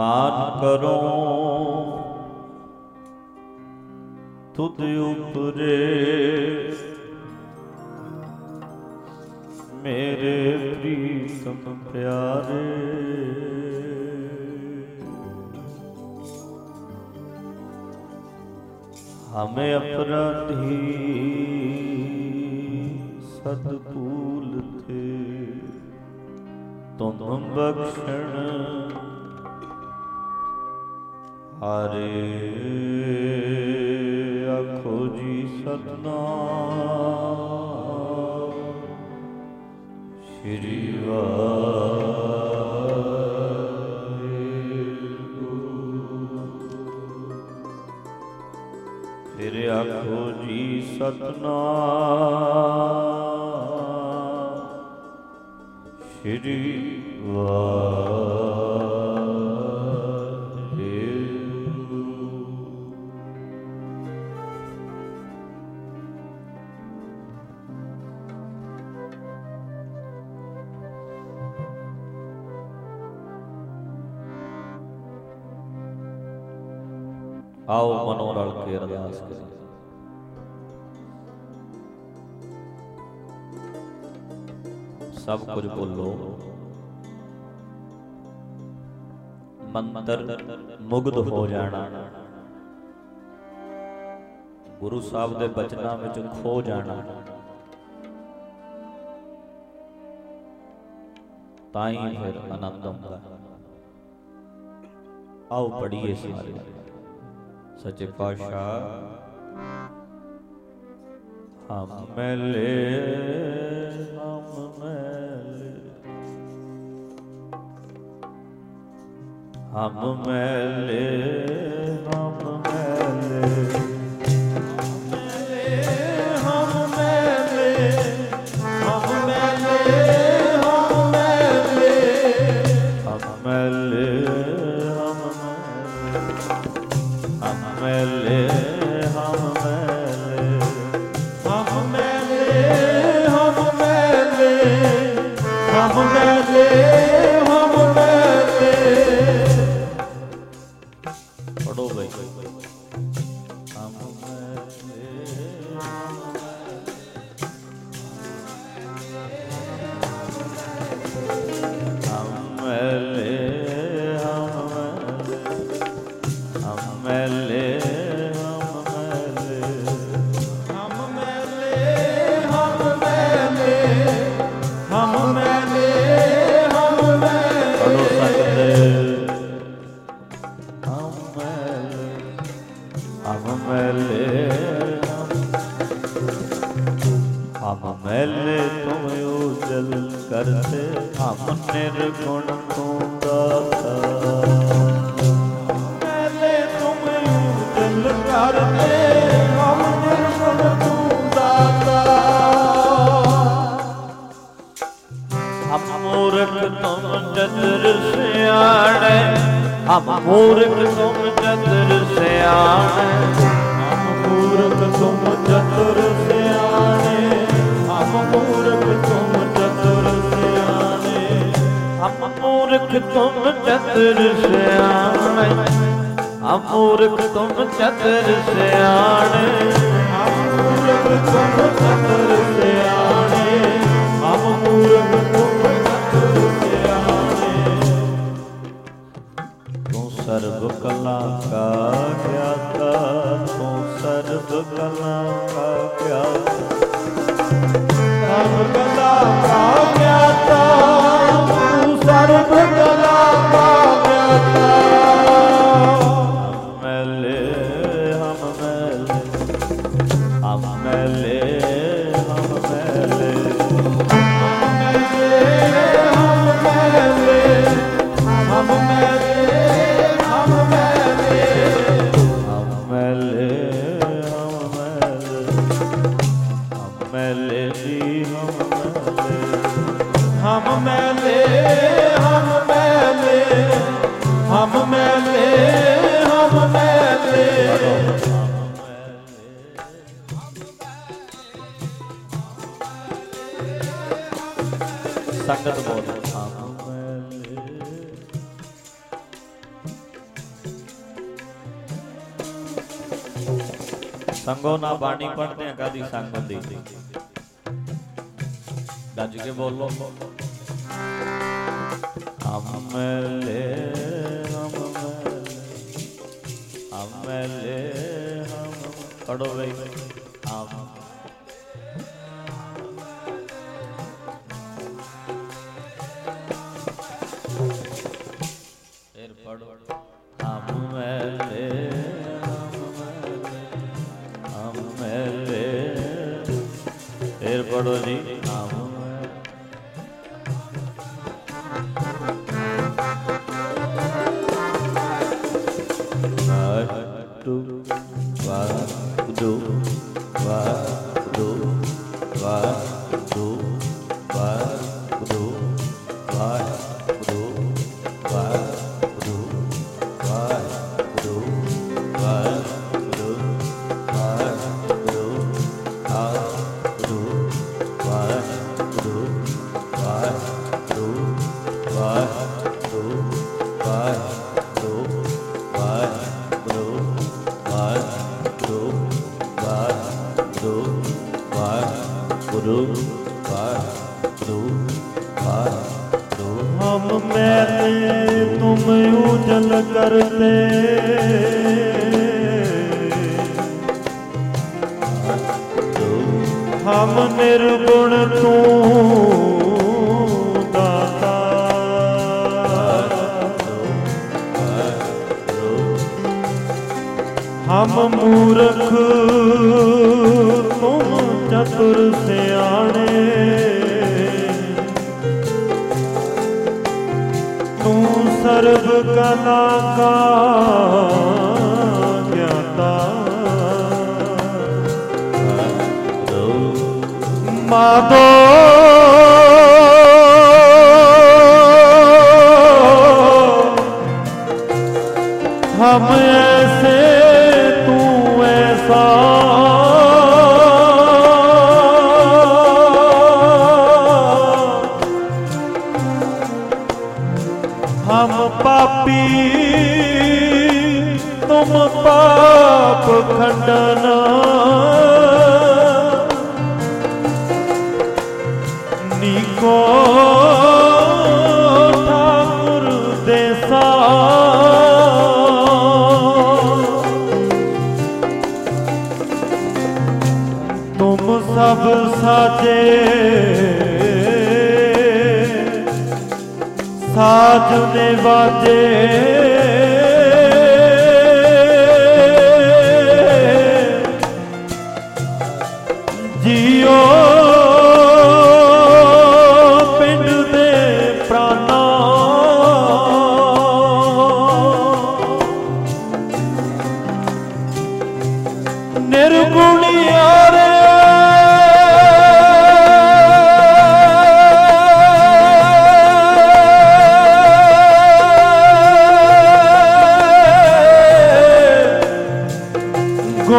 ਮਾਨ ਕਰੋ। ਤੁਧ ਉਪਰੇ ਮੇਰੇ ਪ੍ਰੀਤਮ ਪਿਆਰੇ। ਹਮੇ ਅਪਰਾਧੀ ਸਤਪੂਲ ਥੇ। ਤੁਮ ਬਖਸ਼ਣ ਹਰੇ ਆਖੋ ਜੀ ਸਤਨਾਮ। ਸ਼੍ਰੀ ਵਾਹਿਗੁਰੂ। ਫਿਰ ਆਖੋ ਜੀ ਸਤਨਾਮ। ਸ਼੍ਰੀ ਵਾਹਿਗੁਰੂ। ਆਓ ਮਨੋਂ ਰਲ ਕੇ ਅਰਦਾਸ ਕਰੀਏ। ਸਭ ਕੁਝ ਬੋਲੋ। ਮੰਤਰ ਮੁਗਧ ਹੋ ਜਾਣਾ। ਗੁਰੂ ਸਾਹਿਬ ਦੇ ਬਚਨਾਂ ਵਿੱਚ ਖੋ ਜਾਣਾ। ਤਾਂ ਹੀ ਫਿਰ ਆਨੰਦ ਆਉਂਦਾ। ਆਓ ਪੜੀਏ ਸਾਰੇ ਸੱਚੇ ਪਾਤਸ਼ਾਹ। ਹਮ ਮੈਲੇ ਹਮ ਮੈਲੇ। ਹਮ ਮੈਲੇ। ਨਿਰਗੁਣ ਤੂੰ ਦਾਤਾ ਮੈਲੇ ਤੁਮ ਉਜਲ ਕਰਤੇ ਹਮ ਨਿਰਮਲ ਤੂੰ। ਦਾਤਾ ਹਮ ਮੂਰਖ ਤੁਮ ਚਤੁਰ ਸਿਆਣੇ ਹਮ ਮੂਰਖ ਤੁਮ ਚਤੁਰ ਸਿਆਣੇ। ਅਮੂਰਖ ਤੁਮ ਚਤਰ ਸਿਆਣੇ। ਅਮੂਰਖ ਤੁਮ ਚਤਰ ਸਿਆਣੇ। ਅਮੂਰਖ ਤੁਮ ਚਤਰ ਸਿਆਣੇ। ਸਰਬ ਕਲਾ ਕਾ ਗਿਆਤਾ, ਤੂੰ ਸਰਬ સંગોના બાણી પણ ત્યાં ગાદી સાંગંદી ગાજ કે બોલો અમલે અમલે અમલે હમ અડો ભાઈ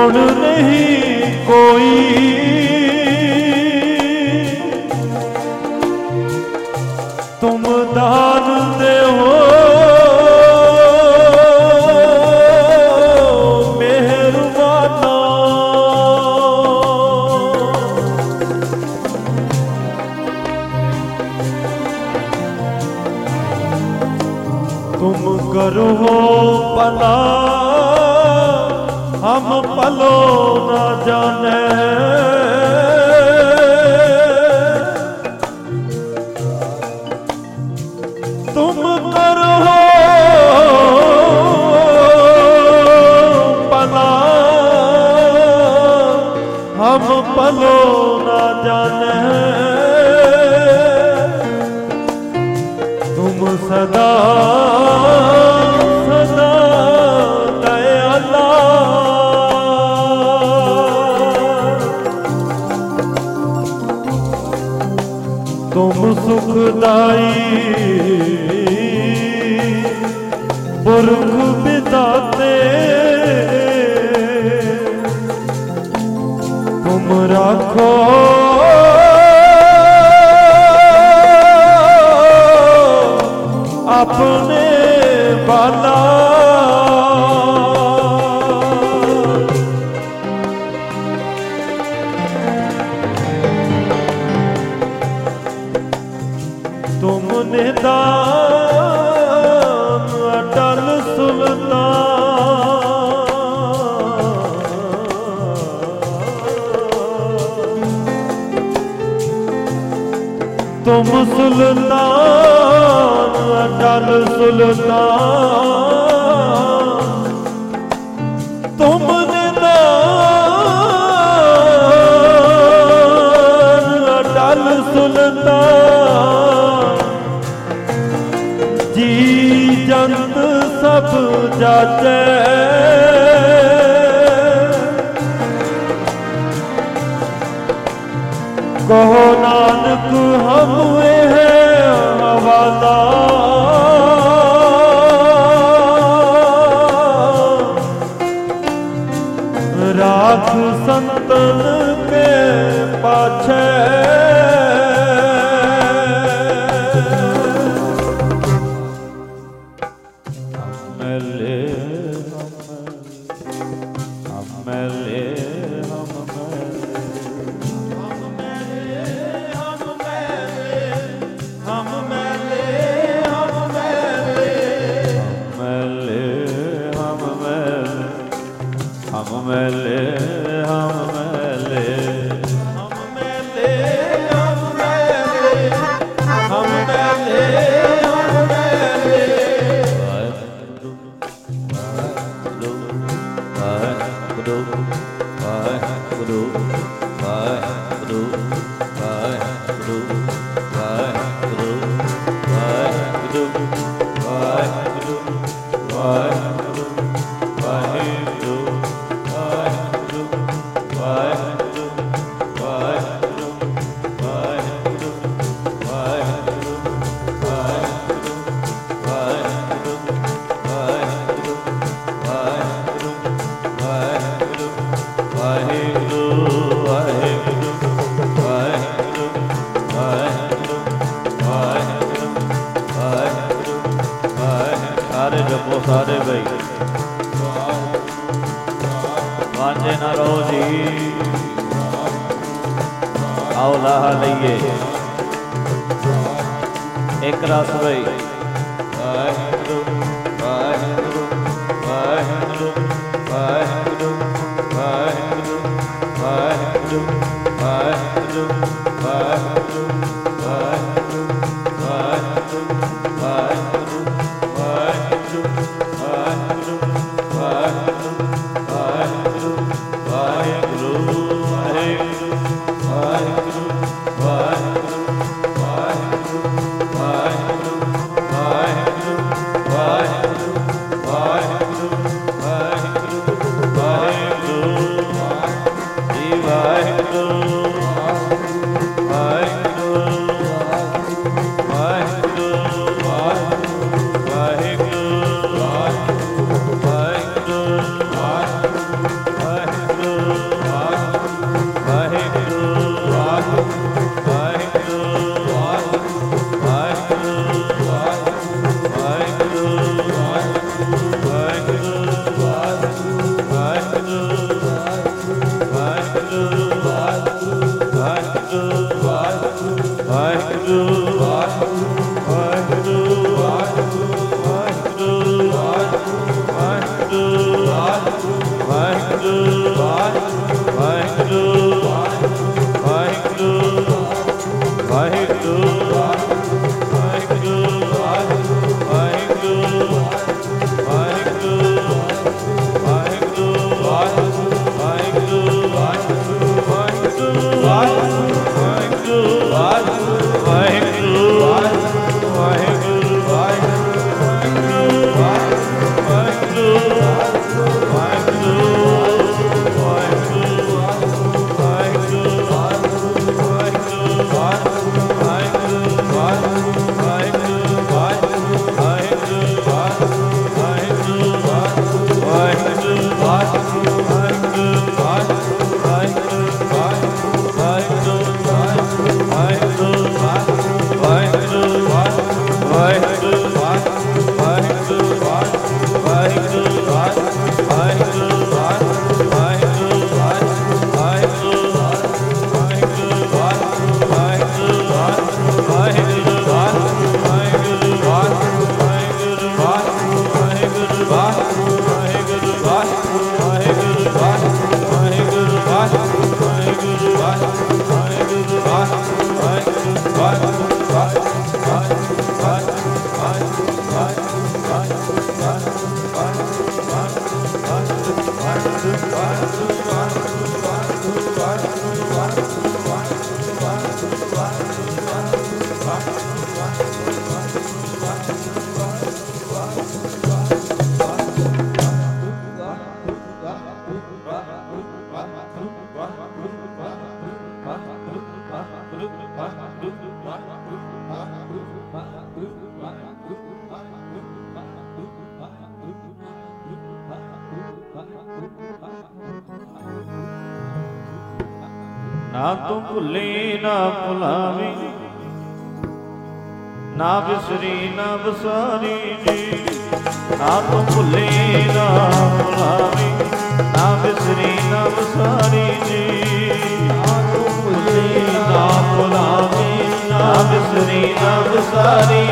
ਨਹੀਂ ਕੋਈ। ਭਲੋ ਨਾ ਜਾਣੈ। ਤੁਮ ਸਦਾ ਸਦਾ ਦਇਆਲਾ। ਤੁਮ ਸੁਖਦਾਈ सब जाते कहो नानक हम हैं हवाला राख संतन ਨਾ ਵਿਸਰੀ ਨਾ ਵਿਸਾਰੀ ਜੀ। ਨਾ ਤੂੰ ਭੁੱਲੀ ਨਾ ਭੁਲਾਵੀਂ। ਨਾ ਵਿਸਰੀ ਨਾ ਵਿਸਾਰੀ ਜੀ। ਨਾ ਤੂੰ ਭੁੱਲੀ ਨਾ ਭੁਲਾਵੀਂ। ਨਾ ਵਿਸਰੀ ਨਾ ਵਿਸਾਰੀ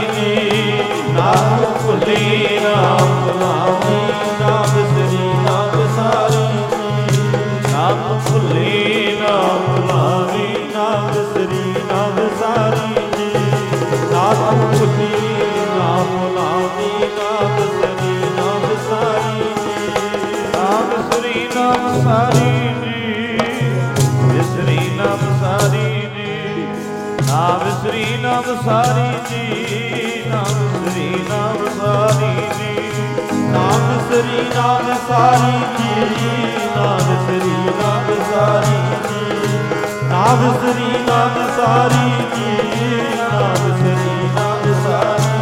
ਸ੍ਰੀ ਨਾਮ ਸਾਰੀ ਜੀ, ਨਾਮ ਸ੍ਰੀ ਨਾਮ ਸਾਰੀ ਜੀ। ਨਾਮ ਸ੍ਰੀ ਨਾਮ ਸਾਰੀ ਜੀ, ਨਾਮ ਸ੍ਰੀ ਨਾਮ ਸਾਰੀ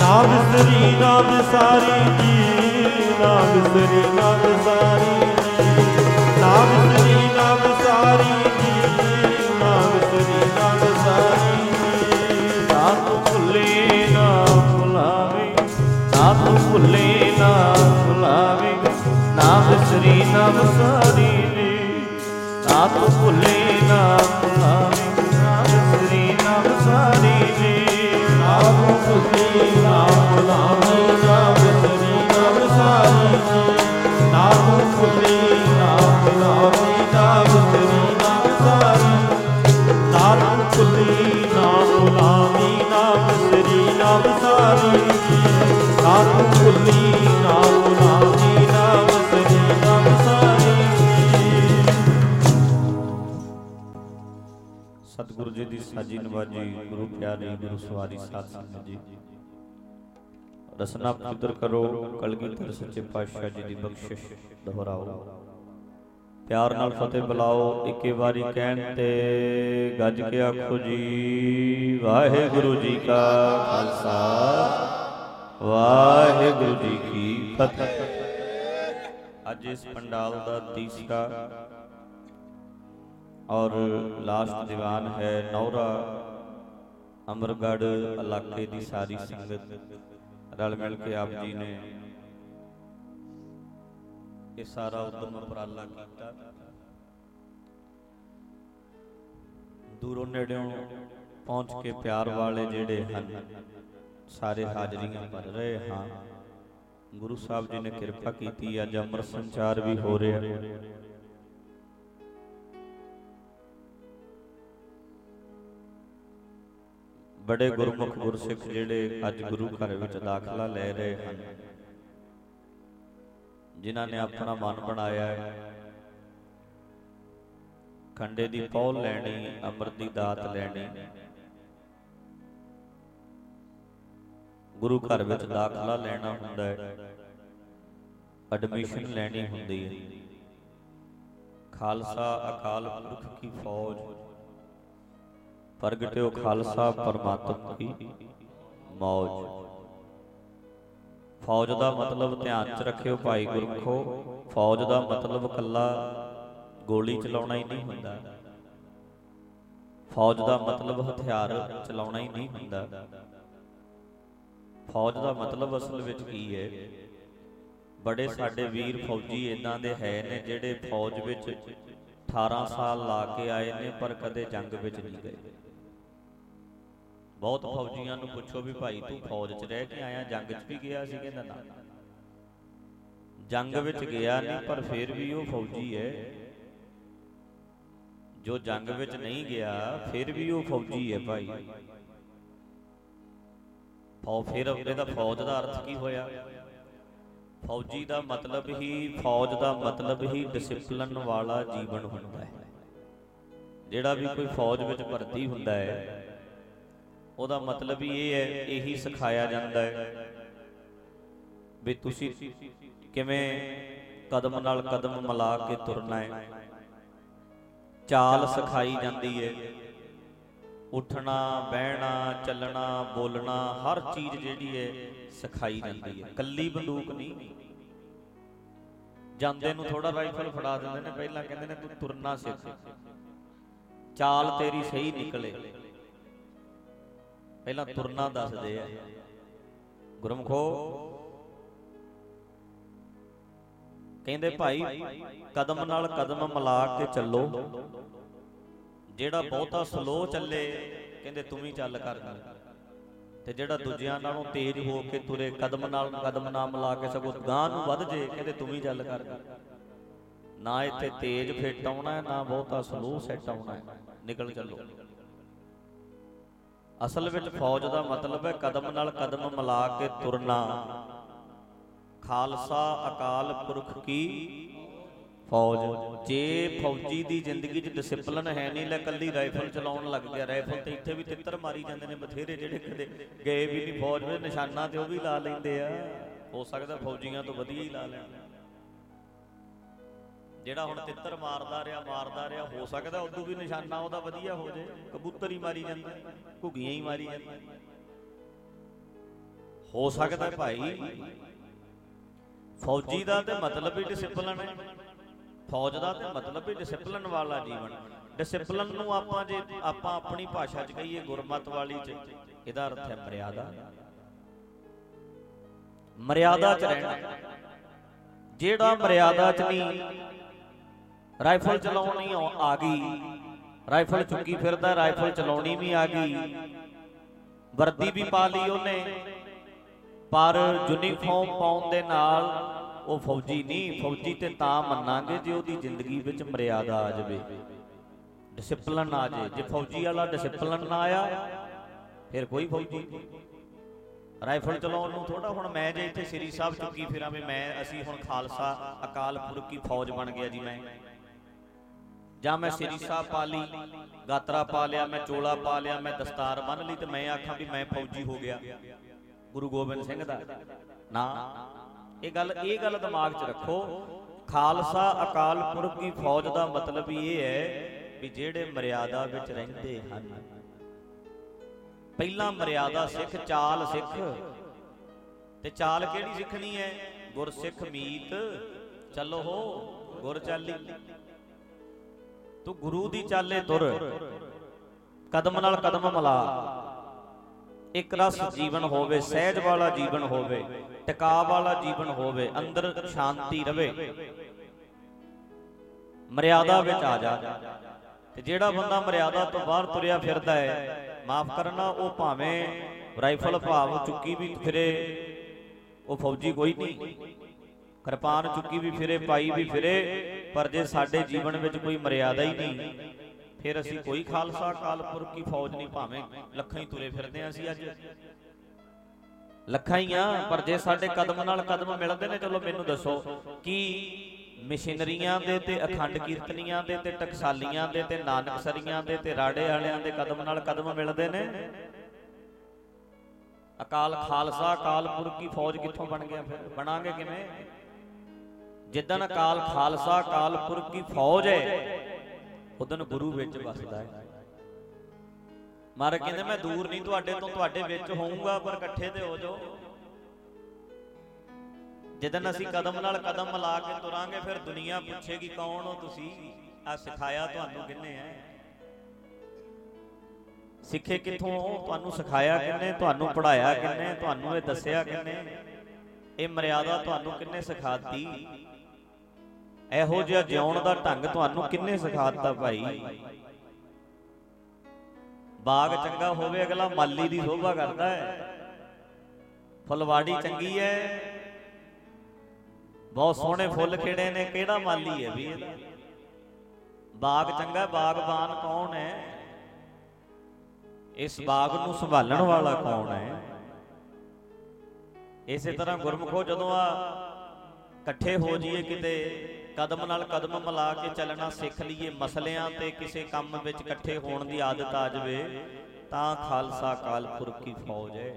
ਨਾਮ ਸ੍ਰੀ ਨਾਮ ਸਾਰੀ ਜੀ, ਨਾਮ ਸ੍ਰੀ ਨਾਮ ਸਾਰੀ ਜੀ। ਨਾਮ ਸ੍ਰੀ ਨਾਮ ਸਾਰੀ ਜੀ, ਨਾਮ ਸ੍ਰੀ ਨਾਮ ਸਾਰੀ ਜੀ। ਨਾ ਤੂੰ ਭੁੱਲੇ, ਨਾ ਭੁਲਾਵੇਂ। ਨਾ ਭੁੱਲੇ ਨਾ ਵਿਸਾਰੀ ਜੀ ਨਾ। ਤੂੰ ਭੁੱਲੇ ਨਾ ਭੁਲਾਵੇਂ ਨਾ ਵਿਸਰੀ ਨਾ ਵਿਸਾਰੀ ਜੀ ਨਾ। ਤੂੰ ਭੁੱਲੀ ਨਾ ਭੁਲਾਵੀਂ ਨਾ ਵਿਸਰੀ ਨਾ ਵਿਸਾਰੀ ਜੀ ਨਾਮ ਤੂੰ ਭੁੱਲੀ ਨਾ ਭੁਲਾਵੀਂ ਨਾ ਵਿਸਰੀ ਨਾ। ਵਿਸਾਰੀ ਨਾ ਤੂੰ ਨਾ ਭੁਲਾਵੀਂ ਨਾ ਵਿਸਰੀ ਨਾ। ਵਿਸਾਰੀ ਜੀ ਨਾ ਸਾਜੀ ਨਵਾਜੀ ਗੁਰੂ ਪਿਆਰੀ ਗੁਰੂ ਸਵਾਰੀ ਸਾਧ ਸੰਗਤ ਜੀ। ਰਸਨਾ ਪਵਿੱਤਰ ਕਰੋ, ਕਲਗੀਧਰ ਸੱਚੇ ਪਾਤਸ਼ਾਹ ਜੀ ਦੀ ਬਖਸ਼ਿਸ਼ ਦੁਹਰਾਓ। ਪਿਆਰ ਨਾਲ ਫਤਿਹ ਬੁਲਾਓ, ਇੱਕੇ ਵਾਰੀ ਕਹਿਣ ਤੇ ਗੱਜ ਕੇ ਆਖੋ ਜੀ, ਵਾਹਿਗੁਰੂ ਜੀ ਕਾ ਖਾਲਸਾ, ਵਾਹਿਗੁਰੂ ਜੀ ਕੀ ਫਤਿਹ। ਅੱਜ ਇਸ ਪੰਡਾਲ ਦਾ ਤੀਸਰਾ ਔਰ ਲਾਸਟ ਦੀਵਾਨ ਹੈ ਨੌਰਾ ਅਮਰਗੜ ਇਲਾਕੇ ਦੀ ਸਾਰੀ ਸੰਗਤ, ਰਲ ਮਿਲ ਕੇ ਆਪ ਜੀ ਨੇ ਇਹ ਸਾਰਾ ਉਦਮ ਉਪਰਾਲਾ ਕੀਤਾ। ਦੂਰੋਂ ਨੇੜਿਓਂ ਪਹੁੰਚ ਕੇ ਪਿਆਰ ਵਾਲੇ ਜਿਹੜੇ ਹਨ, ਸਾਰੇ ਹਾਜ਼ਰੀਆਂ ਭਰ ਰਹੇ ਹਾਂ। ਗੁਰੂ ਸਾਹਿਬ ਜੀ ਨੇ ਕਿਰਪਾ ਕੀਤੀ, ਅੱਜ ਅੰਮ੍ਰਿਤ ਸੰਚਾਰ ਵੀ ਹੋ ਰਿਹਾ। ਬੜੇ ਗੁਰਮੁਖ ਗੁਰਸਿੱਖ ਜਿਹੜੇ ਅੱਜ ਗੁਰੂ ਘਰ ਵਿੱਚ ਦਾਖਲਾ ਲੈ ਰਹੇ ਹਨ। ਜਿਨ੍ਹਾਂ ਨੇ ਆਪਣਾ ਮਨ ਬਣਾਇਆ ਹੈ। ਖੰਡੇ ਦੀ ਪੌਲ ਲੈਣੀ ਅੰਮ੍ਰਿਤ ਦੀ ਦਾਤ ਲੈਣੀ। ਗੁਰੂ ਘਰ ਵਿੱਚ ਦਾਖਲਾ ਲੈਣਾ ਹੁੰਦਾ ਹੈ। ਐਡਮਿਸ਼ਨ ਲੈਣੀ ਹੁੰਦੀ ਹੈ। ਖਾਲਸਾ ਅਕਾਲ ਪੁਰਖ ਕੀ ਫੌਜ। ਪ੍ਰਗਟਿਓ ਖਾਲਸਾ ਪਰਮਾਤਮ ਕੀ ਮੌਜ। ਫੌਜ ਦਾ ਮਤਲਬ ਧਿਆਨ ਚ ਰੱਖਿਓ ਭਾਈ ਗੁਰਮਖੋ। ਫੌਜ ਦਾ ਮਤਲਬ ਕੱਲਾ ਗੋਲੀ ਚਲਾਉਣਾ ਹੀ ਨਹੀਂ ਹੁੰਦਾ। ਫੌਜ ਦਾ ਮਤਲਬ ਹਥਿਆਰ ਚਲਾਉਣਾ ਹੀ ਨਹੀਂ ਹੁੰਦਾ। ਫੌਜ ਦਾ ਮਤਲਬ ਅਸਲ ਵਿੱਚ ਕੀ ਹੈ? ਬੜੇ ਸਾਡੇ ਵੀਰ ਫੌਜੀ ਇਦਾਂ ਦੇ ਹੈ ਨੇ ਜਿਹੜੇ ਫੌਜ ਵਿੱਚ 18 ਸਾਲ ਲਾ ਕੇ ਆਏ ਨੇ ਪਰ ਕਦੇ ਜੰਗ ਵਿੱਚ ਨਹੀਂ ਗਏ। ਬਹੁਤ ਫੌਜੀਆਂ ਨੂੰ ਪੁੱਛੋ ਵੀ ਭਾਈ ਤੂੰ ਫੌਜ 'ਚ ਰਹਿ ਕੇ ਆਇਆ ਜੰਗ 'ਚ ਵੀ ਗਿਆ ਸੀ ਕਹਿੰਦਾ ਨਾ। ਜੰਗ ਵਿੱਚ ਗਿਆ ਨਹੀਂ ਪਰ ਫਿਰ ਵੀ ਉਹ ਫੌਜੀ ਹੈ। ਜੋ ਜੰਗ ਵਿੱਚ ਨਹੀਂ ਗਿਆ ਫਿਰ ਵੀ ਉਹ ਫੌਜੀ ਹੈ ਭਾਈ। ਫੌ ਫਿਰ ਇਹਦਾ ਫੌਜ ਦਾ ਅਰਥ ਕੀ ਹੋਇਆ? ਫੌਜੀ ਦਾ ਮਤਲਬ ਹੀ ਫੌਜ ਦਾ ਮਤਲਬ ਹੀ ਡਿਸਪਲਿਨ ਵਾਲਾ ਜੀਵਨ ਹੁੰਦਾ ਹੈ। ਜਿਹੜਾ ਵੀ ਕੋਈ ਫੌਜ ਵਿੱਚ ਭਰਤੀ ਹੁੰਦਾ ਹੈ। ਉਹਦਾ ਮਤਲਬ ਹੀ ਇਹ ਹੈ, ਇਹੀ ਸਿਖਾਇਆ ਜਾਂਦਾ ਹੈ ਵੀ ਤੁਸੀਂ ਕਿਵੇਂ ਕਦਮ ਨਾਲ ਕਦਮ ਮਿਲਾ ਕੇ ਤੁਰਨਾ ਹੈ। ਚਾਲ ਸਿਖਾਈ ਜਾਂਦੀ ਹੈ। ਉੱਠਣਾ, ਬਹਿਣਾ, ਚੱਲਣਾ, ਬੋਲਣਾ, ਹਰ ਚੀਜ਼ ਜਿਹੜੀ ਹੈ, ਸਿਖਾਈ ਜਾਂਦੀ ਹੈ। ਕੱਲੀ ਬੰਦੂਕ ਨਹੀਂ। ਜਾਂਦੇ ਨੂੰ ਥੋੜਾ ਰਾਈਫਲ ਫੜਾ ਦਿੰਦੇ ਨੇ, ਪਹਿਲਾਂ ਕਹਿੰਦੇ ਨੇ ਤੂੰ ਤੁਰਨਾ ਸਿੱਖ। ਚਾਲ ਤੇਰੀ ਸਹੀ ਨਿਕਲੇ। ਪਹਿਲਾਂ ਤੁਰਨਾ ਦੱਸਦੇ ਆ। ਗੁਰਮਖੋ ਕਹਿੰਦੇ ਭਾਈ ਕਦਮ ਨਾਲ ਕਦਮ ਮਿਲਾ ਕੇ ਚੱਲੋ। ਜਿਹੜਾ ਬਹੁਤਾ ਸਲੋ ਚੱਲੇ ਕਹਿੰਦੇ ਤੂੰ ਵੀ ਚੱਲ ਕਰ। ਤੇ ਜਿਹੜਾ ਦੂਜਿਆਂ ਨਾਲੋਂ ਤੇਜ਼ ਹੋ ਕੇ ਤੁਰੇ ਕਦਮ ਨਾਲ ਕਦਮ ਨਾ ਮਿਲਾ ਕੇ ਸਗੋਂ ਗਾਂ ਨੂੰ ਵੱਧ ਜੇ ਕਹਿੰਦੇ ਤੂੰ ਵੀ ਚੱਲ ਕਰ। ਨਾ ਇੱਥੇ ਤੇਜ਼ ਫਿੱਟ ਆਉਣਾ ਨਾ ਬਹੁਤਾ ਸਲੋ ਸੈੱਟ ਆਉਣਾ ਨਿਕਲ ਚੱਲੋ। ਅਸਲ ਵਿੱਚ ਫੌਜ ਦਾ ਮਤਲਬ ਹੈ ਕਦਮ ਨਾਲ ਕਦਮ ਮਿਲਾ ਕੇ ਤੁਰਨਾ। ਖਾਲਸਾ ਅਕਾਲ ਪੁਰਖ ਕੀ ਫੌਜ। ਜੇ ਫੌਜੀ ਦੀ ਜ਼ਿੰਦਗੀ 'ਚ ਡਿਸਪਲਿਨ ਹੈ ਨਹੀਂ, ਲੈ ਕੱਲੀ ਰਾਈਫਲ ਚਲਾਉਣ ਲੱਗ ਗਿਆ ਰਾਈਫਲ ਤੇ ਇੱਥੇ ਵੀ ਤਿੱਤਰ ਮਾਰੀ ਜਾਂਦੇ ਨੇ ਬਥੇਰੇ ਜਿਹੜੇ ਕਦੇ ਗਏ ਵੀ ਨਹੀਂ ਫੌਜ ਵਿੱਚ, ਨਿਸ਼ਾਨਾ ਤੇ ਉਹ ਵੀ ਲਾ ਲੈਂਦੇ ਆ। ਹੋ ਸਕਦਾ ਫੌਜੀਆਂ ਤੋਂ ਵਧੀਆ ਹੀ ਲਾ ਲੈਣ। ਜਿਹੜਾ ਹੁਣ ਤਿੱਤਰ ਮਾਰਦਾ ਰਿਹਾ ਮਾਰਦਾ ਰਿਹਾ, ਹੋ ਸਕਦਾ ਉਦੋਂ ਵੀ ਨਿਸ਼ਾਨਾ ਉਹਦਾ ਵਧੀਆ ਹੋ ਜੇ ਕਬੂਤਰ ਹੀ ਮਾਰੀ ਜਾਂਦਾ, ਘੁੱਗੀਆਂ ਹੀ ਮਾਰੀ ਜਾਂਦਾ। ਹੋ ਸਕਦਾ ਭਾਈ, ਫੌਜੀ ਦਾ ਤੇ ਮਤਲਬ ਹੀ ਡਿਸਪਲਿਨ ਹੈ ਫੌਜ ਦਾ ਤੇ ਮਤਲਬ ਹੀ ਡਿਸਪਲਿਨ ਵਾਲਾ ਜੀਵਨ। ਡਿਸਪਲਿਨ ਨੂੰ ਆਪਾਂ ਜੇ, ਆਪਾਂ ਆਪਣੀ ਭਾਸ਼ਾ 'ਚ ਕਹੀਏ ਗੁਰਮਤ ਵਾਲੀ 'ਚ, ਇਹਦਾ ਅਰਥ ਹੈ ਮਰਿਆਦਾ। ਮਰਿਆਦਾ 'ਚ ਰਹਿਣਾ। ਜਿਹੜਾ ਮਰਿਆਦਾ 'ਚ ਨਹੀਂ ਰਾਈਫਲ ਚਲਾਉਣੀ ਆ ਗਈ। ਰਾਈਫਲ ਚੁੱਕੀ ਫਿਰਦਾ ਰਾਈਫਲ ਚਲਾਉਣੀ ਵੀ ਆ ਗਈ। ਵਰਦੀ ਵੀ ਪਾ ਲਈ ਉਹਨੇ। ਪਰ ਯੂਨੀਫਾਰਮ ਪਾਉਣ ਦੇ ਨਾਲ ਉਹ ਫੌਜੀ ਨਹੀਂ ਫੌਜੀ ਤੇ ਤਾਂ ਮੰਨਾਂਗੇ ਜੇ ਉਹਦੀ ਜ਼ਿੰਦਗੀ ਵਿੱਚ ਮਰਿਆਦਾ ਆ ਜਾਵੇ। ਡਿਸਪਲਿਨ ਆ ਜੇ ਜੇ ਫੌਜੀ ਵਾਲਾ ਡਿਸਪਲਿਨ ਨਾ ਆਇਆ ਫਿਰ ਕੋਈ ਫੌਜੀ ਨਹੀਂ। ਰਾਈਫਲ ਚਲਾਉਣ ਨੂੰ ਥੋੜਾ ਹੁਣ ਮੈਂ ਜੇ ਇੱਥੇ ਸ੍ਰੀ ਸਾਹਿਬ ਚੁੱਕੀ ਫਿਰਾਂ ਵੀ ਮੈਂ ਅਸੀਂ ਹੁਣ ਖਾਲਸਾ ਅਕਾਲ ਪੁਰਖ ਕੀ ਫੌਜ ਬਣ ਗਿਆ ਜੀ ਮੈਂ। ਜਾਂ ਮੈਂ ਸ੍ਰੀ ਸਾਹਿਬ ਪਾ ਲਈ ਗਾਤਰਾ ਪਾ ਲਿਆ ਮੈਂ ਚੋਲਾ ਪਾ ਲਿਆ ਮੈਂ ਦਸਤਾਰ ਬੰਨ ਲਈ ਤੇ ਮੈਂ ਆਖਾਂ ਵੀ ਮੈਂ ਫੌਜੀ ਹੋ ਗਿਆ। ਗੁਰੂ ਗੋਬਿੰਦ ਸਿੰਘ ਦਾ। ਨਾ ਇਹ ਗੱਲ ਇਹ ਗੱਲ ਦਿਮਾਗ 'ਚ ਰੱਖੋ। ਖਾਲਸਾ ਅਕਾਲ ਪੁਰਖ ਦੀ ਫੌਜ ਦਾ ਮਤਲਬ ਇਹ ਹੈ ਵੀ ਜਿਹੜੇ ਮਰਿਆਦਾ ਵਿੱਚ ਰਹਿੰਦੇ ਹਨ। ਪਹਿਲਾਂ ਮਰਿਆਦਾ ਸਿੱਖ ਚਾਲ ਸਿੱਖ। ਤੇ ਚਾਲ ਕਿਹੜੀ ਸਿੱਖਣੀ ਹੈ? ਗੁਰਸਿੱਖ ਮੀਤ। ਚੱਲੋ ਹੋ ਗੁਰ ਚਾਲੀ ਤੂੰ ਗੁਰੂ ਦੀ ਚਾਲੇ ਤੁਰ। ਕਦਮ ਨਾਲ ਕਦਮ ਮਿਲਾ। ਇੱਕ ਰਸ ਜੀਵਨ ਹੋਵੇ, ਸਹਿਜ ਵਾਲਾ ਜੀਵਨ ਹੋਵੇ ਟਿਕਾ ਵਾਲਾ ਜੀਵਨ ਹੋਵੇ, ਅੰਦਰ ਸ਼ਾਂਤੀ ਰਵੇ। ਮਰਿਆਦਾ ਵਿੱਚ ਆ ਜਾ। ਤੇ ਜਿਹੜਾ ਬੰਦਾ ਮਰਿਆਦਾ ਤੋਂ ਬਾਹਰ ਤੁਰਿਆ ਫਿਰਦਾ ਹੈ, ਮਾਫ ਕਰਨਾ, ਉਹ ਭਾਵੇਂ ਰਾਈਫਲ ਭਾਵ ਚੁੱਕੀ ਵੀ ਫਿਰੇ, ਉਹ ਫੌਜੀ ਕੋਈ ਨਹੀਂ। ਕਿਰਪਾਨ ਚੁੱਕੀ ਵੀ ਫਿਰੇ, ਪਾਈ ਵੀ ਫਿਰੇ ਪਰ ਜੇ ਸਾਡੇ ਜੀਵਨ ਵਿੱਚ ਕੋਈ ਮਰਿਆਦਾ ਹੀ ਨਹੀਂ, ਫਿਰ ਅਸੀਂ ਕੋਈ ਖਾਲਸਾ ਕਾਲਪੁਰ ਕੀ ਫੌਜ ਨਹੀਂ, ਭਾਵੇਂ ਲੱਖਾਂ ਹੀ ਤੁਰੇ ਫਿਰਦੇ ਆਂ ਅਸੀਂ ਅੱਜ। ਲੱਖਾਂ ਹੀ ਆ ਪਰ ਜੇ ਸਾਡੇ ਕਦਮ ਨਾਲ ਕਦਮ ਮਿਲਦੇ ਨੇ, ਚਲੋ ਮੈਨੂੰ ਦੱਸੋ ਕੀ ਮਸ਼ੀਨਰੀਆਂ ਦੇ ਤੇ ਅਖੰਡ ਕੀਰਤਨੀਆਂ ਦੇ ਤੇ ਟਕਸਾਲੀਆਂ ਦੇ ਤੇ ਨਾਨਕਸਰੀਆਂ ਦੇ ਤੇ ਰਾੜੇ ਵਾਲਿਆਂ ਦੇ ਕਦਮ ਨਾਲ ਕਦਮ ਮਿਲਦੇ ਨੇ? ਅਕਾਲ ਖਾਲਸਾ ਅਕਾਲ ਪੁਰਖ ਕੀ ਫੌਜ ਕਿੱਥੋਂ ਬਣ ਗਿਆ ਫਿਰ? ਬਣਾਂਗੇ ਕਿਵੇਂ? ਜਿੱਦਨ ਅਕਾਲ ਖਾਲਸਾ ਅਕਾਲ ਪੁਰਖ ਕੀ ਫੌਜ ਹੈ। ਉਦਨ ਗੁਰੂ ਵਿੱਚ ਵਸਦਾ ਹੈ। ਮਾਰ ਕਹਿੰਦੇ ਮੈਂ ਦੂਰ ਨਹੀਂ ਤੁਹਾਡੇ ਤੋਂ ਤੁਹਾਡੇ ਵਿੱਚ ਹੋਊਂਗਾ ਪਰ ਇਕੱਠੇ ਤੇ ਹੋ ਜਾਓ। ਜਦੋਂ ਅਸੀਂ ਕਦਮ ਨਾਲ ਕਦਮ ਮਿਲਾ ਕੇ ਤੁਰਾਂਗੇ ਫਿਰ ਦੁਨੀਆ ਪੁੱਛੇਗੀ ਕੌਣ ਹੋ ਤੁਸੀਂ? ਆ ਸਿਖਾਇਆ ਤੁਹਾਨੂੰ ਕਿੰਨੇ ਹੈ ਸਿੱਖੇ ਕਿੱਥੋਂ? ਹੋ ਤੁਹਾਨੂੰ ਸਿਖਾਇਆ ਕਿੰਨੇ? ਤੁਹਾਨੂੰ ਪੜਾਇਆ ਕਿੰਨੇ? ਤੁਹਾਨੂੰ ਇਹ ਦੱਸਿਆ ਕਿੰਨੇ? ਇਹ ਮਰਿਆਦਾ ਤੁਹਾਨੂੰ ਕਿੰਨੇ ਸਿਖਾਤੀ? ਇਹੋ ਜਿਹਾ ਜਿਉਣ ਦਾ ਢੰਗ ਤੁਹਾਨੂੰ ਕਿੰਨੇ ਸਿਖਾਤਾ ਭਾਈ? ਬਾਗ ਚੰਗਾ ਹੋਵੇ ਅਗਲਾ ਮਾਲੀ ਦੀ ਸ਼ੋਭਾ ਕਰਦਾ ਹੈ। ਫੁਲਵਾੜੀ ਚੰਗੀ ਹੈ। ਬਹੁਤ ਸੋਹਣੇ ਫੁੱਲ ਖਿੜੇ ਨੇ ਕਿਹੜਾ ਮਾਲੀ ਹੈ ਵੀ ਇਹਦਾ? ਬਾਗ ਚੰਗਾ ਬਾਗਬਾਨ ਕੌਣ ਹੈ? ਇਸ ਬਾਗ ਨੂੰ ਸੰਭਾਲਣ ਵਾਲਾ ਕੌਣ ਹੈ? ਇਸੇ ਤਰ੍ਹਾਂ ਗੁਰਮਖੋ ਜਦੋਂ ਆ ਇਕੱਠੇ ਹੋ ਜਾਈਏ ਕਿਤੇ ਕਦਮ ਨਾਲ ਕਦਮ ਮਿਲਾ ਕੇ ਚੱਲਣਾ ਸਿੱਖ ਲਈਏ ਮਸਲਿਆਂ ਤੇ ਕਿਸੇ ਕੰਮ ਵਿੱਚ ਇਕੱਠੇ ਹੋਣ ਦੀ ਆਦਤ ਆ ਜਾਵੇ, ਤਾਂ ਖਾਲਸਾ ਕਾਲਪੁਰਖ ਕੀ ਫੌਜ ਹੈ।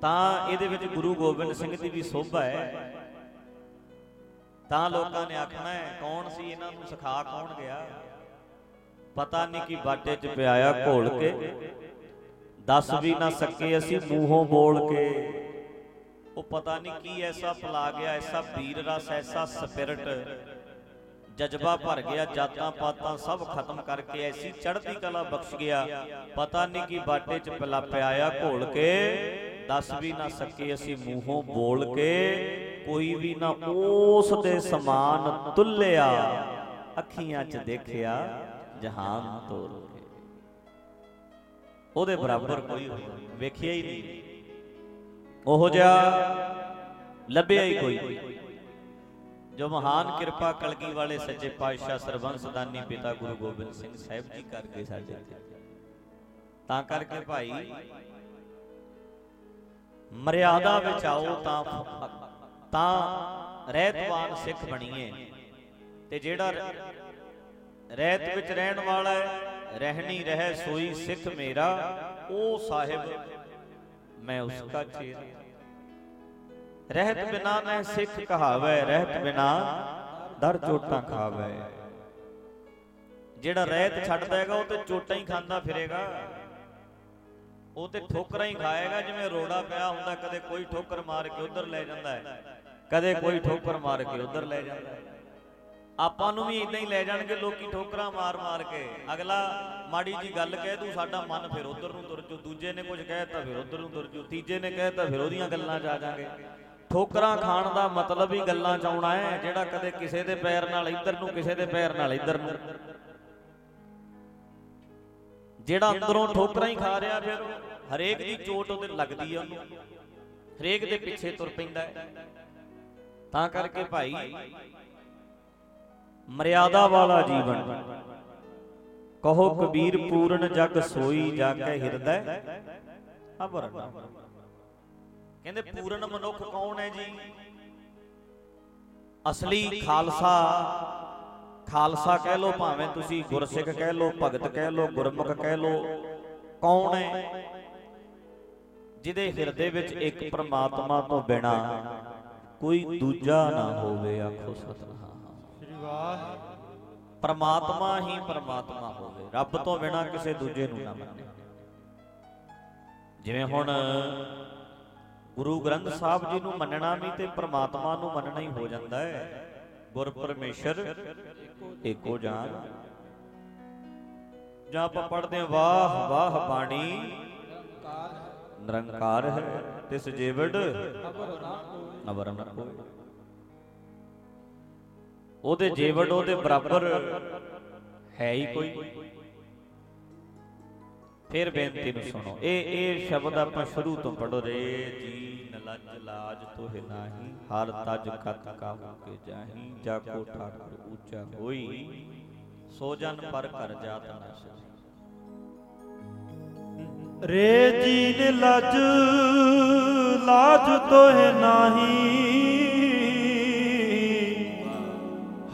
ਤਾਂ ਇਹਦੇ ਵਿੱਚ ਗੁਰੂ ਗੋਬਿੰਦ ਸਿੰਘ ਦੀ ਵੀ ਸੋਭਾ ਹੈ। ਤਾਂ ਲੋਕਾਂ ਨੇ ਆਖਣਾ ਹੈ, ਕੌਣ ਸੀ ਇਹਨਾਂ ਨੂੰ ਸਿਖਾ ਕੌਣ ਗਿਆ? ਪਤਾ ਨਹੀਂ ਕਿ ਬਾਟੇ 'ਚ ਪਿਆਇਆ ਘੋਲ ਕੇ, ਦੱਸ ਵੀ ਨਾ ਸਕੇ ਅਸੀਂ ਮੂੰਹੋਂ ਬੋਲ ਕੇ। ਉਹ ਪਤਾ ਨਹੀਂ ਕੀ ਐਸਾ ਪਲਾ ਗਿਆ, ਐਸਾ ਵੀਰ ਰਸ, ਐਸਾ ਸਪਿਰਟ ਜਜ਼ਬਾ ਭਰ ਗਿਆ, ਜਾਤਾਂ ਪਾਤਾਂ ਸਭ ਖਤਮ ਕਰਕੇ ਐਸੀ ਚੜ੍ਹਦੀ ਕਲਾ ਬਖਸ਼ ਗਿਆ। ਪਤਾ ਨਹੀਂ ਕੀ ਬਾਟੇ 'ਚ ਪਲਾ ਪਿਆਇਆ ਘੋਲ ਕੇ। ਦੱਸ ਵੀ ਨਾ ਸਕੇ ਅਸੀਂ ਮੂੰਹੋਂ ਬੋਲ ਕੇ। ਕੋਈ ਵੀ ਨਾ ਉਸ ਦੇ ਸਮਾਨ ਤੁੱਲਿਆ। ਅੱਖੀਆਂ 'ਚ ਦੇਖਿਆ, ਜਹਾਨ ਤੋਰ ਕੇ। ਉਹਦੇ ਬਰਾਬਰ ਕੋਈ ਵੇਖਿਆ ਹੀ ਨਹੀਂ। ਉਹੋ ਜਿਹਾ ਲੱਭਿਆ ਹੀ ਕੋਈ। ਜੋ ਮਹਾਨ ਕਿਰਪਾ ਕਲਗੀ ਵਾਲੇ ਸੱਚੇ ਪਾਤਸ਼ਾਹ ਸਰਬੰਸ ਦਾਨੀ ਪਿਤਾ ਗੁਰੂ ਗੋਬਿੰਦ ਸਿੰਘ ਸਾਹਿਬ ਜੀ ਕਰਕੇ ਸਾਡੇ ਤੇ। ਤਾਂ ਕਰਕੇ ਭਾਈ ਮਰਿਆਦਾ ਵਿੱਚ ਆਓ ਤਾਂ ਤਾਂ ਰਹਿਤਵਾਨ ਸਿੱਖ ਬਣੀਏ। ਤੇ ਜਿਹੜਾ ਰਹਿਤ ਵਿੱਚ ਰਹਿਣ ਵਾਲਾ ਹੈ ਰਹਿਣੀ ਰਹਿ ਸੋਈ ਸਿੱਖ ਮੇਰਾ ਉਹ ਸਾਹਿਬ ਮੈਂ ਉਸਕਾ ਚੇਰਾ ਰਹਿਤ ਬਿਨਾ ਨਹਿ ਸਿੱਖ ਕਹਾਵੇ, ਰਹਿਤ ਬਿਨਾ ਦਰ ਚੋਟਾਂ ਖਾਵੇ। ਜਿਹੜਾ ਰਹਿਤ ਛੱਡਦਾ ਹੈਗਾ, ਉਹ ਤੇ ਚੋਟਾਂ ਹੀ ਖਾਂਦਾ ਫਿਰੇਗਾ। ਉਹ ਤੇ ਠੋਕਰਾਂ ਹੀ ਖਾਏਗਾ, ਜਿਵੇਂ ਰੋੜਾ ਪਿਆ ਹੁੰਦਾ, ਕਦੇ ਕੋਈ ਠੋਕਰ ਮਾਰ ਕੇ ਉਧਰ ਲੈ ਜਾਂਦਾ ਹੈ, ਕਦੇ ਕੋਈ ਠੋਕਰ ਮਾਰ ਕੇ ਉਧਰ ਲੈ ਜਾਂਦਾ ਹੈ। ਆਪਾਂ ਨੂੰ ਵੀ ਇਦਾਂ ਹੀ ਲੈ ਜਾਣਗੇ ਲੋਕੀ ਠੋਕਰਾਂ ਮਾਰ-ਮਾਰ ਕੇ। ਅਗਲਾ ਮਾੜੀ ਜੀ ਗੱਲ ਕਹਿ ਦੂ, ਸਾਡਾ ਮਨ ਫਿਰ ਉਧਰ ਨੂੰ ਤੁਰ ਜੂ, ਦੂਜੇ ਨੇ ਕੁਝ ਕਹਿਤਾ ਫਿਰ ਉਧਰ ਨੂੰ ਤੁਰ ਜੂ, ਤੀਜੇ ਨੇ ਕਹਿਤਾ ਫਿਰ ਉਹਦੀਆਂ ਗੱਲਾਂ 'ਚ ਆ ਜਾਾਂਗੇ। ਠੋਕਰਾਂ ਖਾਣ ਦਾ ਮਤਲਬ ਹੀ ਗੱਲਾਂ 'ਚ ਆਉਣਾ ਹੈ, ਜਿਹੜਾ ਕਦੇ ਕਿਸੇ ਦੇ ਪੈਰ ਨਾਲ ਇੱਧਰ ਨੂੰ, ਕਿਸੇ ਦੇ ਪੈਰ ਨਾਲ ਇੱਧਰ ਨੂੰ। ਜਿਹੜਾ ਅੰਦਰੋਂ ਠੋਕਰਾਂ ਹੀ ਖਾ ਰਿਹਾ ਫਿਰ ਹਰੇਕ ਦੀ ਚੋਟ ਉਹਦੇ ਲੱਗਦੀ ਆ ਉਹਨੂੰ। ਹਰੇਕ ਦੇ ਪਿੱਛੇ ਤੁਰ ਪੈਂਦਾ ਹੈ। ਤਾਂ ਕਰਕੇ ਭਾਈ, ਮਰਿਆਦਾ ਵਾਲਾ ਜੀਵਨ। ਕਹੋ ਕਬੀਰ ਪੂਰਨ ਜਗ ਸੋਈ ਜਾ ਕੇ ਹਿਰਦੈ। ਅਬਰ ਕਹਿੰਦੇ ਪੂਰਨ ਮਨੁੱਖ ਕੌਣ ਹੈ ਜੀ? ਅਸਲੀ ਖਾਲਸਾ ਖਾਲਸਾ ਕਹਿ ਲੋ ਭਾਵੇਂ ਤੁਸੀਂ ਗੁਰਸਿੱਖ ਕਹਿ ਲੋ ਭਗਤ ਕਹਿ ਲੋ ਗੁਰਮੁਖ ਕਹਿ ਲੋ ਕੌਣ ਹੈ? ਜਿਹਦੇ ਹਿਰਦੇ ਵਿੱਚ ਇੱਕ ਪ੍ਰਮਾਤਮਾ ਤੋਂ ਬਿਨਾ ਕੋਈ ਦੂਜਾ ਨਾ ਹੋਵੇ ਆਖੋ ਸਤਨਾਮ। ਸ੍ਰੀ ਵਾਹਿ ਪਰਮਾਤਮਾ ਹੀ ਪਰਮਾਤਮਾ ਹੋਵੇ ਰੱਬ ਤੋਂ ਬਿਨਾ ਕਿਸੇ ਦੂਜੇ ਨੂੰ ਨਾ ਮੰਨੇ। ਜਿਵੇਂ ਹੁਣ ਗੁਰੂ ਗ੍ਰੰਥ ਸਾਹਿਬ ਜੀ ਨੂੰ ਮੰਨਣਾ ਵੀ ਤੇ ਪਰਮਾਤਮਾ ਨੂੰ ਮੰਨਣਾ ਹੀ ਹੋ ਜਾਂਦਾ ਹੈ। ਗੁਰ ਪਰਮੇਸ਼ਰ, ਏਕੋ ਜਾਨ। ਜਾਂ ਆਪਾਂ ਪੜ੍ਹਦੇ ਹਾਂ, ਵਾਹ ਵਾਹ ਬਾਣੀ। ਨਿਰੰਕਾਰ ਹੈ, ਤਿਸ ਜੀਵੜ ਅਵਰ ਨਾ ਕੋਈ ਉਹਦੇ ਜੀਵੜ ਉਹਦੇ ਬਰਾਬਰ ਹੈ ਹੀ ਕੋਈ। ਫਿਰ ਬੇਨਤੀ ਨੂੰ ਸੁਣੋ। ਇਹ ਇਹ ਸ਼ਬਦ ਆਪਾਂ ਸ਼ੁਰੂ ਤੋਂ ਪੜੋ ਰੇ ਜੀ ਨਲਜ ਲਾਜ ਤੋਹਿ ਨਾਹੀ, ਹਰ ਤਜ ਕਤ ਕਾਹੂ ਕੇ ਜਾਹੀ, ਜਾ ਕੋ ਠਾਕੁਰ ਉੱਚਾ ਹੋਈ, ਸੋ ਜਨ ਪਰ ਕਰ ਜਾਤ ਨਾ ਰੇ ਜੀ ਨੇ ਲਾਜ ਤੋਹਿ ਨਾਹੀ,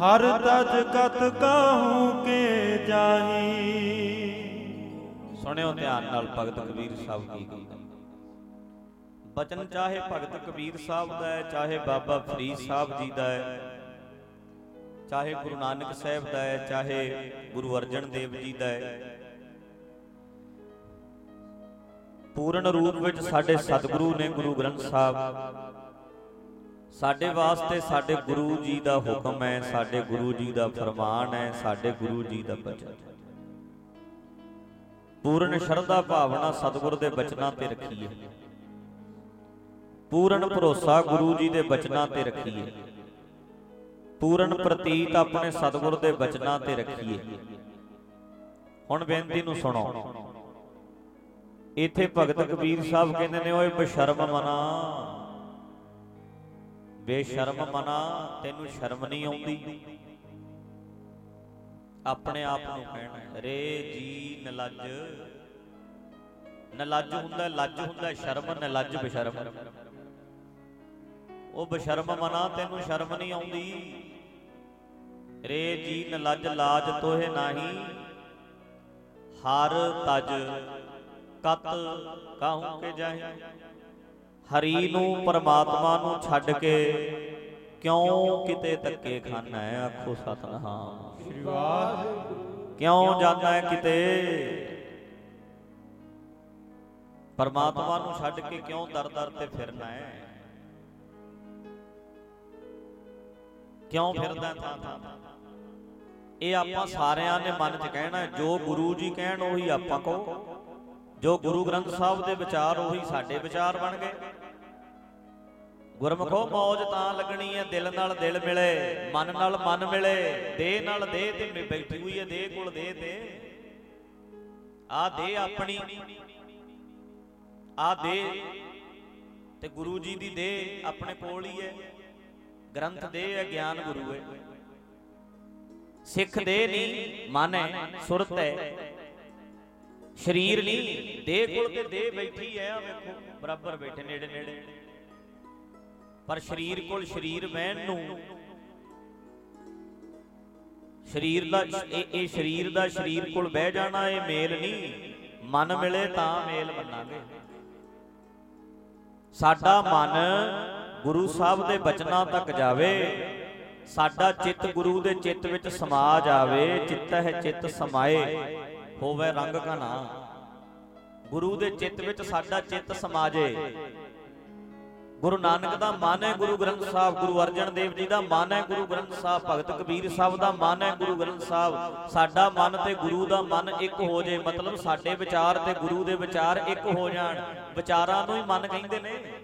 ਹਰ ਤਜ ਕਤ ਕਾਹੂ ਕੇ ਜਾਹੀ। ਸੁਣਿਓ ਧਿਆਨ ਨਾਲ ਭਗਤ ਕਬੀਰ ਸਾਹਿਬ ਕੀ ਕਹਿੰਦੇ ਬਚਨ ਚਾਹੇ ਭਗਤ ਕਬੀਰ ਸਾਹਿਬ ਦਾ ਹੈ, ਚਾਹੇ ਬਾਬਾ ਫਰੀਦ ਸਾਹਿਬ ਜੀ ਦਾ ਹੈ, ਚਾਹੇ ਗੁਰੂ ਨਾਨਕ ਸਾਹਿਬ ਦਾ ਹੈ, ਚਾਹੇ ਗੁਰੂ ਅਰਜਨ ਦੇਵ ਜੀ ਦਾ ਹੈ। ਪੂਰਨ ਰੂਪ ਵਿੱਚ ਸਾਡੇ ਸਤਿਗੁਰੂ ਨੇ ਗੁਰੂ ਗ੍ਰੰਥ ਸਾਹਿਬ। ਸਾਡੇ ਵਾਸਤੇ ਸਾਡੇ ਗੁਰੂ ਜੀ ਦਾ ਹੁਕਮ ਹੈ, ਸਾਡੇ ਗੁਰੂ ਜੀ ਦਾ ਫਰਮਾਨ ਹੈ, ਸਾਡੇ ਗੁਰੂ ਜੀ ਦਾ ਬਚਨ। ਹੈ ਪੂਰਨ ਸ਼ਰਧਾ ਭਾਵਨਾ ਸਤਿਗੁਰ ਦੇ ਬਚਨਾਂ ਤੇ ਰੱਖੀਏ। ਪੂਰਨ ਭਰੋਸਾ ਗੁਰੂ ਜੀ ਦੇ ਬਚਨਾਂ ਤੇ ਰੱਖੀਏ। ਪੂਰਨ ਪ੍ਰਤੀਤ ਆਪਣੇ ਸਤਿਗੁਰ ਦੇ ਬਚਨਾਂ ਤੇ ਰੱਖੀਏ। ਹੁਣ ਬੇਨਤੀ ਨੂੰ ਸੁਣੋ। ਇੱਥੇ ਭਗਤ ਕਬੀਰ ਸਾਹਿਬ ਕਹਿੰਦੇ ਨੇ, ਓਏ ਬਸ਼ਰਮ ਮਨਾ। ਬੇਸ਼ਰਮ ਮਨਾ, ਤੈਨੂੰ ਸ਼ਰਮ ਨਹੀਂ ਆਉਂਦੀ। ਆਪਣੇ ਆਪ ਨੂੰ ਕਹਿਣਾ ਰੇ ਜੀ ਨਲੱਜ। ਨਲੱਜ ਹੁੰਦਾ, ਲੱਜ ਹੁੰਦਾ, ਸ਼ਰਮ, ਨਲੱਜ ਬਸ਼ਰਮ। ਉਹ ਬਸ਼ਰਮ ਮਨਾ, ਤੈਨੂੰ ਸ਼ਰਮ ਨਹੀਂ ਆਉਂਦੀ। ਰੇ ਜੀ ਨ ਲੱਜ ਲਾਜ ਤੋਹਿ ਨਾਹੀ। ਹਰ ਤਜ, ਕਤ ਕਾਹੂ ਕੇ ਜਾਹੀ। ਹਰੀ ਨੂੰ ਪਰਮਾਤਮਾ ਨੂੰ ਛੱਡ ਕੇ ਕਿਉਂ ਕਿਤੇ ਧੱਕੇ ਖਾਨਾ ਹੈ? ਆਖੋ ਸਤਨਾਮ। ਸ੍ਰੀ ਵਾਹਿਗੁਰੂ ਕਿਉਂ ਜਾਂਦਾ ਹੈ ਕਿਤੇ? ਪਰਮਾਤਮਾ ਨੂੰ ਛੱਡ ਕੇ ਕਿਉਂ ਦਰ ਦਰ ਤੇ ਫਿਰਨਾ ਹੈ? ਕਿਉਂ ਫਿਰਦਾ ਥਾਂ ਥਾਂ? ਇਹ ਆਪਾਂ ਸਾਰਿਆਂ ਨੇ ਮਨ 'ਚ ਕਹਿਣਾ ਜੋ ਗੁਰੂ ਜੀ ਕਹਿਣ ਉਹੀ ਆਪਾਂ ਕਹੋ। ਜੋ ਗੁਰੂ ਗ੍ਰੰਥ ਸਾਹਿਬ ਦੇ ਵਿਚਾਰ ਉਹੀ ਸਾਡੇ ਵਿਚਾਰ ਬਣ ਗਏ। ਗੁਰਮਖੋ ਮੌਜ ਤਾਂ ਲੱਗਣੀ ਹੈ, ਦਿਲ ਨਾਲ ਦਿਲ ਮਿਲੇ, ਮਨ ਨਾਲ ਮਨ ਮਿਲੇ, ਦੇਹ ਨਾਲ ਦੇਹ ਤੇ ਬੈਠੀ ਹੋਈ ਹੈ, ਦੇਹ ਕੋਲ ਦੇਹ ਤੇ। ਆ ਦੇਹ ਆਪਣੀ, ਆ ਦੇਹ ਤੇ ਗੁਰੂ ਜੀ ਦੀ ਦੇਹ ਆਪਣੇ ਕੋਲ ਹੀ ਹੈ। ਗ੍ਰੰਥ ਦੇਹ ਹੈ, ਗਿਆਨ ਗੁਰੂ ਹੈ। ਸਿੱਖ ਦੇਹ ਨਹੀਂ, ਮਨ ਹੈ, ਸੁਰਤ ਹੈ। ਸਰੀਰ ਨਹੀਂ, ਦੇਹ ਕੋਲ ਤੇ ਦੇਹ ਬੈਠੀ ਹੈ ਆ ਵੇਖੋ, ਬਰਾਬਰ ਬੈਠੇ ਨੇੜੇ ਨੇੜੇ ਪਰ ਸਰੀਰ ਕੋਲ ਸਰੀਰ ਬਹਿਣ ਨੂੰ ਸਰੀਰ ਦਾ ਇਹ ਇਹ ਸਰੀਰ ਦਾ ਸਰੀਰ ਕੋਲ ਬਹਿ ਜਾਣਾ ਇਹ ਮੇਲ ਨਹੀਂ। ਮਨ ਮਿਲੇ ਤਾਂ ਮੇਲ ਮੰਨਾਂਗੇ ਸਾਡਾ ਮਨ ਗੁਰੂ ਸਾਹਿਬ ਦੇ ਬਚਨਾਂ ਤੱਕ ਜਾਵੇ। ਸਾਡਾ ਚਿੱਤ ਗੁਰੂ ਦੇ ਚਿੱਤ ਵਿੱਚ ਸਮਾ ਜਾਵੇ। ਚਿੱਤ ਹੈ ਚਿੱਤ ਸਮਾਏ। ਹੋਵੇ ਰੰਗ ਕਾ ਨਾ। ਗੁਰੂ ਦੇ ਚਿੱਤ ਵਿੱਚ ਸਾਡਾ ਚਿੱਤ ਸਮਾ ਜੇ। ਗੁਰੂ ਨਾਨਕ ਦਾ ਮਨ ਹੈ, ਗੁਰੂ ਗ੍ਰੰਥ ਸਾਹਿਬ, ਗੁਰੂ ਅਰਜਨ ਦੇਵ ਜੀ ਦਾ ਮਨ ਹੈ, ਗੁਰੂ ਗ੍ਰੰਥ ਸਾਹਿਬ, ਭਗਤ ਕਬੀਰ ਸਾਹਿਬ ਦਾ ਮਨ ਹੈ, ਗੁਰੂ ਗ੍ਰੰਥ ਸਾਹਿਬ। ਸਾਡਾ ਮਨ ਤੇ ਗੁਰੂ ਦਾ ਮਨ ਇੱਕ ਹੋ ਜੇ, ਮਤਲਬ ਸਾਡੇ ਵਿਚਾਰ ਤੇ ਗੁਰੂ ਦੇ ਵਿਚਾਰ ਇੱਕ ਹੋ ਜਾਣ। ਵਿਚਾਰਾਂ ਨੂੰ ਹੀ ਮਨ ਕਹਿੰਦੇ ਨੇ।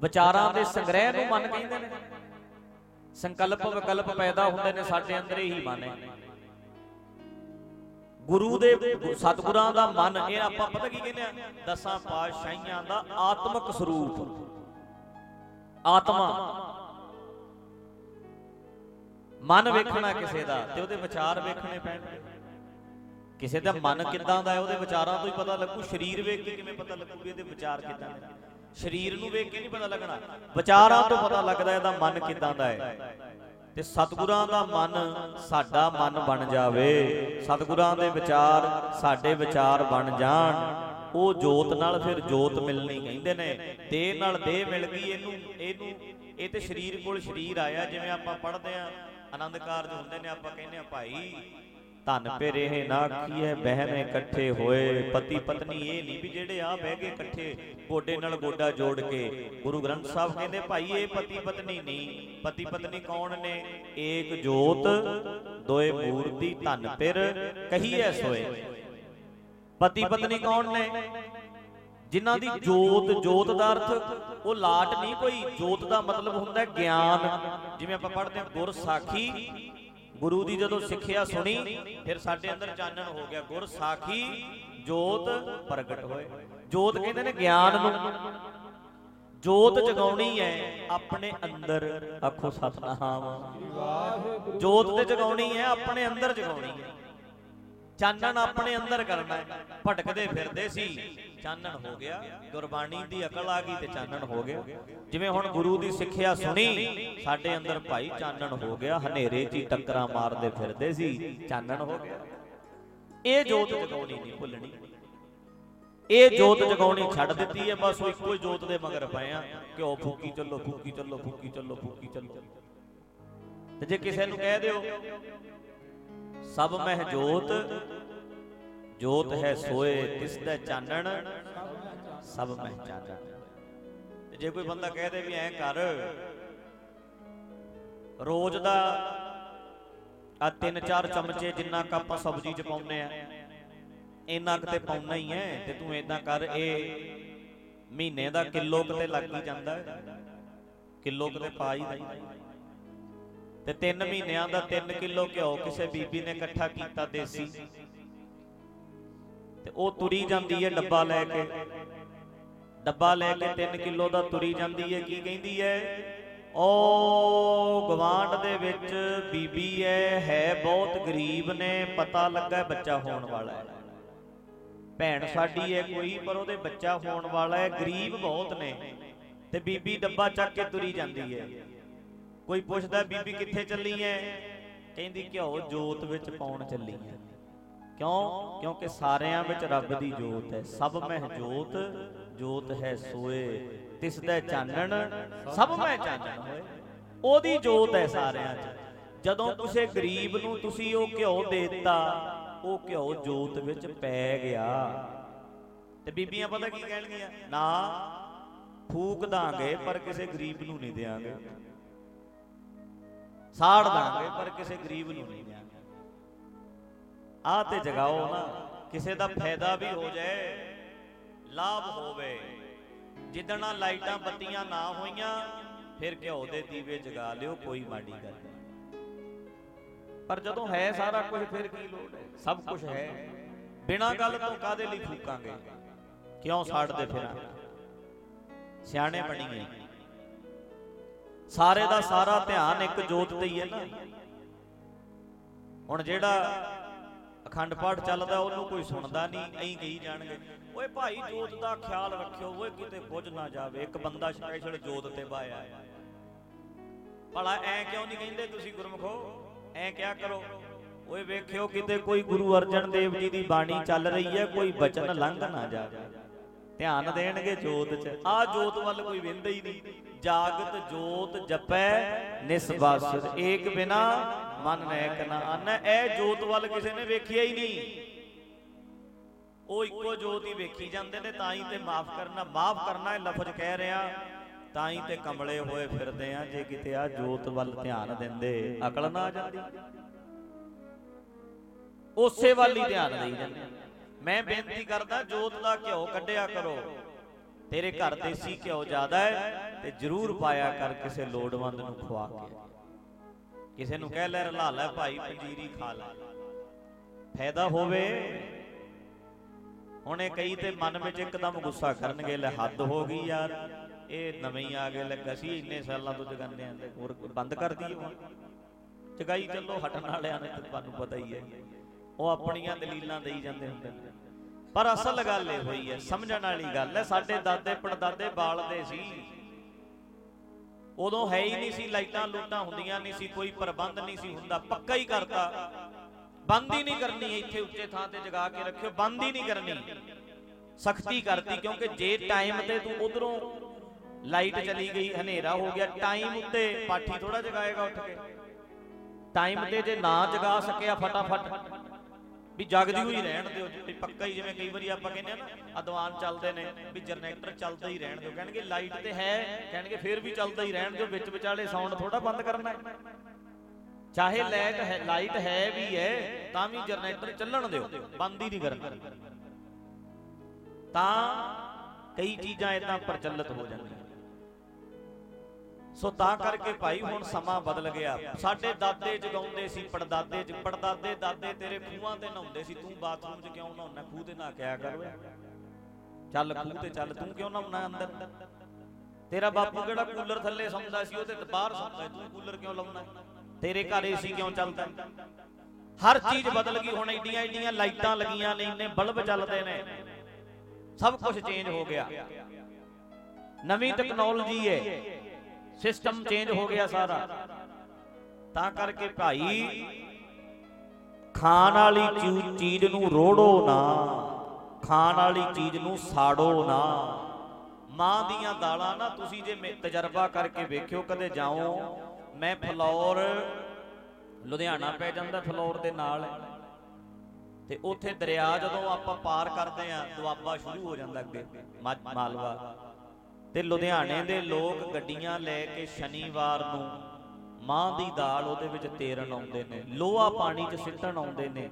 ਵਿਚਾਰਾਂ ਦੇ ਸੰਗ੍ਰਹਿ ਨੂੰ ਮਨ ਕਹਿੰਦੇ ਨੇ। ਸੰਕਲਪ ਵਿਕਲਪ ਪੈਦਾ ਹੁੰਦੇ ਨੇ, ਸਾਡੇ ਅੰਦਰ ਹੀ ਮਨ ਹੈ। ਗੁਰੂ ਦੇ ਸਤਿਗੁਰਾਂ ਦਾ ਮਨ, ਇਹ ਆਪਾਂ ਪਤਾ ਕੀ ਕਹਿੰਦੇ ਆ? ਦਸਾਂ ਪਾਤਸ਼ਾਹੀਆਂ ਦਾ ਆਤਮਿਕ ਸਰੂਪ। ਆਤਮਾ। ਮਨ ਵੇਖਣਾ ਕਿਸੇ ਦਾ ਤੇ ਉਹਦੇ ਵਿਚਾਰ ਵੇਖਣੇ ਪੈਣਗੇ। ਕਿਸੇ ਦਾ ਮਨ ਕਿੱਦਾਂ ਦਾ ਹੈ, ਉਹਦੇ ਵਿਚਾਰਾਂ ਤੋਂ ਹੀ ਪਤਾ ਲੱਗੂ, ਸਰੀਰ ਵੇਖ ਕੇ ਕਿਵੇਂ ਪਤਾ ਲੱਗੂ ਇਹਦੇ ਵਿਚਾਰ ਕਿੱਦਾਂ ਦੇ ਸਰੀਰ ਨੂੰ ਵੇਖ ਕੇ ਨਹੀਂ ਪਤਾ ਲੱਗਣਾ। ਵਿਚਾਰਾਂ ਤੋਂ ਪਤਾ ਲੱਗਦਾ ਇਹਦਾ ਮਨ ਕਿੱਦਾਂ ਦਾ ਹੈ। ਤੇ ਸਤਿਗੁਰਾਂ ਦਾ ਮਨ ਸਾਡਾ ਮਨ ਬਣ ਜਾਵੇ। ਸਤਿਗੁਰਾਂ ਦੇ ਵਿਚਾਰ ਸਾਡੇ ਵਿਚਾਰ ਬਣ ਜਾਣ। ਉਹ ਜੋਤ ਨਾਲ ਫਿਰ ਜੋਤ ਮਿਲਣੀ ਕਹਿੰਦੇ ਨੇ। ਦੇਹ ਨਾਲ ਦੇਹ ਮਿਲ ਗਈ ਇਹਨੂੰ ਇਹਨੂੰ, ਇਹ ਤੇ ਸਰੀਰ ਕੋਲ ਸਰੀਰ ਆਇਆ। ਜਿਵੇਂ ਆਪਾਂ ਪੜ੍ਹਦੇ ਆ ਆਨੰਦ ਕਾਰਜ ਹੁੰਦੇ ਨੇ, ਆਪਾਂ ਕਹਿੰਦੇ ਆ ਭਾਈ ਧਨ ਪੇਰੇ ਨਾ ਕੀਏ ਬਹਿਨੇ ਇਕੱਠੇ ਹੋਏ। ਪਤੀ ਪਤਨੀ ਇਹ ਨਹੀਂ ਵੀ ਜਿਹੜੇ ਆ ਬਹਿ ਗਏ ਇਕੱਠੇ, ਗੋਡੇ ਨਾਲ ਗੋਡਾ ਜੋੜ ਕੇ। ਗੁਰੂ ਗ੍ਰੰਥ ਸਾਹਿਬ ਕਹਿੰਦੇ, ਭਾਈ, ਇਹ ਪਤੀ ਪਤਨੀ ਨਹੀਂ। ਪਤੀ ਪਤਨੀ ਕੌਣ ਨੇ? ਏਕ ਜੋਤ, ਦੋਏ ਮੂਰਤੀ, ਧਨ ਪਿਰ, ਕਹੀਐ ਸੋਏ। ਪਤੀ ਪਤਨੀ ਕੌਣ ਨੇ? ਜਿਨ੍ਹਾਂ ਦੀ ਜੋਤ ਜੋਤ ਦਾ ਅਰਥ, ਉਹ ਲਾਟ ਨਹੀਂ ਕੋਈ। ਜੋਤ ਦਾ ਮਤਲਬ ਹੁੰਦਾ ਗਿਆਨ। ਜਿਵੇਂ ਆਪਾਂ ਪੜ੍ਹਦੇ ਹਾਂ ਗੁਰ ਸਾਖੀ ਗੁਰੂ ਦੀ ਜਦੋਂ ਸਿੱਖਿਆ ਸੁਣੀ ਫਿਰ ਸਾਡੇ ਅੰਦਰ ਚਾਨਣ ਹੋ ਗਿਆ ਗੁਰ ਸਾਖੀ ਜੋਤ ਪ੍ਰਗਟ ਹੋਏ। ਜੋਤ ਕਹਿੰਦੇ ਨੇ ਗਿਆਨ ਨੂੰ। ਜੋਤ ਜਗਾਉਣੀ ਹੈ ਆਪਣੇ ਅੰਦਰ ਆਖੋ ਸਤਨਾਮ। ਜੋਤ ਤੇ ਜਗਾਉਣੀ ਹੈ ਆਪਣੇ ਅੰਦਰ ਜਗਾਉਣੀ ਹੈ ਚਾਨਣ ਆਪਣੇ ਅੰਦਰ ਕਰਨਾ ਹੈ ਭਟਕਦੇ ਫਿਰਦੇ ਸੀ। ਚਾਨਣ ਹੋ ਗਿਆ ਗੁਰਬਾਣੀ ਦੀ ਅਕਲ ਆ ਗਈ ਤੇ ਚਾਨਣ ਹੋ ਗਿਆ। ਜਿਵੇਂ ਹੁਣ ਗੁਰੂ ਦੀ ਸਿੱਖਿਆ ਸੁਣੀ ਸਾਡੇ ਅੰਦਰ ਭਾਈ ਚਾਨਣ ਹੋ ਗਿਆ ਹਨੇਰੇ 'ਚ ਹੀ ਟੱਕਰਾਂ ਮਾਰਦੇ ਫਿਰਦੇ ਸੀ ਚਾਨਣ ਹੋ ਗਿਆ। ਇਹ ਜੋਤ ਜਗਾਉਣੀ ਨਹੀਂ ਭੁੱਲਣੀ। ਇਹ ਜੋਤ ਜਗਾਉਣੀ ਛੱਡ ਦਿੱਤੀ ਹੈ ਬਸ ਇੱਕੋ ਹੀ ਜੋਤ ਦੇ ਮਗਰ ਪਏ ਆ। ਉਹ ਫੂਕੀ ਚੱਲੋ ਫੂਕੀ ਚੱਲੋ ਫੂਕੀ ਚੱਲੋ ਫੂਕੀ ਚੱਲੋ। ਤੇ ਜੇ ਕਿਸੇ ਨੂੰ ਕਹਿ ਦਿਓ ਸਭ ਮਹਿ ਜੋਤ ਜੋਤ ਹੈ ਸੋਏ ਤਿਸ ਦਾ ਚਾਨਣ ਸਭ ਮਹਿ ਚਾਨਣ। ਤੇ ਜੇ ਕੋਈ ਬੰਦਾ ਕਹਿ ਦੇ ਵੀ ਐਂ ਕਰ ਰੋਜ਼ ਦਾ ਆ ਤਿੰਨ ਚਾਰ ਚਮਚੇ ਜਿੰਨਾ ਕ ਆਪਾਂ ਸਬਜ਼ੀ ਚ ਪਾਉਨੇ ਆ ਇੰਨਾ ਕੁ ਤੇ ਪਾਉਣਾ ਹੀ ਐ ਤੇ ਤੂੰ ਇਦਾਂ ਕਰ ਇਹ ਮਹੀਨੇ ਦਾ ਕਿਲੋ ਕਿਤੇ ਲੱਗ ਹੀ ਜਾਂਦਾ ਕਿਲੋ ਕਿਤੇ ਪਾ ਹੀ ਦਈ ਤੇ 3 ਮਹੀਨਿਆਂ ਦਾ 3 ਕਿਲੋ ਘਿਓ ਕਿਸੇ ਬੀਬੀ ਨੇ ਇਕੱਠਾ ਕੀਤਾ ਦੇਸੀ। ਤੇ ਉਹ ਤੁਰੀ ਜਾਂਦੀ ਹੈ ਡੱਬਾ ਲੈ ਕੇ। ਡੱਬਾ ਲੈ ਕੇ 3 ਕਿਲੋ ਦਾ ਤੁਰੀ ਜਾਂਦੀ ਹੈ ਕੀ ਕਹਿੰਦੀ ਹੈ ਓ ਗਵਾਂਡ ਦੇ ਵਿੱਚ ਬੀਬੀ ਹੈ ਹੈ ਬਹੁਤ ਗਰੀਬ ਨੇ, ਪਤਾ ਲੱਗਾ ਬੱਚਾ ਹੋਣ ਵਾਲਾ ਹੈ ਭੈਣ ਸਾਡੀ ਹੈ ਕੋਈ, ਪਰ ਉਹਦੇ ਬੱਚਾ ਹੋਣ ਵਾਲਾ ਹੈ ਗਰੀਬ ਬਹੁਤ ਨੇ। ਤੇ ਬੀਬੀ ਡੱਬਾ ਚੱਕ ਕੇ ਤੁਰੀ ਜਾਂਦੀ ਹੈ ਕੋਈ ਪੁੱਛਦਾ ਬੀਬੀ ਕਿੱਥੇ ਚੱਲੀ ਐ ਕਹਿੰਦੀ ਘਿਓ ਜੋਤ ਵਿੱਚ ਪਾਉਣ ਚੱਲੀ ਐ ਕਿਉਂ? ਕਿਉਂਕਿ ਸਾਰਿਆਂ ਵਿੱਚ ਰੱਬ ਦੀ ਜੋਤ ਹੈ। ਸਭ ਮਹਿ ਜੋਤ ਜੋਤ ਹੈ ਸੋਏ। ਤਿਸ ਦਾ ਚਾਨਣ, ਸਭ ਮਹਿ ਚਾਨਣ ਹੋਏ। ਉਹਦੀ ਜੋਤ ਹੈ ਸਾਰਿਆਂ 'ਚ। ਜਦੋਂ ਕਿਸੇ ਗਰੀਬ ਨੂੰ ਤੁਸੀਂ ਉਹ ਘਿਓ ਦੇ ਦਿੱਤਾ, ਉਹ ਘਿਓ ਜੋਤ ਵਿੱਚ ਪੈ ਗਿਆ। ਤੇ ਬੀਬੀਆਂ ਪਤਾ ਕੀ ਕਹਿਣਗੀਆਂ? ਨਾ, ਫੂਕ ਦਾਂਗੇ ਪਰ ਕਿਸੇ ਗਰੀਬ ਨੂੰ ਨਹੀਂ ਦੇਾਂਗੇ ਸਾੜ ਦਾਂਗੇ ਪਰ ਕਿਸੇ ਗਰੀਬ ਨੂੰ ਨਹੀਂ ਆ ਤੇ ਜਗਾਓ ਨਾ, ਕਿਸੇ ਦਾ ਫਾਇਦਾ ਵੀ ਹੋ ਜਾਏ, ਲਾਭ ਹੋਵੇ। ਜਿੱਦਣਾ ਲਾਈਟਾਂ ਬੱਤੀਆਂ ਨਾ ਹੋਈਆਂ, ਫਿਰ ਘਿਓ ਦੇ ਦੀਵੇ ਜਗਾ ਲਿਓ, ਕੋਈ ਮਾੜੀ ਗੱਲ ਨਹੀਂ। ਪਰ ਜਦੋਂ ਹੈ ਸਾਰਾ ਕੁਝ, ਫਿਰ ਕੀ ਲੋੜ ਹੈ? ਸਭ ਕੁਝ ਹੈ। ਬਿਨਾਂ ਗੱਲ ਤੋਂ ਕਾਦੇ ਲਈ ਫੂਕਾਂਗੇ? ਕਿਉਂ ਸਾੜਦੇ ਫਿਰਾਂ? ਸਿਆਣੇ ਬਣੀਏ। ਸਾਰੇ ਦਾ ਸਾਰਾ ਧਿਆਨ ਇੱਕ ਜੋਤ ਤੇ ਹੀ ਹੈ ਨਾ। ਹੁਣ ਜਿਹੜਾ ਅਖੰਡ ਪਾਠ ਚੱਲਦਾ, ਉਹਨੂੰ ਕੋਈ ਸੁਣਦਾ ਨਹੀਂ, ਐਂ ਕਹੀ ਜਾਣਗੇ। ਓਏ ਭਾਈ, ਜੋਤ ਦਾ ਖਿਆਲ ਰੱਖਿਓ, ਓਏ ਕਿਤੇ ਬੁੱਝ ਨਾ ਜਾਵੇ, ਇੱਕ ਬੰਦਾ ਸਪੈਸ਼ਲ ਜੋਤ ਤੇ ਬਾਇਆ ਹੈ ਭਲਾ ਐ ਕਿਉਂ ਨਹੀਂ ਕਹਿੰਦੇ ਤੁਸੀਂ ਗੁਰਮਖੋ? ਐ ਕਿਆ ਕਰੋ? ਓਏ ਵੇਖਿਓ ਕਿਤੇ ਕੋਈ ਗੁਰੂ ਅਰਜਨ ਦੇਵ ਜੀ ਦੀ ਬਾਣੀ ਚੱਲ ਰਹੀ ਹੈ, ਕੋਈ ਬਚਨ ਲੰਘ ਨਾ ਜਾਵੇ। ਧਿਆਨ ਦੇਣਗੇ ਜੋਤ 'ਚ। ਆ ਜੋਤ ਵੱਲ ਕੋਈ ਵੇਂਦਾ ਹੀ ਨਹੀਂ। ਜਾਗਤ ਜੋਤ ਜਪੈ ਨਿਸਬਾਸਰ ਏਕ ਬਿਨਾ ਮਨ ਨੈਕ ਨਾ ਅੰਨ ਇਹ ਜੋਤ ਵੱਲ ਕਿਸੇ ਨੇ ਵੇਖਿਆ ਹੀ ਨਹੀਂ। ਉਹ ਇੱਕੋ ਜੋਤ ਹੀ ਵੇਖੀ ਜਾਂਦੇ ਨੇ, ਤਾਂ ਹੀ ਤੇ ਮਾਫ ਕਰਨਾ ਮਾਫ ਕਰਨਾ ਇਹ ਲਫ਼ਜ਼ ਕਹਿ ਰਿਹਾ। ਤਾਂ ਹੀ ਤੇ ਕਮਲੇ ਹੋਏ ਫਿਰਦੇ ਆ, ਜੇ ਕਿਤੇ ਆ ਜੋਤ ਵੱਲ ਧਿਆਨ ਦਿੰਦੇ, ਅਕਲ ਨਾ ਆ ਜਾਂਦੀ। ਉਸੇ ਵੱਲ ਹੀ ਧਿਆਨ ਦੇਈ ਜਾਂਦੇ ਮੈਂ ਬੇਨਤੀ ਕਰਦਾ, ਜੋਤ ਦਾ ਘਿਓ ਕੱਢਿਆ ਕਰੋ। ਤੇਰੇ ਘਰ ਦੇਸੀ ਘਿਓ ਜ਼ਿਆਦਾ ਹੈ, ਤੇ ਜ਼ਰੂਰ ਪਾਇਆ ਕਰ ਕਿਸੇ ਲੋੜਵੰਦ ਨੂੰ ਖਵਾ ਕੇ। ਕਿਸੇ ਨੂੰ ਕਹਿ ਲੈ, ਰਲਾ ਲੈ ਭਾਈ, ਪੰਜੀਰੀ ਖਾ ਲੈ। ਫਾਇਦਾ ਹੋਵੇ, ਹੁਣ ਇਹ ਕਈ ਤੇ ਮਨ ਵਿੱਚ ਇੱਕਦਮ ਗੁੱਸਾ ਕਰਨਗੇ, ਲੈ ਹੱਦ ਹੋ ਗਈ ਯਾਰ, ਇਹ ਨਵੇਂ ਹੀ ਆ ਗਏ ਲੱਗਾ ਸੀ ਇੰਨੇ ਸਾਲਾਂ ਤੋਂ ਜਗਾਉਂਦੇ ਆਂ, ਤੇ ਹੋਰ ਬੰਦ ਕਰ ਦਈਏ ਹੁਣ। ਜਗਾਈ ਚੱਲੋ, ਹਟਣ ਵਾਲਿਆਂ ਨੇ ਤੇ ਤੁਹਾਨੂੰ ਪਤਾ ਹੀ ਹੈ। ਉਹ ਆਪਣੀਆਂ ਦਲੀਲਾਂ ਦੇਈ ਜਾਂਦੇ ਹੁੰਦੇ ਨੇ। ਪਰ ਅਸਲ ਗੱਲ ਇਹ ਹੋਈ ਹੈ, ਸਮਝਣ ਵਾਲੀ ਗੱਲ ਹੈ, ਸਾਡੇ ਦਾਦੇ ਪੜਦਾਦੇ ਬਾਲਦੇ ਸੀ। ਉਦੋਂ ਹੈ ਹੀ ਨਹੀਂ ਸੀ, ਲਾਈਟਾਂ ਲੂਟਾਂ ਹੁੰਦੀਆਂ ਨਹੀਂ ਸੀ, ਕੋਈ ਪ੍ਰਬੰਧ ਨਹੀਂ ਸੀ ਹੁੰਦਾ, ਪੱਕਾ ਹੀ ਕਰਤਾ। ਬੰਦ ਹੀ ਨਹੀਂ ਕਰਨੀ ਇੱਥੇ ਉੱਚੇ ਥਾਂ ਤੇ ਜਗਾ ਕੇ ਰੱਖਿਓ, ਬੰਦ ਹੀ ਨਹੀਂ ਕਰਨੀ। ਸਖਤੀ ਕਰਤੀ, ਕਿਉਂਕਿ ਜੇ ਟਾਈਮ ਤੇ ਤੂੰ ਉਧਰੋਂ ਲਾਈਟ ਚਲੀ ਗਈ, ਹਨੇਰਾ ਹੋ ਗਿਆ, ਟਾਈਮ ਉੱਤੇ ਪਾਠੀ ਥੋੜਾ ਜਗਾਏਗਾ ਉੱਠ ਕੇ। ਟਾਈਮ ਤੇ ਜੇ ਨਾ ਜਗਾ ਸਕਿਆ ਫਟਾਫਟ। ਵੀ ਜਗਦੀ ਹੋਈ ਰਹਿਣ ਦਿਓ ਵੀ ਪੱਕਾ ਹੀ ਜਿਵੇਂ ਕਈ ਵਾਰੀ ਆਪਾਂ ਕਹਿੰਦੇ ਆ ਨਾ, ਅਦਵਾਨ ਚੱਲਦੇ ਨੇ, ਵੀ ਜਨਰੇਟਰ ਚੱਲਦਾ ਹੀ ਰਹਿਣ ਦਿਓ। ਕਹਿਣਗੇ ਲਾਈਟ ਤੇ ਹੈ, ਕਹਿਣਗੇ ਫੇਰ ਵੀ ਚੱਲਦਾ ਹੀ ਰਹਿਣ ਦਿਓ, ਵਿੱਚ ਵਿਚਾਲੇ ਸਾਊਂਡ ਥੋੜਾ ਬੰਦ ਕਰਨਾ ਹੈ। ਚਾਹੇ ਲਾਈਟ ਹੈ ਲਾਈਟ ਹੈ ਵੀ ਹੈ, ਤਾਂ ਵੀ ਜਨਰੇਟਰ ਚੱਲਣ ਦਿਓ, ਬੰਦ ਹੀ ਨਹੀਂ ਕਰਨਾ। ਤਾਂ ਕਈ ਚੀਜ਼ਾਂ ਇਦਾਂ ਪ੍ਰਚਲਿਤ ਹੋ ਜਾਂਦੀਆਂ। ਸੋ ਤਾਂ ਕਰਕੇ ਭਾਈ, ਹੁਣ ਸਮਾਂ ਬਦਲ ਗਿਆ। ਸਾਡੇ ਦਾਦੇ ਜਗਾਉਂਦੇ ਸੀ, ਪੜਦਾਦੇ ਚ ਪੜਦਾਦੇ, ਦਾਦੇ ਤੇਰੇ ਖੂਹਾਂ ਤੇ ਨਹਾਉਂਦੇ ਸੀ। ਤੂੰ ਬਾਥਰੂਮ 'ਚ ਕਿਉਂ ਨਹਾਉਣਾ ਖੂਹ ਤੇ ਨਹਾ ਕੇ ਕਰ ਚੱਲ, ਖੂਹ ਤੇ ਚੱਲ, ਤੂੰ ਕਿਉਂ ਨਹਾਉਣਾ ਅੰਦਰ? ਤੇਰਾ ਬਾਪੂ ਕਿਹੜਾ ਕੂਲਰ ਥੱਲੇ ਸੌਂਦਾ ਸੀ? ਉਹ ਤੇ ਬਾਹਰ ਸੌਂਦਾ ਤੂੰ ਕੂਲਰ ਕਿਉਂ ਲਾਉਣਾ? ਤੇਰੇ ਘਰ ਏਸੀ ਕਿਉਂ ਚੱਲਦਾ? ਹਰ ਚੀਜ਼ ਬਦਲ ਗਈ। ਹੁਣ ਏਡੀਆਂ ਏਡੀਆਂ ਲਾਈਟਾਂ ਲੱਗੀਆਂ ਨੇ, ਇੰਨੇ ਬਲਬ ਚੱਲਦੇ ਨੇ। ਸਭ ਕੁਝ ਚੇਂਜ ਹੋ ਗਿਆ। ਨਵੀਂ ਟੈਕਨੋਲੋਜੀ ਹੈ ਸਿਸਟਮ ਚੇਂਜ ਹੋ ਗਿਆ ਸਾਰਾ। ਤਾਂ ਕਰਕੇ ਭਾਈ, ਖਾਣ ਵਾਲੀ ਚੀਜ਼ ਨੂੰ ਰੋੜੋ ਨਾ, ਖਾਣ ਵਾਲੀ ਚੀਜ਼ ਨੂੰ ਸਾੜੋ ਨਾ। ਮਾਂ ਦੀਆਂ ਦਾਲਾਂ ਨਾ ਤੁਸੀਂ ਜੇ ਤਜਰਬਾ ਕਰਕੇ ਵੇਖਿਓ, ਕਦੇ ਜਾਓ, ਮੈਂ ਫਲੌਰ, ਲੁਧਿਆਣਾ ਪੈ ਜਾਂਦਾ ਫਲੌਰ ਦੇ ਨਾਲ। ਤੇ ਉੱਥੇ ਦਰਿਆ ਜਦੋਂ ਆਪਾਂ ਪਾਰ ਕਰਦੇ ਆ, ਦੁਆਬਾ ਸ਼ੁਰੂ ਹੋ ਜਾਂਦਾ ਅੱਗੇ ਮਾਲਵਾ। ਤੇ ਲੁਧਿਆਣੇ ਦੇ ਲੋਕ ਗੱਡੀਆਂ ਲੈ ਕੇ ਸ਼ਨੀਵਾਰ ਨੂੰ ਮਾਂ ਦੀ ਦਾਲ ਉਹਦੇ ਵਿੱਚ ਤੇਰਨ ਆਉਂਦੇ ਨੇ, ਲੋਹਾ ਪਾਣੀ 'ਚ ਸਿੱਟਣ ਆਉਂਦੇ ਨੇ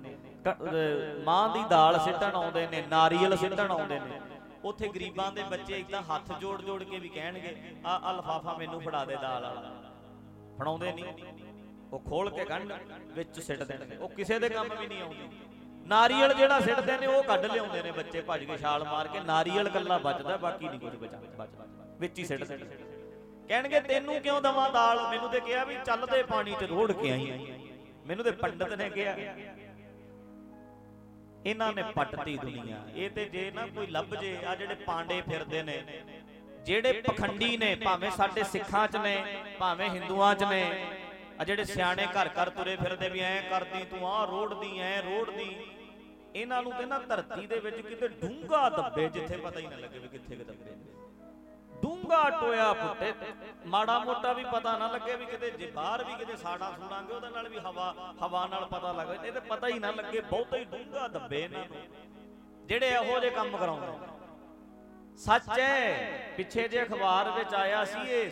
ਮਾਂ ਦੀ ਦਾਲ ਸਿੱਟਣ ਆਉਂਦੇ ਨੇ, ਨਾਰੀਅਲ ਸਿੱਟਣ ਆਉਂਦੇ ਨੇ। ਉੱਥੇ ਗਰੀਬਾਂ ਦੇ ਬੱਚੇ ਇੱਕ ਤਾਂ ਹੱਥ ਜੋੜ ਜੋੜ ਕੇ ਵੀ ਕਹਿਣਗੇ, ਆ ਆ ਲਫਾਫਾ ਮੈਨੂੰ ਫੜਾ ਦੇ ਦਾਲ ਵਾਲਾ। ਫੜਾਉਂਦੇ ਨਹੀਂ। ਉਹ ਖੋਲ ਕੇ ਗੰਢ ਵਿੱਚ ਸਿੱਟ ਦੇਣਗੇ। ਉਹ ਕਿਸੇ ਦੇ ਕੰਮ ਵੀ ਨਹੀਂ ਆਉਂਦੀ। ਨਾਰੀਅਲ ਜਿਹੜਾ ਸਿੱਟਦੇ ਨੇ, ਉਹ ਕੱਢ ਲਿਆਉਂਦੇ ਨੇ ਬੱਚੇ, ਭੱਜ ਕੇ ਛਾਲ ਮਾਰ ਕੇ, ਨਾਰੀਅਲ ਕੱਲਾ ਬਚਦਾ ਬਾਕੀ ਨਹੀਂ ਕੁਝ ਬਚਦਾ ਵਿੱਚ ਹੀ ਸਿੱਟ ਦੇਣਗੇ ਕਹਿਣਗੇ, ਤੈਨੂੰ ਕਿਉਂ ਦਵਾਂ ਦਾਲ? ਮੈਨੂੰ ਤੇ ਕਿਹਾ ਵੀ ਚੱਲਦੇ ਪਾਣੀ 'ਚ ਰੋੜ ਕੇ ਆਈ ਮੈਨੂੰ ਤੇ ਪੰਡਤ ਨੇ ਕਿਹਾ। ਇਹਨਾਂ ਨੇ ਪੱਟਤੀ ਦੁਨੀਆ। ਇਹ ਤੇ ਜੇ ਨਾ ਕੋਈ ਲੱਭ ਜੇ ਆ ਜਿਹੜੇ ਪਾਂਡੇ ਫਿਰਦੇ ਨੇ, ਜਿਹੜੇ ਪਖੰਡੀ ਨੇ, ਭਾਵੇਂ ਸਾਡੇ ਸਿੱਖਾਂ 'ਚ ਨੇ, ਭਾਵੇਂ ਹਿੰਦੂਆਂ 'ਚ ਨੇ ਆ ਜਿਹੜੇ ਸਿਆਣੇ ਘਰ ਘਰ ਤੁਰੇ ਫਿਰਦੇ ਵੀ ਐਂ ਕਰਦੀ, ਤੂੰ ਆਹ ਐ ਐਂ ਰੋੜਦੀ ਇਹਨਾਂ ਨੂੰ ਤੇ ਨਾ ਧਰਤੀ ਦੇ ਵਿੱਚ ਕਿਤੇ ਡੂੰਘਾ ਦੱਬੇ ਜਿੱਥੇ ਪਤਾ ਹੀ ਨਾ ਲੱਗੇ ਵੀ ਕਿੱਥੇ ਕਿ ਦੱਬੇ ਨੇ। ਟੋਇਆ ਪੁੱਟੇ। ਮਾੜਾ ਮੋਟਾ ਵੀ ਪਤਾ ਨਾ ਲੱਗੇ ਵੀ ਕਿਤੇ ਜੇ ਬਾਹਰ ਵੀ ਕਿਤੇ ਸਾੜਾ ਸੁਣਾਂਗੇ ਉਹਦੇ ਨਾਲ ਵੀ ਹਵਾ ਹਵਾ ਨਾਲ ਪਤਾ ਲੱਗੇ ਇਹ ਤੇ ਪਤਾ ਹੀ ਨਾ ਲੱਗੇ, ਬਹੁਤਾ ਹੀ ਡੂੰਘਾ ਦੱਬੇ ਇਹਨਾਂ ਨੂੰ। ਜਿਹੜੇ ਇਹੋ ਜਿਹੇ ਕੰਮ ਕਰਾਉਂਦੇ ਸੱਚ। ਹੈ ਪਿੱਛੇ ਜੇ ਅਖਬਾਰ ਵਿੱਚ ਆਇਆ ਸੀ ਇਹ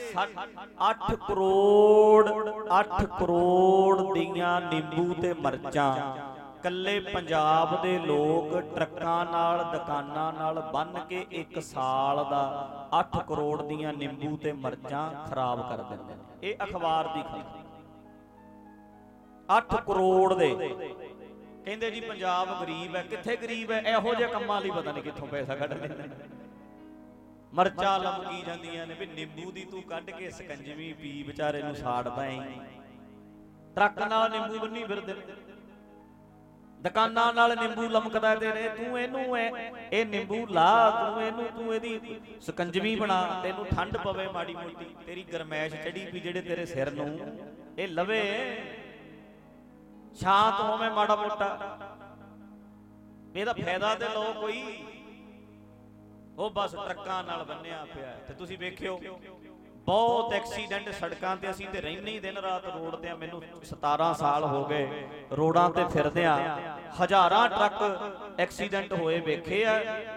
8 ਕਰੋੜ 8 ਕਰੋੜ ਦੀਆਂ ਨਿੰਬੂ ਤੇ ਮਰਚਾਂ। ਕੱਲੇ ਪੰਜਾਬ ਦੇ ਲੋਕ ਟਰੱਕਾਂ ਨਾਲ, ਦੁਕਾਨਾਂ ਨਾਲ ਬੰਨ ਕੇ ਇੱਕ ਸਾਲ ਦਾ 8 ਕਰੋੜ ਦੀਆਂ ਨਿੰਬੂ ਤੇ ਮਰਚਾਂ ਖਰਾਬ ਕਰ ਦਿੰਦੇ ਨੇ। ਇਹ ਅਖਬਾਰ ਦੀ ਖਬਰ। 8 ਕਰੋੜ ਦੇ। ਕਹਿੰਦੇ ਜੀ, ਪੰਜਾਬ ਗਰੀਬ ਹੈ। ਕਿੱਥੇ ਗਰੀਬ ਹੈ? ਇਹੋ ਜਿਹੇ ਕੰਮਾਂ ਲਈ ਪਤਾ ਨਹੀਂ ਕਿੱਥੋਂ ਪੈਸਾ ਕੱਢ ਲੈਂਦੇ ਨੇ। ਮਰਚਾਂ ਲਮਕੀ ਜਾਂਦੀਆਂ ਨੇ ਵੀ ਨਿੰਬੂ ਦੀ ਤੂੰ ਕੱਢ ਕੇ ਸਕੰਜਵੀ ਪੀ ਵਿਚਾਰੇ ਨੂੰ ਸਾੜਦਾ ਐ ਟਰੱਕ ਨਾਲ ਨਿੰਬੂ ਬੰਨੀ ਫਿਰਦੇ। ਦੁਕਾਨਾਂ ਨਾਲ ਨਿੰਬੂ ਲਮਕਦਾ ਤੇਰੇ ਤੂੰ ਇਹਨੂੰ ਇਹ ਨਿੰਬੂ ਲਾ, ਤੂੰ ਇਹਨੂੰ, ਤੂੰ ਇਹਦੀ ਸਕੰਜਵੀ ਬਣਾ, ਤੈਨੂੰ ਠੰਡ ਪਵੇ ਮਾੜੀ ਮੋਟੀ, ਤੇਰੀ ਗਰਮੈਸ਼ ਚੜੀ ਵੀ ਜਿਹੜੇ ਤੇਰੇ ਸਿਰ ਨੂੰ, ਇਹ ਲਵੇ। ਸ਼ਾਂਤ ਹੋਵੇ ਮਾੜਾ ਮੋਟਾ। ਇਹਦਾ ਫਾਇਦਾ ਤੇ ਲਓ ਕੋਈ। ਉਹ ਬਸ ਟਰੱਕਾਂ ਨਾਲ ਬੰਨਿਆ ਪਿਆ ਤੇ ਤੁਸੀਂ ਵੇਖਿਓ, ਬਹੁਤ ਐਕਸੀਡੈਂਟ ਸੜਕਾਂ ਤੇ ਅਸੀਂ ਤੇ ਰਹਿੰਦੇ ਹੀ ਦਿਨ ਰਾਤ ਰੋਡ ਤੇ ਆ। ਮੈਨੂੰ 17 ਸਾਲ ਹੋ ਗਏ ਰੋਡਾਂ ਤੇ ਫਿਰਦੇ ਆ। ਹਜ਼ਾਰਾਂ ਟਰੱਕ ਐਕਸੀਡੈਂਟ ਹੋਏ ਵੇਖੇ ਆ।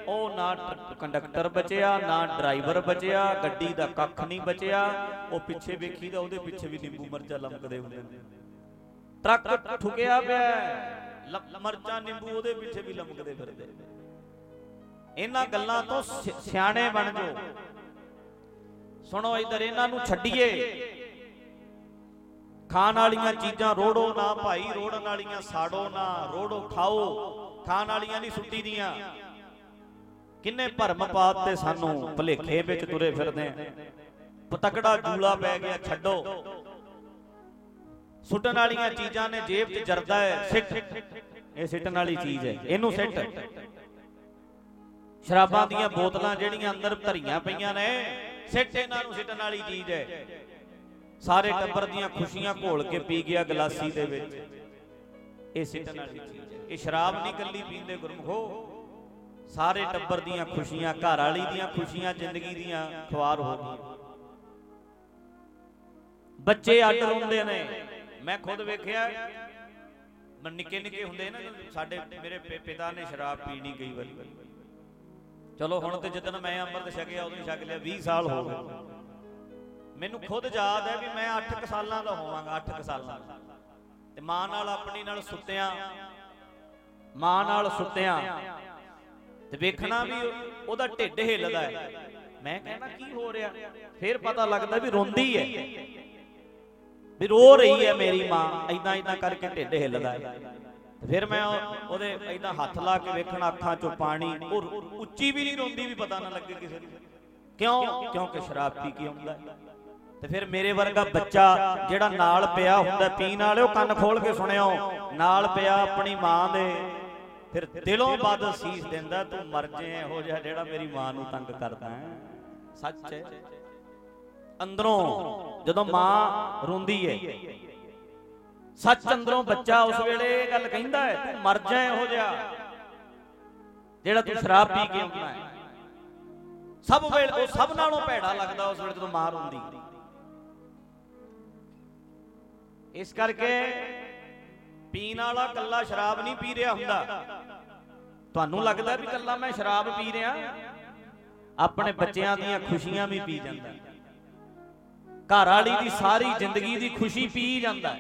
ਉਹ ਨਾ ਕੰਡਕਟਰ ਬਚਿਆ, ਨਾ ਡਰਾਈਵਰ ਬਚਿਆ, ਗੱਡੀ ਦਾ ਕੱਖ ਨਹੀਂ ਬਚਿਆ। ਉਹ ਪਿੱਛੇ ਵੇਖੀ ਵੇਖੀਦਾ ਉਹਦੇ ਪਿੱਛੇ ਵੀ ਨਿੰਬੂ ਮਰਚਾ ਲਮਕਦੇ ਹੁੰਦੇ ਨੇ। ਟਰੱਕ ਠੁਕਿਆ ਪਿਆ ਹੈ। ਨਿੰਬੂ ਉਹਦੇ ਪਿੱਛੇ ਵੀ ਲਮਕਦੇ ਫਿਰਦੇ ਇਹਨਾਂ ਗੱਲਾਂ ਤੋਂ ਸਿਆਣੇ ਬਣ ਜਾਓ। ਸੁਣੋ ਇਧਰ, ਇਹਨਾਂ ਨੂੰ ਛੱਡੀਏ। ਖਾਣ ਵਾਲੀਆਂ ਚੀਜ਼ਾਂ ਰੋੜੋ ਨਾ ਭਾਈ, ਰੋੜਨ ਵਾਲੀਆਂ ਸਾੜੋ ਨਾ, ਰੋੜੋ ਖਾਓ। ਖਾਣ ਵਾਲੀਆਂ ਨਹੀਂ ਸੁੱਟੀ ਦੀਆਂ। ਕਿੰਨੇ ਭਰਮ ਪਾਤ ਤੇ ਸਾਨੂੰ ਭਲੇਖੇ ਵਿੱਚ ਤੁਰੇ ਫਿਰਦੇ ਆ। ਪਤਕੜਾ ਜੂਲਾ ਪੈ ਗਿਆ, ਛੱਡੋ। ਸੁੱਟਣ ਵਾਲੀਆਂ ਚੀਜ਼ਾਂ ਨੇ ਜੇਬ 'ਚ ਜਰਦਾ ਹੈ, ਸਿੱਟ। ਇਹ ਸਿੱਟਣ ਵਾਲੀ ਚੀਜ਼ ਹੈ। ਇਹਨੂੰ ਸਿੱਟ। ਸ਼ਰਾਬਾਂ ਦੀਆਂ ਬੋਤਲਾਂ ਜਿਹੜੀਆਂ ਅੰਦਰ ਧਰੀਆਂ ਪਈਆਂ ਨੇ, ਸਿੱਟ ਇਹਨਾਂ ਨੂੰ ਸਿੱਟਣ ਵਾਲੀ ਚੀਜ਼ ਹੈ। ਸਾਰੇ ਟੱਬਰ ਦੀਆਂ ਖੁਸ਼ੀਆਂ ਘੋਲ ਕੇ ਪੀ ਗਿਆ ਗਲਾਸੀ ਦੇ ਵਿੱਚ। ਇਹ ਸਿੱਟਣ ਵਾਲੀ ਚੀਜ਼ ਹੈ। ਇਹ ਸ਼ਰਾਬ ਨਹੀਂ ਕੱਲੀ ਪੀਂਦੇ ਗੁਰਮਖੋ ਸਾਰੇ ਟੱਬਰ ਦੀਆਂ ਖੁਸ਼ੀਆਂ, ਘਰ ਵਾਲੀ ਦੀਆਂ ਖੁਸ਼ੀਆਂ, ਜ਼ਿੰਦਗੀ ਦੀਆਂ ਖਵਾਰ ਹੋ ਗਈਆਂ। ਬੱਚੇ ਅੱਡ ਰੋਂਦੇ ਨੇ। ਮੈਂ ਖੁਦ ਵੇਖਿਆ ਨਿੱਕੇ ਨਿੱਕੇ ਹੁੰਦੇ ਨਾ, ਸਾਡੇ ਮੇਰੇ ਪਿਤਾ ਨੇ ਸ਼ਰਾਬ ਪੀਣੀ ਕਈ ਵਾਰੀ। ਚਲੋ ਹੁਣ ਤੇ ਜਦੋਂ ਮੈਂ ਅੰਮ੍ਰਿਤ ਛਕਿਆ ਉਦੋਂ ਹੀ ਛਕ ਲਿਆ 20 ਸਾਲ ਹੋ ਗਏ। ਮੈਨੂੰ ਖੁਦ ਯਾਦ ਹੈ ਵੀ ਮੈਂ 8 ਸਾਲਾਂ ਦਾ ਹੋਵਾਂਗਾ 8 ਸਾਲਾਂ ਦਾ। ਤੇ ਮਾਂ ਨਾਲ ਆਪਣੀ ਨਾਲ ਸੁੱਤਿਆਂ ਮਾਂ ਨਾਲ ਸੁੱਤਿਆਂ। ਤੇ ਵੇਖਣਾ ਵੀ ਉਹ- ਉਹਦਾ ਢਿੱਡ ਹਿੱਲਦਾ ਹੈ। ਮੈਂ ਕਹਿੰਦਾ ਕੀ ਹੋ ਰਿਹਾ? ਫਿਰ ਪਤਾ ਲੱਗਦਾ ਵੀ ਰੋਂਦੀ ਹੈ। ਵੀ ਰੋ ਰਹੀ ਹੈ ਮੇਰੀ ਮਾਂ ਐਦਾਂ ਐਦਾਂ ਕਰਕੇ ਢਿੱਡ ਹਿੱਲਦਾ ਹੈ। ਫਿਰ ਮੈਂ ਉਹਦੇ ਐਦਾਂ ਹੱਥ ਲਾ ਕੇ ਵੇਖਣਾ, ਅੱਖਾਂ 'ਚੋਂ ਪਾਣੀ, ਉਹ ਉੱਚੀ ਵੀ ਨਹੀਂ ਰੋਂਦੀ ਵੀ ਪਤਾ ਨਾ ਲੱਗੇ ਕਿਸੇ ਨੂੰ। ਕਿਉਂ? ਕਿਉਂਕਿ ਸ਼ਰਾਬ ਪੀ ਕੇ ਆਉਂਦਾ ਤੇ ਫਿਰ ਮੇਰੇ ਵਰਗਾ ਬੱਚਾ ਜਿਹੜਾ ਨਾਲ ਪਿਆ ਹੁੰਦਾ ਪੀਣ ਵਾਲਿਓ ਕੰਨ ਖੋਲ ਕੇ ਸੁਣਿਓ ਨਾਲ ਪਿਆ ਆਪਣੀ ਮਾਂ ਦੇ, ਫਿਰ ਦਿਲੋਂ ਵੱਧ ਸੀਸ ਦਿੰਦਾ, ਤੂੰ ਮਰ ਜੇ, ਇਹੋ ਜਿਹਾ ਜਿਹੜਾ ਮੇਰੀ ਮਾਂ ਨੂੰ ਤੰਗ ਕਰਦਾ ਹੈ। ਸੱਚ ਹੈ। ਅੰਦਰੋਂ ਜਦੋਂ ਮਾਂ ਰੋਂਦੀ ਹੈ ਸੱਚ ਅੰਦਰੋਂ ਬੱਚਾ ਉਸ ਵੇਲੇ ਇਹ ਗੱਲ ਕਹਿੰਦਾ ਹੈ, ਤੂੰ ਮਰ ਜਾ ਇਹੋ ਜਿਹਾ। ਜਿਹੜਾ ਤੂੰ ਸ਼ਰਾਬ ਪੀ ਕੇ ਆਉਂਦਾ ਹੈ। ਸਭ ਵੇਲੇ ਉਹ ਸਭ ਨਾਲੋਂ ਭੈੜਾ ਲੱਗਦਾ ਉਸ ਵੇਲੇ ਜਦੋਂ ਮਾਂ ਰੋਂਦੀ ਇਸ ਕਰਕੇ ਪੀਣ ਵਾਲਾ ਕੱਲਾ ਸ਼ਰਾਬ ਨਹੀਂ ਪੀ ਰਿਹਾ ਹੁੰਦਾ। ਤੁਹਾਨੂੰ ਲੱਗਦਾ ਵੀ ਕੱਲਾ ਮੈਂ ਸ਼ਰਾਬ ਪੀ ਰਿਹਾ? ਆਪਣੇ ਬੱਚਿਆਂ ਦੀਆਂ ਖੁਸ਼ੀਆਂ ਵੀ ਪੀ ਜਾਂਦਾ। ਘਰ ਵਾਲੀ ਦੀ ਸਾਰੀ ਜ਼ਿੰਦਗੀ ਦੀ ਖੁਸ਼ੀ ਪੀ ਜਾਂਦਾ।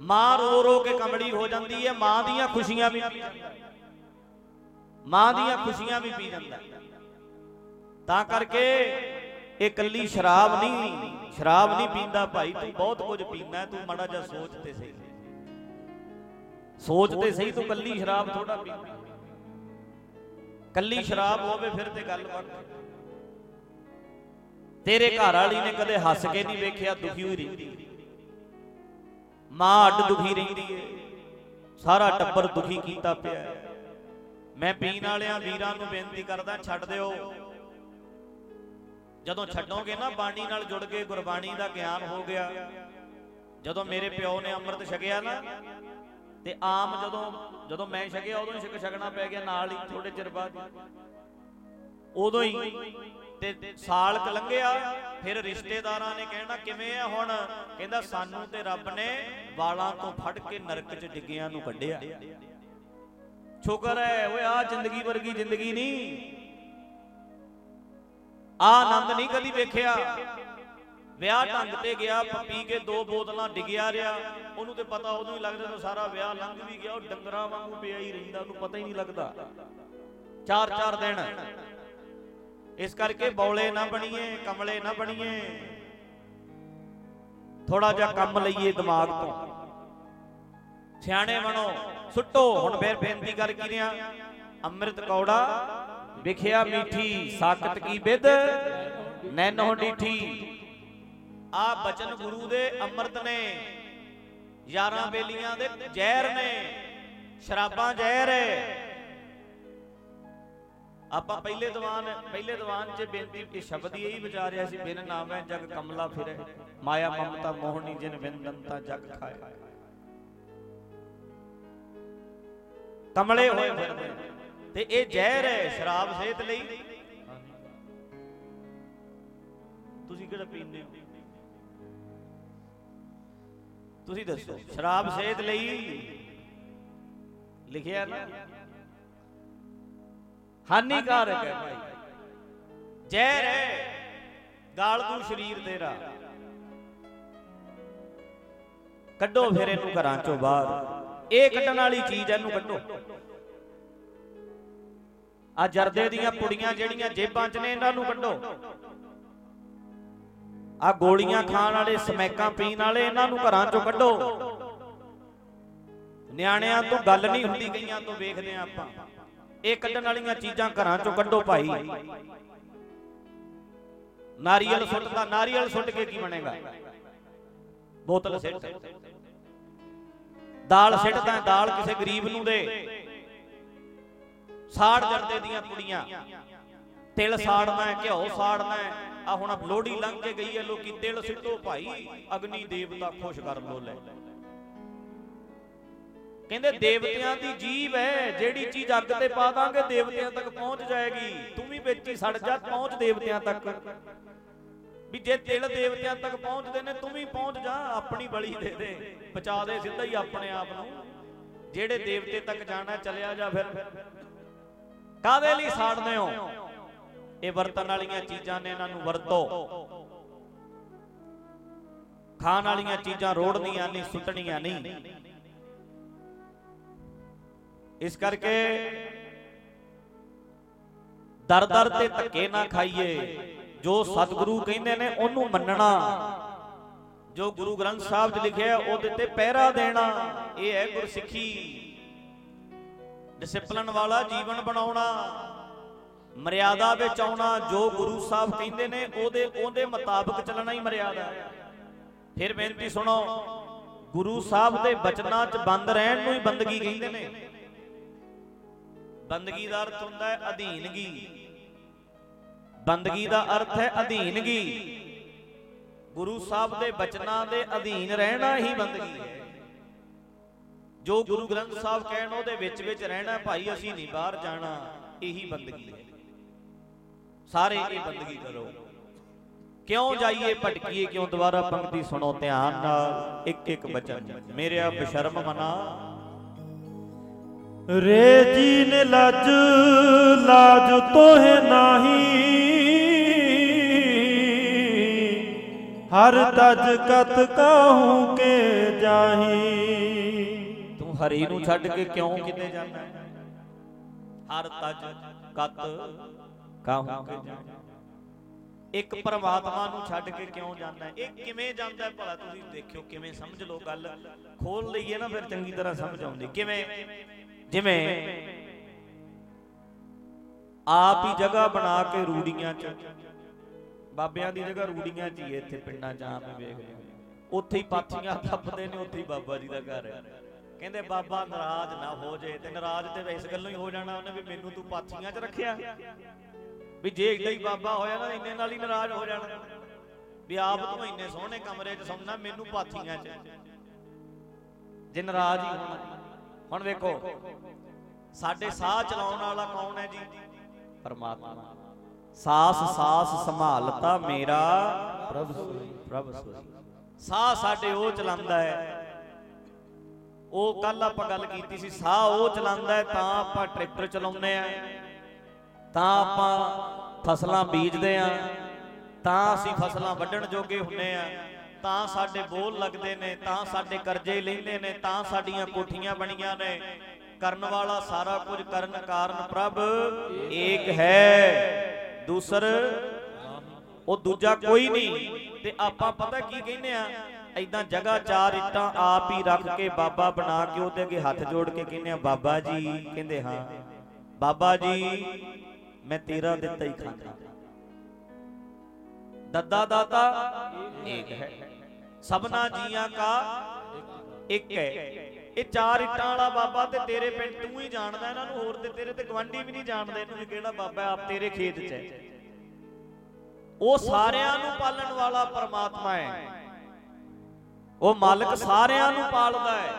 ਮਾਂ ਰੋ ਰੋ ਕੇ ਕਮੜੀ ਹੋ ਜਾਂਦੀ ਹੈ ਮਾਂ ਦੀਆਂ ਖੁਸ਼ੀਆਂ ਵੀ ਮਾਂ ਦੀਆਂ ਖੁਸ਼ੀਆਂ ਵੀ ਪੀ ਜਾਂਦਾ। ਤਾਂ ਕਰਕੇ ਇਹ ਕੱਲੀ ਸ਼ਰਾਬ ਨਹੀਂ ਸ਼ਰਾਬ ਨਹੀਂ ਪੀਂਦਾ ਭਾਈ, ਤੂੰ ਬਹੁਤ ਕੁਝ ਪੀਂਦਾ, ਤੂੰ ਮਾੜਾ ਜਿਹਾ ਸੋਚ ਤੇ ਸਹੀ। ਸੋਚ ਤੇ ਸਹੀ, ਤੂੰ ਕੱਲੀ ਸ਼ਰਾਬ ਥੋੜਾ ਪੀਂਦਾ ਕੱਲੀ ਸ਼ਰਾਬ ਹੋਵੇ ਫਿਰ ਤੇ ਗੱਲ ਬਣਦੀ ਤੇਰੇ ਘਰ ਵਾਲੀ ਨੇ ਕਦੇ ਹੱਸ ਕੇ ਨਹੀਂ ਵੇਖਿਆ, ਦੁਖੀ ਹੋਈ ਰਹੀ ਮਾਂ ਅੱਡ ਦੁਖੀ ਰਹਿੰਦੀ ਏ। ਸਾਰਾ ਟੱਬਰ ਦੁਖੀ ਕੀਤਾ ਪਿਆ ਮੈਂ ਪੀਣ ਵਾਲਿਆਂ ਵੀਰਾਂ ਨੂੰ ਬੇਨਤੀ ਕਰਦਾ, ਛੱਡ ਦਿਓ। ਜਦੋਂ ਛੱਡੋਗੇ ਨਾ, ਬਾਣੀ ਨਾਲ ਜੁੜ ਕੇ ਗੁਰਬਾਣੀ ਦਾ ਗਿਆਨ ਹੋ ਗਿਆ। ਜਦੋਂ ਮੇਰੇ ਪਿਓ ਨੇ ਅੰਮ੍ਰਿਤ ਛਕਿਆ ਨਾ, ਤੇ ਆਮ ਜਦੋਂ ਜਦੋਂ ਮੈਂ ਛਕਿਆ, ਉਦੋਂ ਹੀ ਛਕ ਛਕਣਾ ਪੈ ਗਿਆ, ਨਾਲ ਹੀ ਥੋੜੇ ਚਿਰ ਬਾਅਦ। ਉਦੋਂ ਹੀ ਤੇ ਸਾਲ ਕ ਲੰਘਿਆ, ਫਿਰ ਰਿਸ਼ਤੇਦਾਰਾਂ ਨੇ ਕਹਿਣਾ, ਕਿਵੇਂ ਆ ਹੁਣ? ਕਹਿੰਦਾ, ਸਾਨੂੰ ਤੇ ਰੱਬ ਨੇ ਵਾਲਾਂ ਤੋਂ ਫੜ ਕੇ ਨਰਕ 'ਚ ਡਿੱਗਿਆਂ ਨੂੰ ਕੱਢਿਆ। ਸ਼ੁਕਰ ਹੈ, ਓਏ ਆ ਜ਼ਿੰਦਗੀ ਵਰਗੀ ਜ਼ਿੰਦਗੀ ਨਹੀਂ। ਆ ਆਨੰਦ ਨਹੀਂ ਕਦੀ ਵੇਖਿਆ। ਵਿਆਹ ਢੰਗ ਤੇ ਗਿਆ, ਪੀ ਕੇ ਦੋ ਬੋਤਲਾਂ ਡਿੱਗਿਆ ਰਿਹਾ। ਉਹਨੂੰ ਤੇ ਪਤਾ ਉਦੋਂ ਹੀ ਲੱਗਦਾ ਤਾਂ ਸਾਰਾ ਵਿਆਹ ਲੰਘ ਵੀ ਗਿਆ, ਉਹ ਡੰਗਰਾਂ ਵਾਂਗੂ ਪਿਆ ਹੀ ਰਹਿੰਦਾ, ਉਹਨੂੰ ਪਤਾ ਹੀ ਨਹੀਂ ਲੱਗਦਾ। ਚਾਰ ਚਾਰ ਦਿਨ ਇਸ ਕਰਕੇ ਬੌਲੇ ਨਾ ਬਣੀਏ, ਕਮਲੇ ਨਾ ਬਣੀਏ। ਥੋੜਾ ਜਿਹਾ ਕੰਮ ਲਈਏ ਦਿਮਾਗ ਤੋਂ। ਸਿਆਣੇ ਬਣੋ, ਸੁੱਟੋ, ਹੁਣ ਫੇਰ ਬੇਨਤੀ ਕਰ ਕੀ ਰਿਆ ਅੰਮ੍ਰਿਤ ਕੌੜਾ, ਵਿਖਿਆ ਮੀਠੀ, ਸਾਖਤ ਕੀ ਬਿਦ ਨੈਨੋ ਡੀਠੀ। ਆ ਬਚਨ ਗੁਰੂ ਦੇ ਅੰਮ੍ਰਿਤ ਨੇ, ਯਾਰਾਂ ਬੇਲੀਆਂ ਦੇ ਜ਼ਹਿਰ ਨੇ, ਸ਼ਰਾਬਾਂ ਜ਼ਹਿਰ ਹੈ। ਆਪਾਂ ਪਹਿਲੇ ਦੀਵਾਨ ਪਹਿਲੇ ਦੀਵਾਨ 'ਚ ਬੇਨਤੀ, ਇਹ ਸ਼ਬਦ ਹੀ ਇਹੀ ਵਿਚਾਰਿਆ ਸੀ, ਬਿਨ ਨਾਮੈ ਜਗ ਕਮਲਾ ਫਿਰੇ। ਮਾਇਆ ਮਮਤਾ ਮੋਹਣੀ ਜਿਨ ਵਿੰਦੰਤਾ ਜਗ ਖਾਏ ਕਮਲੇ ਹੋਏ ਫਿਰਦੇ। ਤੇ ਇਹ ਜ਼ਹਿਰ ਹੈ ਸ਼ਰਾਬ ਸਿਹਤ ਲਈ। ਤੁਸੀਂ ਕਿਹੜਾ ਪੀਂਦੇ ਹੋ? ਤੁਸੀਂ ਦੱਸੋ, ਸ਼ਰਾਬ ਸਿਹਤ ਲਈ। ਲਿਖਿਆ ਨਾ? ਹਾਨੀਕਾਰਕ ਹੈ ਭਾਈ। ਜ਼ਹਿਰ ਹੈ ਗਾਲ ਤੂੰ ਸਰੀਰ ਤੇਰਾ। ਕੱਢੋ ਫਿਰ ਇਹਨੂੰ ਘਰਾਂ ਚੋਂ ਬਾਹਰ। ਇਹ ਕੱਢਣ ਵਾਲੀ ਚੀਜ਼ ਇਹਨੂੰ ਕੱਢੋ। ਆ ਜਰਦੇ ਦੀਆਂ ਪੁੜੀਆਂ ਜਿਹੜੀਆਂ ਜੇਬਾਂ 'ਚ ਨੇ ਇਹਨਾਂ ਨੂੰ ਕੱਢੋ। ਆ ਗੋਲੀਆਂ ਖਾਣ ਵਾਲੇ ਸਮੈਕਾਂ ਪੀਣ ਵਾਲੇ ਇਹਨਾਂ ਨੂੰ ਘਰਾਂ 'ਚੋਂ ਕੱਢੋ। ਨਿਆਣਿਆਂ ਤੋਂ ਗੱਲ ਨਹੀਂ ਹੁੰਦੀ ਕਈਆਂ ਤੋਂ ਵੇਖਦੇ ਆ ਆਪਾਂ। ਇਹ ਕੱਢਣ ਵਾਲੀਆਂ ਚੀਜ਼ਾਂ ਘਰਾਂ 'ਚੋਂ ਕੱਢੋ ਭਾਈ। ਨਾਰੀਅਲ ਸੁੱਟਦਾ ਨਾਰੀਅਲ ਸੁੱਟ ਕੇ ਕੀ ਬਣੇਗਾ? ਬੋਤਲ ਸਿੱਟ। ਦਾਲ ਸਿੱਟਦਾ ਦਾਲ ਕਿਸੇ ਗਰੀਬ ਨੂੰ ਦੇ। ਸਾੜ ਜਰਦੇ ਦੀਆਂ ਕੁੜੀਆਂ। ਤਿਲ ਸਾੜਨਾ ਹੈ, ਘਿਓ ਸਾੜਨਾ ਹੈ। ਆ ਹੁਣ ਲੋਹੜੀ ਲੰਘ ਕੇ ਗਈ ਹੈ, ਲੋਕੀ ਤਿਲ ਸਿੱਟੋ ਭਾਈ। ਅਗਨੀ ਦੇਵਤਾ ਖੁਸ਼ ਕਰ ਲੋ ਲੈ। ਕਹਿੰਦੇ ਦੇਵਤਿਆਂ ਦੀ ਜੀਵ ਹੈ, ਜਿਹੜੀ ਚੀਜ਼ ਅੱਗ ਤੇ ਪਾ ਦਾਂਗੇ, ਦੇਵਤਿਆਂ ਤੱਕ ਪਹੁੰਚ ਜਾਏਗੀ। ਤੂੰ ਵੀ ਵਿੱਚ ਹੀ ਸੜ ਜਾ, ਪਹੁੰਚ ਦੇਵਤਿਆਂ ਤੱਕ। ਵੀ ਜੇ ਤਿਲ ਦੇਵਤਿਆਂ ਤੱਕ ਪਹੁੰਚਦੇ ਨੇ, ਤੂੰ ਵੀ ਪਹੁੰਚ ਜਾ, ਆਪਣੀ ਬਲੀ ਦੇ ਦੇ। ਪਚਾ ਦੇ ਸਿੱਧਾ ਹੀ ਆਪਣੇ ਆਪ ਨੂੰ। ਜਿਹੜੇ ਦੇਵਤੇ ਤੱਕ ਜਾਣਾ, ਚਲਿਆ ਜਾ ਫਿਰ। ਕਾਦੇ ਲਈ ਸਾੜਦੇ ਹੋ? ਇਹ ਵਰਤਣ ਵਾਲੀਆਂ ਚੀਜ਼ਾਂ ਨੇ ਇਹਨਾਂ ਨੂੰ ਵਰਤੋ। ਖਾਣ ਵਾਲੀਆਂ ਚੀਜ਼ਾਂ ਰੋੜਨੀਆਂ ਨਹੀਂ, ਸੁੱਟਣੀਆਂ ਨਹੀਂ। ਇਸ ਕਰਕੇ ਦਰ ਦਰ ਤੇ ਧੱਕੇ ਨਾ ਖਾਈਏ। ਜੋ ਸਤਿਗੁਰੂ ਕਹਿੰਦੇ ਨੇ, ਉਹਨੂੰ ਮੰਨਣਾ। ਜੋ ਗੁਰੂ ਗ੍ਰੰਥ ਸਾਹਿਬ 'ਚ ਲਿਖਿਆ, ਉਹਦੇ ਤੇ ਪਹਿਰਾ ਦੇਣਾ। ਇਹ ਹੈ ਗੁਰਸਿੱਖੀ। ਡਿਸਪਲਨ ਵਾਲਾ ਜੀਵਨ ਬਣਾਉਣਾ। ਮਰਿਆਦਾ ਵਿੱਚ ਆਉਣਾ, ਜੋ ਗੁਰੂ ਸਾਹਿਬ ਕਹਿੰਦੇ ਨੇ, ਉਹਦੇ ਉਹਦੇ ਮੁਤਾਬਕ ਚੱਲਣਾ ਹੀ ਮਰਿਆਦਾ। ਹੈ ਫਿਰ ਬੇਨਤੀ ਸੁਣੋ, ਗੁਰੂ ਸਾਹਿਬ ਦੇ ਬਚਨਾਂ 'ਚ ਬੰਦ ਰਹਿਣ ਨੂੰ ਹੀ ਬੰਦਗੀ ਕਹਿੰਦੇ ਨੇ। ਬੰਦਗੀ ਦਾ ਅਰਥ ਹੁੰਦਾ ਹੈ ਅਧੀਨਗੀ। ਬੰਦਗੀ ਦਾ ਅਰਥ ਹੈ ਅਧੀਨਗੀ। ਗੁਰੂ ਸਾਹਿਬ ਦੇ ਬਚਨਾਂ ਦੇ ਅਧੀਨ ਰਹਿਣਾ ਹੀ ਬੰਦਗੀ ਹੈ। ਜੋ ਗੁਰੂ ਗ੍ਰੰਥ ਸਾਹਿਬ ਕਹਿਣ ਉਹਦੇ ਵਿੱਚ ਵਿੱਚ ਰਹਿਣਾ ਭਾਈ ਅਸੀਂ ਨਹੀਂ ਬਾਹਰ ਜਾਣਾ ਇਹੀ ਬੰਦਗੀ ਹੈ। ਸਾਰੇ ਇਹ ਬੰਦਗੀ ਕਰੋ। ਕਿਉਂ ਜਾਈਏ ਭਟਕੀਏ ਕਿਉਂ ਦੁਬਾਰਾ ਪੰਕਤੀ ਸੁਣੋ ਧਿਆਨ ਨਾਲ ਇੱਕ ਇੱਕ ਬਚਨ। ਮੇਰਿਆ ਬਸ਼ਰਮ ਮਨਾ। ਰੇ ਜੀਨ ਲੱਜ ਲਾਜ ਤੋਹਿ ਨਾਹੀ। ਹਰ ਤਜ ਕਤ ਕਾਹੂ ਕੇ ਜਾਹੀ। ਤੂੰ ਹਰੀ ਨੂੰ ਛੱਡ ਕੇ ਕਿਉਂ ਕਿਤੇ ਜਾਂਦਾ? ਹਰ ਤਜ ਕਤ ਕਾਹੂ ਕੇ ਜਾਣਾ ਇੱਕ ਪਰਮਾਤਮਾ ਨੂੰ ਛੱਡ ਕੇ ਕਿਉਂ ਜਾਂਦਾ? ਇਹ ਕਿਵੇਂ ਜਾਂਦਾ ਭਲਾ ਤੁਸੀਂ ਦੇਖਿਓ ਕਿਵੇਂ ਸਮਝ ਲਓ ਗੱਲ। ਖੋਲ ਲਈਏ ਨਾ ਫਿਰ ਚੰਗੀ ਤਰ੍ਹਾਂ ਸਮਝ ਆਉਂਦੀ। ਕਿਵੇਂ? ਜਿਵੇਂ ਆਪ ਹੀ ਜਗ੍ਹਾ ਬਣਾ ਕੇ ਰੂੜੀਆਂ 'ਚ, ਬਾਬਿਆਂ ਦੀ ਜਗ੍ਹਾ ਰੂੜੀਆਂ 'ਚ ਹੀ ਇੱਥੇ ਪਿੰਡਾਂ 'ਚ ਆਮ ਹੀ ਵੇਖਦੇ ਉੱਥੇ ਹੀ ਪਾਥੀਆਂ ਥੱਪਦੇ ਨੇ, ਉੱਥੇ ਹੀ ਬਾਬਾ ਜੀ ਦਾ ਘਰ ਹੈ। ਕਹਿੰਦੇ ਬਾਬਾ ਨਾਰਾਜ਼ ਨਾ ਹੋ ਜੇ, ਤੇ ਨਾਰਾਜ਼ ਤੇ ਇਸ ਗੱਲੋਂ ਹੀ ਹੋ ਜਾਣਾ ਉਹਨੇ ਵੀ ਮੈਨੂੰ ਤੂੰ ਪਾਥੀਆਂ 'ਚ ਰੱਖਿਆ। ਵੀ ਜੇ ਇਦਾਂ ਹੀ ਬਾਬਾ ਹੋਇਆ ਨਾ, ਇੰਨੇ ਨਾਲ ਹੀ ਨਾਰਾਜ਼ ਹੋ ਜਾਣਾ। ਵੀ ਆਪ ਤੂੰ ਇੰਨੇ ਸੋਹਣੇ ਕਮਰੇ 'ਚ ਸੌਂਦਾ, ਮੈਨੂੰ ਪਾਥੀਆਂ 'ਚ। ਜੇ ਨਾਰਾਜ਼ ਹੀ ਹੋਣਾ। ਹੁਣ ਵੇਖੋ, ਸਾਡੇ ਸਾਹ ਚਲਾਉਣ ਵਾਲਾ ਕੌਣ ਹੈ ਜੀ? ਪਰਮਾਤਮਾ। ਸਾਸ ਸਾਸ ਸੰਭਾਲਤਾ ਮੇਰਾ ਪ੍ਰਭ ਸੋਈ ਪ੍ਰਭ ਸੋਈ। ਸਾਹ ਸਾਡੇ ਉਹ ਚਲਾਉਂਦਾ ਹੈ। ਉਹ ਕੱਲ ਆਪਾਂ ਗੱਲ ਕੀਤੀ ਸੀ, ਸਾਹ ਉਹ ਚਲਾਉਂਦਾ ਹੈ, ਤਾਂ ਆਪਾਂ ਟਰੈਕਟਰ ਚਲਾਉਂਦੇ ਆ ਤਾਂ ਆਪਾਂ ਫਸਲਾਂ ਬੀਜਦੇ ਆ ਤਾਂ ਅਸੀਂ ਫਸਲਾਂ ਵੱਢਣ ਜੋਗੇ ਹੁੰਨੇ ਆ ਤਾਂ ਸਾਡੇ ਬੋਲ ਲੱਗਦੇ ਨੇ, ਤਾਂ ਸਾਡੇ ਕਰਜ਼ੇ ਲੈਂਦੇ ਨੇ, ਤਾਂ ਸਾਡੀਆਂ ਕੋਠੀਆਂ ਬਣੀਆਂ ਨੇ। ਕਰਨ ਵਾਲਾ ਸਾਰਾ ਕੁਝ ਕਰਨ ਕਾਰਨ ਪ੍ਰਭ ਏਕ ਹੈ। ਦੂਸਰ, ਉਹ ਦੂਜਾ ਕੋਈ ਨਹੀਂ। ਤੇ ਆਪਾਂ ਪਤਾ ਕੀ ਕਹਿੰਦੇ ਆ? ਐਦਾਂ ਜਗ੍ਹਾ ਚਾਰ ਇੱਟਾਂ ਆਪ ਹੀ ਰੱਖ ਕੇ ਬਾਬਾ ਬਣਾ ਕੇ ਉਹਦੇ ਅੱਗੇ ਹੱਥ ਜੋੜ ਕੇ ਕਹਿੰਦੇ ਆ, ਬਾਬਾ ਜੀ, ਕਹਿੰਦੇ ਹਾਂ, ਬਾਬਾ ਜੀ, ਮੈਂ ਤੇਰਾ ਦਿੱਤਾ ਹੀ ਖਾਂਦਾ ਦੱਦਾ ਦਾਤਾ ਏਕ ਹੈ। ਸਭਨਾ ਜੀਆਂ ਕਾ ਇੱਕ ਹੈ। ਇਹ ਚਾਰ ਇੱਟਾਂ ਵਾਲਾ ਬਾਬਾ ਤੇ ਤੇਰੇ ਪਿੰਡ ਤੂੰ ਹੀ ਜਾਣਦਾ ਇਹਨਾਂ ਨੂੰ ਹੋਰ ਤੇ ਤੇਰੇ ਤੇ ਗਵਾਂਢੀ ਵੀ ਨਹੀਂ ਜਾਣਦੇ ਇਹਨੂੰ ਵੀ ਕਿਹੜਾ ਬਾਬਾ ਆਪ ਤੇਰੇ ਖੇਤ 'ਚ ਹੈ। ਉਹ ਸਾਰਿਆਂ ਨੂੰ ਪਾਲਣ ਵਾਲਾ ਪਰਮਾਤਮਾ ਹੈ। ਉਹ ਮਾਲਕ ਸਾਰਿਆਂ ਨੂੰ ਪਾਲਦਾ ਹੈ।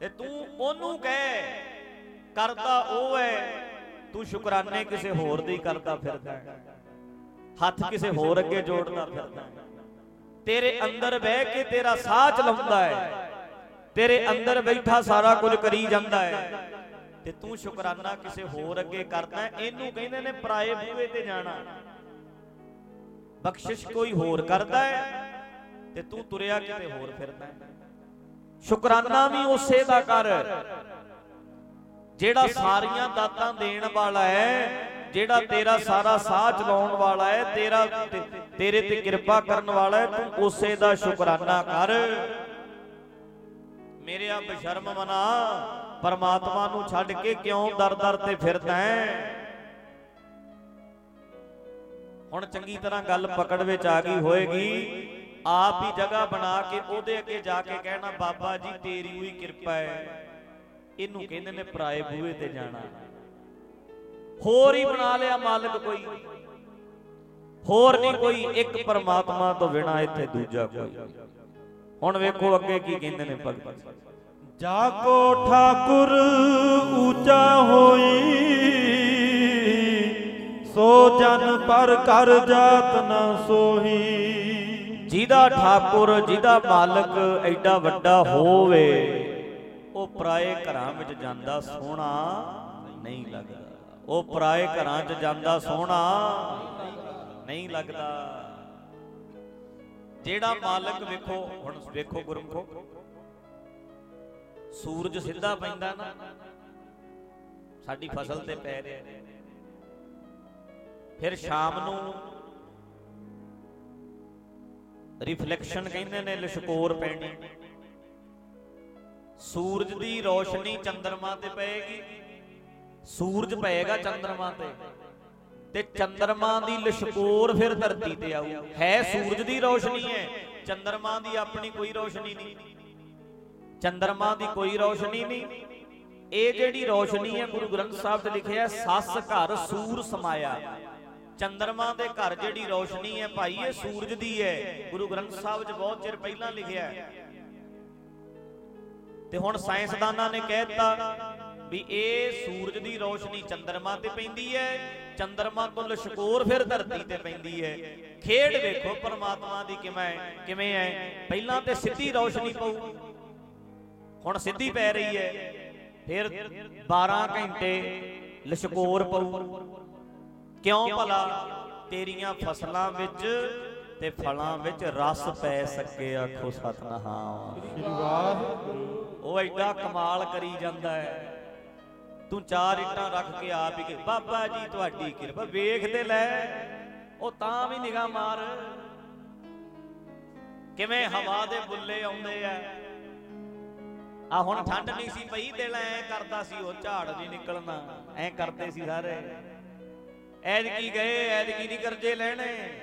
ਤੇ ਤੂੰ ਉਹਨੂੰ ਕਹਿ ਕਰਦਾ ਉਹ ਹੈ। ਤੂੰ ਸ਼ੁਕਰਾਨੇ ਕਿਸੇ ਹੋਰ ਦੀ ਕਰਦਾ ਫਿਰਦਾ ਹੈ। ਹੱਥ ਕਿਸੇ ਹੋਰ ਅੱਗੇ ਜੋੜਦਾ ਫਿਰਦਾ ਹੈ। ਤੇਰੇ ਅੰਦਰ ਬਹਿ ਕੇ ਤੇਰਾ ਸਾਹ ਚਲਾਉਂਦਾ ਹੈ। ਤੇਰੇ ਅੰਦਰ ਬੈਠਾ ਸਾਰਾ ਕੁਝ ਕਰੀ ਜਾਂਦਾ ਹੈ। ਤੇ ਤੂੰ ਸ਼ੁਕਰਾਨਾ ਕਿਸੇ ਹੋਰ ਅੱਗੇ ਕਰਦਾ ਇਹਨੂੰ ਕਹਿੰਦੇ ਨੇ ਪਰਾਏ ਬੂਹੇ ਤੇ ਜਾਣਾ। ਬਖਸ਼ਿਸ਼ ਕੋਈ ਹੋਰ ਕਰਦਾ ਹੈ ਤੇ ਤੂੰ ਤੁਰਿਆ ਕਿਤੇ ਹੋਰ ਫਿਰਦਾ ਹੈ। ਸ਼ੁਕਰਾਨਾ ਵੀ ਉਸੇ ਦਾ ਕਰ, ਜਿਹੜਾ ਸਾਰੀਆਂ ਦਾਤਾਂ ਦੇਣ ਵਾਲਾ ਹੈ। ਜਿਹੜਾ ਤੇਰਾ ਸਾਰਾ ਸਾਹ ਚਲਾਉਣ ਵਾਲਾ ਹੈ, ਤੇਰਾ ਤੇਰੇ ਤੇ ਕਿਰਪਾ ਕਰਨ ਵਾਲਾ ਹੈ, ਤੂੰ ਉਸੇ ਦਾ ਸ਼ੁਕਰਾਨਾ ਕਰ। ਮੇਰੇ ਆ ਬਸ਼ਰਮ ਮਨਾ, ਪਰਮਾਤਮਾ ਨੂੰ ਛੱਡ ਕੇ ਕਿਉਂ ਦਰ-ਦਰ ਤੇ ਫਿਰਦਾ ਹੈ? ਹੁਣ ਚੰਗੀ ਤਰ੍ਹਾਂ ਗੱਲ ਪਕੜ ਵਿੱਚ ਆ ਗਈ ਹੋਏਗੀ। ਆਪ ਹੀ ਜਗ੍ਹਾ ਬਣਾ ਕੇ ਉਹਦੇ ਅੱਗੇ ਜਾ ਕੇ ਕਹਿਣਾ, ਬਾਬਾ ਜੀ, ਤੇਰੀ ਹੋਈ ਕਿਰਪਾ ਹੈ। ਇਹਨੂੰ ਕਹਿੰਦੇ ਨੇ ਪਰਾਏ ਬੂਹੇ ਤੇ ਜਾਣਾ। ਹੋਰ ਹੀ ਬਣਾ ਲਿਆ ਮਾਲਕ ਕੋਈ। ਹੋਰ ਨਹੀਂ ਕੋਈ ਇੱਕ ਪਰਮਾਤਮਾ ਤੋਂ ਬਿਨਾ ਇੱਥੇ ਦੂਜਾ ਕੋਈ। ਹੁਣ ਵੇਖੋ ਅੱਗੇ ਕੀ ਕਹਿੰਦੇ ਨੇ ਭਗਤ ਜਾ। ਕੋ ਠਾਕੁਰ ਊਚਾ ਹੋਈ ਸੋ ਜਨ ਪਰ ਕਰ ਜਾਤ ਨ ਸੋਹੀ। ਜਿਹਦਾ ਠਾਕੁਰ ਜਿਹਦਾ ਮਾਲਕ ਐਡਾ ਵੱਡਾ ਹੋਵੇ ਉਹ ਪਰਾਏ ਘਰਾਂ ਵਿੱਚ ਜਾਂਦਾ ਸੋਹਣਾ ਨਹੀਂ ਲੱਗਦਾ। ਉਹ ਪਰਾਏ ਘਰਾਂ 'ਚ ਜਾਂਦਾ ਸੋਹਣਾ ਨਹੀਂ ਲੱਗਦਾ। ਜਿਹੜਾ ਮਾਲਕ ਵੇਖੋ, ਹੁਣ ਵੇਖੋ ਗੁਰਮਖੋ, ਸੂਰਜ ਸਿੱਧਾ ਪੈਂਦਾ ਨਾ, ਸਾਡੀ ਫਸਲ ਤੇ ਪੈ ਰਿਹਾ। ਫਿਰ ਸ਼ਾਮ ਨੂੰ ਰਿਫਲੈਕਸ਼ਨ ਕਹਿੰਦੇ ਨੇ ਲਿਸ਼ਕੋਰ ਪੈਣੀ। ਸੂਰਜ ਦੀ ਰੋਸ਼ਨੀ ਚੰਦਰਮਾ ਤੇ ਪਏਗੀ। ਸੂਰਜ ਪਏਗਾ ਚੰਦਰਮਾ ਤੇ। ਤੇ ਚੰਦਰਮਾ ਦੀ ਲਿਸ਼ਕੋਰ ਫਿਰ ਧਰਤੀ ਤੇ ਆਊ। ਹੈ ਸੂਰਜ ਦੀ ਰੋਸ਼ਨੀ ਹੈ। ਚੰਦਰਮਾ ਦੀ ਆਪਣੀ ਕੋਈ ਰੋਸ਼ਨੀ ਨਹੀਂ। ਚੰਦਰਮਾ ਦੀ ਕੋਈ ਰੋਸ਼ਨੀ ਨਹੀਂ। ਇਹ ਜਿਹੜੀ ਰੋਸ਼ਨੀ ਹੈ ਗੁਰੂ ਗ੍ਰੰਥ ਸਾਹਿਬ ਤੇ ਲਿਖਿਆ ਸੱਸ ਘਰ ਸੂਰ ਸਮਾਇਆ। ਚੰਦਰਮਾ ਦੇ ਘਰ ਜਿਹੜੀ ਰੋਸ਼ਨੀ ਹੈ ਭਾਈ, ਇਹ ਸੂਰਜ ਦੀ ਹੈ। ਗੁਰੂ ਗ੍ਰੰਥ ਸਾਹਿਬ 'ਚ ਬਹੁਤ ਚਿਰ ਪਹਿਲਾਂ ਲਿਖਿਆ ਤੇ ਹੁਣ ਸਾਇੰਸਦਾਨਾਂ ਨੇ ਕਹਿ ਦਿੱਤਾ ਵੀ ਇਹ ਸੂਰਜ ਦੀ ਰੋਸ਼ਨੀ ਚੰਦਰਮਾ ਤੇ ਪੈਂਦੀ ਹੈ ਚੰਦਰਮਾ ਤੋਂ ਲਸ਼ਕੋਰ ਫਿਰ ਧਰਤੀ ਤੇ ਪੈਂਦੀ ਹੈ। ਖੇਡ ਵੇਖੋ ਪਰਮਾਤਮਾ ਦੀ ਕਿਵੇਂ ਕਿਵੇਂ ਹੈ। ਪਹਿਲਾਂ ਤੇ ਸਿੱਧੀ ਰੋਸ਼ਨੀ ਪਊ ਹੁਣ ਸਿੱਧੀ ਪੈ ਰਹੀ ਹੈ। ਫਿਰ 12 ਘੰਟੇ ਲਸ਼ਕੋਰ ਪਊ। ਕਿਉਂ ਭਲਾ? ਤੇਰੀਆਂ ਫਸਲਾਂ ਵਿੱਚ ਤੇ ਫਲਾਂ ਵਿੱਚ ਰਸ ਪੈ ਸਕੇ ਆਖੋ ਸਤਨਾਮ। ਸ੍ਰੀ ਵਾਹਿਗੁਰੂ। ਉਹ ਐਡਾ ਕਮਾਲ ਕਰੀ ਜਾਂਦਾ ਹੈ। ਤੂੰ ਚਾਰ ਇੱਟਾਂ ਰੱਖ ਕੇ ਆਪ ਹੀ ਕਿ ਬਾਬਾ ਜੀ, ਤੁਹਾਡੀ ਕਿਰਪਾ। ਵੇਖ ਤੇ ਲੈ, ਉਹ ਤਾਂ ਵੀ ਨਿਗਾਹ ਮਾਰ। ਕਿਵੇਂ ਹਵਾ ਦੇ ਬੁੱਲੇ ਆਉਂਦੇ ਆ। ਆ ਹੁਣ ਠੰਡ ਨਹੀਂ ਸੀ ਪਈ, ਦਿਲ ਐ ਕਰਦਾ ਸੀ, ਉਹ ਝਾੜ ਨਹੀਂ ਨਿਕਲਣਾ। ਐ ਕਰਦੇ ਸੀ ਸਾਰੇ। ਐਤਕੀ ਗਏ, ਐਤਕੀ ਨਹੀਂ ਕਰਜੇ ਲੈਣੇ।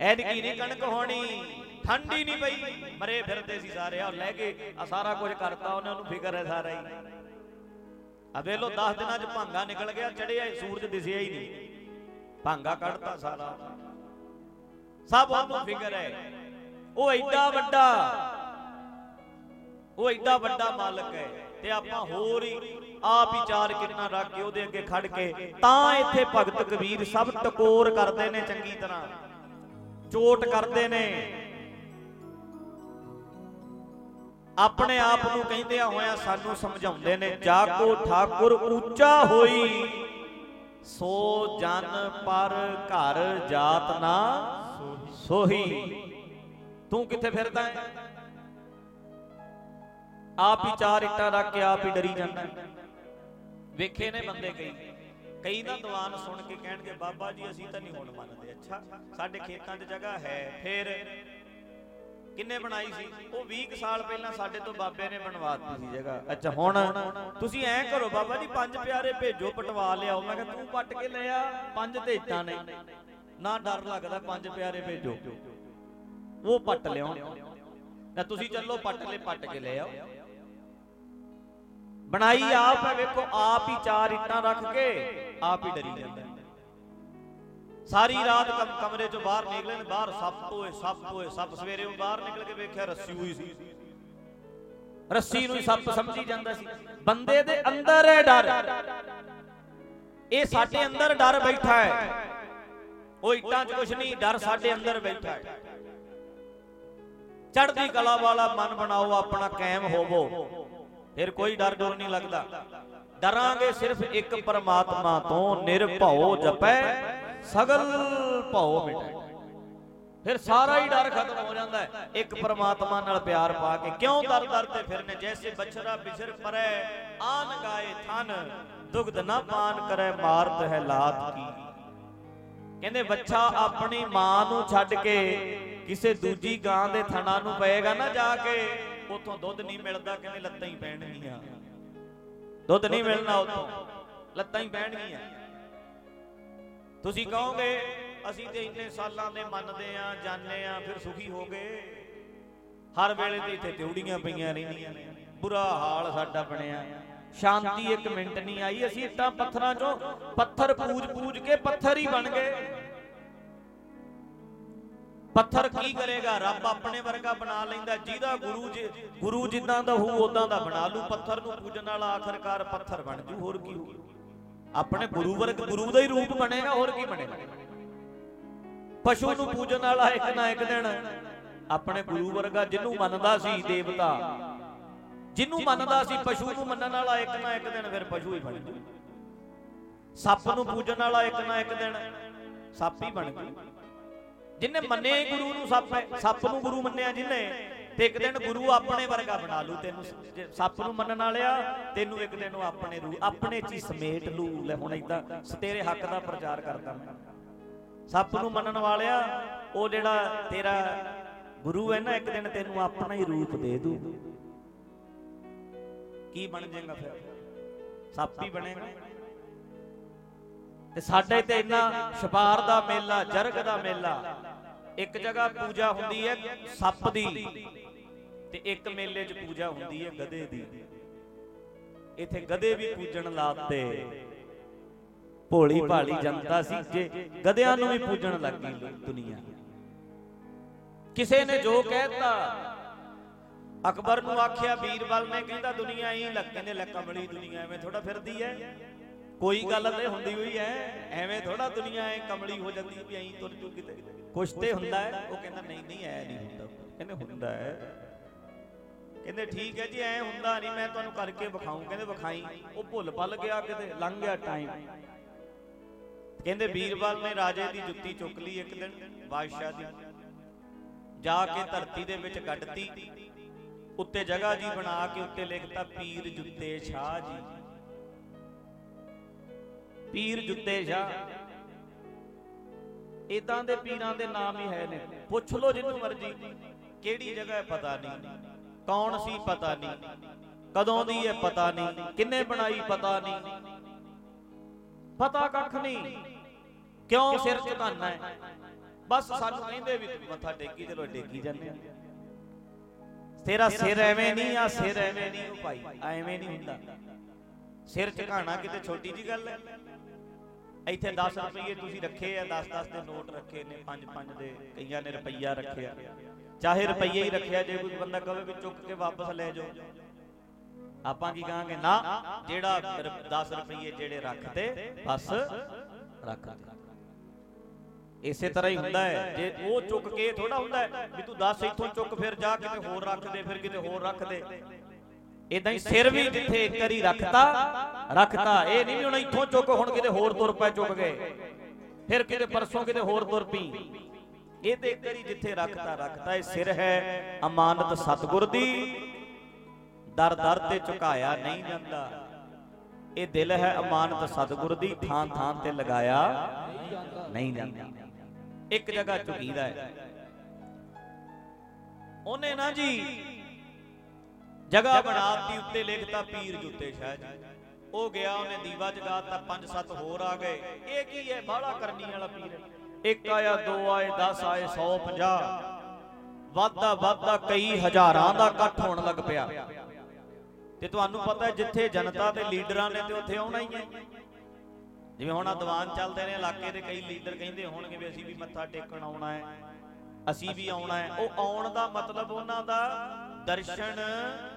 ਐਤਕੀ ਨਹੀਂ ਕਣਕ ਹੋਣੀ। ਠੰਡ ਹੀ ਨਹੀਂ ਪਈ। ਮਰੇ ਫਿਰਦੇ ਸੀ ਸਾਰੇ। ਆ ਲੈ ਕੇ ਆ ਸਾਰਾ ਕੁਝ ਕਰਤਾ, ਉਹਨਾਂ ਨੂੰ ਫਿਕਰ ਹੈ ਸਾਰਾ ਹੀ। ਆ ਵੇਖ ਲੋ 10 ਦਿਨਾਂ ਚ ਭਾਂਗਾ ਨਿਕਲ ਗਿਆ ਚੜਿਆ ਸੂਰਜ ਦਿਸਿਆ ਹੀ ਨਹੀਂ। ਭਾਂਗਾ ਕੱਢਤਾ ਸਾਰਾ। ਸਭ ਉਹਨੂੰ ਫਿਕਰ ਹੈ। ਉਹ ਐਡਾ ਵੱਡਾ ਉਹ ਐਡਾ ਵੱਡਾ ਮਾਲਕ ਹੈ। ਤੇ ਆਪਾਂ ਹੋਰ ਹੀ ਆਪ ਹੀ ਚਾਰ ਕਿਰਨਾਂ ਰੱਖ ਕੇ ਉਹਦੇ ਅੱਗੇ ਖੜ ਕੇ ਤਾਂ ਇੱਥੇ ਭਗਤ ਕਬੀਰ ਸਭ ਟਕੋਰ ਕਰਦੇ ਨੇ ਚੰਗੀ ਤਰ੍ਹਾਂ। ਚੋਟ ਕਰਦੇ ਨੇ। ਆਪਣੇ ਆਪ ਨੂੰ ਕਹਿੰਦਿਆਂ ਹੋਇਆਂ ਸਾਨੂੰ ਸਮਝਾਉਂਦੇ ਨੇ, ਜਾਗੋ ਠਾਕੁਰ, ਉੱਚਾ ਹੋਈ। ਸੋ ਜਨ ਪਰ ਘਰ ਜਾਤ ਨਾ ਸੋਹੀ। ਤੂੰ ਕਿੱਥੇ ਫਿਰਦਾ? ਹੈ ਆਪ ਹੀ ਚਾਰ ਇੱਟਾਂ ਰੱਖ ਕੇ ਆਪ ਹੀ ਡਰੀ ਜਾਂਦਾ। ਵੇਖੇ ਨੇ ਬੰਦੇ ਕਈ। ਕਈ ਨਾ ਦੀਵਾਨ ਸੁਣ ਕੇ ਕਹਿਣਗੇ, ਬਾਬਾ ਜੀ, ਅਸੀਂ ਤਾਂ ਨਹੀਂ ਹੁਣ ਮੰਨਦੇ। ਅੱਛਾ, ਸਾਡੇ ਖੇਤਾਂ 'ਚ ਜਗ੍ਹਾ ਹੈ, ਫਿਰ ਕਿੰਨੇ ਬਣਾਈ ਸੀ? ਉਹ 20 ਕੁ ਸਾਲ ਪਹਿਲਾਂ ਸਾਡੇ ਤੋਂ ਬਾਬੇ ਨੇ ਬਣਵਾ ਦਿੱਤੀ ਸੀ ਜਗ੍ਹਾ। ਅੱਛਾ ਹੁਣ? ਤੁਸੀਂ ਐਂ ਕਰੋ ਬਾਬਾ ਜੀ ਪੰਜ ਪਿਆਰੇ ਭੇਜੋ ਪਟਵਾ ਲਿਆਓ। ਮੈਂ ਕਿਹਾ ਤੂੰ ਪੱਟ ਕੇ ਲਿਆ ਪੰਜ ਤੇ ਇੱਟਾਂ ਨੇ। ਨਾ ਡਰ ਲੱਗਦਾ ਪੰਜ ਪਿਆਰੇ ਭੇਜੋ। ਉਹ ਪੱਟ ਲਿਆਉਣ। ਨਾ ਤੁਸੀਂ ਚੱਲੋ ਪੱਟ ਲੈ ਪੱਟ ਕੇ ਲੈ ਆਓ। ਬਣਾਈ ਆਪ ਹੈ ਵੇਖੋ ਆਪ ਹੀ ਚਾਰ ਇੱਟਾਂ ਰੱਖ ਕੇ ਆਪ ਹੀ ਡਰੀ ਜਾਂਦਾ। ਸਾਰੀ ਰਾਤ ਕਮ- ਕਮਰੇ ਚੋਂ ਬਾਹਰ ਨਿਕਲੇ ਨੇ, ਬਾਹਰ ਸੱਪ ਹੋਏ ਸੱਪ ਹੋਏ, ਸੱਪ ਸਵੇਰੇ ਉਹ ਬਾਹਰ ਨਿਕਲ ਕੇ ਵੇਖਿਆ ਰੱਸੀ ਹੋਈ ਸੀ। ਰੱਸੀ ਨੂੰ ਸੱਪ ਸਮਝੀ ਜਾਂਦਾ ਸੀ। ਬੰਦੇ ਦੇ ਅੰਦਰ ਹੈ ਡਰ। ਇਹ ਸਾਡੇ ਅੰਦਰ ਡਰ ਬੈਠਾ ਹੈ। ਉਹ ਇੱਟਾਂ 'ਚ ਕੁਝ ਨਹੀਂ, ਡਰ ਸਾਡੇ ਅੰਦਰ ਬੈਠਾ ਹੈ। ਚੜ੍ਹਦੀ ਕਲਾ ਵਾਲਾ ਮਨ ਬਣਾਓ, ਆਪਣਾ ਕਾਇਮ ਹੋਵੋ। ਫਿਰ ਕੋਈ ਡਰ ਡਰ ਨਹੀਂ ਲੱਗਦਾ। ਡਰਾਂਗੇ ਸਿਰਫ ਇੱਕ ਪਰਮਾਤਮਾ ਤੋਂ, ਨਿਰਭਉ ਜਪੈ। ਸਗਲ ਭਉ ਮਿਟੈ ਫਿਰ ਸਾਰਾ ਹੀ ਡਰ ਖਤਮ ਹੋ ਜਾਂਦਾ ਹੈ। ਇੱਕ ਪਰਮਾਤਮਾ ਨਾਲ ਪਿਆਰ ਪਾ ਕੇ ਕਿਉਂ ਦਰ ਦਰ ਤੇ ਫਿਰਨੇ? ਜੈਸੇ ਬਛੜਾ ਬਿਛਰ ਪਰੈ, ਆਨ ਗਾਏ ਥਨ, ਦੁਗਧ ਨਾ ਪਾਨ ਕਰੈ, ਮਾਰਤ ਹੈ ਲਾਤ ਕੀ। ਕਹਿੰਦੇ, ਬੱਚਾ ਆਪਣੀ ਮਾਂ ਨੂੰ ਛੱਡ ਕੇ ਕਿਸੇ ਦੂਜੀ ਗਾਂ ਦੇ ਥਣਾ ਨੂੰ ਪਏਗਾ ਨਾ ਜਾ ਕੇ, ਉਥੋਂ ਦੁੱਧ ਨਹੀਂ ਮਿਲਦਾ। ਕਹਿੰਦੇ, ਲੱਤਾਂ ਹੀ ਪੈਣਗੀਆਂ। ਦੁੱਧ ਨਹੀਂ ਮਿਲਣਾ ਉਥੋਂ। ਲੱਤਾਂ ਹੀ ਪੈਣਗੀਆਂ। ਤੁਸੀਂ ਕਹੋਗੇ, ਅਸੀਂ ਤੇ ਇੰਨੇ ਸਾਲਾਂ ਦੇ ਮੰਨਦੇ ਆ ਜਾਣਦੇ ਆ ਫਿਰ ਸੁਖੀ ਹੋ ਗਏ। ਹਰ ਵੇਲੇ ਤੇ ਇੱਥੇ ਤਿਉੜੀਆਂ ਪਈਆਂ ਰਹਿੰਦੀਆਂ ਬੁਰਾ ਹਾਲ ਸਾਡਾ ਬਣਿਆ। ਸ਼ਾਂਤੀ ਇੱਕ ਮਿੰਟ ਨਹੀਂ ਆਈ, ਅਸੀਂ ਇੱਟਾਂ ਪੱਥਰਾਂ ਚੋਂ ਪੱਥਰ ਪੂਜ ਪੂਜ ਕੇ ਪੱਥਰ ਹੀ ਬਣ ਗਏ। ਪੱਥਰ ਕੀ ਕਰੇਗਾ? ਰੱਬ ਆਪਣੇ ਵਰਗਾ ਬਣਾ ਲੈਂਦਾ, ਜਿਹਦਾ ਗੁਰੂ ਜੀ, ਗੁਰੂ ਜਿੱਦਾਂ ਦਾ ਹੋਊ ਉਦਾਂ ਦਾ ਬਣਾ ਲੂ ਪੱਥਰ ਨੂੰ ਪੂਜਣ ਵਾਲਾ ਆਖਰਕਾਰ ਪੱਥਰ ਬਣ ਜੂ, ਹੋਰ ਕੀ ਹੋਊ? ਆਪਣੇ ਗੁਰੂ ਵਰਗ ਗੁਰੂ ਦਾ ਹੀ ਰੂਪ ਬਣੇਗਾ ਹੋਰ ਕੀ ਬਣੇਗਾ? ਪਸ਼ੂ ਨੂੰ ਪੂਜਣ ਵਾਲਾ ਇੱਕ ਨਾ ਇੱਕ ਦਿਨ। ਆਪਣੇ ਗੁਰੂ ਵਰਗਾ ਜਿਹਨੂੰ ਮੰਨਦਾ ਸੀ ਦੇਵਤਾ ਜਿਹਨੂੰ ਮੰਨਦਾ ਸੀ ਪਸ਼ੂ ਨੂੰ ਮੰਨਣ ਵਾਲਾ ਇੱਕ ਨਾ ਇੱਕ ਦਿਨ ਫਿਰ ਪਸ਼ੂ ਹੀ ਬਣ ਜੂ। ਸੱਪ ਨੂੰ ਪੂਜਣ ਵਾਲਾ ਇੱਕ ਨਾ ਇੱਕ ਦਿਨ ਸੱਪ ਹੀ ਬਣ ਜੂ। ਜਿਨੇ ਮੰਨੇ ਹੀ ਗੁਰੂ ਨੂੰ ਸੱਪ ਸੱਪ ਨੂੰ ਗੁਰੂ ਮੰਨਿਆ ਜਿਨੇ ਤੇ ਇੱਕ ਦਿਨ ਗੁਰੂ ਆਪਣੇ ਵਰਗਾ ਬਣਾ ਲੂ, ਤੈਨੂੰ ਸੱਪ ਨੂੰ ਮੰਨਣ ਵਾਲਿਆ, ਤੈਨੂੰ ਇੱਕ ਦਿਨ ਉਹ ਆਪਣੇ ਰੂ ਆਪਣੇ ਚ ਹੀ ਸਮੇਟ ਲੂ। ਲੈ ਹੁਣ ਇਦਾਂ ਤੇਰੇ ਹੱਕ ਦਾ ਪ੍ਰਚਾਰ ਕਰਦਾ ਮੈਂ। ਸੱਪ ਨੂੰ ਮੰਨਣ ਵਾਲਿਆ, ਉਹ ਜਿਹੜਾ ਤੇਰਾ ਗੁਰੂ ਹੈ ਨਾ, ਇੱਕ ਦਿਨ ਤੈਨੂੰ ਆਪਣਾ ਹੀ ਰੂਪ ਦੇ ਦੂ। ਕੀ ਬਣ ਜਾਏਗਾ ਫਿਰ? ਸੱਪ ਹੀ ਬਣੇਗਾ। ਤੇ ਸਾਡੇ ਤੇ ਇੰਨਾ ਛਪਾਰ ਦਾ ਮੇਲਾ, ਜਰਗ ਦਾ ਮੇਲਾ ਇੱਕ ਜਗ੍ਹਾ ਪੂਜਾ ਹੁੰਦੀ ਹੈ ਸੱਪ ਦੀ ਤੇ ਇੱਕ ਮੇਲੇ 'ਚ ਪੂਜਾ ਹੁੰਦੀ ਹੈ ਗਧੇ ਦੀ। ਇੱਥੇ ਗਧੇ ਵੀ ਪੂਜਣ ਲਾਤੇ। ਭੋਲੀ ਭਾਲੀ ਜਨਤਾ ਸੀ ਜੇ ਗਧਿਆਂ ਨੂੰ ਵੀ ਪੂਜਣ ਲੱਗ ਗਈ ਦੁਨੀਆ। ਕਿਸੇ ਨੇ ਜੋ ਕਹਿਤਾ, ਅਕਬਰ ਨੂੰ ਆਖਿਆ, ਬੀਰਬਲ ਨੇ ਕਹਿੰਦਾ, ਦੁਨੀਆ ਹੀ ਲੱਗ ਕਹਿੰਦੇ, ਲੈ ਕਮਲੀ ਦੁਨੀਆ ਐਵੇਂ ਥੋੜਾ ਫਿਰਦੀ ਐ। ਕੋਈ ਗੱਲ ਤੇ ਹੁੰਦੀ ਹੋਈ ਐ, ਐਵੇਂ ਥੋੜਾ ਦੁਨੀਆ ਐ ਕਮਲੀ ਹੋ ਜਾਂਦੀ ਵੀ ਐਂ ਤੁਰ ਜੂ ਕਿਤੇ। ਕੁਛ ਤੇ ਹੁੰਦਾ ਹੈ, ਉਹ ਕਹਿੰਦਾ ਨਹੀਂ ਨਹੀਂ, ਐ ਨਹੀਂ ਹੁੰਦਾ। ਕਹਿੰਦੇ ਹੁੰਦਾ ਹੈ। ਕਹਿੰਦੇ ਠੀਕ ਹੈ ਜੀ, ਐ ਹੁੰਦਾ ਨਹੀਂ, ਮੈਂ ਤੁਹਾਨੂੰ ਕਰਕੇ ਵਿਖਾਉਂ ਕਹਿੰਦੇ ਵਿਖਾਈ। ਉਹ ਭੁੱਲ ਭੱਲ ਗਿਆ ਕਿਤੇ, ਲੰਘ ਗਿਆ ਟਾਈਮ ਕਹਿੰਦੇ ਬੀਰਬਲ ਨੇ ਰਾਜੇ ਦੀ ਜੁੱਤੀ ਚੁੱਕ ਲਈ ਇੱਕ ਦਿਨ, ਬਾਦਸ਼ਾਹ ਦੀ। ਜਾ ਕੇ ਧਰਤੀ ਦੇ ਵਿੱਚ ਗੱਡਤੀ ਉੱਤੇ ਜਗ੍ਹਾ ਜੀ ਬਣਾ ਕੇ ਉੱਤੇ ਲਿਖਤਾ, ਪੀਰ ਜੁੱਤੇ ਸ਼ਾਹ ਜੀ। ਪੀਰ ਜੁੱਤੇ ਸ਼ਾਹ। ਇਦਾਂ ਦੇ ਪੀਰਾਂ ਦੇ ਨਾਮ ਹੀ ਹੈ ਨੇ। ਪੁੱਛ ਲਓ ਜਿੰਨੂੰ ਮਰਜ਼ੀ, ਕਿਹੜੀ ਜਗ੍ਹਾ ਹੈ ਪਤਾ ਨਹੀਂ। ਕੌਣ ਸੀ ਪਤਾ ਨਹੀਂ। ਕਦੋਂ ਦੀ ਹੈ ਪਤਾ ਨਹੀਂ। ਕਿੰਨੇ ਬਣਾਈ ਪਤਾ ਨਹੀਂ। ਪਤਾ ਕੱਖ ਨਹੀਂ। ਕਿਉਂ ਸਿਰ ਝੁਕਾਨਾ ਹੈ? ਬਸ ਸਾਨੂੰ ਕਹਿੰਦੇ ਵੀ ਮੱਥਾ ਟੇਕੀ ਚਲੋ ਟੇਕੀ ਜਾਂਦੇ ਆ। ਤੇਰਾ ਸਿਰ ਐਵੇਂ ਨਹੀਂ ਆ, ਸਿਰ ਐਵੇਂ ਨਹੀਂ। ਉਹ ਭਾਈ, ਐਵੇਂ ਨਹੀਂ ਹੁੰਦਾ। ਸਿਰ ਝੁਕਾਣਾ ਕਿਤੇ ਛੋਟੀ ਜੀ ਗੱਲ ਹੈ। ਇੱਥੇ 10 ਰੁਪਏ ਤੁਸੀਂ ਰੱਖੇ ਆ 10-10 ਦੇ ਨੋਟ ਰੱਖੇ ਨੇ 5-5 ਦੇ, ਕਈਆਂ ਨੇ ਰੁਪਈਆ ਰੱਖਿਆ। ਚਾਹੇ ਰੁਪਈਆ ਹੀ ਰੱਖਿਆ, ਜੇ ਕੋਈ ਬੰਦਾ ਕਹੇ ਵੀ ਚੁੱਕ ਕੇ ਵਾਪਸ ਲੈ ਜਾਓ। ਆਪਾਂ ਕੀ ਕਹਾਂਗੇ? ਨਾ, ਜਿਹੜਾ 10 ਰੁਪਏ ਜਿਹੜੇ ਰੱਖਦੇ ਬਸ ਰੱਖ ਇਸੇ ਤਰ੍ਹਾਂ ਹੀ ਹੁੰਦਾ ਹੈ। ਜੇ ਉਹ ਚੁੱਕ ਕੇ ਥੋੜਾ ਹੁੰਦਾ ਵੀ ਤੂੰ 10 ਇੱਥੋਂ ਚੁੱਕ, ਫਿਰ ਜਾ ਕਿਤੇ ਹੋਰ ਰੱਖ ਦੇ ਫਿਰ ਕਿਤੇ ਹੋਰ ਰੱਖ ਦੇ ਇਦਾਂ ਹੀ ਸਿਰ ਵੀ ਜਿੱਥੇ ਇੱਕ ਵਾਰੀ ਰੱਖਤਾ ਰੱਖਤਾ। ਇਹ ਨਹੀਂ ਵੀ ਹੁਣ ਇੱਥੋਂ ਚੁੱਕ ਹੁਣ ਕਿਤੇ ਹੋਰ ਤੁਰ ਪੈ ਚੁੱਕ ਗਏ ਫਿਰ ਕਿਤੇ ਪਰਸੋਂ ਕਿਤੇ ਹੋਰ ਤੁਰ ਪਈ। ਇਹ ਤੇ ਇੱਕ ਵਾਰੀ ਜਿੱਥੇ ਰੱਖਤਾ ਰੱਖਤਾ। ਇਹ ਸਿਰ ਹੈ ਅਮਾਨਤ ਸਤਗੁਰ ਦੀ। ਦਰ ਦਰ ਤੇ ਝੁਕਾਇਆ ਨਹੀਂ ਜਾਂਦਾ। ਇਹ ਦਿਲ ਹੈ ਅਮਾਨਤ ਸਤਗੁਰ ਦੀ। ਥਾਂ ਥਾਂ ਤੇ ਲਗਾਇਆ ਨਹੀਂ ਜਾਂਦਾ। ਇੱਕ ਜਗ੍ਹਾ ਝੁਕੀਦਾ ਹੈ। ਉਹਨੇ ਨਾ ਜੀ ਜਗ੍ਹਾ ਬਣਾਤੀ ਉੱਤੇ ਲਿਖਤਾ ਪੀਰ ਜੁੱਤੇ ਸ਼ਾਹ ਜੀ। ਉਹ ਗਿਆ ਉਹਨੇ ਦੀਵਾ ਜਗਾਤਾ ਪੰਜ ਸੱਤ ਹੋਰ ਆ ਗਏ। ਇਹ ਕੀ ਹੈ? ਬਾਹਲਾ ਕਰਨੀ ਵਾਲਾ ਪੀਰ ਇੱਕ ਆਇਆ ਦੋ ਆਏ 10 ਆਏ 150 ਵਾਧਾ ਵਾਧਾ ਕਈ ਹਜ਼ਾਰਾਂ ਦਾ ਇਕੱਠ ਹੋਣ ਲੱਗ ਪਿਆ। ਤੇ ਤੁਹਾਨੂੰ ਪਤਾ ਹੈ ਜਿੱਥੇ ਜਨਤਾ ਤੇ ਲੀਡਰਾਂ ਨੇ ਤੇ ਉੱਥੇ ਆਉਣਾ ਹੀ ਹੈ। ਜਿਵੇਂ ਹੁਣ ਆ ਦੀਵਾਨ ਚੱਲਦੇ ਨੇ ਇਲਾਕੇ ਦੇ ਕਈ ਲੀਡਰ ਕਹਿੰਦੇ ਹੋਣਗੇ ਵੀ ਅਸੀਂ ਵੀ ਮੱਥਾ ਟੇਕਣ ਆਉਣਾ ਹੈ। ਅਸੀਂ ਵੀ ਆਉਣਾ ਹੈ। ਉਹ ਆਉਣ ਦਾ ਮਤਲਬ ਉਹਨਾਂ ਦਾ ਦਰਸ਼ਨ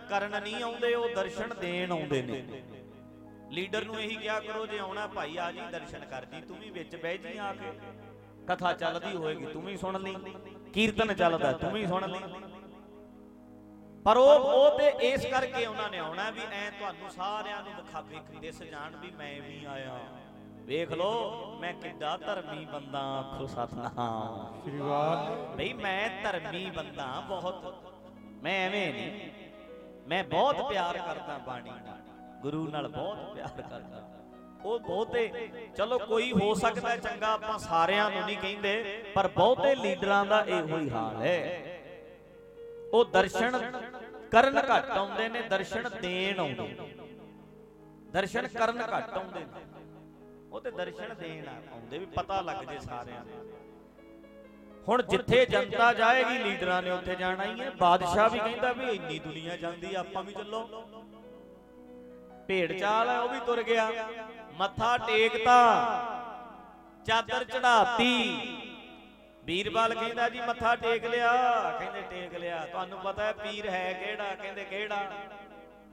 ਕਰਨ ਨਹੀਂ ਆਉਂਦੇ ਉਹ ਦਰਸ਼ਨ ਦੇਣ ਆਉਂਦੇ ਨੇ। ਲੀਡਰ ਨੂੰ ਇਹੀ ਕਿਹਾ ਕਰੋ ਜੇ ਆਉਣਾ ਭਾਈ ਆ ਜੀ ਦਰਸ਼ਨ ਕਰ ਜੀ ਤੂੰ ਵੀ ਵਿੱਚ ਬਹਿ ਜੀ ਆ ਕੇ। ਕਥਾ ਚੱਲਦੀ ਹੋਏਗੀ ਤੂੰ ਵੀ ਸੁਣ ਲਈ। ਕੀਰਤਨ ਚੱਲਦਾ ਤੂੰ ਵੀ ਸੁਣ ਲਈ। ਪਰ ਉਹ ਉਹ ਤੇ ਇਸ ਕਰਕੇ ਉਹਨਾਂ ਨੇ ਆਉਣਾ ਵੀ ਐ ਤੁਹਾਨੂੰ ਸਾਰਿਆਂ ਨੂੰ ਦਿਖਾਵੇ ਦਿਸ ਜਾਣ ਵੀ ਮੈਂ ਵੀ ਆਇਆ। ਵੇਖ ਲੋ ਮੈਂ ਕਿੱਡਾ ਧਰਮੀ ਬੰਦਾ ਆਖੋ ਸਤਨਾਮ। ਸ੍ਰੀ ਵਾਹ ਬਈ ਮੈਂ ਧਰਮੀ ਬੰਦਾ ਬਹੁਤ। ਮੈਂ ਐਵੇਂ ਨਹੀਂ। ਮੈਂ ਬਹੁਤ ਪਿਆਰ ਕਰਦਾ ਬਾਣੀ ਨਾਲ। ਗੁਰੂ ਨਾਲ ਬਹੁਤ ਪਿਆਰ ਕਰਦਾ। ਉਹ ਬਹੁਤੇ ਚਲੋ ਕੋਈ ਹੋ ਸਕਦਾ ਚੰਗਾ ਆਪਾਂ ਸਾਰਿਆਂ ਨੂੰ ਨਹੀਂ ਕਹਿੰਦੇ ਪਰ ਬਹੁਤੇ ਲੀਡਰਾਂ ਦਾ ਇਹੋ ਹੀ ਹਾਲ ਹੈ ਉਹ ਦਰਸ਼ਨ ਕਰਨ ਘੱਟ ਆਉਂਦੇ ਨੇ ਦਰਸ਼ਨ ਦੇਣ ਆਉਂਦੇ ਦਰਸ਼ਨ ਕਰਨ ਘੱਟ ਆਉਂਦੇ ਨੇ। ਉਹ ਤੇ ਦਰਸ਼ਨ ਦੇਣ ਆਉਂਦੇ ਵੀ ਪਤਾ ਲੱਗ ਜੇ ਸਾਰਿਆਂ ਨੂੰ। ਹੁਣ ਜਿੱਥੇ ਜਨਤਾ ਜਾਏਗੀ ਲੀਡਰਾਂ ਨੇ ਉੱਥੇ ਜਾਣਾ ਹੀ ਹੈ। ਬਾਦਸ਼ਾਹ ਵੀ ਕਹਿੰਦਾ ਵੀ ਇੰਨੀ ਦੁਨੀਆ ਜਾਂਦੀ ਆਪਾਂ ਵੀ ਚੱਲੋ। ਭੇਡ ਚਾਲ ਹੈ ਉਹ ਵੀ ਤੁਰ ਗਿਆ। ਮੱਥਾ ਟੇਕਤਾ ਚਾਦਰ ਚੜਾਤੀ ਵੀਰਬਾਲ ਕਹਿੰਦਾ ਜੀ, ਮੱਥਾ ਟੇਕ ਲਿਆ। ਕਹਿੰਦੇ ਟੇਕ ਲਿਆ। ਤੁਹਾਨੂੰ ਪਤਾ ਹੈ ਪੀਰ ਹੈ ਕਿਹੜਾ, ਕਹਿੰਦੇ ਕਿਹੜਾ?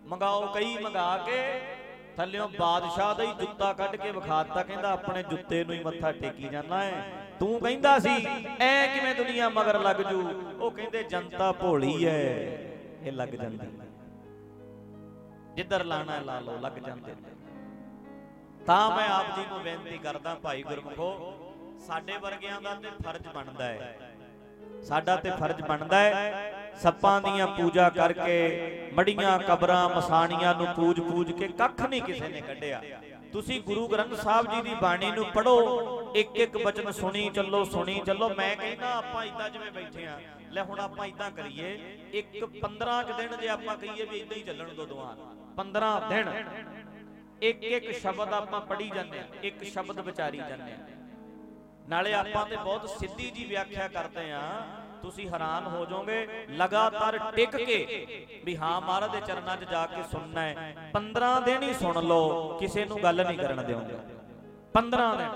ਮੰਗਾਓ ਕਈ ਮੰਗਾ ਕੇ, ਥੱਲਿਓਂ ਬਾਦਸ਼ਾਹ ਦਾ ਹੀ ਜੁੱਤਾ ਕੱਢ ਕੇ ਵਿਖਾਤਾ। ਕਹਿੰਦਾ ਆਪਣੇ ਜੁੱਤੇ ਨੂੰ ਹੀ ਮੱਥਾ ਟੇਕੀ ਜਾਂਦਾ ਹੈ। ਤੂੰ ਕਹਿੰਦਾ ਸੀ, ਐ ਕਿਵੇਂ ਦੁਨੀਆ ਮਗਰ ਲੱਗ ਜੂ? ਉਹ ਕਹਿੰਦੇ, ਜਨਤਾ ਭੋਲੀ ਐ। ਇਹ ਲੱਗ ਜਾਂਦੀ। ਜਿੱਧਰ ਲਾਣਾ ਲਾ ਲਓ, ਲੱਗ ਜਾਂਦੇ। ਤਾਂ ਮੈਂ ਆਪ ਜੀ ਨੂੰ ਬੇਨਤੀ ਕਰਦਾ ਭਾਈ ਗੁਰਮੁਖੋ, ਸਾਡੇ ਵਰਗਿਆਂ ਦਾ ਤੇ ਫਰਜ਼ ਬਣਦਾ ਹੈ ਸਾਡਾ ਤੇ ਫਰਜ਼ ਬਣਦਾ ਹੈ ਸੱਪਾਂ ਦੀਆਂ ਪੂਜਾ ਕਰਕੇ, ਮੜੀਆਂ ਕਬਰਾਂ ਮਸਾਣੀਆਂ ਨੂੰ ਪੂਜ-ਪੂਜ ਕੇ ਕੱਖ ਨਹੀਂ ਕਿਸੇ ਨੇ ਕੱਢਿਆ। ਤੁਸੀਂ ਗੁਰੂ ਗ੍ਰੰਥ ਸਾਹਿਬ ਜੀ ਦੀ ਬਾਣੀ ਨੂੰ ਪੜੋ ਇੱਕ ਇੱਕ ਬਚਨ ਸੁਣੀ ਚੱਲੋ ਸੁਣੀ ਚੱਲੋ। ਮੈਂ ਕਹਿੰਦਾ ਆਪਾਂ ਇਦਾਂ ਜਿਵੇਂ ਬੈਠੇ ਆ। ਲੈ ਹੁਣ ਆਪਾਂ ਇਦਾਂ ਕਰੀਏ, ਇੱਕ 15 ਕੁ ਦਿਨ ਜੇ ਆਪਾਂ ਕਹੀਏ ਵੀ ਇਦਾਂ ਹੀ ਚੱਲਣ ਦੋ ਦੁਆ 15 ਦਿਨ। ਇੱਕ ਇੱਕ ਸ਼ਬਦ ਆਪਾਂ ਪੜੀ ਜਾਂਦੇ ਆ, ਇੱਕ ਸ਼ਬਦ ਵਿਚਾਰੀ ਜਾਂਦੇ ਆ। ਨਾਲੇ ਆਪਾਂ ਤੇ ਬਹੁਤ ਸਿੱਧੀ ਜੀ ਵਿਆਖਿਆ ਕਰਦੇ ਆ ਤੁਸੀਂ ਹੈਰਾਨ ਹੋ ਜਾਓਗੇ, ਲਗਾਤਾਰ ਟਿਕ ਕੇ ਵੀ ਹਾਂ ਮਹਾਰਾਜ ਦੇ ਚਰਨਾਂ 'ਚ ਜਾ ਕੇ ਸੁਣਨਾ ਹੈ। 15 ਦਿਨ ਹੀ ਸੁਣ ਲਓ, ਕਿਸੇ ਨੂੰ ਗੱਲ ਨਹੀਂ ਕਰਨ ਦਿਓਗੇ। 15 ਦਿਨ।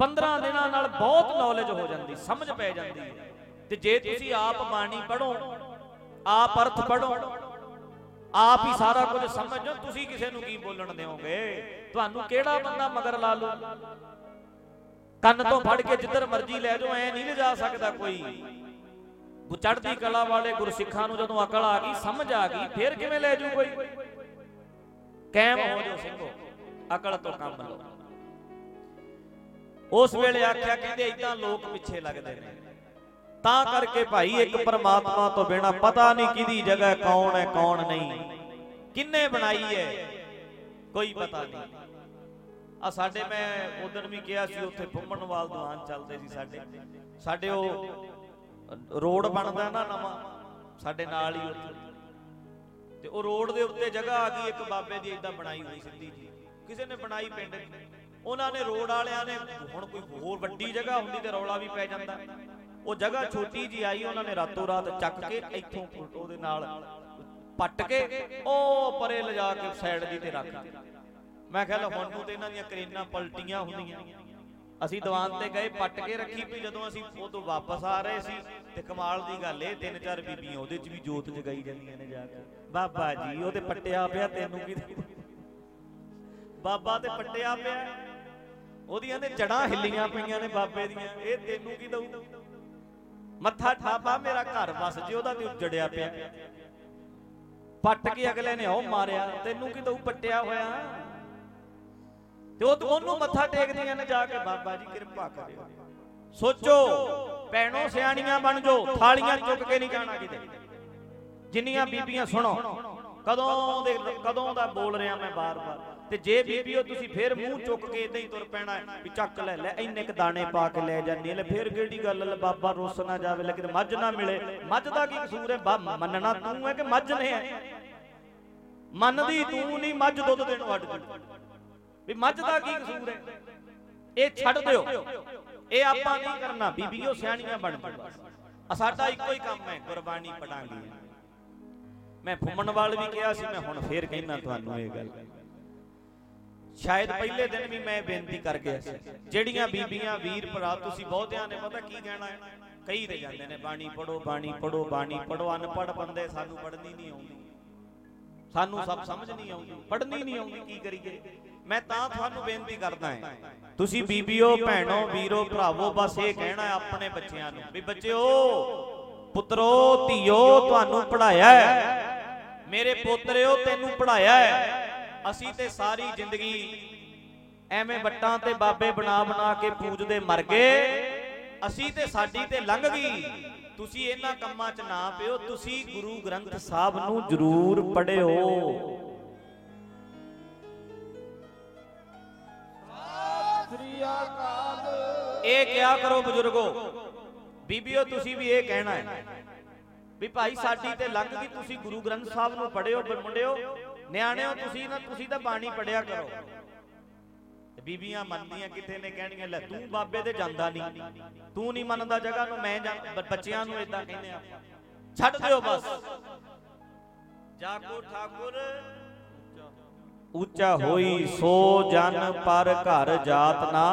15 ਦਿਨਾਂ ਨਾਲ ਬਹੁਤ ਨੌਲੇਜ ਹੋ ਜਾਂਦੀ, ਸਮਝ ਪੈ ਜਾਂਦੀ ਹੈ। ਤੇ ਜੇ ਤੁਸੀਂ ਆਪ ਬਾਣੀ ਪੜੋ ਆਪ ਅਰਥ ਪੜੋ ਆਪ ਹੀ ਸਾਰਾ ਕੁਝ ਸਮਝੋ ਤੁਸੀਂ ਕਿਸੇ ਨੂੰ ਕੀ ਬੋਲਣ ਦਿਓਗੇ? ਤੁਹਾਨੂੰ ਕਿਹੜਾ ਬੰਦਾ ਮਗਰ ਲਾ ਲੂ? ਕੰਨ ਤੋਂ ਫੜ ਕੇ ਜਿੱਧਰ ਮਰਜ਼ੀ ਲੈ ਜਾਓ, ਐ ਨਹੀਂ ਲਿਜਾ ਸਕਦਾ ਕੋਈ। ਗੁ ਚੜ੍ਹਦੀ ਕਲਾ ਵਾਲੇ ਗੁਰਸਿੱਖਾਂ ਨੂੰ ਜਦੋਂ ਅਕਲ ਆ ਗਈ, ਸਮਝ ਆ ਗਈ, ਫਿਰ ਕਿਵੇਂ ਲੈ ਜੂ ਕੋਈ? ਕਾਇਮ ਹੋ ਜਾਓ ਸਿੰਘੋ, ਅਕਲ ਤੋਂ ਕੰਮ ਲਓ। ਉਸ ਵੇਲੇ ਆਖਿਆ ਕਹਿੰਦੇ ਇਦਾਂ ਲੋਕ ਪਿੱਛੇ ਲੱਗਦੇ ਨੇ। ਤਾਂ ਕਰਕੇ ਭਾਈ ਇੱਕ ਪਰਮਾਤਮਾ ਤੋਂ ਬਿਨਾ ਪਤਾ ਨਹੀਂ ਕਿਹਦੀ ਜਗ੍ਹਾ ਕੌਣ ਹੈ, ਕੌਣ ਨਹੀਂ। ਕਿੰਨੇ ਬਣਾਈ ਹੈ, ਕੋਈ ਪਤਾ ਨਹੀਂ। ਆ ਸਾਡੇ ਮੈਂ ਉਦੋਂ ਵੀ ਕਿਹਾ ਸੀ, ਉੱਥੇ ਫੁੰਮਣਵਾਲ ਦੁਕਾਨ ਚੱਲਦੇ ਸੀ ਸਾਡੇ। ਸਾਡੇ ਉਹ ਰੋਡ ਬਣਦਾ ਨਾ ਨਵਾਂ, ਸਾਡੇ ਨਾਲ ਹੀ ਉੱਥੇ। ਤੇ ਉਹ ਰੋਡ ਦੇ ਉੱਤੇ ਜਗ੍ਹਾ ਆ ਗਈ, ਇੱਕ ਬਾਬੇ ਦੀ ਇਦਾਂ ਬਣਾਈ ਹੋਈ ਸਿੱਧੀ ਜੀ ਕਿਸੇ ਨੇ ਬਣਾਈ ਪਿੰਡ ਉਹਨਾਂ ਨੇ ਰੋਡ ਵਾਲਿਆਂ ਨੇ, ਹੁਣ ਕੋਈ ਹੋਰ ਵੱਡੀ ਜਗ੍ਹਾ ਹੁੰਦੀ ਤੇ ਰੌਲਾ ਵੀ ਪੈ ਜਾਂਦਾ। ਉਹ ਜਗ੍ਹਾ ਛੋਟੀ ਜੀ ਆਈ, ਉਹਨਾਂ ਨੇ ਰਾਤੋਂ ਰਾਤ ਚੱਕ ਕੇ ਇੱਥੋਂ ਉਹਦੇ ਨਾਲ ਪੱਟ ਕੇ ਉਹ ਪਰੇ ਲਿਜਾ ਕੇ ਸਾਈਡ ਦੀ ਤੇ ਰੱਖ ਦਿੱਤੀ। ਮੈਂ ਕਿਹਾ ਲੈ ਹੁਣ ਨੂੰ ਤੇ ਇਹਨਾਂ ਦੀਆਂ ਕਰੇਨਾਂ ਪਲਟੀਆਂ ਹੁੰਦੀਆਂ। ਅਸੀਂ ਦੀਵਾਨ ਤੇ ਗਏ, ਪੱਟ ਕੇ ਰੱਖੀ ਵੀ ਜਦੋਂ ਅਸੀਂ ਉਦੋਂ ਵਾਪਸ ਆ ਰਹੇ ਸੀ, ਤੇ ਕਮਾਲ ਦੀ ਗੱਲ ਇਹ, ਤਿੰਨ ਚਾਰ ਬੀਬੀਆਂ ਉਹਦੇ 'ਚ ਵੀ ਜੋਤ ਜਗਾਈ ਜਾਂਦੀਆਂ ਨੇ ਜਾ ਕੇ। ਬਾਬਾ ਜੀ, ਉਹ ਤੇ ਪੱਟਿਆ ਪਿਆ ਤੈਨੂੰ ਕੀ ਬਾਬਾ ਤੇ ਪੱਟਿਆ ਪਿਆ। ਉਹਦੀਆਂ ਨੇ ਜੜਾਂ ਹਿੱਲੀਆਂ ਪਈਆਂ ਨੇ ਬਾਬੇ ਦੀਆਂ। ਇਹ ਤੈਨੂੰ ਕੀ ਦਊ? ਮੱਥਾ ਠਾਪਾ ਮੇਰਾ ਘਰ ਬਸ ਜੇ, ਉਹਦਾ ਤੇ ਉੱਜੜਿਆ ਪਿਆ। ਪੱਟ ਕੇ ਅਗਲੇ ਨੇ ਉਹ ਮਾਰਿਆ। ਤੈਨੂੰ ਕੀ ਦਊ? ਪੱਟਿਆ ਹੋਇਆ। ਤੇ ਉਹ ਉਹਨੂੰ ਮੱਥਾ ਟੇਕਦੀਆਂ ਨੇ ਜਾ ਕੇ ਬਾਬਾ ਜੀ ਕਿਰਪਾ ਕਰਿਓ। ਸੋਚੋ ਭੈਣੋ ਸਿਆਣੀਆਂ ਬਣ ਜਾਓ ਥਾਲੀਆਂ ਚੁੱਕ ਕੇ ਨਹੀਂ ਜਾਣਾ ਕਿਤੇ। ਜਿੰਨੀਆਂ ਬੀਬੀਆਂ ਸੁਣੋ ਕਦੋਂ ਦੇ ਕਦੋਂ ਦਾ ਬੋਲ ਰਿਹਾ ਮੈਂ ਬਾਰ-ਬਾਰ। ਤੇ ਜੇ ਬੀਬੀਓ ਤੁਸੀਂ ਫੇਰ ਮੂੰਹ ਚੁੱਕ ਕੇ ਇਦਾਂ ਹੀ ਤੁਰ ਪੈਣਾ ਹੈ ਵੀ ਚੱਕ ਲੈ ਲੈ ਇੰਨੇ ਕ ਦਾਣੇ ਪਾ ਕੇ ਲੈ ਜਾਂਦੀ ਲੈ ਫੇਰ ਕਿਹੜੀ ਗੱਲ ਲੈ ਬਾਬਾ ਰੁੱਸ ਨਾ ਜਾਵੇ ਲੇਕਿਨ ਮੱਝ ਨਾ ਮਿਲੇ। ਮੱਝ ਦਾ ਕੀ ਕਸੂਰ ਹੈ? ਬਾ- ਮੰਨਣਾ ਤੂੰ ਹੈ ਕਿ ਮੱਝ ਨੇ ਹੈ? ਮੰਨਦੀ ਤੂੰ ਨਹੀਂ ਮੱਝ ਦੁੱਧ ਦੇਣ ਵੱਡ ਵੀ ਮੱਝ ਦਾ ਕੀ ਕਸੂਰ ਹੈ? ਇਹ ਛੱਡ ਦਿਓ। ਇਹ ਆਪਾਂ ਨਹੀਂ ਕਰਨਾ। ਬੀਬੀਓ ਸਿਆਣੀਆਂ ਬਣ ਜਾਓ ਆ ਸਾਡਾ ਇੱਕੋ ਹੀ ਕੰਮ ਹੈ, ਗੁਰਬਾਣੀ ਪੜਾਂਗੇ। ਮੈਂ ਫੁੰਮਣਵਾਲ ਵੀ ਕਿਹਾ ਸੀ, ਮੈਂ ਹੁਣ ਫੇਰ ਕਹਿਣਾ ਤੁਹਾਨੂੰ ਇਹ ਗੱਲ। ਸ਼ਾਇਦ ਪਹਿਲੇ ਦਿਨ ਵੀ ਮੈਂ ਬੇਨਤੀ ਕਰ ਗਿਆ ਸੀ। ਜਿਹੜੀਆਂ ਬੀਬੀਆਂ, ਵੀਰ, ਭਰਾ, ਤੁਸੀਂ ਬਹੁਤਿਆਂ ਨੇ ਪਤਾ ਕੀ ਕਹਿਣਾ ਹੈ? ਕਈ ਤੇ ਜਾਂਦੇ ਨੇ, ਬਾਣੀ ਪੜੋ ਬਾਣੀ ਪੜੋ ਬਾਣੀ ਪੜੋ ਅਨਪੜ ਬੰਦੇ ਸਾਨੂੰ ਪੜਨੀ ਨਹੀਂ ਆਉਂਦੀ। ਸਾਨੂੰ ਸਭ ਸਮਝ ਨਹੀਂ ਆਉਂਦੀ। ਪੜਨੀ ਨਹੀਂ ਆਉਂਦੀ, ਕੀ ਕਰੀਏ? ਮੈਂ ਤਾਂ ਤੁਹਾਨੂੰ ਬੇਨਤੀ ਕਰਦਾ ਹਾਂ। ਤੁਸੀਂ ਬੀਬੀਓ ਭੈਣੋ ਵੀਰੋ ਭਰਾਵੋ ਬਸ ਇਹ ਕਹਿਣਾ ਹੈ ਆਪਣੇ ਬੱਚਿਆਂ ਨੂੰ ਵੀ ਬੱਚਿਓ ਪੁੱਤਰੋ ਧੀਓ ਤੁਹਾਨੂੰ ਪੜਾਇਆ ਹੈ। ਮੇਰੇ ਪੋਤਰਿਓ ਤੈਨੂੰ ਪੜਾਇਆ ਹੈ। ਅਸੀਂ ਤੇ ਸਾਰੀ ਜ਼ਿੰਦਗੀ ਐਵੇਂ ਵੱਟਾਂ ਤੇ ਬਾਬੇ ਬਣਾ ਬਣਾ ਕੇ ਪੂਜਦੇ ਮਰ ਗਏ। ਅਸੀਂ ਤੇ ਸਾਡੀ ਤੇ ਲੰਘ ਗਈ। ਤੁਸੀਂ ਇਹਨਾਂ ਕੰਮਾਂ 'ਚ ਨਾ ਪਿਓ ਤੁਸੀਂ ਗੁਰੂ ਗ੍ਰੰਥ ਸਾਹਿਬ ਨੂੰ ਜ਼ਰੂਰ ਪੜਿਓ ਸ੍ਰੀ ਅਕਾਲ। ਇਹ ਕਿਹਾ ਕਰੋ ਬਜ਼ੁਰਗੋ, ਬੀਬੀਓ ਤੁਸੀਂ ਵੀ ਇਹ ਕਹਿਣਾ ਹੈ ਵੀ ਭਾਈ ਸਾਡੀ ਤੇ ਲੰਘ ਗਈ, ਤੁਸੀਂ ਗੁਰੂ ਗ੍ਰੰਥ ਸਾਹਿਬ ਨੂੰ ਪੜਿਓ ਮੁੰਡਿਓ, ਨਿਆਣਿਓ ਤੁਸੀਂ ਨਾ, ਤੁਸੀਂ ਤਾਂ ਬਾਣੀ ਪੜਿਆ ਕਰੋ। ਬੀਬੀਆਂ ਮੰਨਦੀਆਂ ਕਿਥੇ ਨੇ ਕਹਿਣੀਆਂ ਲੈ ਤੂੰ ਬਾਬੇ ਤੇ ਜਾਂਦਾ ਨਹੀਂ, ਤੂੰ ਨਹੀਂ ਮੰਨਦਾ ਜਗ੍ਹਾ ਨੂੰ, ਮੈਂ ਬੱਚਿਆਂ ਨੂੰ ਇਦਾਂ ਕਹਿੰਦੇ ਆ। ਛੱਡ ਦਿਓ ਬਸ। ਜਾਗੋ ਠਾਕੁਰ। ਉੱਚਾ ਹੋਈ ਸੋ ਜਨ ਪਰ ਘਰ ਜਾਤ ਨਾ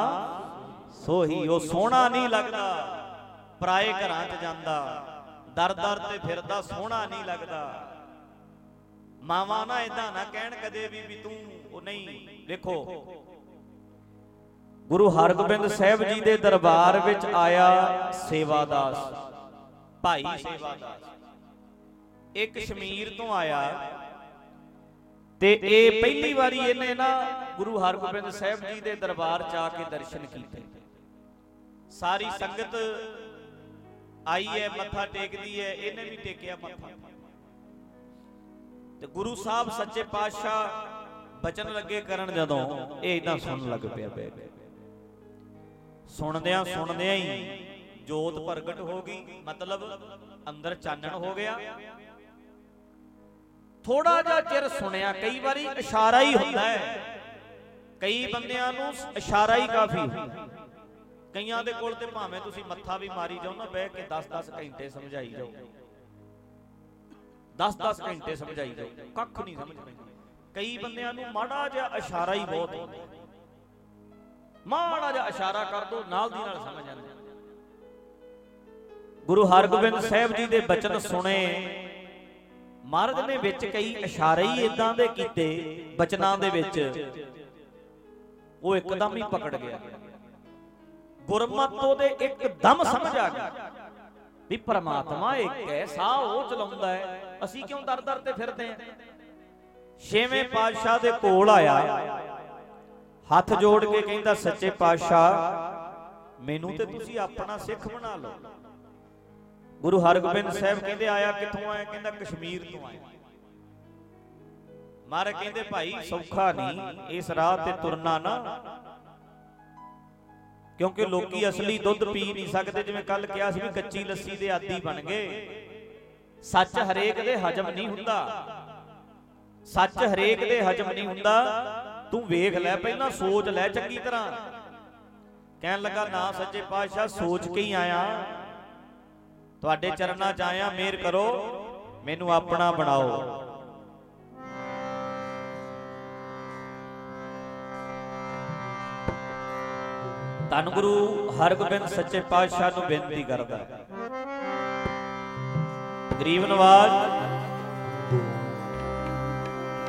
ਸੋਹੀ। ਉਹ ਸੋਹਣਾ ਨਹੀਂ ਲੱਗਦਾ, ਪਰਾਏ ਘਰਾਂ 'ਚ ਜਾਂਦਾ, ਦਰ ਦਰ ਤੇ ਫਿਰਦਾ ਸੋਹਣਾ ਨਹੀਂ ਲੱਗਦਾ। ਮਾਵਾਂ ਨਾ ਇਦਾਂ ਨਾ ਕਹਿਣ ਕਦੇ ਵੀ ਵੀ ਤੂੰ ਉਹ ਨਹੀਂ, ਵੇਖੋ। ਗੁਰੂ ਹਰਗੋਬਿੰਦ ਸਾਹਿਬ ਜੀ ਦੇ ਦਰਬਾਰ ਵਿੱਚ ਆਇਆ ਸੇਵਾਦਾਸ, ਭਾਈ ਸੇਵਾਦਾਸ। ਇਹ ਕਸ਼ਮੀਰ ਤੋਂ ਆਇਆ ਤੇ ਇਹ ਪਹਿਲੀ ਵਾਰੀ ਇਹਨੇ ਨਾ ਗੁਰੂ ਹਰਗੋਬਿੰਦ ਸਾਹਿਬ ਜੀ ਦੇ ਦਰਬਾਰ 'ਚ ਆ ਕੇ ਦਰਸ਼ਨ ਕੀਤੇ। ਸਾਰੀ ਸੰਗਤ ਆਈ ਹੈ, ਮੱਥਾ ਟੇਕਦੀ ਹੈ, ਇਹਨੇ ਵੀ ਟੇਕਿਆ ਮੱਥਾ। ਤੇ ਗੁਰੂ ਸਾਹਿਬ ਸੱਚੇ ਪਾਤਸ਼ਾਹ ਬਚਨ ਲੱਗੇ ਕਰਨ ਜਦੋਂ ਇਹ ਇਦਾਂ ਸੁਣਨ ਲੱਗ ਪਿਆ। ਬੈ ਸੁਣਦਿਆਂ ਸੁਣਦਿਆਂ ਹੀ ਜੋਤ ਪ੍ਰਗਟ ਹੋ ਗਈ, ਮਤਲਬ ਅੰਦਰ ਚਾਨਣ ਹੋ ਗਿਆ। ਥੋੜਾ ਜਿਹਾ ਚਿਰ ਸੁਣਿਆ, ਕਈ ਵਾਰੀ ਇਸ਼ਾਰਾ ਹੀ ਹੁੰਦਾ ਹੈ। ਕਈ ਬੰਦਿਆਂ ਨੂੰ ਇਸ਼ਾਰਾ ਹੀ ਕਾਫੀ ਹੁੰਦਾ। ਕਈਆਂ ਦੇ ਕੋਲ ਤੇ ਭਾਵੇਂ ਤੁਸੀਂ ਮੱਥਾ ਵੀ ਮਾਰੀ ਜਾਓ ਨਾ, ਬਹਿ ਕੇ 10-10 ਘੰਟੇ ਸਮਝਾਈ ਜਾਓ। 10-10 ਘੰਟੇ ਸਮਝਾਈ ਜਾਓ, ਕੱਖ ਨਹੀਂ ਸਮਝ ਪੈਂਦੀ। ਕਈ ਬੰਦਿਆਂ ਨੂੰ ਮਾੜਾ ਜਿਹਾ ਇਸ਼ਾਰਾ ਹੀ ਬਹੁਤ ਹੁੰਦਾ। ਮਾੜਾ ਜਿਹਾ ਇਸ਼ਾਰਾ ਕਰ ਦੋ, ਨਾਲ ਦੀ ਨਾਲ ਸਮਝ ਜਾਂਦੇ ਗੁਰੂ ਹਰਗੋਬਿੰਦ ਸਾਹਿਬ ਜੀ ਦੇ ਬਚਨ ਸੁਣੇ। ਮਹਾਰਾਜ ਨੇ ਵਿੱਚ ਕਈ ਇਸ਼ਾਰੇ ਹੀ ਇਦਾਂ ਦੇ ਕੀਤੇ ਬਚਨਾਂ ਦੇ ਵਿੱਚ। ਉਹ ਇੱਕਦਮ ਹੀ ਪਕੜ ਗਿਆ। ਗੁਰਮਤੋਂ ਦੇ ਇੱਕਦਮ ਸਮਝ ਆ ਗਈ ਵੀ ਪਰਮਾਤਮਾ ਇੱਕ ਹੈ ਸਾਹ ਉਹ ਚਲਾਉਂਦਾ ਹੈ, ਅਸੀਂ ਕਿਉਂ ਦਰ ਦਰ ਤੇ ਫਿਰਦੇ ਆਂ ਛੇਵੇਂ ਪਾਤਸ਼ਾਹ ਦੇ ਕੋਲ ਆਇਆ। ਹੱਥ ਜੋੜ ਕੇ ਕਹਿੰਦਾ, ਸੱਚੇ ਪਾਤਸ਼ਾਹ, ਮੈਨੂੰ ਤੇ ਤੁਸੀਂ ਆਪਣਾ ਸਿੱਖ ਬਣਾ ਲਓ। ਗੁਰੂ ਹਰਗੋਬਿੰਦ ਸਾਹਿਬ ਕਹਿੰਦੇ ਆਇਆ ਕਿੱਥੋਂ ਆਇਆ? ਕਹਿੰਦਾ ਕਸ਼ਮੀਰ ਤੋਂ ਆਇਆ। ਮਾਰੇ ਕਹਿੰਦੇ ਭਾਈ ਸੌਖਾ ਨਹੀਂ ਇਸ ਰਾਹ ਤੇ ਤੁਰਨਾ ਨਾ। ਕਿਉਂਕਿ ਲੋਕੀ ਅਸਲੀ ਦੁੱਧ ਪੀ ਨਹੀਂ ਸਕਦੇ ਜਿਵੇਂ ਕੱਲ ਕਿਹਾ ਸੀ ਵੀ ਕੱਚੀ ਲੱਸੀ ਦੇ ਆਦੀ ਬਣ ਗਏ। ਸੱਚ ਹਰੇਕ ਦੇ ਹਜਮ ਨਹੀਂ ਹੁੰਦਾ। ਸੱਚ ਹਰੇਕ ਦੇ ਹਜਮ ਨਹੀਂ ਹੁੰਦਾ। ਤੂੰ ਵੇਖ ਲੈ ਪਹਿਲਾਂ ਸੋਚ ਲੈ ਚੰਗੀ ਤਰ੍ਹਾਂ। ਕਹਿਣ ਲੱਗਾ ਨਾ ਸੱਚੇ ਪਾਤਸ਼ਾਹ ਸੋਚ ਕੇ ਹੀ ਆਇਆ। ਤੁਹਾਡੇ ਚਰਨਾਂ 'ਚ ਆਇਆ ਮੇਰ ਕਰੋ ਮੈਨੂੰ ਆਪਣਾ ਬਣਾਓ। ਧੰਨ ਗੁਰੂ ਹਰਗੋਬਿੰਦ ਸੱਚੇ ਪਾਤਸ਼ਾਹ ਨੂੰ ਬੇਨਤੀ ਕਰਦਾ। ਗਰੀਬ ਨਵਾਜ਼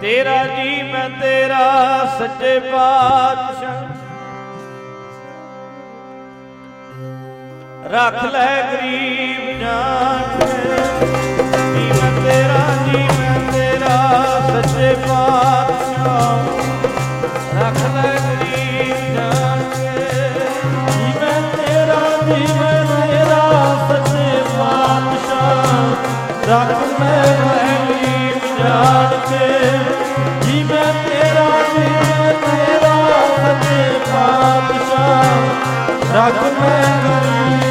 ਤੇਰਾ ਜੀ ਮੈਂ ਤੇਰਾ ਸੱਚੇ ਪਾਤਸ਼ਾਹ ਰੱਖ ਲੈ ਗਰੀਬ ਜਾਨ। ਜੀ ਮੈਂ ਤੇਰਾ ਜੀ ਮੈਂ ਤੇਰਾ, ਸੱਚੇ ਪਾਤਸ਼ਾਹ। ਰੱਖ ਲੈ ਗਰੀਬ ਜਾਨ ਜੀ ਮੈਂ ਤੇਰਾ ਜੀ ਮੈਂ ਤੇਰਾ, ਸੱਚੇ ਪਾਤਸ਼ਾਹ। ਰੱਖ ਲੈ ਗਰੀਬ ਜਾਣ ਜੀ ਮੈਂ ਤੇਰਾ ਜੀ ਮੈਂ ਤੇਰਾ, ਸੱਚੇ ਪਾਤਸ਼ਾਹ। ਰੱਖ ਲੈ ਗਰੀਬ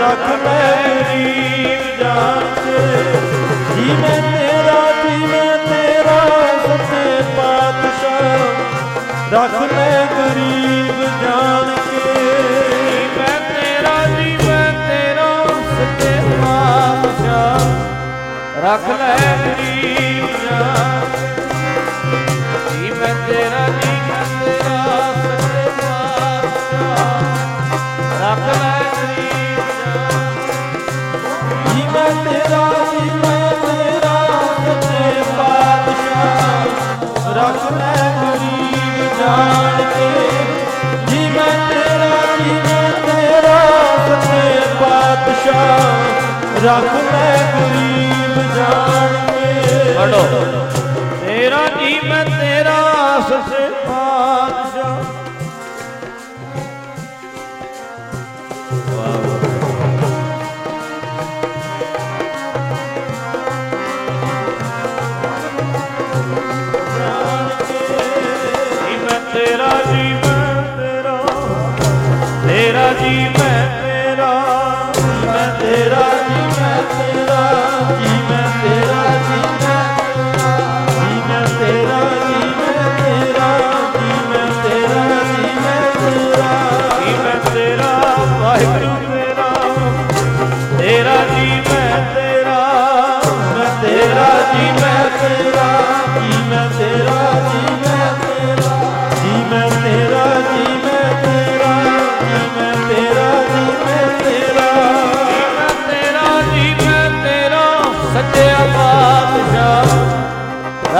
ਰੱਖ ਲੈ ਗਰੀਬ ਜਾਣ ਕੇ ਜੀ ਮੈਂ ਤੇਰਾ, ਜੀ ਮੈਂ ਤੇਰਾ ਸੱਚੇ ਪਾਤਸ਼ਾਹ, ਰੱਖ ਲੈ ਗਰੀਬ ਜਾਣ ਕੇ ਮੈਂ ਤੇਰਾ, ਜੀ ਮੈਂ ਤੇਰਾ ਸੱਚੇ ਪਾਤਸ਼ਾਹ, ਰੱਖ ਲੈ ਰੱਖ ਲੈ ਗਰੀਬ ਜਾਣ ਕੇ ਪੜੋ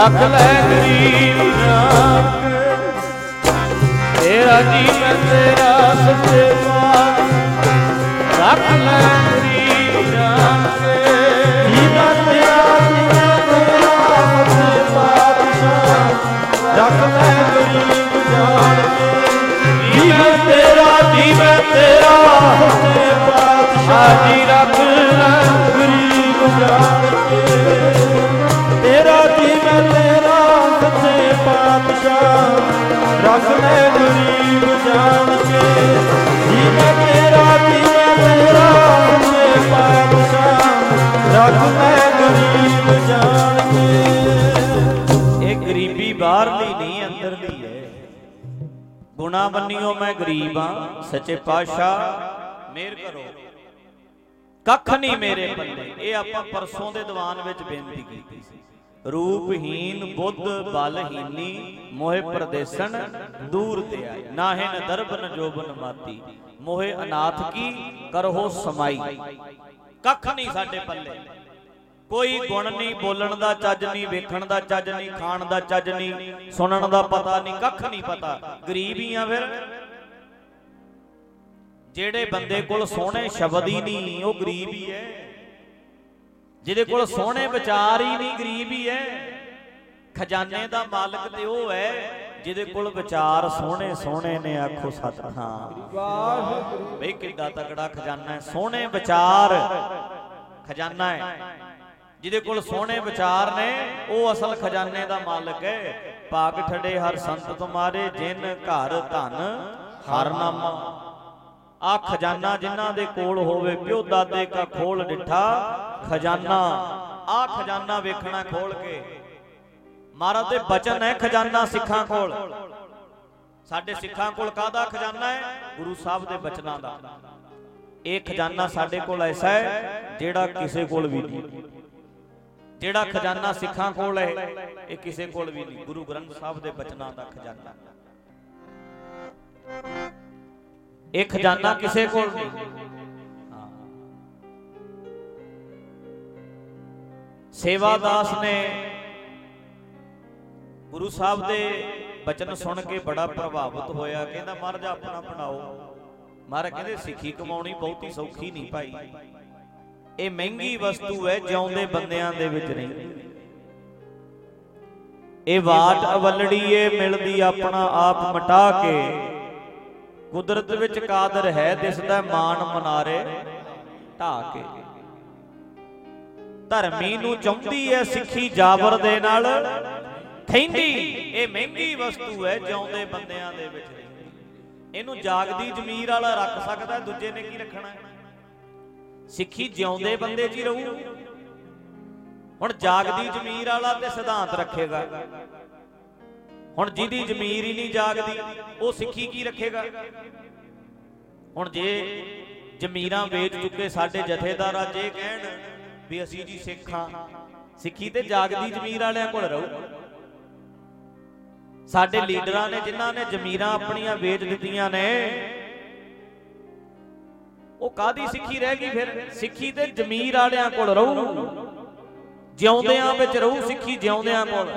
ਰੱਖ ਲੈ ਗਰੀਬ ਜਾਨ ਤੇਰਾ ਜੀ ਮੈਂ ਤੇਰਾ ਸੱਚੇ ਪਾਤਸ਼ਾਹ ਰੱਖ ਲੈ ਗਰੀਬ ਜਾਨ ਤੇਰਾ ਤੇਰਾ ਸੱਚੇ ਰੱਖ ਲੈ ਗਰੀਬ ਜਾਣ ਜੀ ਮੈਂ ਤੇਰਾ ਜੀ ਮੈਂ ਤੇਰਾ ਸੱਚੇ ਪਾਤਸ਼ਾਹ। ਜੀ ਰੱਖ ਲੈ ਗਰੀਬ ਜਾਣ ਪਾਤਸ਼ਾਹ ਰੱਖ ਲੈ ਗਰੀਬ ਜਾਣ ਕੇ ਜੀ ਤੇਰਾ ਜੀ ਤੇਰਾ ਸੱਚੇ ਪਾਤਸ਼ਾਹ ਰੱਖ ਲੈ ਗਰੀਬ ਜਾਣ ਕੇ। ਇਹ ਗਰੀਬੀ ਬਾਹਰਲੀ ਨਹੀਂ, ਅੰਦਰਲੀ ਹੈ। ਗੁਣਾ ਮੰਨਿਓ ਮੈਂ ਗਰੀਬ ਹਾਂ, ਸੱਚੇ ਪਾਤਸ਼ਾਹ, ਮਿਹਰ ਕਰੋ। ਕੱਖ ਨਹੀਂ ਮੇਰੇ ਪੱਲੇ ਇਹ ਆਪਾਂ ਪਰਸੋਂ ਦੇ ਦੀਵਾਨ ਵਿੱਚ ਬੇਨਤੀ ਕੀਤੀ ਸੀ। ਰੂਪਹੀਨ ਬੁੱਧ ਬਲਹੀਨੀ ਮੋਹਿ ਪ੍ਰਦੇਸਣ ਦੂਰ ਤੇ ਆਏ ਨਾਹਿ ਨ ਦਰਬ ਜੋਬਨ ਮਾਤੀ, ਮੋਹਿ ਅਨਾਥ ਕੀ ਕਰੋ ਸਮਾਈ। ਕੱਖ ਨਹੀਂ ਸਾਡੇ ਪੱਲੇ। ਕੋਈ ਗੁਣ ਨਹੀਂ, ਬੋਲਣ ਦਾ ਚੱਜ ਨਹੀਂ, ਵੇਖਣ ਦਾ ਚੱਜ ਨਹੀਂ, ਖਾਣ ਦਾ ਚੱਜ ਨਹੀਂ, ਸੁਣਨ ਦਾ ਪਤਾ ਨਹੀਂ, ਕੱਖ ਨਹੀਂ ਪਤਾ। ਗਰੀਬ ਹੀ ਆ ਫਿਰ। ਜਿਹੜੇ ਬੰਦੇ ਕੋਲ ਸੋਹਣੇ ਸ਼ਬਦ ਹੀ ਨਹੀਂ, ਉਹ ਗਰੀਬ ਹੀ ਹੈ ਜਿਹਦੇ ਕੋਲ ਸੋਹਣੇ ਵਿਚਾਰ ਹੀ ਨਹੀਂ ਗਰੀਬ ਹੀ ਹੈ। ਖਜ਼ਾਨੇ ਦਾ ਮਾਲਕ ਤੇ ਉਹ ਹੈ ਜਿਹਦੇ ਕੋਲ ਵਿਚਾਰ ਸੋਹਣੇ ਸੋਹਣੇ ਨੇ ਆਖੋ ਸਤਨਾਮ ਵਾਹਿਗੁਰੂ। ਬਈ ਕਿੱਡਾ ਤਕੜਾ ਖਜ਼ਾਨਾ ਹੈ ਸੋਹਣੇ ਵਿਚਾਰ। ਖਜ਼ਾਨਾ ਹੈ। ਜਿਹਦੇ ਕੋਲ ਸੋਹਣੇ ਵਿਚਾਰ ਨੇ ਉਹ ਅਸਲ ਖਜ਼ਾਨੇ ਦਾ ਮਾਲਕ ਹੈ। ਭਾਗ ਠੜੇ ਹਰ ਸੰਤ ਤੁਮਾਰੇ ਜਿਨ ਘਰ ਧਨ ਹਰ ਨਾਮਾ। ਆ ਖਜ਼ਾਨਾ ਜਿਨ੍ਹਾਂ ਦੇ ਕੋਲ ਹੋਵੇ, ਪਿਓ ਦਾਦੇ ਕਾ ਖੋਲ ਡਿਠਾ, ਖਜ਼ਾਨਾ। ਆ ਖਜ਼ਾਨਾ ਵੇਖਣਾ ਖੋਲ ਕੇ। ਮਹਾਰਾਜ ਦੇ ਬਚਨ ਹੈ ਖਜ਼ਾਨਾ ਸਿੱਖਾਂ ਕੋਲ। ਸਾਡੇ ਸਿੱਖਾਂ ਕੋਲ ਕਾਹਦਾ ਖਜ਼ਾਨਾ ਹੈ? ਗੁਰੂ ਸਾਹਿਬ ਦੇ ਬਚਨਾਂ ਦਾ। ਇਹ ਖਜ਼ਾਨਾ ਸਾਡੇ ਕੋਲ ਐਸਾ ਹੈ, ਜਿਹੜਾ ਕਿਸੇ ਕੋਲ ਵੀ ਨਹੀਂ। ਜਿਹੜਾ ਖਜ਼ਾਨਾ ਸਿੱਖਾਂ ਕੋਲ ਹੈ, ਇਹ ਕਿਸੇ ਕੋਲ ਵੀ ਨਹੀਂ। ਗੁਰੂ ਗ੍ਰੰਥ ਸਾਹਿਬ ਦੇ ਬਚਨਾਂ ਦਾ ਖਜ਼ਾਨਾ। ਇਹ ਖਜ਼ਾਨਾ ਕਿਸੇ ਕੋਲ ਨਹੀਂ। ਹਾਂ। ਸੇਵਾਦਾਸ ਨੇ ਗੁਰੂ ਸਾਹਿਬ ਦੇ ਬਚਨ ਸੁਣ ਕੇ ਬੜਾ ਪ੍ਰਭਾਵਿਤ ਹੋਇਆ। ਕਹਿੰਦਾ, ਮਹਾਰਾਜ, ਆਪਣਾ ਬਣਾਓ। ਮਹਾਰਾਜ ਕਹਿੰਦੇ, ਸਿੱਖੀ ਕਮਾਉਣੀ ਬਹੁਤੀ ਸੌਖੀ ਨਹੀਂ ਭਾਈ। ਇਹ ਮਹਿੰਗੀ ਵਸਤੂ ਹੈ, ਜਿਉਂਦੇ ਬੰਦਿਆਂ ਦੇ ਵਿੱਚ ਨਹੀਂ। ਇਹ ਵਾਟ ਅਵਲੜੀ ਮਿਲਦੀ ਆਪਣਾ ਆਪ ਮਟਾ ਕੇ। ਕੁਦਰਤ ਵਿੱਚ ਕਾਦਰ ਹੈ ਦਿਸਦਾ ਮਾਨ ਮਨਾਰੇ ਢਾ ਕੇ। ਧਰਮੀ ਨੂੰ ਚਾਹੁੰਦੀ ਹੈ ਸਿੱਖੀ ਜਾਬਰ ਦੇ ਨਾਲ। ਖੈਂਦੀ ਇਹ ਮਹਿੰਗੀ ਵਸਤੂ ਹੈ ਜਿਉਂਦੇ ਬੰਦਿਆਂ ਦੇ ਵਿੱਚ ਇਹਨੂੰ ਜਾਗਦੀ ਜ਼ਮੀਰ ਵਾਲਾ ਰੱਖ ਸਕਦਾ, ਦੂਜੇ ਨੇ ਕੀ ਰੱਖਣਾ? ਸਿੱਖੀ ਜਿਉਂਦੇ ਬੰਦੇ 'ਚ ਹੀ ਰਹੂ। ਹੁਣ ਜਾਗਦੀ ਜ਼ਮੀਰ ਵਾਲਾ ਤੇ ਸਿਧਾਂਤ ਰੱਖੇਗਾ। ਹੁਣ ਜਿਹਦੀ ਜ਼ਮੀਰ ਹੀ ਨਹੀਂ ਜਾਗਦੀ, ਉਹ ਸਿੱਖੀ ਕੀ ਰੱਖੇਗਾ? ਹੁਣ ਜੇ ਜ਼ਮੀਰਾਂ ਵੇਚ ਚੁੱਕੇ ਸਾਡੇ ਜਥੇਦਾਰ ਅੱਜ ਇਹ ਕਹਿਣ ਵੀ ਅਸੀਂ ਜੀ ਸਿੱਖਾਂ ਸਿੱਖੀ ਤੇ ਜਾਗਦੀ ਜ਼ਮੀਰ ਵਾਲਿਆਂ ਕੋਲ ਰਹੂ। ਸਾਡੇ ਲੀਡਰਾਂ ਨੇ ਜਿਨ੍ਹਾਂ ਨੇ ਜ਼ਮੀਰਾਂ ਆਪਣੀਆਂ ਵੇਚ ਦਿੱਤੀਆਂ ਨੇ, ਉਹ ਕਾਦੀ ਸਿੱਖੀ ਰਹਿ ਗਈ ਫਿਰ? ਸਿੱਖੀ ਤੇ ਜ਼ਮੀਰ ਵਾਲਿਆਂ ਕੋਲ ਰਹੂ। ਜਿਉਂਦਿਆਂ ਵਿੱਚ ਰਹੂ ਸਿੱਖੀ ਜਿਉਂਦਿਆਂ ਕੋਲ।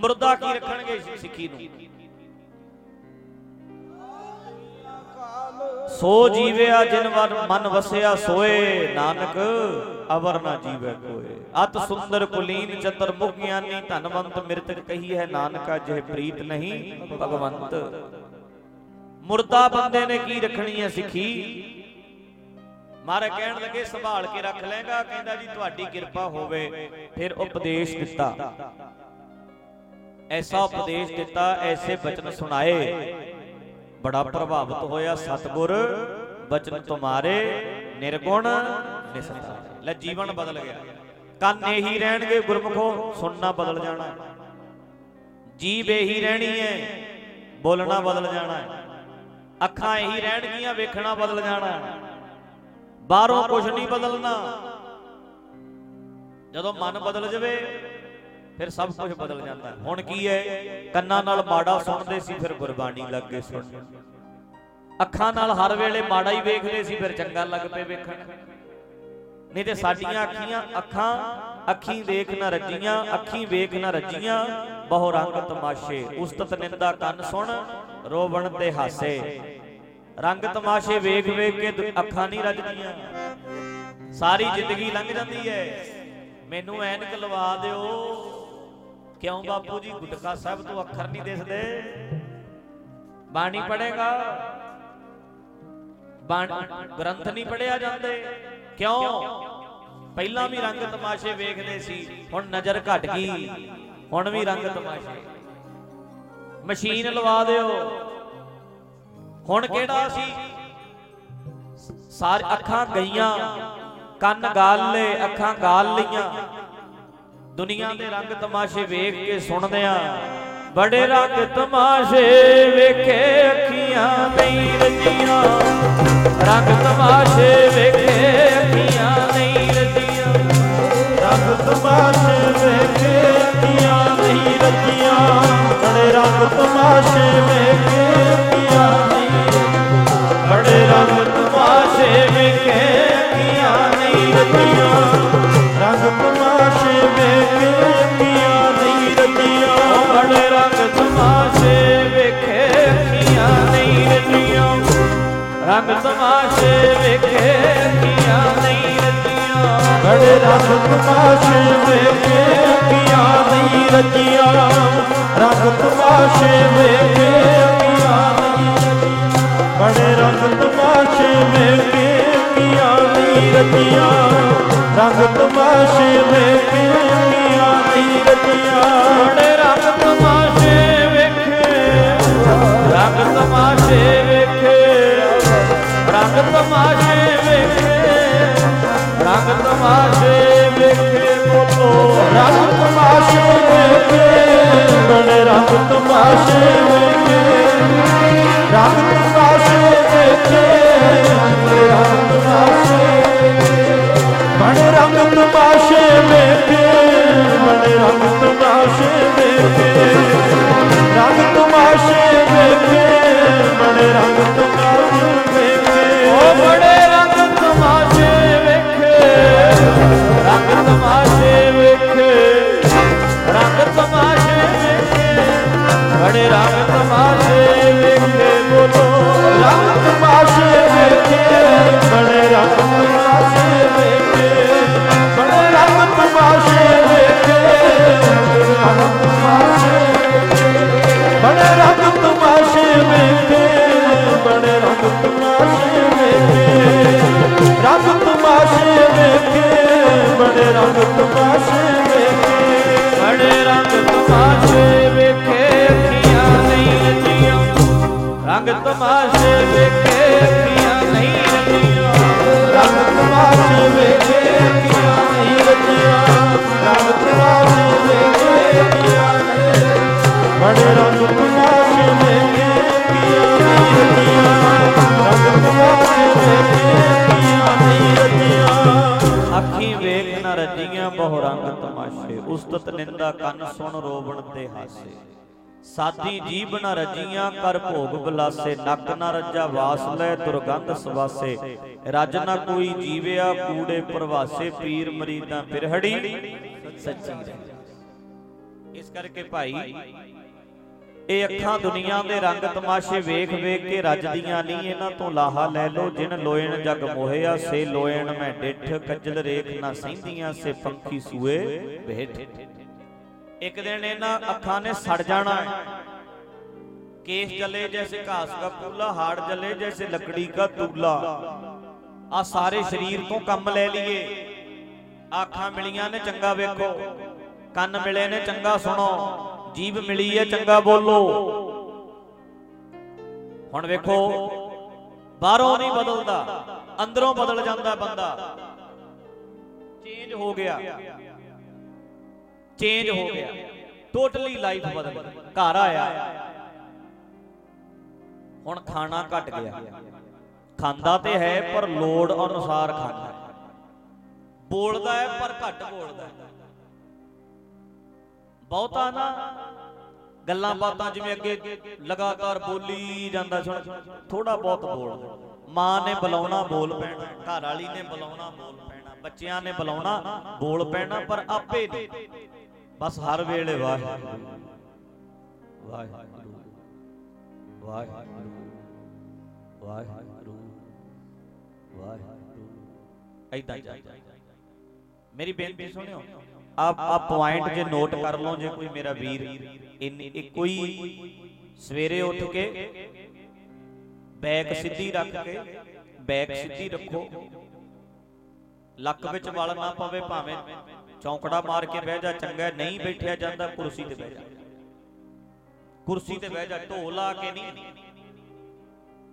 ਮੁਰਦਾ ਕੀ ਰੱਖਣਗੇ ਸਿੱਖੀ ਨੂੰ? ਸੋ ਜੀਵਿਆ ਜਿਨ ਮਨ ਵਸਿਆ ਸੋਏ, ਨਾਨਕ ਅਵਰ ਨਾ ਜੀਵੈ ਕੋਏ। ਅਤ ਸੁੰਦਰ ਕੁਲੀਨ ਚਤਰ ਮੁਖ ਗਿਆਨੀ ਧਨਵੰਤ ਮਿਰਤਕ ਕਹੀ ਹੈ, ਨਾਨਕਾ ਜਿਹ ਪ੍ਰੀਤ ਨਹੀਂ, ਭਗਵੰਤ। ਮੁਰਦਾ ਬੰਦੇ ਨੇ ਕੀ ਰੱਖਣੀ ਹੈ ਸਿੱਖੀ? ਮਾਰੇ ਕਹਿਣ ਲੱਗੇ, ਸੰਭਾਲ ਕੇ ਰੱਖ ਲੈਗਾ ਕਹਿੰਦਾ ਜੀ ਤੁਹਾਡੀ ਕਿਰਪਾ ਹੋਵੇ, ਫਿਰ ਉਪਦੇਸ਼ ਦਿੱਤਾ। ਐਸਾ ਉਪਦੇਸ਼ ਦਿੱਤਾ, ਐਸੇ ਬਚਨ ਸੁਣਾਏ। ਬੜਾ ਪ੍ਰਭਾਵਿਤ ਹੋਇਆ ਸਤਗੁਰ, ਬਚਨ ਤੁਮਾਰੇ, ਨਿਰਗੁਣ, ਨਿਸਤਾਰੇ। ਲੈ ਜੀਵਨ ਬਦਲ ਗਿਆ। ਕੰਨ ਇਹੀ ਰਹਿਣਗੇ ਗੁਰਮੁਖੋ, ਸੁਣਨਾ ਬਦਲ ਜਾਣਾ। ਜੀਬ ਇਹੀ ਰਹਿਣੀ ਹੈ, ਬੋਲਣਾ ਬਦਲ ਜਾਣਾ। ਹੈ ਅੱਖਾਂ ਇਹੀ ਰਹਿਣਗੀਆਂ, ਵੇਖਣਾ ਬਦਲ ਜਾਣਾ। ਬਾਹਰੋਂ ਕੁਝ ਨਹੀਂ ਬਦਲਣਾ। ਜਦੋਂ ਮਨ ਬਦਲ ਜਾਵੇ ਫਿਰ ਸਭ ਕੁਝ ਬਦਲ ਜਾਂਦਾ। ਹੁਣ ਕੀ ਹੈ? ਕੰਨਾਂ ਨਾਲ ਮਾੜਾ ਸੁਣਦੇ ਸੀ ਫਿਰ ਗੁਰਬਾਣੀ ਲੱਗ ਗਏ ਸੁਣਨ। ਅੱਖਾਂ ਨਾਲ ਹਰ ਵੇਲੇ ਮਾੜਾ ਹੀ ਵੇਖਦੇ ਸੀ ਫਿਰ ਚੰਗਾ ਲੱਗ ਪਏ ਵੇਖਣ। ਨਹੀਂ ਤੇ ਸਾਡੀਆਂ ਅੱਖੀਆਂ ਅੱਖਾਂ ਅੱਖੀਂ ਵੇਖ ਨਾ ਰੱਜੀਆਂ ਅੱਖੀਂ ਵੇਖ ਨਾ ਰੱਜੀਆਂ ਬਹੁ ਰੰਗ ਤਮਾਸ਼ੇ। ਉਸਤਤ ਨਿੰਦਾ ਕੰਨ ਸੁਣ ਰੋਵਣ ਤੇ ਹਾਸੇ। ਰੰਗ ਤਮਾਸ਼ੇ ਵੇਖ ਵੇਖ ਕੇ ਅੱਖਾਂ ਨਹੀਂ ਰੱਜਦੀਆਂ। ਸਾਰੀ ਜ਼ਿੰਦਗੀ ਲੰਘ ਜਾਂਦੀ ਹੈ। ਮੈਨੂੰ ਐਨਕ ਲਵਾ ਦਿਓ। ਕਿਉਂ ਬਾਪੂ ਜੀ? ਗੁਟਕਾ ਸਾਹਿਬ ਤੋਂ ਅੱਖਰ ਨਹੀਂ ਦਿਸਦੇ। ਬਾਣੀ ਪੜੇਗਾ ਬਾਣ ਗ੍ਰੰਥ ਨਹੀਂ ਪੜਿਆ ਜਾਂਦੇ। ਕਿਉਂ? ਪਹਿਲਾਂ ਵੀ ਰੰਗ ਤਮਾਸ਼ੇ ਵੇਖਦੇ ਸੀ, ਹੁਣ ਨਜ਼ਰ ਘਟ ਗਈ। ਹੁਣ ਵੀ ਰੰਗ ਤਮਾਸ਼ੇ। ਮਸ਼ੀਨ ਲਵਾ ਦਿਓ। ਹੁਣ ਕਿਹੜਾ ਸੀ? ਸਾਰ ਅੱਖਾਂ ਗਈਆਂ, ਕੰਨ ਗਾਲ ਲੇ ਅੱਖਾਂ ਗਾਲ ਲਈਆਂ। ਦੁਨੀਆ ਦੇ ਰੰਗ ਤਮਾਸ਼ੇ ਵੇਖ ਕੇ ਸੁਣਦੇ ਆ ਬੜੇ ਰੰਗ ਤਮਾਸ਼ੇ ਵੇਖੇ ਅੱਖੀਆਂ ਨਹੀਂ ਰਜੀਆਂ। ਰੰਗ ਤਮਾਸ਼ੇ ਵੇਖੇ ਅੱਖੀਆਂ ਨਹੀਂ ਰਜੀਆਂ। ਰੰਗ ਤਮਾਸ਼ੇ ਵੇਖੇ ਅੱਖੀਆਂ ਨਹੀਂ ਰੱਜੀਆਂ। ਬੜੇ ਰੰਗ ਤਮਾਸ਼ੇ ਵੇਖੇ ਰੰਗ ਤਮਾਸ਼ੇ ਵੇਖੇ ਅੱਖੀਆਂ ਨਹੀਂ ਰਜੀਆਂ ਬੜੇ ਰੰਗ ਤਮਾਸ਼ੇ ਵੇਖੇ ਅੱਖੀਆਂ ਨਹੀਂ ਰੱਜੀਆਂ ਰੰਗ ਤਮਾਸ਼ੇ ਵੇਖੇ ਅੱਖੀਆਂ ਨਹੀਂ ਰੱਜੀਆਂ ਬੜੇ ਰੰਗ ਤਮਾਸ਼ੇ ਵੇਖੇ ਅੱਖੀਆਂ ਨਹੀਂ ਰੱਜੀਆਂ ਰੰਗ ਤਮਾਸ਼ੇ ਵੇਖੇ ਅੱਖੀਆਂ ਨਹੀਂ ਰੱਜੀਆਂ ਬੜੇ ਰੰਗ ਤਮਾਸ਼ੇ ਵੇਖੇ ਰੰਗ ਤਮਾਸ਼ੇ ਵੇਖੇ ਰੰਗ ਤਮਾਸ਼ੇ ਵੇਖੇ ਰੰਗ ਤਮਾਸ਼ੇ ਵੇਖੇ ਬੋਲੋ ਰੰਗ ਤਮਾਸ਼ੇ ਵੇਖੇ ਬਣੇ ਰੰਗ ਤਮਾਸ਼ੇ ਵੇਖੇ ਰੰਗ ਤਮਾਸ਼ੇ ਵੇਖੇ ਰੰਗ ਤਮਾਸ਼ੇ ਬਣੇ ਰੰਗ ਤਮਾਸ਼ੇ ਵੇਖੇ ਬਣੇ ਰੰਗ ਤਮਾਸ਼ੇ ਵੇਖੇ ਰੰਗ ਤਮਾਸ਼ੇ ਵੇਖੇ ਬਣੇ ਰੰਗ ਤਮਾਸ਼ੇ ਵੇਖੇ ਤਮਾਸ਼ੇ ਵੇਖੇ, ਰੰਗ ਤਮਾਸ਼ੇ ਵੇਖੇ, ਬੜੇ ਰੰਗ ਤਮਾਸ਼ੇ ਵੇਖੇ, ਬੋਲੋ। ਰੰਗ ਤਮਾਸ਼ੇ ਵੇਖੇ, ਬੜੇ ਰੰਗ ਤਮਾਸ਼ੇ ਵੇਖੇ, ਬੜੇ ਰੰਗ ਤਮਾਸ਼ੇ ਵੇਖੇ। ਰੰਗ ਰਜੀਆਂ ਰੰਗ ਤਮਾਸ਼ੇ, ਉਸਤਤ ਨਿੰਦਾ ਕੰਨ ਸੁਣ ਰੋਵਣ ਤੇ ਹਾਸੇ। ਸਾਦੀ ਜੀਬ ਨ ਰਜੀਆਂ, ਕਰ ਭੋਗ ਬਲਾਸੇ, ਨੱਕ ਨਾ ਰੱਜਾ ਵਾਸ ਲੈ ਦੁਰਗੰਧ ਸਵਾਸੇ। ਰਜ ਨ ਕੋਈ ਜੀਵਿਆ, ਕੂੜੇ ਪ੍ਰਵਾਸੇ, ਪੀਰ ਮਰੀਦਾਂ ਫਿਰਹੜੀ ਸੱਚੀ ਰਹੀ ਇਸ ਕਰਕੇ ਭਾਈ ਇਹ ਅੱਖਾਂ ਦੁਨੀਆ ਦੇ ਰੰਗ ਤਮਾਸ਼ੇ ਵੇਖ ਵੇਖ ਕੇ ਰੱਜਦੀਆਂ ਨਹੀਂ ਇਹਨਾਂ ਤੋਂ ਲਾਹਾ ਲੈ ਲੋ ਜਿਨ ਲੋਇਣ ਜਗ ਮੋਹਿਆ ਸੇ ਲੋਇਣ ਮੈਂ ਡਿੱਠ ਕੱਜਲ ਰੇਖ ਨਾ ਸਹਿੰਦੀਆਂ ਸੇ ਪੰਖੀ ਸੂਏ ਬੈਠ। ਇੱਕ ਦਿਨ ਇਹਨਾਂ ਅੱਖਾਂ ਨੇ ਸੜ ਜਾਣਾ ਕੇਸ ਜਲੇ ਜੈਸੇ ਘਾਸ ਦਾ ਕੂਲਾ ਹਾੜ ਜਲੇ ਜੈਸੇ ਲੱਕੜੀ ਦਾ ਤੂਲਾ। ਆ ਸਾਰੇ ਸਰੀਰ ਤੋਂ ਕੰਮ ਲੈ ਲਈਏ। ਆਖਾਂ ਮਿਲੀਆਂ ਨੇ ਚੰਗਾ ਵੇਖੋ, ਕੰਨ ਮਿਲੇ ਨੇ ਚੰਗਾ ਸੁਣੋ। ਜੀਭ ਮਿਲੀ ਹੈ, ਚੰਗਾ ਬੋਲੋ। ਹੁਣ ਵੇਖੋ, ਬਾਹਰੋਂ ਨਹੀਂ ਬਦਲਦਾ, ਅੰਦਰੋਂ ਬਦਲ ਜਾਂਦਾ ਬੰਦਾ। ਚੇਂਜ ਹੋ ਗਿਆ। ਚੇਂਜ ਹੋ ਗਿਆ। ਟੋਟਲੀ ਲਾਈਫ ਬਦਲ ਗਈ ਘਰ ਆਇਆ। ਹੁਣ ਖਾਣਾ ਘਟ ਗਿਆ। ਖਾਂਦਾ ਤੇ ਹੈ, ਪਰ ਲੋੜ ਅਨੁਸਾਰ ਖਾਂਦਾ। ਬੋਲਦਾ ਹੈ, ਪਰ ਘੱਟ ਬੋਲਦਾ ਹੈ। ਬਹੁਤਾ ਨਾ। ਗੱਲਾਂ ਬਾਤਾਂ ਜਿਵੇਂ ਅੱਗੇ ਲਗਾਤਾਰ ਬੋਲੀ ਜਾਂਦਾ ਸੁਣ ਥੋੜਾ ਬਹੁਤ ਬੋਲ। ਮਾਂ ਨੇ ਬੁਲਾਉਣਾ, ਬੋਲ ਪੈਣਾ। ਘਰ ਵਾਲੀ ਨੇ ਬੁਲਾਉਣਾ, ਬੋਲ ਪੈਣਾ। ਬੱਚਿਆਂ ਨੇ ਬੁਲਾਉਣਾ, ਬੋਲ ਪੈਣਾ, ਪਰ ਆਪੇ ਨਹੀਂ। ਬਸ ਹਰ ਵੇਲੇ ਵਾਹਿਗੁਰੂ। ਵਾਹਿਗੁਰੂ। ਵਾਹਿਗੁਰੂ। ਵਾਹਿਗੁਰੂ। ਵਾਹਿਗੁਰੂ। ਐਦਾਂ ਮੇਰੀ ਬੇਨਤੀ ਸੁਣਿਓ। ਆਪ ਆ ਪੁਆਇੰਟ ਜੇ ਨੋਟ ਕਰ ਲਓ ਜੇ ਕੋਈ ਮੇਰਾ ਵੀਰ ਇੰਨੀ ਇੱਕ ਕੋਈ ਸਵੇਰੇ ਉੱਠ ਕੇ ਬੈਕ ਸਿੱਧੀ ਰੱਖ ਕੇ ਬੈਕ ਸਿੱਧੀ ਰੱਖੋ। ਲੱਕ ਵਿੱਚ ਵਲ ਨਾ ਪਵੇ ਭਾਵੇਂ ਚੌਂਕੜਾ ਮਾਰ ਕੇ ਬਹਿ ਜਾ, ਚੰਗਾ ਨਹੀਂ ਬੈਠਿਆ ਜਾਂਦਾ, ਕੁਰਸੀ ਤੇ ਬਹਿ ਜਾ। ਕੁਰਸੀ ਤੇ ਬਹਿ ਜਾ ਢੋ ਲਾ ਕੇ ਨਹੀਂ।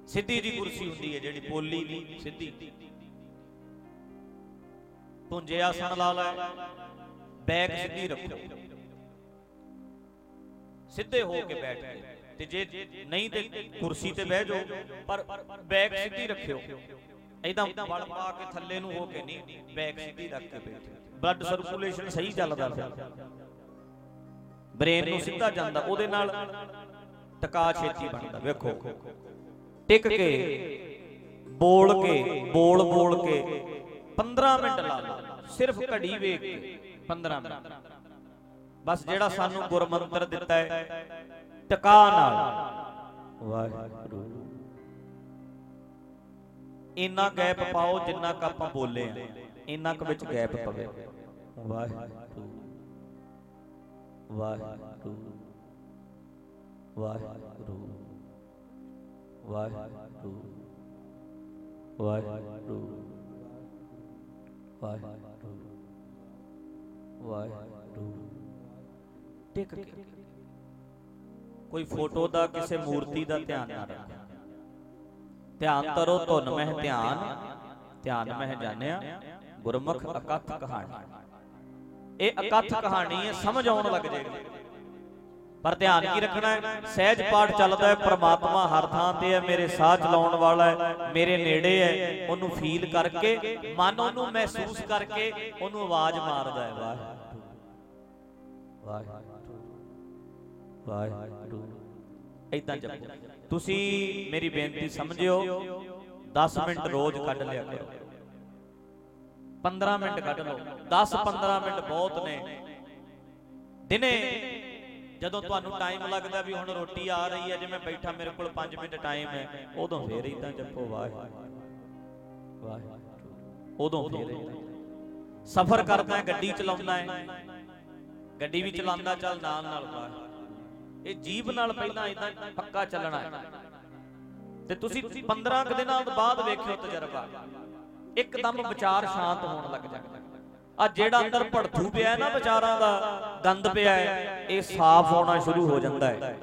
ਸਿੱਧੀ ਜੀ ਕੁਰਸੀ ਹੁੰਦੀ ਹੈ ਜਿਹੜੀ ਪੋਲੀ ਦੀ ਸਿੱਧੀ। ਪੁੰਜੇ ਆਸਣ ਲਾ ਲੈ ਬੈਕ ਸਿੱਧੀ ਰੱਖੋ। ਸਿੱਧੇ ਹੋ ਕੇ ਬੈਠ ਕੇ। ਤੇ ਜੇ ਨਹੀਂ ਤੇ ਕੁਰਸੀ ਤੇ ਬਹਿ ਜਾਓ, ਪਰ ਬੈਕ ਸਿੱਧੀ ਰੱਖਿਓ। ਐਦਾਂ ਵਲ ਪਾ ਕੇ ਥੱਲੇ ਨੂੰ ਹੋ ਕੇ ਨਹੀਂ ਬੈਕ ਸਿੱਧੀ ਰੱਖ ਕੇ ਬੈਠੋ। ਬਲੱਡ ਸਰਕੂਲੇਸ਼ਨ ਸਹੀ ਚੱਲਦਾ ਫਿਰ। ਬ੍ਰੇਨ ਨੂੰ ਸਿੱਧਾ ਜਾਂਦਾ, ਉਹਦੇ ਨਾਲ ਟਕਾ ਛੇਤੀ ਬਣਦਾ। ਵੇਖੋ। ਟਿਕ ਕੇ, ਬੋਲ ਕੇ ਬੋਲ ਬੋਲ ਕੇ 15 ਮਿੰਟ ਲਾ ਲਓ ਸਿਰਫ ਘੜੀ ਵੇਖ ਕੇ। 15 ਮਿੰਟ। ਬਸ ਜਿਹੜਾ ਸਾਨੂੰ ਗੁਰਮੰਤਰ ਦਿੱਤਾ ਹੈ ਟਿਕਾ ਨਾਲ। ਵਾਹਿਗੁਰੂ। ਇੰਨਾ ਗੈਪ ਪਾਓ ਜਿੰਨਾ ਕ ਆਪਾਂ ਬੋਲੇ ਆ ਇੰਨਾ ਕ ਵਿੱਚ ਗੈਪ ਪਵੇ। ਵਾਹਿਗੁਰੂ। ਵਾਹਿਗੁਰੂ। ਵਾਹਿਗੁਰੂ। ਵਾਹਿਗੁਰੂ। ਵਾਹਿਗੁਰੂ। ਵਾਹਿਗੁਰੂ। ਵਾਹਿਗੁਰੂ। ਟਿਕ ਕੇ। ਕੋਈ ਫੋਟੋ ਦਾ ਕਿਸੇ ਮੂਰਤੀ ਦਾ ਧਿਆਨ ਨਾ ਰੱਖੋ ਧਿਆਨ ਤਰੋ ਧੁਨ ਮਹਿ ਧਿਆਨ ਧਿਆਨ ਮਹਿ ਜਾਣਿਆ, ਗੁਰਮੁਖ ਅਕਥ ਕਹਾਣੀ। ਇਹ ਅਕਥ ਕਹਾਣੀ ਹੈ ਸਮਝ ਆਉਣ ਲੱਗ ਜਾਏਗੀ ਪਰ ਧਿਆਨ ਕੀ ਰੱਖਣਾ ਹੈ? ਸਹਿਜ ਪਾਠ ਚੱਲਦਾ ਹੈ, ਪ੍ਰਮਾਤਮਾ ਹਰ ਥਾਂ ਤੇ ਹੈ, ਮੇਰੇ ਸਾਹ ਚਲਾਉਣ ਵਾਲਾ ਹੈ, ਮੇਰੇ ਨੇੜੇ ਹੈ, ਉਹਨੂੰ ਫੀਲ ਕਰਕੇ, ਮਨ ਉਹਨੂੰ ਮਹਿਸੂਸ ਕਰਕੇ, ਉਹਨੂੰ ਆਵਾਜ਼ ਮਾਰਦਾ ਹੈ, ਵਾਹਿਗੁਰੂ। ਵਾਹਿਗੁਰੂ। ਵਾਹਿਗੁਰੂ ਇਦਾਂ ਜਪੋ ਤੁਸੀਂ ਮੇਰੀ ਬੇਨਤੀ ਸਮਝਿਓ 10 ਮਿੰਟ ਰੋਜ਼ ਕੱਢ ਲਿਆ ਕਰੋ। 15 ਮਿੰਟ ਕੱਢ ਲਓ। 10 15 ਮਿੰਟ ਬਹੁਤ ਨੇ। ਦਿਨੇ ਜਦੋਂ ਤੁਹਾਨੂੰ ਟਾਈਮ ਲੱਗਦਾ ਵੀ ਹੁਣ ਰੋਟੀ ਆ ਰਹੀ ਹੈ ਜਿਵੇਂ ਬੈਠਾ ਮੇਰੇ ਕੋਲ 5 ਮਿੰਟ ਟਾਈਮ ਹੈ ਉਦੋਂ ਫੇਰ ਇਦਾਂ ਜਪੋ ਵਾਹਿਗੁਰੂ। ਵਾਹਿਗੁਰੂ। ਉਦੋਂ ਫੇਰ ਸਫ਼ਰ ਕਰਦਾ ਹੈ। ਗੱਡੀ ਚਲਾਉਂਦਾ ਹੈ। ਗੱਡੀ ਵੀ ਚਲਾਉਂਦਾ, ਚੱਲ ਨਾਲ ਨਾਲ ਵਾਹਿਗੁਰੂ ਇਹ ਜੀਬ ਨਾਲ ਪਹਿਲਾਂ ਇਦਾਂ ਪੱਕਾ ਚੱਲਣਾ ਹੈ। ਤੇ ਤੁਸੀਂ 15 ਕੁ ਦਿਨਾਂ ਬਾਅਦ ਵੇਖਿਓ ਤਜਰਬਾ। ਇੱਕਦਮ ਵਿਚਾਰ ਸ਼ਾਂਤ ਹੋਣ ਲੱਗ ਜਾਂਦੇ ਆ ਜਿਹੜਾ ਅੰਦਰ ਭੜਥੂ ਪਿਆ ਨਾ ਵਿਚਾਰਾਂ ਦਾ, ਗੰਦ ਪਿਆ ਇਹ ਸਾਫ਼ ਹੋਣਾ ਸ਼ੁਰੂ ਹੋ ਜਾਂਦਾ ਹੈ।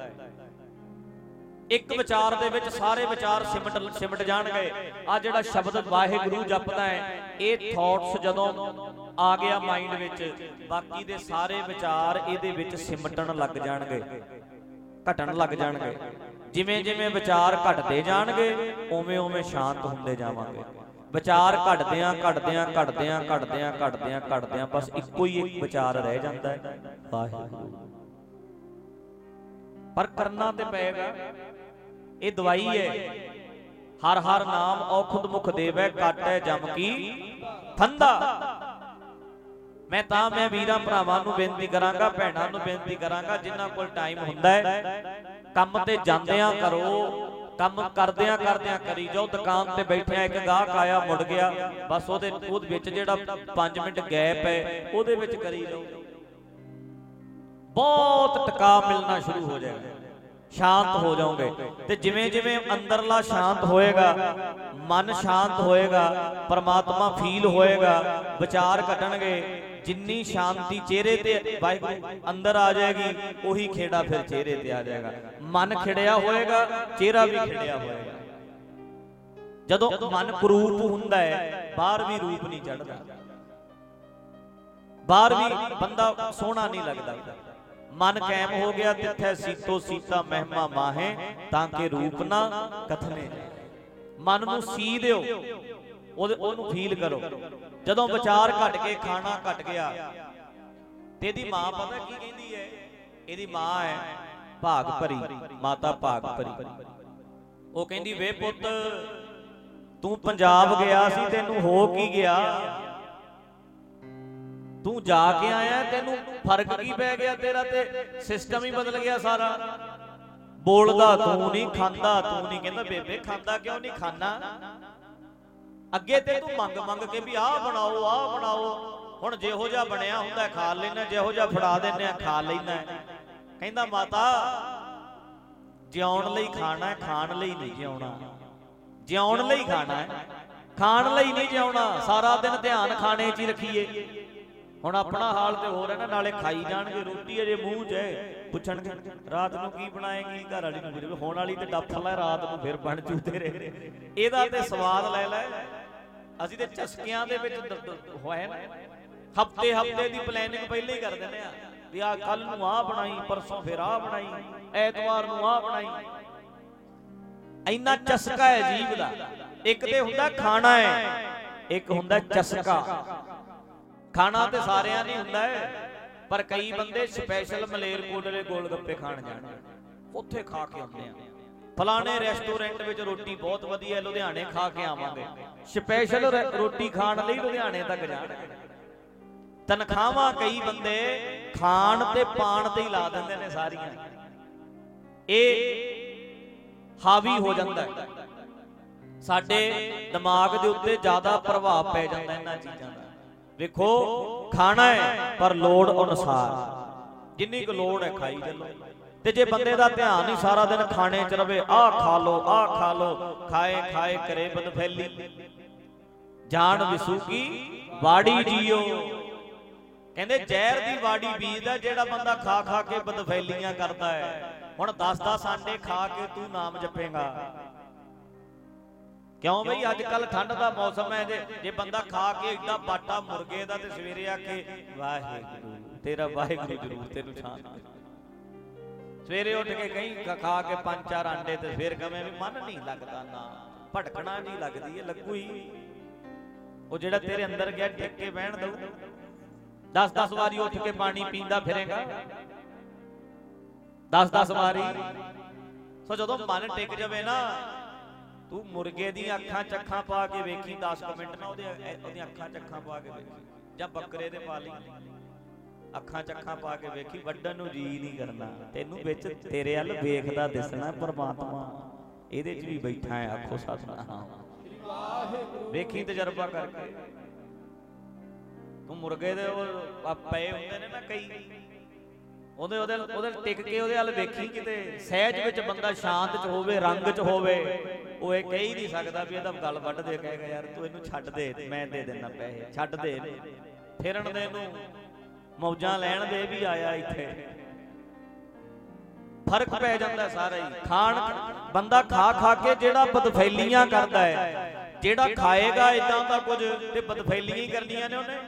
ਇੱਕ ਵਿਚਾਰ ਦੇ ਵਿੱਚ ਸਾਰੇ ਵਿਚਾਰ ਸਿਮਟ ਸਿਮਟ ਜਾਣਗੇ। ਆ ਜਿਹੜਾ ਸ਼ਬਦ ਵਾਹਿਗੁਰੂ ਜਪਦਾ ਹੈ, ਇਹ ਥਾਟਸ ਜਦੋਂ ਆ ਗਿਆ ਮਾਈਂਡ ਵਿੱਚ, ਬਾਕੀ ਦੇ ਸਾਰੇ ਵਿਚਾਰ ਇਹਦੇ ਵਿੱਚ ਸਿਮਟਣ ਲੱਗ ਜਾਣਗੇ, ਘਟਣ ਲੱਗ ਜਾਣਗੇ। ਜਿਵੇਂ ਜਿਵੇਂ ਵਿਚਾਰ ਘਟਦੇ ਜਾਣਗੇ, ਉਵੇਂ ਉਵੇਂ ਸ਼ਾਂਤ ਹੁੰਦੇ ਜਾਵਾਂਗੇ। ਵਿਚਾਰ ਘਟਦਿਆਂ ਘਟਦਿਆਂ ਘਟਦਿਆਂ ਘਟਦਿਆਂ ਘਟਦਿਆਂ ਘਟਦਿਆਂ ਬਸ ਇੱਕੋ ਹੀ ਇੱਕ ਵਿਚਾਰ ਰਹਿ ਜਾਂਦਾ ਹੈ, ਵਾਹਿਗੁਰੂ। ਪਰ ਕਰਨਾ ਤੇ ਪਏਗਾ। ਇਹ ਦਵਾਈ ਹੈ। ਹਰ ਹਰ ਨਾਮ ਔਖਦ ਮੁਖ ਦੇਵੈ, ਕਾਟੈ ਜਮ ਕੀ ਫੰਦਾ ਮੈਂ ਤਾਂ, ਮੈਂ ਵੀਰਾਂ ਭਰਾਵਾਂ ਨੂੰ ਬੇਨਤੀ ਕਰਾਂਗਾ, ਭੈਣਾਂ ਨੂੰ ਬੇਨਤੀ ਕਰਾਂਗਾ, ਜਿਨ੍ਹਾਂ ਕੋਲ ਟਾਈਮ ਹੁੰਦਾ ਹੈ, ਕੰਮ ਤੇ ਜਾਂਦਿਆਂ ਕਰੋ, ਕੰਮ ਕਰਦਿਆਂ ਕਰਦਿਆਂ ਕਰੀ ਜਾਓ। ਦੁਕਾਨ ਤੇ ਬੈਠਿਆ ਇੱਕ ਗਾਹਕ ਆਇਆ, ਮੁੜ ਗਿਆ, ਬਸ ਉਹਦੇ ਉਹਦੇ ਵਿੱਚ ਜਿਹੜਾ 5 ਮਿੰਟ ਗੈਪ ਹੈ, ਉਹਦੇ ਵਿੱਚ ਕਰੀ ਜਾਓ। ਬਹੁਤ ਟਿਕਾ ਮਿਲਣਾ ਸ਼ੁਰੂ ਹੋ ਜਾਏਗਾ। ਸ਼ਾਂਤ ਹੋ ਜਾਓਗੇ। ਤੇ ਜਿਵੇਂ ਜਿਵੇਂ ਅੰਦਰਲਾ ਸ਼ਾਂਤ ਹੋਏਗਾ ਮਨ ਸ਼ਾਂਤ ਹੋਏਗਾ ਪਰਮਾਤਮਾ ਫੀਲ ਹੋਏਗਾ ਵਿਚਾਰ ਘਟਣਗੇ ਜਿੰਨੀ ਸ਼ਾਂਤੀ ਚਿਹਰੇ ਤੇ ਵਾਹਿਗੁਰੂ ਅੰਦਰ ਆ ਜਾਏਗੀ ਉਹੀ ਖੇੜਾ ਫਿਰ ਚਿਹਰੇ ਤੇ ਆ ਜਾਏਗਾ। ਮਨ ਖਿੜਿਆ ਹੋਏਗਾ ਚਿਹਰਾ ਵੀ ਖਿੜਿਆ ਹੋਏਗਾ। ਜਦੋਂ ਮਨ ਕੁਰੂਪ ਹੁੰਦਾ ਹੈ ਬਾਹਰ ਵੀ ਰੂਪ ਨਹੀਂ ਚੜਦਾ ਬਾਹਰ ਵੀ ਬੰਦਾ ਸੋਹਣਾ ਨਹੀਂ ਲੱਗਦਾ। ਮਨ ਕਾਇਮ ਹੋ ਗਿਆ ਤਿੱਥੈ ਸੀਤੋ ਸੀਤਾ ਮਹਿਮਾ ਮਾਹੇ ਤਾਂ ਕਿ ਰੂਪ ਨਾ ਕਥਨੇ ਮਨ ਨੂੰ ਸੀ ਦਿਓ ਉਹਦੇ ਉਹਨੂੰ ਫੀਲ ਕਰੋ। ਜਦੋਂ ਵਿਚਾਰ ਘਟ ਕੇ ਖਾਣਾ ਘਟ ਗਿਆ ਤੇ ਇਹਦੀ ਮਾਂ ਪਤਾ ਕੀ ਕਹਿੰਦੀ ਹੈ? ਇਹਦੀ ਮਾਂ ਹੈ ਭਾਗ ਭਰੀ ਮਾਤਾ ਭਾਗ ਭਰੀ। ਉਹ ਕਹਿੰਦੀ ਵੇ ਪੁੱਤ ਤੂੰ ਪੰਜਾਬ ਗਿਆ ਸੀ ਤੈਨੂੰ ਹੋ ਕੀ ਗਿਆ? ਤੂੰ ਜਾ ਕੇ ਆਇਆ, ਤੈਨੂੰ ਫ਼ਰਕ ਕੀ ਪੈ ਗਿਆ? ਤੇਰਾ ਤੇ ਸਿਸਟਮ ਹੀ ਬਦਲ ਗਿਆ ਸਾਰਾ। ਬੋਲਦਾ ਤੂੰ ਨਹੀਂ, ਖਾਂਦਾ ਤੂੰ ਨਹੀਂ। ਕਹਿੰਦਾ, ਬੇਬੇ, ਖਾਂਦਾ ਕਿਉਂ ਨਹੀਂ? ਖਾਣਾ ਅੱਗੇ ਤੇ ਤੂੰ ਮੰਗ ਮੰਗ ਕੇ ਵੀ ਆਹ ਬਣਾਓ ਆਹ ਬਣਾਓ। ਹੁਣ ਜਿਹੋ ਜਿਹਾ ਬਣਿਆ ਹੁੰਦਾ, ਖਾ ਲੈਣਾ ਜਿਹੋ ਜਿਹਾ ਫੜਾ ਦਿੰਨੇ ਆ, ਖਾ ਲੈਣਾ ਕਹਿੰਦਾ, ਮਾਤਾ, ਜਿਉਣ ਲਈ ਖਾਣਾ ਖਾਣ ਲਈ ਨਹੀਂ ਜਿਉਣਾ। ਜਿਉਣ ਲਈ ਖਾਣਾ ਖਾਣ ਲਈ ਨਹੀਂ ਜਿਉਣਾ। ਸਾਰਾ ਦਿਨ ਧਿਆਨ ਖਾਣੇ 'ਚ ਹੀ ਰੱਖੀਏ। ਹੁਣ ਆਪਣਾ ਹਾਲ ਤੇ ਹੋਰ ਹੈ ਨਾ, ਨਾਲੇ ਖਾਈ ਜਾਣਗੇ, ਰੋਟੀ ਅਜੇ ਮੂੰਹ 'ਚ ਹੈ, ਪੁੱਛਣਗੇ, ਰਾਤ ਨੂੰ ਕੀ ਬਣਾਏਗੀ, ਘਰ ਵਾਲੀ ਨੂੰ ਫਿਰ ਹੋਣ ਵਾਲੀ ਤੇ ਡੱਫ ਲੈ, ਰਾਤ ਨੂੰ ਫਿਰ ਬਣ ਜੂ ਤੇਰੇ। ਇਹਦਾ ਤੇ ਸਵਾਦ ਲੈ ਲੈ, ਅਸੀਂ ਤੇ ਚਸਕਿਆਂ ਦੇ ਵਿੱਚ ਹੋਇਆ ਨਾ, ਹਫ਼ਤੇ ਹਫ਼ਤੇ ਦੀ ਪਲੈਨਿੰਗ ਪਹਿਲੇ ਹੀ ਕਰ ਦਿੰਦੇ ਆ, ਵੀ ਆ ਕੱਲ ਨੂੰ ਆ ਬਣਾਈ, ਪਰਸੋਂ ਫਿਰ ਆ ਬਣਾਈ, ਐਤਵਾਰ ਨੂੰ ਆ ਬਣਾਈ। ਇੰਨਾ ਚਸਕਾ ਹੈ ਜੀਵ ਦਾ, ਇੱਕ ਤੇ ਹੁੰਦਾ ਖਾਣਾ ਹੈ, ਇੱਕ ਹੁੰਦਾ ਚਸਕਾ। ਖਾਣਾ ਤੇ ਸਾਰਿਆਂ ਦੀ ਹੁੰਦਾ ਹੈ, ਪਰ ਕਈ ਬੰਦੇ ਸਪੈਸ਼ਲ ਮਲੇਰਕੋਟਲੇ ਗੋਲ ਗੱਪੇ ਖਾਣ ਜਾਣਗੇ ਉੱਥੇ ਖਾ ਕੇ ਆਉਂਦੇ ਆ। ਫਲਾਣੇ ਰੈਸਟੋਰੈਂਟ ਵਿੱਚ ਰੋਟੀ ਬਹੁਤ ਵਧੀਆ, ਲੁਧਿਆਣੇ ਖਾ ਕੇ ਆਵਾਂਗੇ। ਸਪੈਸ਼ਲ ਰੋਟੀ ਖਾਣ ਲਈ ਲੁਧਿਆਣੇ ਤੱਕ ਜਾਣਗੇ ਤਨਖਾਹਾਂ ਕਈ ਬੰਦੇ ਖਾਣ ਤੇ ਪਾਣ ਤੇ ਹੀ ਲਾ ਦਿੰਦੇ ਨੇ ਸਾਰੀਆਂ। ਇਹ ਹਾਵੀ ਹੋ ਜਾਂਦਾ ਸਾਡੇ ਦਿਮਾਗ ਦੇ ਉੱਤੇ ਜ਼ਿਆਦਾ ਪ੍ਰਭਾਵ ਪੈ ਜਾਂਦਾ ਇਹਨਾਂ ਚੀਜ਼ਾਂ ਦਾ। ਵੇਖੋ, ਖਾਣਾ ਹੈ, ਪਰ ਲੋੜ ਅਨੁਸਾਰ। ਜਿੰਨੀ ਕੁ ਲੋੜ ਹੈ ਖਾਈ ਚੱਲੋ। ਤੇ ਜੇ ਬੰਦੇ ਦਾ ਧਿਆਨ ਹੀ ਸਾਰਾ ਦਿਨ ਖਾਣੇ 'ਚ ਰਵੇ, ਆਹ ਖਾ ਲੋ ਆਹ ਖਾ ਲੋ ਖਾਏ ਖਾਏ, ਕਰੇ ਬਦਫੈਲੀ। ਜਾਣ ਵਿਸੂ ਕੀ? ਬਾੜੀ ਜੀਓ। ਕਹਿੰਦੇ ਜ਼ਹਿਰ ਦੀ ਬਾੜੀ ਬੀਜਦਾ ਜਿਹੜਾ ਬੰਦਾ ਖਾ ਖਾ ਕੇ ਬਦਫੈਲੀਆਂ ਕਰਦਾ ਹੈ। ਹੁਣ 10-10 ਆਂਡੇ ਖਾ ਕੇ ਤੂੰ ਨਾਮ ਜਪੇਗਾ। ਕਿਉਂ ਬਈ ਅੱਜ ਕੱਲ ਠੰਡ ਦਾ ਮੌਸਮ ਹੈ ਜੇ ਜੇ ਬੰਦਾ ਖਾ ਕੇ ਏਡਾ ਬਾਟਾ ਮੁਰਗੇ ਦਾ ਤੇ ਸਵੇਰੇ ਆ ਕੇ ਵਾਹਿਗੁਰੂ ਤੇਰਾ ਵਾਹਿਗੁਰੂ ਜ਼ਰੂਰ ਤੈਨੂੰ ਸ਼ਾਂਤ ਸਵੇਰੇ ਉੱਠ ਕੇ ਕਹੀਂ ਖਾ ਕੇ ਪੰਜ ਚਾਰ ਆਂਡੇ ਤੇ ਫੇਰ ਕਵੇਂ ਵੀ ਮਨ ਨਹੀਂ ਲੱਗਦਾ ਨਾ ਭਟਕਣਾ ਜੀ ਲੱਗਦੀ ਹੈ ਲੱਗੂ ਹੀ। ਉਹ ਜਿਹੜਾ ਤੇਰੇ ਅੰਦਰ ਗਿਆ ਟਿਕ ਕੇ ਬਹਿਣ ਦਊ। 10-10 ਵਾਰੀ ਉੱਠ ਕੇ ਪਾਣੀ ਪੀਂਦਾ ਫਿਰੇਗਾ। 10-10 ਵਾਰੀ। ਸੋ ਜਦੋਂ ਮਨ ਟਿਕ ਜਾਵੇ ਨਾ ਤੂੰ ਮੁਰਗੇ ਦੀਆਂ ਅੱਖਾਂ ਚੱਖਾਂ ਪਾ ਕੇ ਵੇਖੀ 10 ਮਿੰਟ ਨਾ ਉਹਦੇ ਉਹਦੀਆਂ ਅੱਖਾਂ ਚੱਖਾਂ ਪਾ ਕੇ ਵੇਖੀ, ਜਾਂ ਬੱਕਰੇ ਦੇ ਪਾ ਲਈ ਅੱਖਾਂ ਚੱਖਾਂ ਪਾ ਕੇ ਵੇਖੀ, ਵੱਡਣ ਨੂੰ ਜੀ ਨਹੀਂ ਕਰਨਾ। ਤੈਨੂੰ ਵਿੱਚ ਤੇਰੇ ਵੱਲ ਵੇਖਦਾ ਦਿਸਣਾ ਪਰਮਾਤਮਾ। ਇਹਦੇ 'ਚ ਵੀ ਬੈਠਾ ਹੈ, ਆਖੋ ਸਤਨਾਮ। ਵੇਖੀ ਤਜਰਬਾ ਕਰਕੇ। ਤੂੰ ਮੁਰਗੇ ਦੇ ਉਹ ਪਏ ਹੁੰਦੇ ਨੇ ਨਾ ਕਈ। ਉਹਦੇ ਉਹਦੇ ਉਹਦੇ ਟਿਕ ਕੇ ਉਹਦੇ ਵੱਲ ਵੇਖੀ ਕਿਤੇ ਸਹਿਜ ਵਿੱਚ ਬੰਦਾ ਸ਼ਾਂਤ ਚ ਹੋਵੇ, ਰੰਗ ਚ ਹੋਵੇ, ਉਹ ਇਹ ਕਹਿ ਹੀ ਨਹੀਂ ਸਕਦਾ ਵੀ ਇਹਦਾ ਗੱਲ ਵੱਢ ਦੇ ਕਹੇਗਾ ਯਾਰ ਤੂੰ ਇਹਨੂੰ ਛੱਡ ਦੇ, ਮੈਂ ਦੇ ਦੇਣਾ ਪੈਸੇ, ਛੱਡ ਦੇ ਇਹਨੂੰ। ਦੇ ਇਹਨੂੰ ਮੌਜਾਂ ਲੈਣ ਦੇ ਵੀ ਆਇਆ ਇੱਥੇ। ਫ਼ਰਕ ਪੈ ਜਾਂਦਾ ਸਾਰਾ ਹੀ। ਖਾਣ ਬੰਦਾ ਖਾ ਖਾ ਕੇ ਜਿਹੜਾ ਬਦਫੈਲੀਆਂ ਕਰਦਾ ਹੈ, ਜਿਹੜਾ ਖਾਏਗਾ ਇਦਾਂ ਦਾ ਕੁਝ ਤੇ ਬਦਫੈਲੀਆਂ ਹੀ ਕਰਨੀਆਂ ਨੇ ਉਹਨੇ।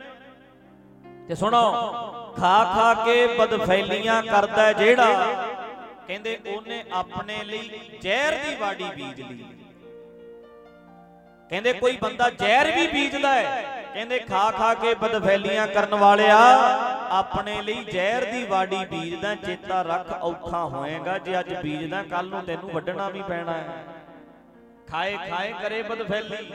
ਤੇ ਸੁਣੋ ਖਾ ਖਾ ਕੇ ਬਦਫੈਲੀਆਂ ਕਰਦਾ ਜਿਹੜਾ। ਕਹਿੰਦੇ ਉਹਨੇ ਆਪਣੇ ਲਈ ਜ਼ਹਿਰ ਦੀ ਵਾੜੀ ਬੀਜ ਲਈ। ਕਹਿੰਦੇ ਕੋਈ ਬੰਦਾ ਜ਼ਹਿਰ ਵੀ ਬੀਜਦਾ ਹੈ। ਕਹਿੰਦੇ ਖਾ ਖਾ ਕੇ ਬਦਫੈਲੀਆਂ ਕਰਨ ਵਾਲਿਆ ਆਪਣੇ ਲਈ ਜ਼ਹਿਰ ਦੀ ਵਾੜੀ ਬੀਜਦਾ, ਚੇਤਾ ਰੱਖ ਔਖਾ ਹੋਏਗਾ ਜੇ ਅੱਜ ਬੀਜਦਾ ਕੱਲ ਨੂੰ ਤੈਨੂੰ ਵੱਢਣਾ ਵੀ ਪੈਣਾ ਹੈ। ਖਾਏ ਖਾਏ ਕਰੇ ਬਦਫੈਲੀ।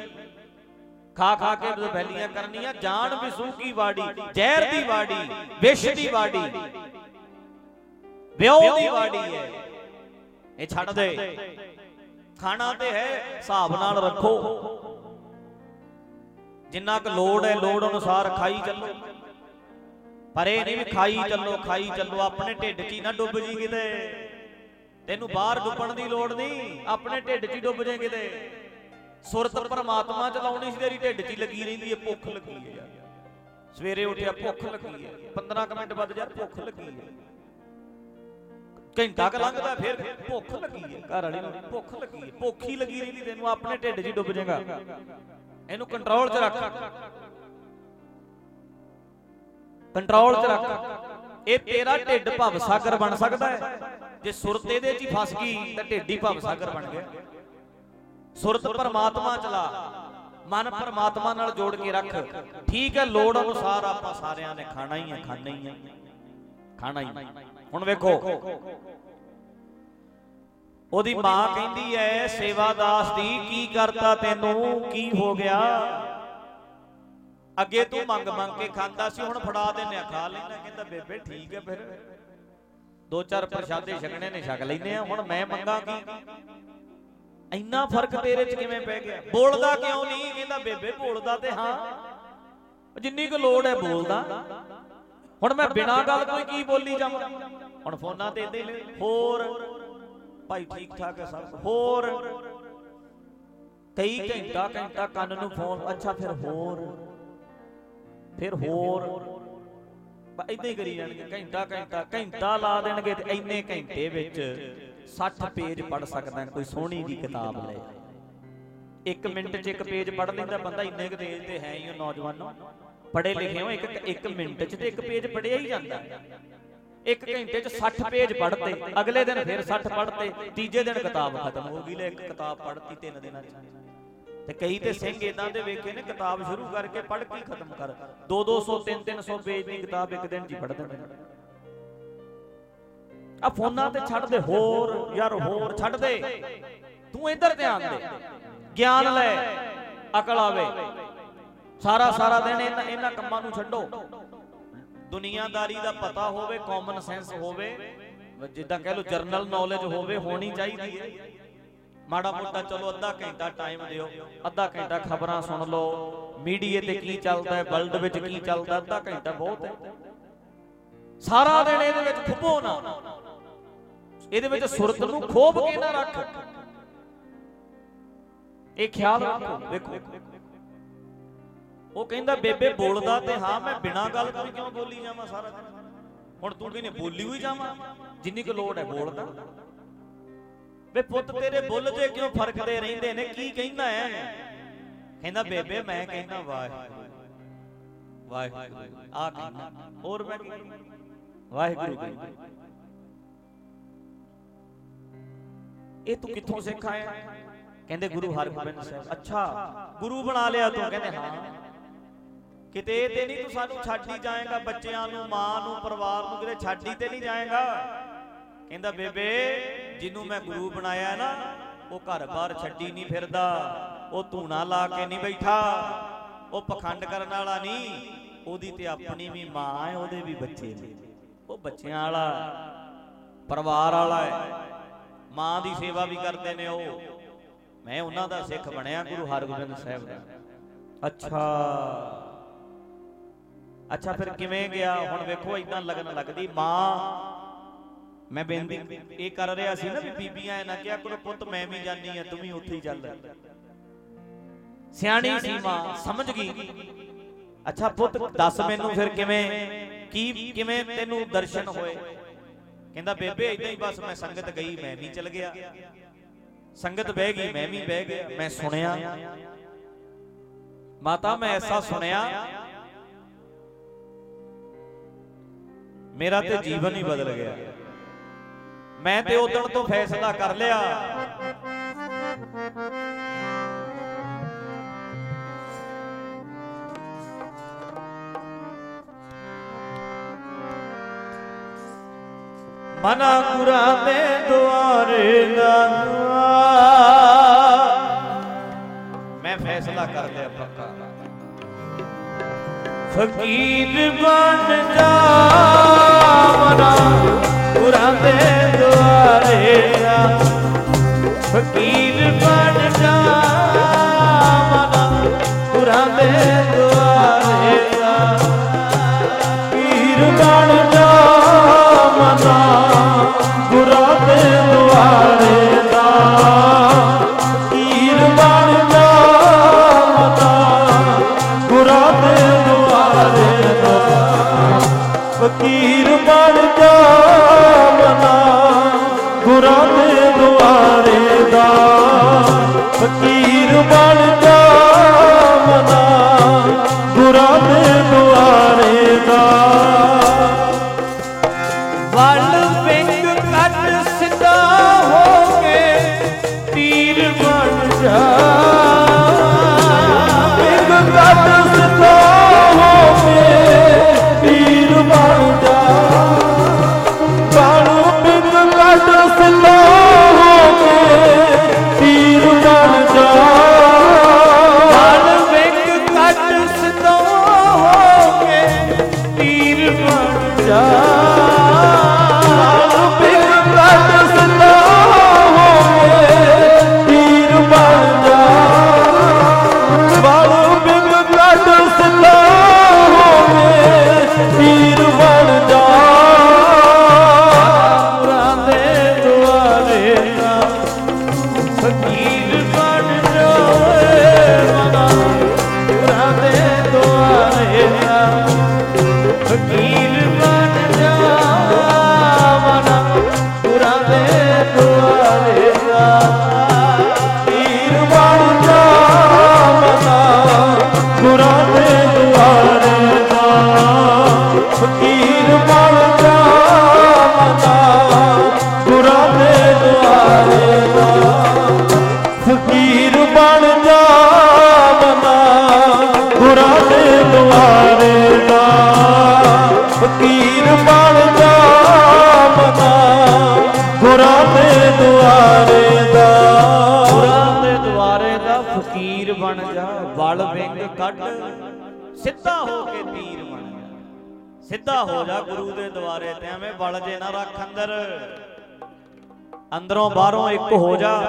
ਖਾ ਖਾ ਕੇ ਬਦਫੈਲੀਆਂ ਕਰਨੀਆਂ ਜਾਨ ਵਿਸੂ ਕੀ ਵਾੜੀ, ਜ਼ਹਿਰ ਦੀ ਵਾੜੀ, ਵਿਸ਼ ਦੀ ਵਾੜੀ। ਵਿਉ ਦੀ ਵਾੜੀ ਹੈ। ਇਹ ਛੱਡ ਦੇ। ਖਾਣਾ ਤੇ ਹੈ, ਹਿਸਾਬ ਨਾਲ ਰੱਖੋ। ਜਿੰਨਾ ਕੁ ਲੋੜ ਹੈ, ਲੋੜ ਅਨੁਸਾਰ ਖਾਈ ਚੱਲੋ। ਪਰ ਇਹ ਨਹੀਂ ਵੀ ਖਾਈ ਚੱਲੋ ਖਾਈ ਚੱਲੋ। ਆਪਣੇ ਢਿੱਡ 'ਚ ਹੀ ਨਾ ਡੁੱਬ ਜੀ ਕਿਤੇ। ਤੈਨੂੰ ਬਾਹਰ ਡੁੱਬਣ ਦੀ ਲੋੜ ਨਹੀਂ। ਆਪਣੇ ਢਿੱਡ 'ਚ ਹੀ ਡੁੱਬ ਜੇ ਕਿਤੇ। ਸੁਰਤ ਪਰਮਾਤਮਾ ਚ ਲਾਉਣੀ ਸੀ, ਤੇਰੀ ਢਿੱਡ 'ਚ ਲੱਗੀ ਰਹਿੰਦੀ ਹੈ ਭੁੱਖ ਲੱਗੀ ਹੈ ਯਾਰ। ਸਵੇਰੇ ਉੱਠਿਆ, ਭੁੱਖ ਲੱਗੀ ਹੈ 15 ਮਿੰਟ ਬਾਅਦ ਯਾਰ ਭੁੱਖ ਲੱਗੀ ਹੈ ਘੰਟਾ ਕ ਲੰਘਦਾ, ਫਿਰ ਭੁੱਖ ਲੱਗੀ ਹੈ ਘਰ ਵਾਲੀ ਨੂੰ ਭੁੱਖ ਲੱਗੀ ਹੈ ਭੁੱਖ ਹੀ ਲੱਗੀ ਰਹਿੰਦੀ, ਤੈਨੂੰ ਆਪਣੇ ਢਿੱਡ 'ਚ ਡੁੱਬ ਜਾਏਗਾ। ਇਹਨੂੰ ਕੰਟਰੋਲ 'ਚ ਰੱਖ। ਕੰਟਰੋਲ 'ਚ ਰੱਖ। ਇਹ ਤੇਰਾ ਢਿੱਡ ਭਵ ਸਾਗਰ ਬਣ ਸਕਦਾ ਹੈ ਜੇ ਸੁਰਤ ਇਹਦੇ 'ਚ ਹੀ ਫਸ ਗਈ, ਤਾਂ ਢਿੱਡ ਹੀ ਭਵ ਸਾਗਰ ਬਣ ਗਿਆ। ਸੁਰਤ ਪਰਮਾਤਮਾ ਚਲਾ। ਮਨ ਪਰਮਾਤਮਾ ਨਾਲ ਜੋੜ ਕੇ ਰੱਖ। ਠੀਕ ਹੈ, ਲੋੜ ਅਨੁਸਾਰ ਆਪਾਂ ਸਾਰਿਆਂ ਨੇ ਖਾਣਾ ਹੀ ਹੈ, ਖਾਣਾ ਹੀ ਹੈ। ਖਾਣਾ ਹੀ ਹੁਣ ਵੇਖੋ। ਉਹਦੀ ਮਾਂ ਕਹਿੰਦੀ ਐ ਸੇਵਾਦਾਸ ਦੀ, ਕੀ ਕਰਤਾ ਤੈਨੂੰ? ਕੀ ਹੋ ਗਿਆ? ਅੱਗੇ ਤੂੰ ਮੰਗ ਮੰਗ ਕੇ ਖਾਂਦਾ ਸੀ, ਹੁਣ ਫੜਾ ਦਿੰਨੇ ਆ। ਖਾ ਲੈਣਾ ਕਹਿੰਦਾ, ਬੇਬੇ, ਠੀਕ ਹੈ ਫਿਰ। ਦੋ ਚਾਰ ਪ੍ਰਸ਼ਾਦੇ ਛਕਣੇ ਨੇ, ਛਕ ਲੈਨੇ ਆ। ਹੁਣ ਮੈਂ ਮੰਗਾ ਕੀ? ਇੰਨਾ ਫ਼ਰਕ ਤੇਰੇ 'ਚ ਕਿਵੇਂ ਪੈ ਗਿਆ? ਬੋਲਦਾ ਕਿਉਂ ਨਹੀਂ? ਕਹਿੰਦਾ ਬੇਬੇ ਬੋਲਦਾ ਤੇ ਹਾਂ। ਜਿੰਨੀ ਕੁ ਲੋੜ ਹੈ ਬੋਲਦਾ। ਹੁਣ ਮੈਂ ਬਿਨਾਂ ਗੱਲ ਕੋਈ ਕੀ ਬੋਲੀ ਜਾਵਾਂ? ਹੁਣ ਫੋਨਾਂ ਤੇ ਇਦਾਂ ਹੀ ਹੋਰ। ਭਾਈ ਠੀਕ ਠਾਕ ਹੈ ਸਭ। ਹੋਰ। ਕਈ ਘੰਟਾ ਘੰਟਾ ਕੰਨ ਨੂੰ ਫੋਨ। ਅੱਛਾ ਫਿਰ ਹੋਰ। ਫਿਰ ਹੋਰ। ਇਦਾਂ ਹੀ ਕਰੀ ਜਾਣਗੇ। ਘੰਟਾ ਘੰਟਾ ਘੰਟਾ ਲਾ ਦੇਣਗੇ ਤੇ ਇੰਨੇ ਘੰਟੇ ਵਿੱਚ। 60 ਪੇਜ ਪੜ ਸਕਦਾ, ਕੋਈ ਸੋਹਣੀ ਜੀ ਕਿਤਾਬ ਲੈ। ਇੱਕ ਮਿੰਟ 'ਚ ਇੱਕ ਪੇਜ ਪੜ ਲੈਂਦਾ ਬੰਦਾ, ਇੰਨੇ ਕੁ ਤੇਜ਼ ਤੇ ਹੈ ਹੀ ਉਹ ਨੌਜਵਾਨੋ। ਪੜੇ ਲਿਖੇ ਹੋ ਇੱਕ ਇੱਕ ਮਿੰਟ 'ਚ ਤੇ ਇੱਕ ਪੇਜ ਪੜਿਆ ਹੀ ਜਾਂਦਾ। ਇੱਕ ਘੰਟੇ 'ਚ 60 ਪੇਜ ਪੜ੍ਹਤੇ, ਅਗਲੇ ਦਿਨ ਫਿਰ 60 ਪੜ੍ਹਤੇ, ਤੀਜੇ ਦਿਨ ਕਿਤਾਬ ਖਤਮ ਹੋ ਗਈ, ਲੈ ਇੱਕ ਕਿਤਾਬ ਪੜ੍ਹਤੀ ਤਿੰਨ ਦਿਨਾਂ 'ਚ। ਤੇ ਕਈ ਤੇ ਸਿੰਘ ਇਦਾਂ ਦੇ ਵੇਖੇ ਨੇ, ਕਿਤਾਬ ਸ਼ੁਰੂ ਕਰਕੇ ਪੜ੍ਹ ਕੇ ਖਤਮ ਕਰ। 2 200 3 300 ਪੇਜ ਦੀ ਕਿਤਾਬ ਇੱਕ ਦਿਨ 'ਚ ਹੀ ਪੜ੍ਹ ਨੇ। ਆ ਫੋਨਾਂ ਤੇ ਛੱਡ ਦੇ, ਹੋਰ ਯਾਰ ਹੋਰ ਛੱਡ ਦੇ। ਤੂੰ ਇੱਧਰ ਧਿਆਨ ਦੇ। ਗਿਆਨ ਲੈ, ਅਕਲ ਆਵੇ। ਸਾਰਾ ਸਾਰਾ ਦਿਨ ਇਹਨਾਂ ਇਹਨਾਂ ਕੰਮਾਂ ਨੂੰ ਛੱਡੋ। ਦੁਨੀਆਦਾਰੀ ਦਾ ਪਤਾ ਹੋਵੇ ਕਾਮਨ ਸੈਂਸ ਹੋਵੇ, ਜਿੱਦਾਂ ਕਹਿ ਲਓ ਜਰਨਲ ਨੌਲੇਜ ਹੋਵੇ, ਹੋਣੀ ਚਾਹੀਦੀ ਹੈ। ਮਾੜਾ ਮੋਟਾ ਚਲੋ ਅੱਧਾ ਘੰਟਾ ਟਾਈਮ ਦਿਓ, ਅੱਧਾ ਘੰਟਾ ਖਬਰਾਂ ਸੁਣ ਲਓ। ਮੀਡੀਆ ਤੇ ਕੀ ਚੱਲਦਾ ਹੈ ਵਰਲਡ ਵਿੱਚ ਕੀ ਚੱਲਦਾ ਅੱਧਾ ਘੰਟਾ ਬਹੁਤ ਹੈ। ਸਾਰਾ ਦਿਨ ਇਹਦੇ ਵਿੱਚ ਖੁੱਬੋ ਨਾ। ਇਹਦੇ ਵਿੱਚ ਸੁਰਤ ਨੂੰ ਖੋਬ ਕੇ ਨਾ ਰੱਖ। ਇਹ ਖਿਆਲ ਰੱਖੋ, ਵੇਖੋ। ਉਹ ਕਹਿੰਦਾ, ਬੇਬੇ, ਬੋਲਦਾ ਤੇ ਹਾਂ, ਮੈਂ ਬਿਨਾਂ ਗੱਲ ਤੋਂ ਕਿਉਂ ਬੋਲੀ ਜਾਵਾਂ ਸਾਰਾ ਦਿਨ? ਹੁਣ ਤੂੰ ਕਹਿੰਦੇ, ਬੋਲੀ ਹੋਈ ਜਾਵਾਂ? ਜਿੰਨੀ ਕੁ ਲੋੜ ਹੈ, ਬੋਲਦਾ। ਵੇ ਪੁੱਤ, ਤੇਰੇ ਬੁੱਲ ਤੇ ਕਿਉਂ ਫਰਕਦੇ ਰਹਿੰਦੇ ਨੇ? ਕੀ ਕਹਿੰਦਾ ਹੈ ਕਹਿੰਦਾ, ਬੇਬੇ, ਮੈਂ ਕਹਿੰਦਾ, ਵਾਹਿਗੁਰੂ ਵਾਹਿਗੁਰੂ, ਆ ਕਹਿੰਦਾ। ਹੋਰ ਮੈਂ ਵਾਹਿਗੁਰੂ। ਇਹ ਤੂੰ ਕਿੱਥੋਂ ਸਿੱਖ ਆਇਆ? ਕਹਿੰਦੇ ਗੁਰੂ ਹਰਗੋਬਿੰਦ ਸਾਹਿਬ ਅੱਛਾ ਗੁਰੂ ਬਣਾ ਲਿਆ ਤੂੰ ਕਹਿੰਦੇ ਹਾਂ। ਕਿਤੇ ਤੇ ਨਹੀਂ ਤੂੰ ਸਾਨੂੰ ਛੱਡ ਹੀ ਜਾਏਗਾ ਬੱਚਿਆਂ ਨੂੰ ਮਾਂ ਨੂੰ ਪਰਿਵਾਰ ਨੂੰ ਕਿਤੇ ਛੱਡ ਹੀ ਤੇ ਨਹੀਂ ਜਾਏਗਾ। ਕਹਿੰਦਾ ਬੇਬੇ ਜਿਹਨੂੰ ਮੈਂ ਗੁਰੂ ਬਣਾਇਆ ਨਾ ਉਹ ਘਰ-ਬਾਰ ਛੱਡੀ ਨਹੀਂ ਫਿਰਦਾ। ਉਹ ਧੂਣਾ ਲਾ ਕੇ ਨਹੀਂ ਬੈਠਾ। ਉਹ ਪਖੰਡ ਕਰਨ ਵਾਲਾ ਨਹੀਂ। ਉਹਦੀ ਤੇ ਆਪਣੀ ਵੀ ਮਾਂ ਹੈ ਉਹਦੇ ਵੀ ਬੱਚੇ ਨੇ। ਉਹ ਬੱਚਿਆਂ ਵਾਲਾ ਪਰਿਵਾਰ ਵਾਲਾ ਹੈ। ਮਾਂ ਦੀ ਸੇਵਾ ਵੀ ਕਰਦੇ ਨੇ ਉਹ। ਮੈਂ ਉਹਨਾਂ ਦਾ ਸਿੱਖ ਬਣਿਆ ਗੁਰੂ ਹਰਗੋਬਿੰਦ ਸਾਹਿਬ ਦਾ। ਅੱਛਾ। ਅੱਛਾ, ਫਿਰ ਕਿਵੇਂ ਗਿਆ? ਹੁਣ ਵੇਖੋ ਇਦਾਂ ਲੱਗਣ ਲੱਗਦੀ। ਮਾਂ, ਮੈਂ ਬੇਨਤੀ, ਇਹ ਕਰ ਰਿਹਾ ਸੀ ਨਾ ਵੀ ਬੀਬੀਆਂ ਐ ਨਾ ਕਿਹਾ ਕਰੋ, ਪੁੱਤ, ਮੈਂ ਵੀ ਜਾਨੀ ਆ ਤੂੰ ਵੀ ਉੱਥੇ ਹੀ ਚੱਲ। ਸਿਆਣੀ ਸੀ ਮਾਂ, ਸਮਝ ਗਈ। ਅੱਛਾ, ਪੁੱਤ, ਦੱਸ ਮੈਨੂੰ ਫਿਰ ਕਿਵੇਂ, ਕੀ, ਕਿਵੇਂ ਤੈਨੂੰ ਦਰਸ਼ਨ ਹੋਏ? ਕਹਿੰਦਾ ਬੇਬੇ ਇਦਾਂ ਹੀ ਬਸ ਮੈਂ ਸੰਗਤ ਗਈ ਮੈਂ ਵੀ ਚਲ ਗਿਆ। ਸੰਗਤ ਬਹਿ ਗਈ ਮੈਂ ਵੀ ਬਹਿ ਗਿਆ ਮੈਂ ਸੁਣਿਆ। ਮਾਤਾ ਮੈਂ ਐਸਾ ਸੁਣਿਆ। ਮੇਰਾ ਤੇ ਜੀਵਨ ਹੀ ਬਦਲ ਗਿਆ। ਮੈਂ ਤੇ ਉਦੋਂ ਤੋਂ ਫੈਸਲਾ ਕਰ ਲਿਆ। ਮਨਾ ਗੁਰਾਂ ਦੇ ਦੁਆਰੇ ਦਾ ਮੈਂ ਫੈਸਲਾ ਕਰ ਲਿਆ ਪੱਕਾ। ਫਕੀਰ ਬਣ ਜਾ ਮਨਾ ਗੁਰਾਂ ਦੇ ਦੁਆਰੇ ਦਾ ਫਕੀਰ ਫਕੀਰ ਵਿੰਗ ਸਿੱਧਾ ਹੋ ਕੇ ਤੀਰ ਬਣ ਜਾ ਸਿੱਧਾ ਹੋ ਜਾ ਗੁਰੂ ਦੇ ਦੁਆਰੇ ਤੇ, ਐਵੇਂ ਵਲ ਜੇ ਨਾ ਰੱਖ ਅੰਦਰ। ਅੰਦਰੋਂ ਬਾਹਰੋਂ ਇੱਕ ਹੋ ਜਾ।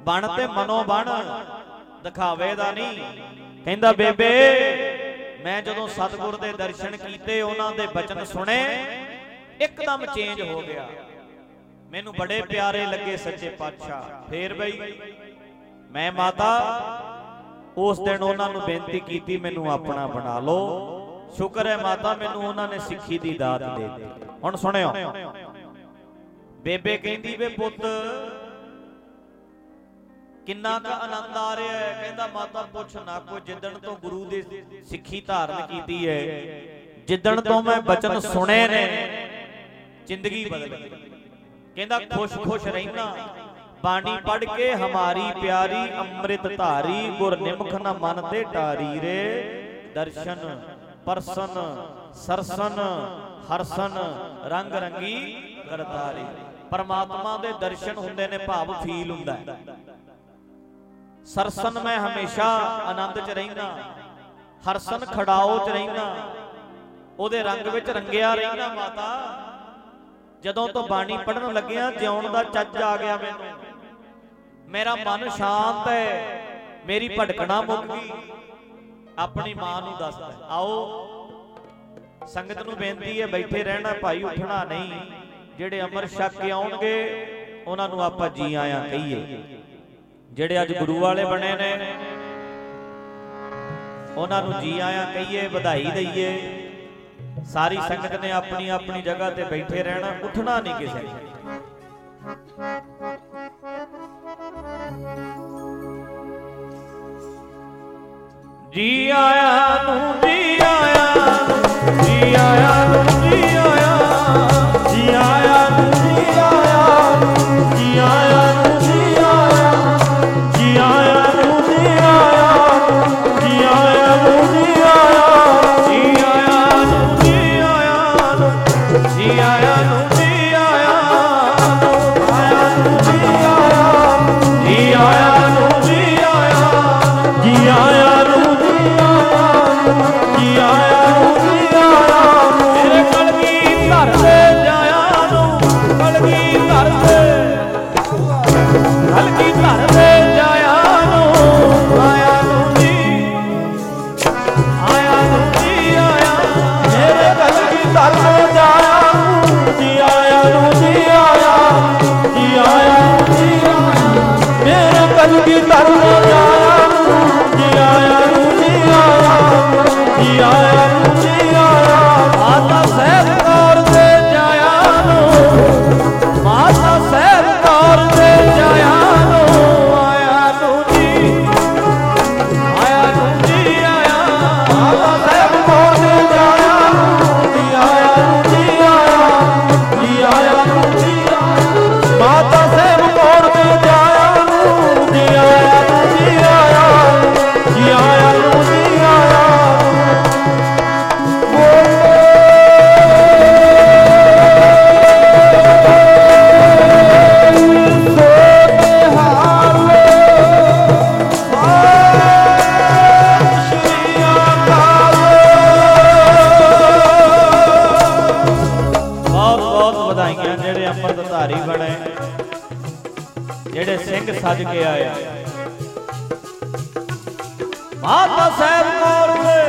ਬਣ ਤੇ ਮਨੋਂ ਬਣ, ਦਿਖਾਵੇ ਦਾ ਨਹੀਂ। ਕਹਿੰਦਾ, ਬੇਬੇ, ਮੈਂ ਜਦੋਂ ਸਤਿਗੁਰ ਦੇ ਦਰਸ਼ਨ ਕੀਤੇ, ਉਹਨਾਂ ਦੇ ਬਚਨ ਸੁਣੇ, ਇੱਕਦਮ ਚੇਂਜ ਹੋ ਗਿਆ। ਮੈਨੂੰ ਬੜੇ ਪਿਆਰੇ ਲੱਗੇ ਸੱਚੇ ਪਾਤਸ਼ਾਹ। ਫੇਰ ਬਈ, ਮੈਂ ਮਾਤਾ ਉਸ ਦਿਨ ਉਹਨਾਂ ਨੂੰ ਬੇਨਤੀ ਕੀਤੀ, ਮੈਨੂੰ ਆਪਣਾ ਬਣਾ ਲਓ। ਸ਼ੁਕਰ ਹੈ ਮਾਤਾ, ਮੈਨੂੰ ਉਹਨਾਂ ਨੇ ਸਿੱਖੀ ਦੀ ਦਾਤ ਦੇ ਦਿੱਤੀ। ਹੁਣ ਸੁਣਿਓ। ਬੇਬੇ ਕਹਿੰਦੀ, ਵੇ ਪੁੱਤ, ਕਿੰਨਾ ਕੁ ਆਨੰਦ ਆ ਰਿਹਾ ਹੈ? ਕਹਿੰਦਾ, ਮਾਤਾ, ਪੁੱਛ ਨਾ ਕੋ ਜਿੱਦਣ ਤੋਂ ਗੁਰੂ ਦੀ ਸਿੱਖੀ ਧਾਰਨ ਕੀਤੀ ਹੈ, ਜਿੱਦਣ ਤੋਂ ਮੈਂ ਬਚਨ ਸੁਣੇ ਨੇ, ਜ਼ਿੰਦਗੀ ਬਦਲ ਗਈ। ਕਹਿੰਦਾ, ਖੁਸ਼-ਖੁਸ਼ ਰਹਿਣਾ। ਬਾਣੀ ਪੜ ਕੇ ਹਮਾਰੀ ਪਿਆਰੀ ਅੰਮ੍ਰਿਤ ਧਾਰੀ ਗੁਰ ਨਿਮਖ ਨ ਮਨ ਤੇ ਟਾਰੀ ਰੇ। ਦਰਸ਼ਨ, ਪਰਸਨ, ਸਰਸਨ, ਹਰਸਨ ਰੰਗ ਰੰਗੀ ਕਰਤਾਰੀ। ਪਰਮਾਤਮਾ ਦੇ ਦਰਸ਼ਨ ਹੁੰਦੇ ਨੇ, ਭਾਵ ਫੀਲ ਹੁੰਦਾ ਸਰਸਨ ਮੈਂ ਹਮੇਸ਼ਾ ਆਨੰਦ 'ਚ ਰਹਿਣਾ ਹਰਸਨ ਖੜਾਓ 'ਚ ਰਹਿਣਾ ਉਹਦੇ ਰੰਗ ਵਿੱਚ ਰੰਗਿਆ ਰਹਿਣਾ ਮਾਤਾ। ਜਦੋਂ ਤੋਂ ਬਾਣੀ ਪੜਨ ਲੱਗਿਆ, ਜਿਉਣ ਦਾ ਚੱਜ ਆ ਗਿਆ ਮੈਨੂੰ। ਮੇਰਾ ਮਨ ਸ਼ਾਂਤ ਹੈ। ਮੇਰੀ ਭਟਕਣਾ ਮੁੱਕ। ਗਈ ਆਪਣੀ ਮਾਂ ਨੂੰ ਦੱਸਦਾ ਆਓ। ਸੰਗਤ ਨੂੰ ਬੇਨਤੀ ਹੈ ਬੈਠੇ ਰਹਿਣਾ ਭਾਈ ਉੱਠਣਾ ਨਹੀਂ। ਜਿਹੜੇ ਅਮਰ ਛਕ ਕੇ ਆਉਣਗੇ ਉਹਨਾਂ ਨੂੰ ਆਪਾਂ ਜੀ ਆਇਆਂ ਕਹੀਏ। ਜਿਹੜੇ ਅੱਜ ਗੁਰੂ ਵਾਲੇ ਬਣੇ ਨੇ ਉਹਨਾਂ ਨੂੰ ਜੀ ਆਇਆਂ ਕਹੀਏ ਵਧਾਈ ਦਈਏ। ਸਾਰੀ ਸੰਗਤ ਨੇ ਆਪਣੀ ਆਪਣੀ ਜਗ੍ਹਾ ਤੇ ਬੈਠੇ ਰਹਿਣਾ ਉੱਠਣਾ ਨਹੀਂ ਕਿਸੇ ਨੇ। ਜੀ ਆਇਆਂ ਨੂੰ ਜੀ ਆਇਆਂ ਨੂੰ ਜੀ ਆਇਆਂ ਨੂੰ। ਸੱਜ ਕੇ ਆਏ। ਮਾਤਾ ਸਾਹਿਬ ਕੌਰ ਦੇ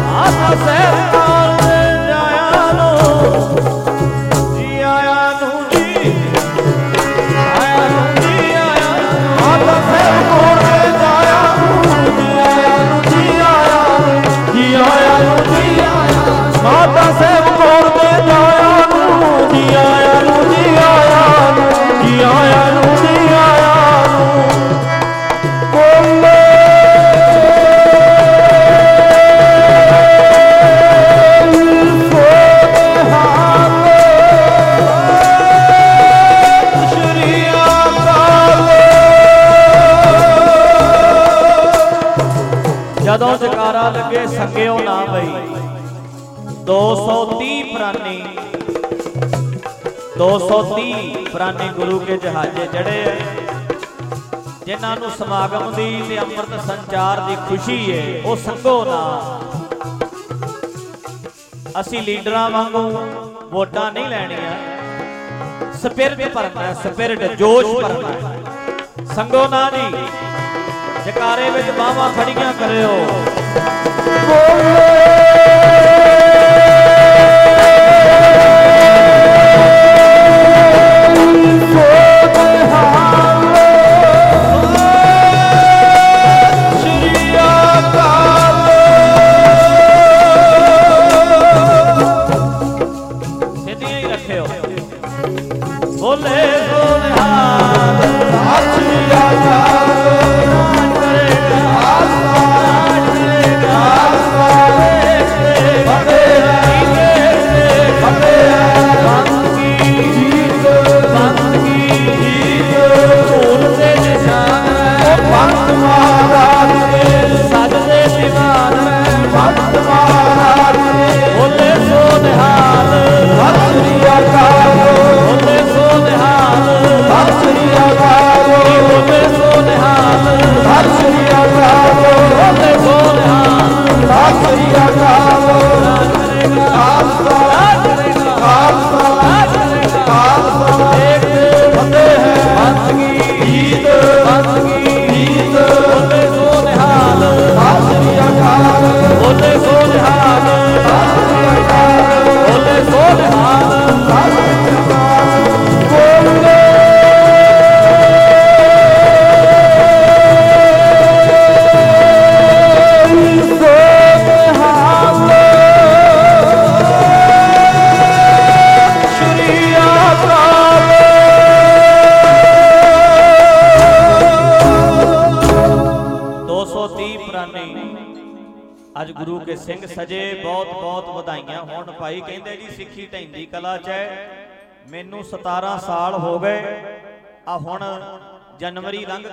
ਮਾਤਾ ਸਾਹਿਬ ਕੌਰ ਦੇ ਜਾਇਆ ਨੂੰ ਜੀ ਆਇਆ ਨੂੰ ਜੀ। ਆਇਆ ਨੂੰ ਜੀ, ਆਇਆ ਮਾਤਾ ਸਾਹਿਬ ਕੋਲ ਦੇ ਜਾਇਆ ਜੀ ਆਇਆ ਨੂੰ ਜੀ, ਆਇਆ ਜੀ, ਆਇਆ ਨੂੰ ਜੀ। ਆਇਆ ਮਾਤਾ ਸਾਹਿਬ ਕੋਲ ਦੇ ਜਾਇਆ ਜੀ, ਆਇਆ ਜਕਾਰਾ ਲੱਗੇ ਸੰਗਿਓ ਨਾ ਬਈ। 230 ਪ੍ਰਾਨੀ 230 ਪ੍ਰਾਨੀ ਗੁਰੂ ਕੇ ਜਹਾਜ਼ੇ ਚੜੇ ਐ ਜਿਨ੍ਹਾਂ ਨੂੰ ਸਮਾਗਮ ਦੀ ਤੇ ਅੰਮ੍ਰਿਤ ਸੰਚਾਰ ਦੀ ਖੁਸ਼ੀ ਏ, ਉਹ ਸੰਗੋ ਨਾ। ਅਸੀਂ ਲੀਡਰਾਂ ਵਾਂਗੂ ਵੋਟਾਂ ਨਹੀਂ ਲੈਣੀਆਂ। ਸਪਿਰਟ ਭਰਨਾ ਸਪਿਰਟ, ਜੋਸ਼ ਭਰਨਾ ਸੰਗੋ ਨਾ ਜੀ, ਜਕਾਰੇ ਵਿੱਚ ਬਾਹਾਂ ਖੜੀਆਂ ਕਰਿਓ। ਸ਼੍ਰੀ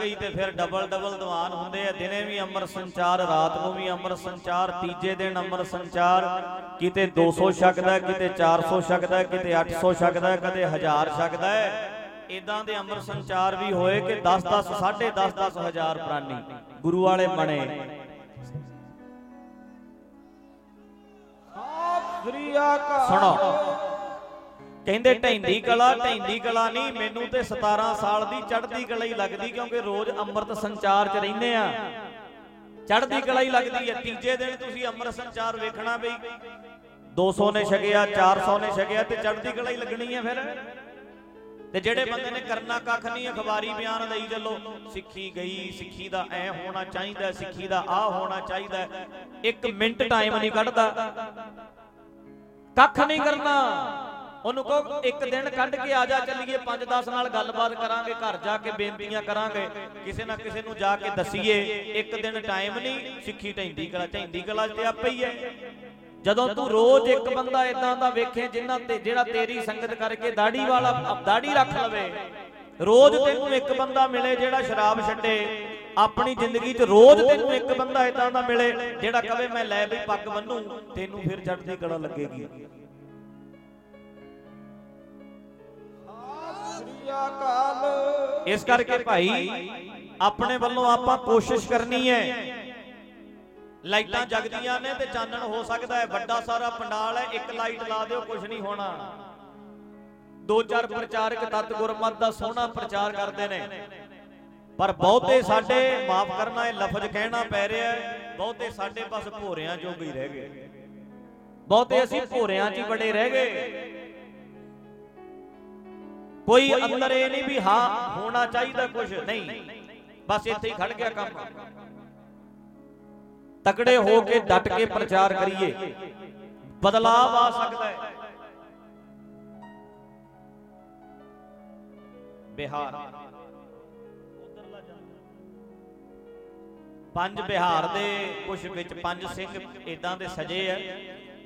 ਗਈ ਤੇ ਫਿਰ ਡਬਲ ਡਬਲ ਦੀਵਾਨ ਹੁੰਦੇ ਆ। ਦਿਨੇ ਵੀ ਅੰਮ੍ਰਿਤ ਸੰਚਾਰ ਰਾਤ ਨੂੰ ਵੀ ਅੰਮ੍ਰਿਤ ਸੰਚਾਰ ਤੀਜੇ ਦਿਨ ਅੰਮ੍ਰਿਤ ਸੰਚਾਰ। ਕਿਤੇ 200 ਛਕਦਾ ਕਿਤੇ 400 ਛਕਦਾ ਕਿਤੇ 800 ਛਕਦਾ ਕਦੇ 1000 ਛਕਦਾ ਇਦਾਂ ਦੇ ਅੰਮ੍ਰਿਤ ਸੰਚਾਰ ਵੀ ਹੋਏ ਕਿ 10 10 10.5 10 ਹਜ਼ਾਰ ਪ੍ਰਾਨੀ ਗੁਰੂ ਵਾਲੇ ਬਣੇ। ਸ੍ਰੀ ਅਕਾਲ ਸੁਣੋ। ਕਹਿੰਦੇ ਢੈਂਦੀ ਕਲਾ ਢੈਂਦੀ ਕਲਾ ਨਹੀਂ, ਮੈਨੂੰ ਤੇ 17 ਸਾਲ ਦੀ ਚੜ੍ਹਦੀ ਕਲਾ ਹੀ ਲੱਗਦੀ ਕਿਉਂਕਿ ਰੋਜ਼ ਅੰਮ੍ਰਿਤ ਸੰਚਾਰ 'ਚ ਰਹਿੰਦੇ ਆ। ਚੜ੍ਹਦੀ ਕਲਾ ਹੀ ਲੱਗਦੀ ਹੈ ਤੀਜੇ ਦਿਨ ਤੁਸੀਂ ਅੰਮ੍ਰਿਤ ਸੰਚਾਰ ਵੇਖਣਾ ਬਈ। 200 ਨੇ ਛਕਿਆ 400 ਨੇ ਛਕਿਆ ਤੇ ਚੜ੍ਹਦੀ ਕਲਾ ਹੀ ਲੱਗਣੀ ਹੈ ਫਿਰ। ਤੇ ਜਿਹੜੇ ਬੰਦੇ ਨੇ ਕਰਨਾ ਕੱਖ ਨਹੀਂ, ਅਖਬਾਰੀ ਬਿਆਨ ਲਈ ਚੱਲੋ। ਸਿੱਖੀ ਗਈ, ਸਿੱਖੀ ਦਾ ਐ ਹੋਣਾ ਚਾਹੀਦਾ, ਸਿੱਖੀ ਦਾ ਆ ਹੋਣਾ ਚਾਹੀਦਾ। ਇੱਕ ਮਿੰਟ ਟਾਈਮ ਨਹੀਂ ਕੱਢਦਾ। ਕੱਖ ਨਹੀਂ ਕਰਨਾ। ਉਹਨੂੰ ਕਹੋ, ਇੱਕ ਦਿਨ ਕੱਢ ਕੇ ਆ ਜਾ ਚੱਲੀਏ 5-10 ਨਾਲ ਗੱਲਬਾਤ ਕਰਾਂਗੇ, ਘਰ ਜਾ ਕੇ ਬੇਨਤੀਆਂ ਕਰਾਂਗੇ। ਕਿਸੇ ਨਾ ਕਿਸੇ ਨੂੰ ਜਾ ਕੇ ਦਸੀਏ, ਇੱਕ ਦਿਨ ਟਾਈਮ ਨਹੀਂ, ਸਿੱਖੀ ਢੈਂਦੀ ਕਲਾ ਢੈਂਦੀ ਕਲਾ ਤੇ ਆਪੇ ਹੀ ਹੈ। ਜਦੋਂ ਤੂੰ ਰੋਜ਼ ਇੱਕ ਬੰਦਾ ਇਦਾਂ ਦਾ ਵੇਖੇ ਜਿੰਨਾ ਤੇ ਜਿਹੜਾ ਤੇਰੀ ਸੰਗਤ ਕਰਕੇ ਦਾੜੀ ਵਾਲਾ, ਦਾੜੀ ਰੱਖ ਲਵੇ। ਰੋਜ਼ ਤੈਨੂੰ ਇੱਕ ਬੰਦਾ ਮਿਲੇ ਜਿਹੜਾ ਸ਼ਰਾਬ ਛੱਡੇ। ਆਪਣੀ ਜ਼ਿੰਦਗੀ 'ਚ ਰੋਜ਼ ਤੈਨੂੰ ਇੱਕ ਬੰਦਾ ਇਦਾਂ ਦਾ ਮਿਲੇ, ਜਿਹੜਾ ਕਵੇ, ਮੈਂ ਲੈ ਵੀ ਪੱਗ ਬੰਨੂ, ਤੈਨੂੰ ਫਿਰ ਚੜ੍ਹਦੀ ਕਲਾ ਲੱਗੇਗੀ। ਇਸ ਕਰਕੇ ਭਾਈ, ਆਪਣੇ ਵੱਲੋਂ ਆਪਾਂ ਕੋਸ਼ਿਸ਼ ਕਰਨੀ ਹੈ। ਲਾਈਟਾਂ ਜਗਦੀਆਂ ਨੇ ਤੇ ਚਾਨਣ ਹੋ ਸਕਦਾ ਹੈ। ਵੱਡਾ ਸਾਰਾ ਪੰਡਾਲ ਹੈ, ਇੱਕ ਲਾਈਟ ਲਾ ਦਿਓ ਕੁਝ ਨਹੀਂ ਹੋਣਾ। ਦੋ ਚਾਰ ਪ੍ਰਚਾਰਕ ਤਤ ਗੁਰਮਤ ਦਾ ਸੋਹਣਾ ਪ੍ਰਚਾਰ ਕਰਦੇ ਨੇ। ਪਰ ਬਹੁਤੇ ਸਾਡੇ, ਮਾਫ ਕਰਨਾ, ਇਹ ਲਫ਼ਜ਼ ਕਹਿਣਾ ਪੈ ਰਿਹਾ ਬਹੁਤੇ ਸਾਡੇ ਬਸ ਭੋਰਿਆਂ ਜੋਗੇ ਹੀ ਰਹਿ ਗਏ। ਬਹੁਤੇ ਅਸੀਂ ਭੋਰਿਆਂ 'ਚ ਹੀ ਬੜੇ ਰਹਿ ਗਏ। ਕੋਈ ਅੰਦਰ ਇਹ ਨਹੀਂ ਵੀ ਹਾਂ, ਹੋਣਾ ਚਾਹੀਦਾ ਕੁਝ ਨਹੀਂ। ਬਸ ਇੱਥੇ ਹੀ ਖੜ ਗਿਆ ਕੰਮ। ਤਕੜੇ ਹੋ ਕੇ ਡਟ ਕੇ ਪ੍ਰਚਾਰ ਕਰੀਏ। ਬਦਲਾਵ ਆ ਸਕਦਾ ਹੈ। ਬਿਹਾਰ। ਪੰਜ ਬਿਹਾਰ ਦੇ ਕੁਝ ਵਿੱਚ ਪੰਜ ਸਿੰਘ ਇਦਾਂ ਦੇ ਸਜੇ ਆ,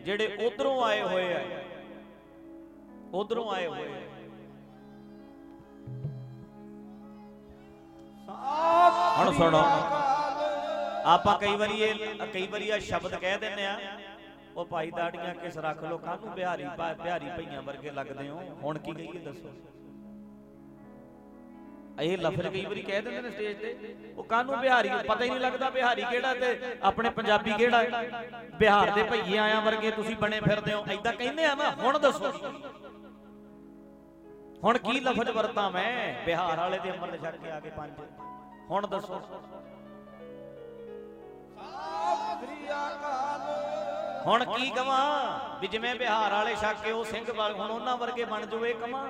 ਜਿਹੜੇ ਉਧਰੋਂ ਆਏ ਹੋਏ ਆ। ਉਧਰੋਂ ਆਏ ਹੋਏ ਆ। ਹੁਣ ਸੁਣੋ। ਆਪਾਂ ਕਈ ਵਾਰੀ ਇਹ, ਕਈ ਵਾਰੀ ਇਹ ਸ਼ਬਦ ਕਹਿ ਦਿੰਨੇ ਆ, ਉਹ ਭਾਈ ਦਾੜੀਆਂ ਕਿਸ ਰੱਖ ਲੋ ਕਾਹਨੂੰ ਬਿਹਾਰੀ ਬਿਹਾਰੀ ਭਈਆਂ ਵਰਗੇ ਲੱਗਦੇ ਹੋ? ਹੁਣ ਕੀ ਕਹੀਏ ਦੱਸੋ? ਇਹ ਲਫ਼ਜ਼ ਕਈ ਵਾਰੀ ਕਹਿ ਦਿੰਦੇ ਨੇ ਸਟੇਜ ਤੇ, ਉਹ ਕਾਹਨੂੰ ਬਿਹਾਰੀ, ਪਤਾ ਹੀ ਨਹੀਂ ਲੱਗਦਾ ਬਿਹਾਰੀ ਕਿਹੜਾ ਤੇ ਆਪਣੇ ਪੰਜਾਬੀ ਕਿਹੜਾ? ਬਿਹਾਰ ਦੇ ਭਈਏ ਆਇਆਂ ਵਰਗੇ ਤੁਸੀਂ ਬਣੇ ਫਿਰਦੇ ਹੋ ਐਦਾਂ ਕਹਿੰਦੇ ਆ ਨਾ, ਹੁਣ ਦੱਸੋ। ਹੁਣ ਕੀ ਲਫ਼ਜ਼ ਵਰਤਾਂ ਮੈਂ? ਬਿਹਾਰ ਵਾਲੇ ਦੇ ਅੰਮ੍ਰਿਤ ਛਕ ਕੇ ਆ ਕੇ ਪੰਜ। ਹੁਣ ਦੱਸੋ। ਹੁਣ ਕੀ ਕਵਾਂ? ਵੀ ਜਿਵੇਂ ਬਿਹਾਰ ਵਾਲੇ ਛਕ ਕੇ ਉਹ ਸਿੰਘ ਵਾਲ ਹੁਣ ਉਹਨਾਂ ਵਰਗੇ ਬਣ ਜਾਵੇ ਕਵਾਂ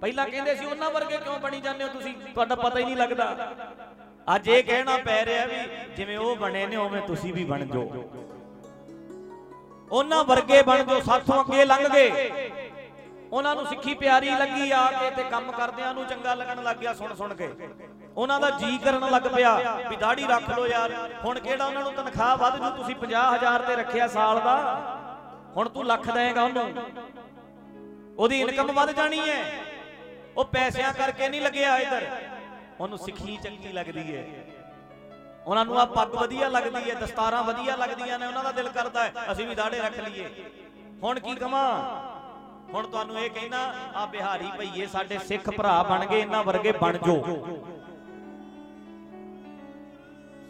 ਪਹਿਲਾਂ ਕਹਿੰਦੇ ਸੀ ਉਹਨਾਂ ਵਰਗੇ ਕਿਉਂ ਬਣੀ ਜਾਂਦੇ ਹੋ ਤੁਸੀਂ? ਤੁਹਾਡਾ ਪਤਾ ਹੀ ਨਹੀਂ ਲੱਗਦਾ। ਅੱਜ ਇਹ ਕਹਿਣਾ ਪੈ ਰਿਹਾ ਵੀ ਜਿਵੇਂ ਉਹ ਬਣੇ ਨੇ ਉਵੇਂ ਤੁਸੀਂ ਵੀ ਬਣ ਜਾਓ ਉਹਨਾਂ ਵਰਗੇ ਬਣ ਜਾਓ ਸਾਥੋਂ ਅੱਗੇ ਲੰਘ ਗਏ। ਉਹਨਾਂ ਨੂੰ ਸਿੱਖੀ ਪਿਆਰੀ ਲੱਗੀ ਆ ਕੇ ਤੇ ਕੰਮ ਕਰਦਿਆਂ ਨੂੰ ਚੰਗਾ ਲੱਗਣ ਲੱਗ ਗਿਆ ਸੁਣ ਸੁਣ ਕੇ। ਉਹਨਾਂ ਦਾ ਜੀ ਕਰਨ ਲੱਗ ਪਿਆ ਵੀ ਦਾੜੀ ਰੱਖ ਲਓ ਯਾਰ। ਹੁਣ ਕਿਹੜਾ ਉਹਨਾਂ ਨੂੰ ਤਨਖਾਹ ਵੱਧ ਜੂ? ਤੁਸੀਂ 50000 ਤੇ ਰੱਖਿਆ ਸਾਲ ਦਾ। ਹੁਣ ਤੂੰ ਲੱਖ ਦੇਏਗਾ ਉਹਨੂੰ। ਉਹਦੀ ਇਨਕਮ ਵੱਧ ਜਾਣੀ ਹੈ। ਉਹ ਪੈਸਿਆਂ ਕਰਕੇ ਨਹੀਂ ਲੱਗਿਆ ਇੱਧਰ। ਉਹਨੂੰ ਸਿੱਖੀ ਚੰਗੀ ਲੱਗਦੀ ਹੈ। ਉਹਨਾਂ ਨੂੰ ਆ ਪੱਗ ਵਧੀਆ ਲੱਗਦੀ ਹੈ, ਦਸਤਾਰਾਂ ਵਧੀਆ ਲੱਗਦੀਆਂ ਨੇ, ਉਹਨਾਂ ਦਾ ਦਿਲ ਕਰਦਾ ਹੈ, ਅਸੀਂ ਵੀ ਦਾੜੇ ਰੱਖ ਲਈਏ। ਹੁਣ ਕੀ ਕਵਾਂ? ਹੁਣ ਤੁਹਾਨੂੰ ਇਹ ਕਹਿਣਾ ਆ ਬਿਹਾਰੀ ਭਈਏ ਸਾਡੇ ਸਿੱਖ ਭਰਾ ਬਣ ਗਏ ਇਹਨਾਂ ਵਰਗੇ ਬਣ ਜੋ।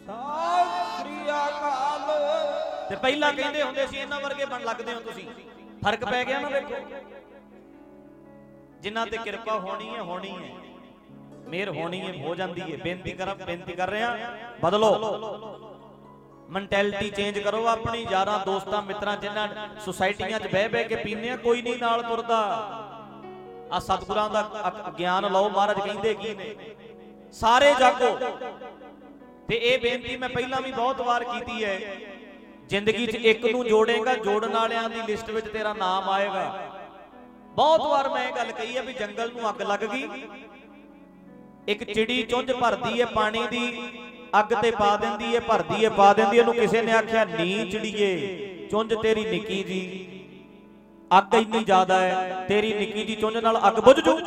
ਸਤਿ ਸ੍ਰੀ ਅਕਾਲ। ਤੇ ਪਹਿਲਾਂ ਕਹਿੰਦੇ ਹੁੰਦੇ ਸੀ ਇਹਨਾਂ ਵਰਗੇ ਬਣ ਲੱਗਦੇ ਹੋ ਤੁਸੀਂ। ਫ਼ਰਕ ਪੈ ਗਿਆ ਨਾ ਵੇਖੋ। ਜਿਨ੍ਹਾਂ ਤੇ ਕਿਰਪਾ ਹੋਣੀ ਹੈ ਹੋਣੀ ਹੈ। ਮਿਹਰ ਹੋਣੀ ਹੈ ਹੋ ਜਾਂਦੀ ਹੈ। ਬੇਨਤੀ ਕਰਾਂ ਬੇਨਤੀ ਕਰ ਰਿਹਾ ਬਦਲੋ। ਮੈਂਟੈਲਿਟੀ ਚੇਂਜ ਕਰੋ, ਆਪਣੀ ਯਾਰਾਂ, ਦੋਸਤਾਂ, ਮਿੱਤਰਾਂ ਜਿਨ੍ਹਾਂ ਸੁਸਾਇਟੀਆਂ 'ਚ ਬਹਿ ਬਹਿ ਕੇ ਪੀਂਦੇ ਆ, ਕੋਈ ਨਹੀਂ ਨਾਲ ਤੁਰਦਾ। ਆ ਸਤਿਗੁਰਾਂ ਦਾ ਗਿਆਨ ਲਓ, ਮਹਾਰਾਜ ਕਹਿੰਦੇ ਕੀ ਨੇ? ਸਾਰੇ ਜਾਗੋ। ਤੇ ਇਹ ਬੇਨਤੀ ਮੈਂ ਪਹਿਲਾਂ ਵੀ ਬਹੁਤ ਵਾਰ ਕੀਤੀ ਹੈ। ਜ਼ਿੰਦਗੀ 'ਚ ਇੱਕ ਨੂੰ ਜੋੜੇਗਾ, ਜੋੜਨ ਵਾਲਿਆਂ ਦੀ ਲਿਸਟ ਵਿੱਚ ਤੇਰਾ ਨਾਮ ਆਏਗਾ। ਬਹੁਤ ਵਾਰ ਮੈਂ ਇਹ ਗੱਲ ਕਹੀ ਹੈ ਵੀ ਜੰਗਲ ਨੂੰ ਅੱਗ ਲੱਗ ਗਈ। ਇੱਕ ਚਿੜੀ ਚੁੰਝ ਭਰਦੀ ਹੈ, ਪਾਣੀ ਦੀ ਅੱਗ ਤੇ ਪਾ ਦਿੰਦੀ ਏ, ਭਰਦੀ ਏ, ਪਾ ਦਿੰਦੀ ਇਹਨੂੰ ਕਿਸੇ ਨੇ ਆਖਿਆ ਨੀਚੜੀਏ ਚੁੰਝ ਤੇਰੀ ਨਿੱਕੀ ਜੀ। ਅੱਗ ਇੰਨੀ ਜ਼ਿਆਦਾ ਹੈ ਤੇਰੀ ਨਿੱਕੀ ਜੀ ਚੁੰਝ ਨਾਲ ਅੱਗ ਬੁਝ ਜੂ?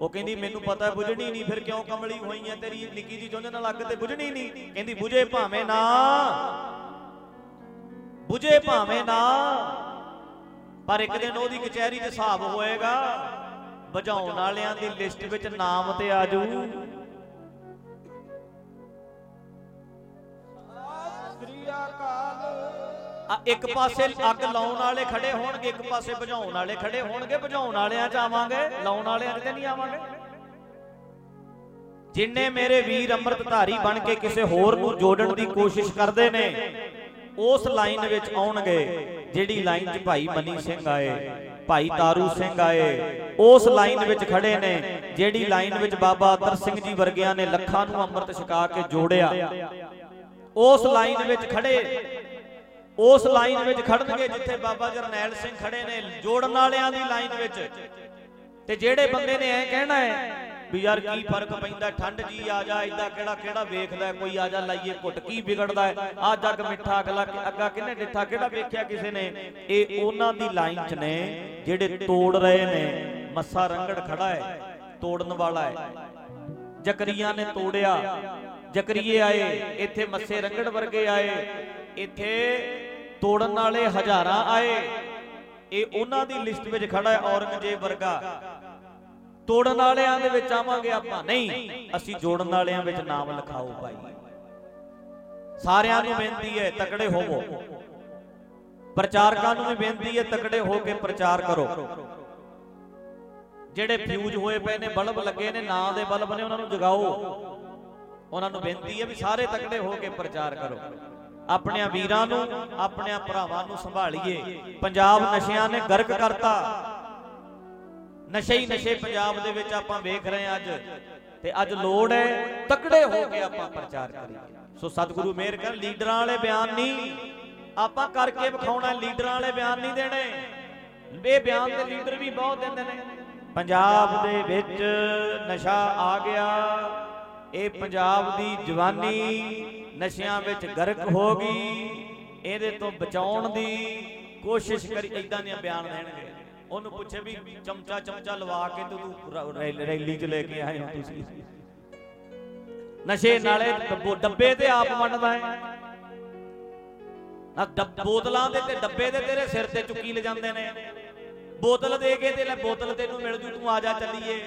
ਉਹ ਕਹਿੰਦੀ, ਮੈਨੂੰ ਪਤਾ ਬੁਝਣੀ ਨਹੀਂ ਫਿਰ ਕਿਉਂ ਕਮਲੀ ਹੋਈ ਐ ਤੇਰੀ ਨਿੱਕੀ ਜੀ ਚੁੰਝ ਨਾਲ ਅੱਗ ਤੇ ਬੁਝਣੀ ਨਹੀਂ ਕਹਿੰਦੀ, ਬੁਝੇ ਭਾਵੇਂ ਨਾ। ਬੁਝੇ ਭਾਵੇਂ ਨਾ। ਪਰ ਇੱਕ ਦਿਨ ਉਹਦੀ ਕਚਹਿਰੀ 'ਚ ਹਿਸਾਬ ਹੋਏਗਾ ਬੁਝਾਉਣ ਵਾਲਿਆਂ ਦੀ ਲਿਸਟ ਵਿੱਚ ਨਾਮ ਤੇ ਆ ਜਾਊ ਇੱਕ ਪਾਸੇ ਅੱਗ ਲਾਉਣ ਵਾਲੇ ਖੜੇ ਹੋਣਗੇ, ਇੱਕ ਪਾਸੇ ਬੁਝਾਉਣ ਵਾਲੇ ਖੜੇ ਹੋਣਗੇ ਬੁਝਾਉਣ ਵਾਲਿਆਂ 'ਚ ਆਵਾਂਗੇ, ਲਾਉਣ ਵਾਲਿਆਂ 'ਚ ਨਹੀਂ ਆਵਾਂਗੇ। ਜਿੰਨੇ ਮੇਰੇ ਵੀਰ ਅੰਮ੍ਰਿਤਧਾਰੀ ਬਣ ਕੇ ਕਿਸੇ ਹੋਰ ਨੂੰ ਜੋੜਨ ਦੀ ਕੋਸ਼ਿਸ਼ ਕਰਦੇ ਨੇ, ਉਸ ਲਾਈਨ ਵਿੱਚ ਆਉਣਗੇ, ਜਿਹੜੀ ਲਾਈਨ 'ਚ ਭਾਈ ਮਨੀ ਸਿੰਘ ਆਏ, ਭਾਈ ਤਾਰੂ ਸਿੰਘ ਆਏ, ਉਸ ਲਾਈਨ ਵਿੱਚ ਖੜੇ ਨੇ, ਜਿਹੜੀ ਲਾਈਨ ਵਿੱਚ ਬਾਬਾ ਅਤਰ ਸਿੰਘ ਜੀ ਵਰਗਿਆਂ ਨੇ ਲੱਖਾਂ ਨੂੰ ਅੰਮ੍ਰਿਤ ਛਕਾ ਕੇ ਜੋੜਿਆ। ਉਸ ਲਾਈਨ ਵਿੱਚ ਖੜੇ ਉਸ ਲਾਈਨ ਵਿੱਚ ਖੜਨਗੇ ਜਿੱਥੇ ਬਾਬਾ ਜਰਨੈਲ ਸਿੰਘ ਖੜੇ ਨੇ, ਜੋੜਨ ਵਾਲਿਆਂ ਦੀ ਲਾਈਨ ਵਿੱਚ। ਤੇ ਜਿਹੜੇ ਬੰਦੇ ਨੇ ਐ ਕਹਿਣਾ ਹੈ ਵੀ ਯਾਰ ਕੀ ਫ਼ਰਕ ਪੈਂਦਾ, ਠੰਡ ਜੀ ਆ ਜਾ ਇਦਾਂ ਕਿਹੜਾ ਕਿਹੜਾ ਵੇਖਦਾ ਕੋਈ ਆ ਜਾ ਲਾਈਏ, ਘੁੱਟ ਕੀ ਵਿਗੜਦਾ ਆ ਜੱਗ ਮਿੱਠਾ ਅਗਲਾ, ਅੱਗਾ ਕਿਹਨੇ ਡਿੱਠਾ, ਕਿਹੜਾ ਵੇਖਿਆ ਕਿਸੇ ਨੇ? ਇਹ ਉਹਨਾਂ ਦੀ ਲਾਈਨ 'ਚ ਨੇ, ਜਿਹੜੇ ਤੋੜ ਰਹੇ ਨੇ, ਮੱਸਾ ਰੰਗੜ ਖੜਾ ਹੈ, ਤੋੜਨ ਵਾਲਾ ਹੈ। ਜਕਰੀਆਂ ਨੇ ਤੋੜਿਆ, ਜਕਰੀਏ ਆਏ, ਇੱਥੇ ਮੱਸੇ ਰੰਗੜ ਵਰਗੇ ਆਏ ਇੱਥੇ ਤੋੜਨ ਵਾਲੇ ਹਜ਼ਾਰਾਂ ਆਏ। ਇਹ ਉਹਨਾਂ ਦੀ ਲਿਸਟ ਵਿੱਚ ਖੜਾ ਹੈ ਔਰੰਗਜ਼ੇਬ ਵਰਗਾ। ਤੋੜਨ ਵਾਲਿਆਂ ਦੇ ਵਿੱਚ ਆਵਾਂਗੇ ਆਪਾਂ। ਨਹੀਂ, ਅਸੀਂ ਜੋੜਨ ਵਾਲਿਆਂ ਵਿੱਚ ਨਾਮ ਲਿਖਾਓ ਭਾਈ। ਸਾਰਿਆਂ ਨੂੰ ਬੇਨਤੀ ਹੈ, ਤਕੜੇ ਹੋਵੋ। ਪ੍ਰਚਾਰਕਾਂ ਨੂੰ ਵੀ ਬੇਨਤੀ ਹੈ, ਤਕੜੇ ਹੋ ਕੇ ਪ੍ਰਚਾਰ ਕਰੋ। ਜਿਹੜੇ ਫਿਊਜ਼ ਹੋਏ ਪਏ ਨੇ, ਬਲਬ ਲੱਗੇ ਨੇ, ਨਾਂ ਦੇ ਬਲਬ ਨੇ, ਉਹਨਾਂ ਨੂੰ ਜਗਾਓ। ਉਹਨਾਂ ਨੂੰ ਬੇਨਤੀ ਹੈ ਵੀ ਸਾਰੇ ਤਕੜੇ ਹੋ ਕੇ ਪ੍ਰਚਾਰ ਕਰੋ। ਆਪਣਿਆਂ ਵੀਰਾਂ ਨੂੰ ਆਪਣਿਆਂ ਭਰਾਵਾਂ ਨੂੰ ਸੰਭਾਲੀਏ। ਪੰਜਾਬ ਨਸ਼ਿਆਂ ਨੇ ਗਰਕ ਕਰਤਾ। ਨਸ਼ੇ ਹੀ ਨਸ਼ੇ ਪੰਜਾਬ ਦੇ ਵਿੱਚ ਆਪਾਂ ਵੇਖ ਰਹੇ ਹਾਂ ਅੱਜ। ਤੇ ਅੱਜ ਲੋੜ ਹੈ ਤਕੜੇ ਹੋ ਕੇ ਆਪਾਂ ਪ੍ਰਚਾਰ ਕਰੀਏ। ਸੋ ਸਤਿਗੁਰੂ ਮਿਹਰ ਕਰ ਲੀਡਰਾਂ ਵਾਲੇ ਬਿਆਨ ਨਹੀਂ। ਆਪਾਂ ਕਰਕੇ ਵਿਖਾਉਣਾ ਲੀਡਰਾਂ ਵਾਲੇ ਬਿਆਨ ਨਹੀਂ ਦੇਣੇ। ਇਹ ਬਿਆਨ ਤੇ ਲੀਡਰ ਵੀ ਬਹੁਤ ਦਿੰਦੇ ਨੇ। ਪੰਜਾਬ ਦੇ ਵਿੱਚ ਨਸ਼ਾ ਆ ਗਿਆ। ਇਹ ਪੰਜਾਬ ਦੀ ਜਵਾਨੀ ਨਸ਼ਿਆਂ ਵਿੱਚ ਗਰਕ ਹੋ ਗਈ ਇਹਦੇ ਤੋਂ ਬਚਾਉਣ ਦੀ ਕੋਸ਼ਿਸ਼ ਕਰੀ ਇਦਾਂ ਦੀਆਂ ਬਿਆਨ ਦੇਣਗੇ। ਉਹਨੂੰ ਪੁੱਛੇ ਵੀ ਚਮਚਾ ਚਮਚਾ ਲਵਾ ਕੇ ਤੇ ਰੈਲੀ 'ਚ ਲੈ ਕੇ ਆਏ ਹੋ ਤੁਸੀਂ। ਨਸ਼ੇ ਨਾਲੇ ਡੱਬੋ- ਤੇ ਆਪ ਮੰਨਦਾ ਹੈ। ਨਾ ਡੱਬ- ਬੋਤਲਾਂ ਦੇ ਤੇ ਡੱਬੇ ਦੇ ਤੇਰੇ ਸਿਰ ਤੇ ਚੁੱਕੀ ਲੈ ਜਾਂਦੇ ਨੇ। ਬੋਤਲ ਦੇ ਕੇ ਤੇ ਲੈ ਬੋਤਲ ਤੈਨੂੰ ਮਿਲ ਜੂ ਤੂੰ ਆ ਜਾ ਚੱਲੀਏ।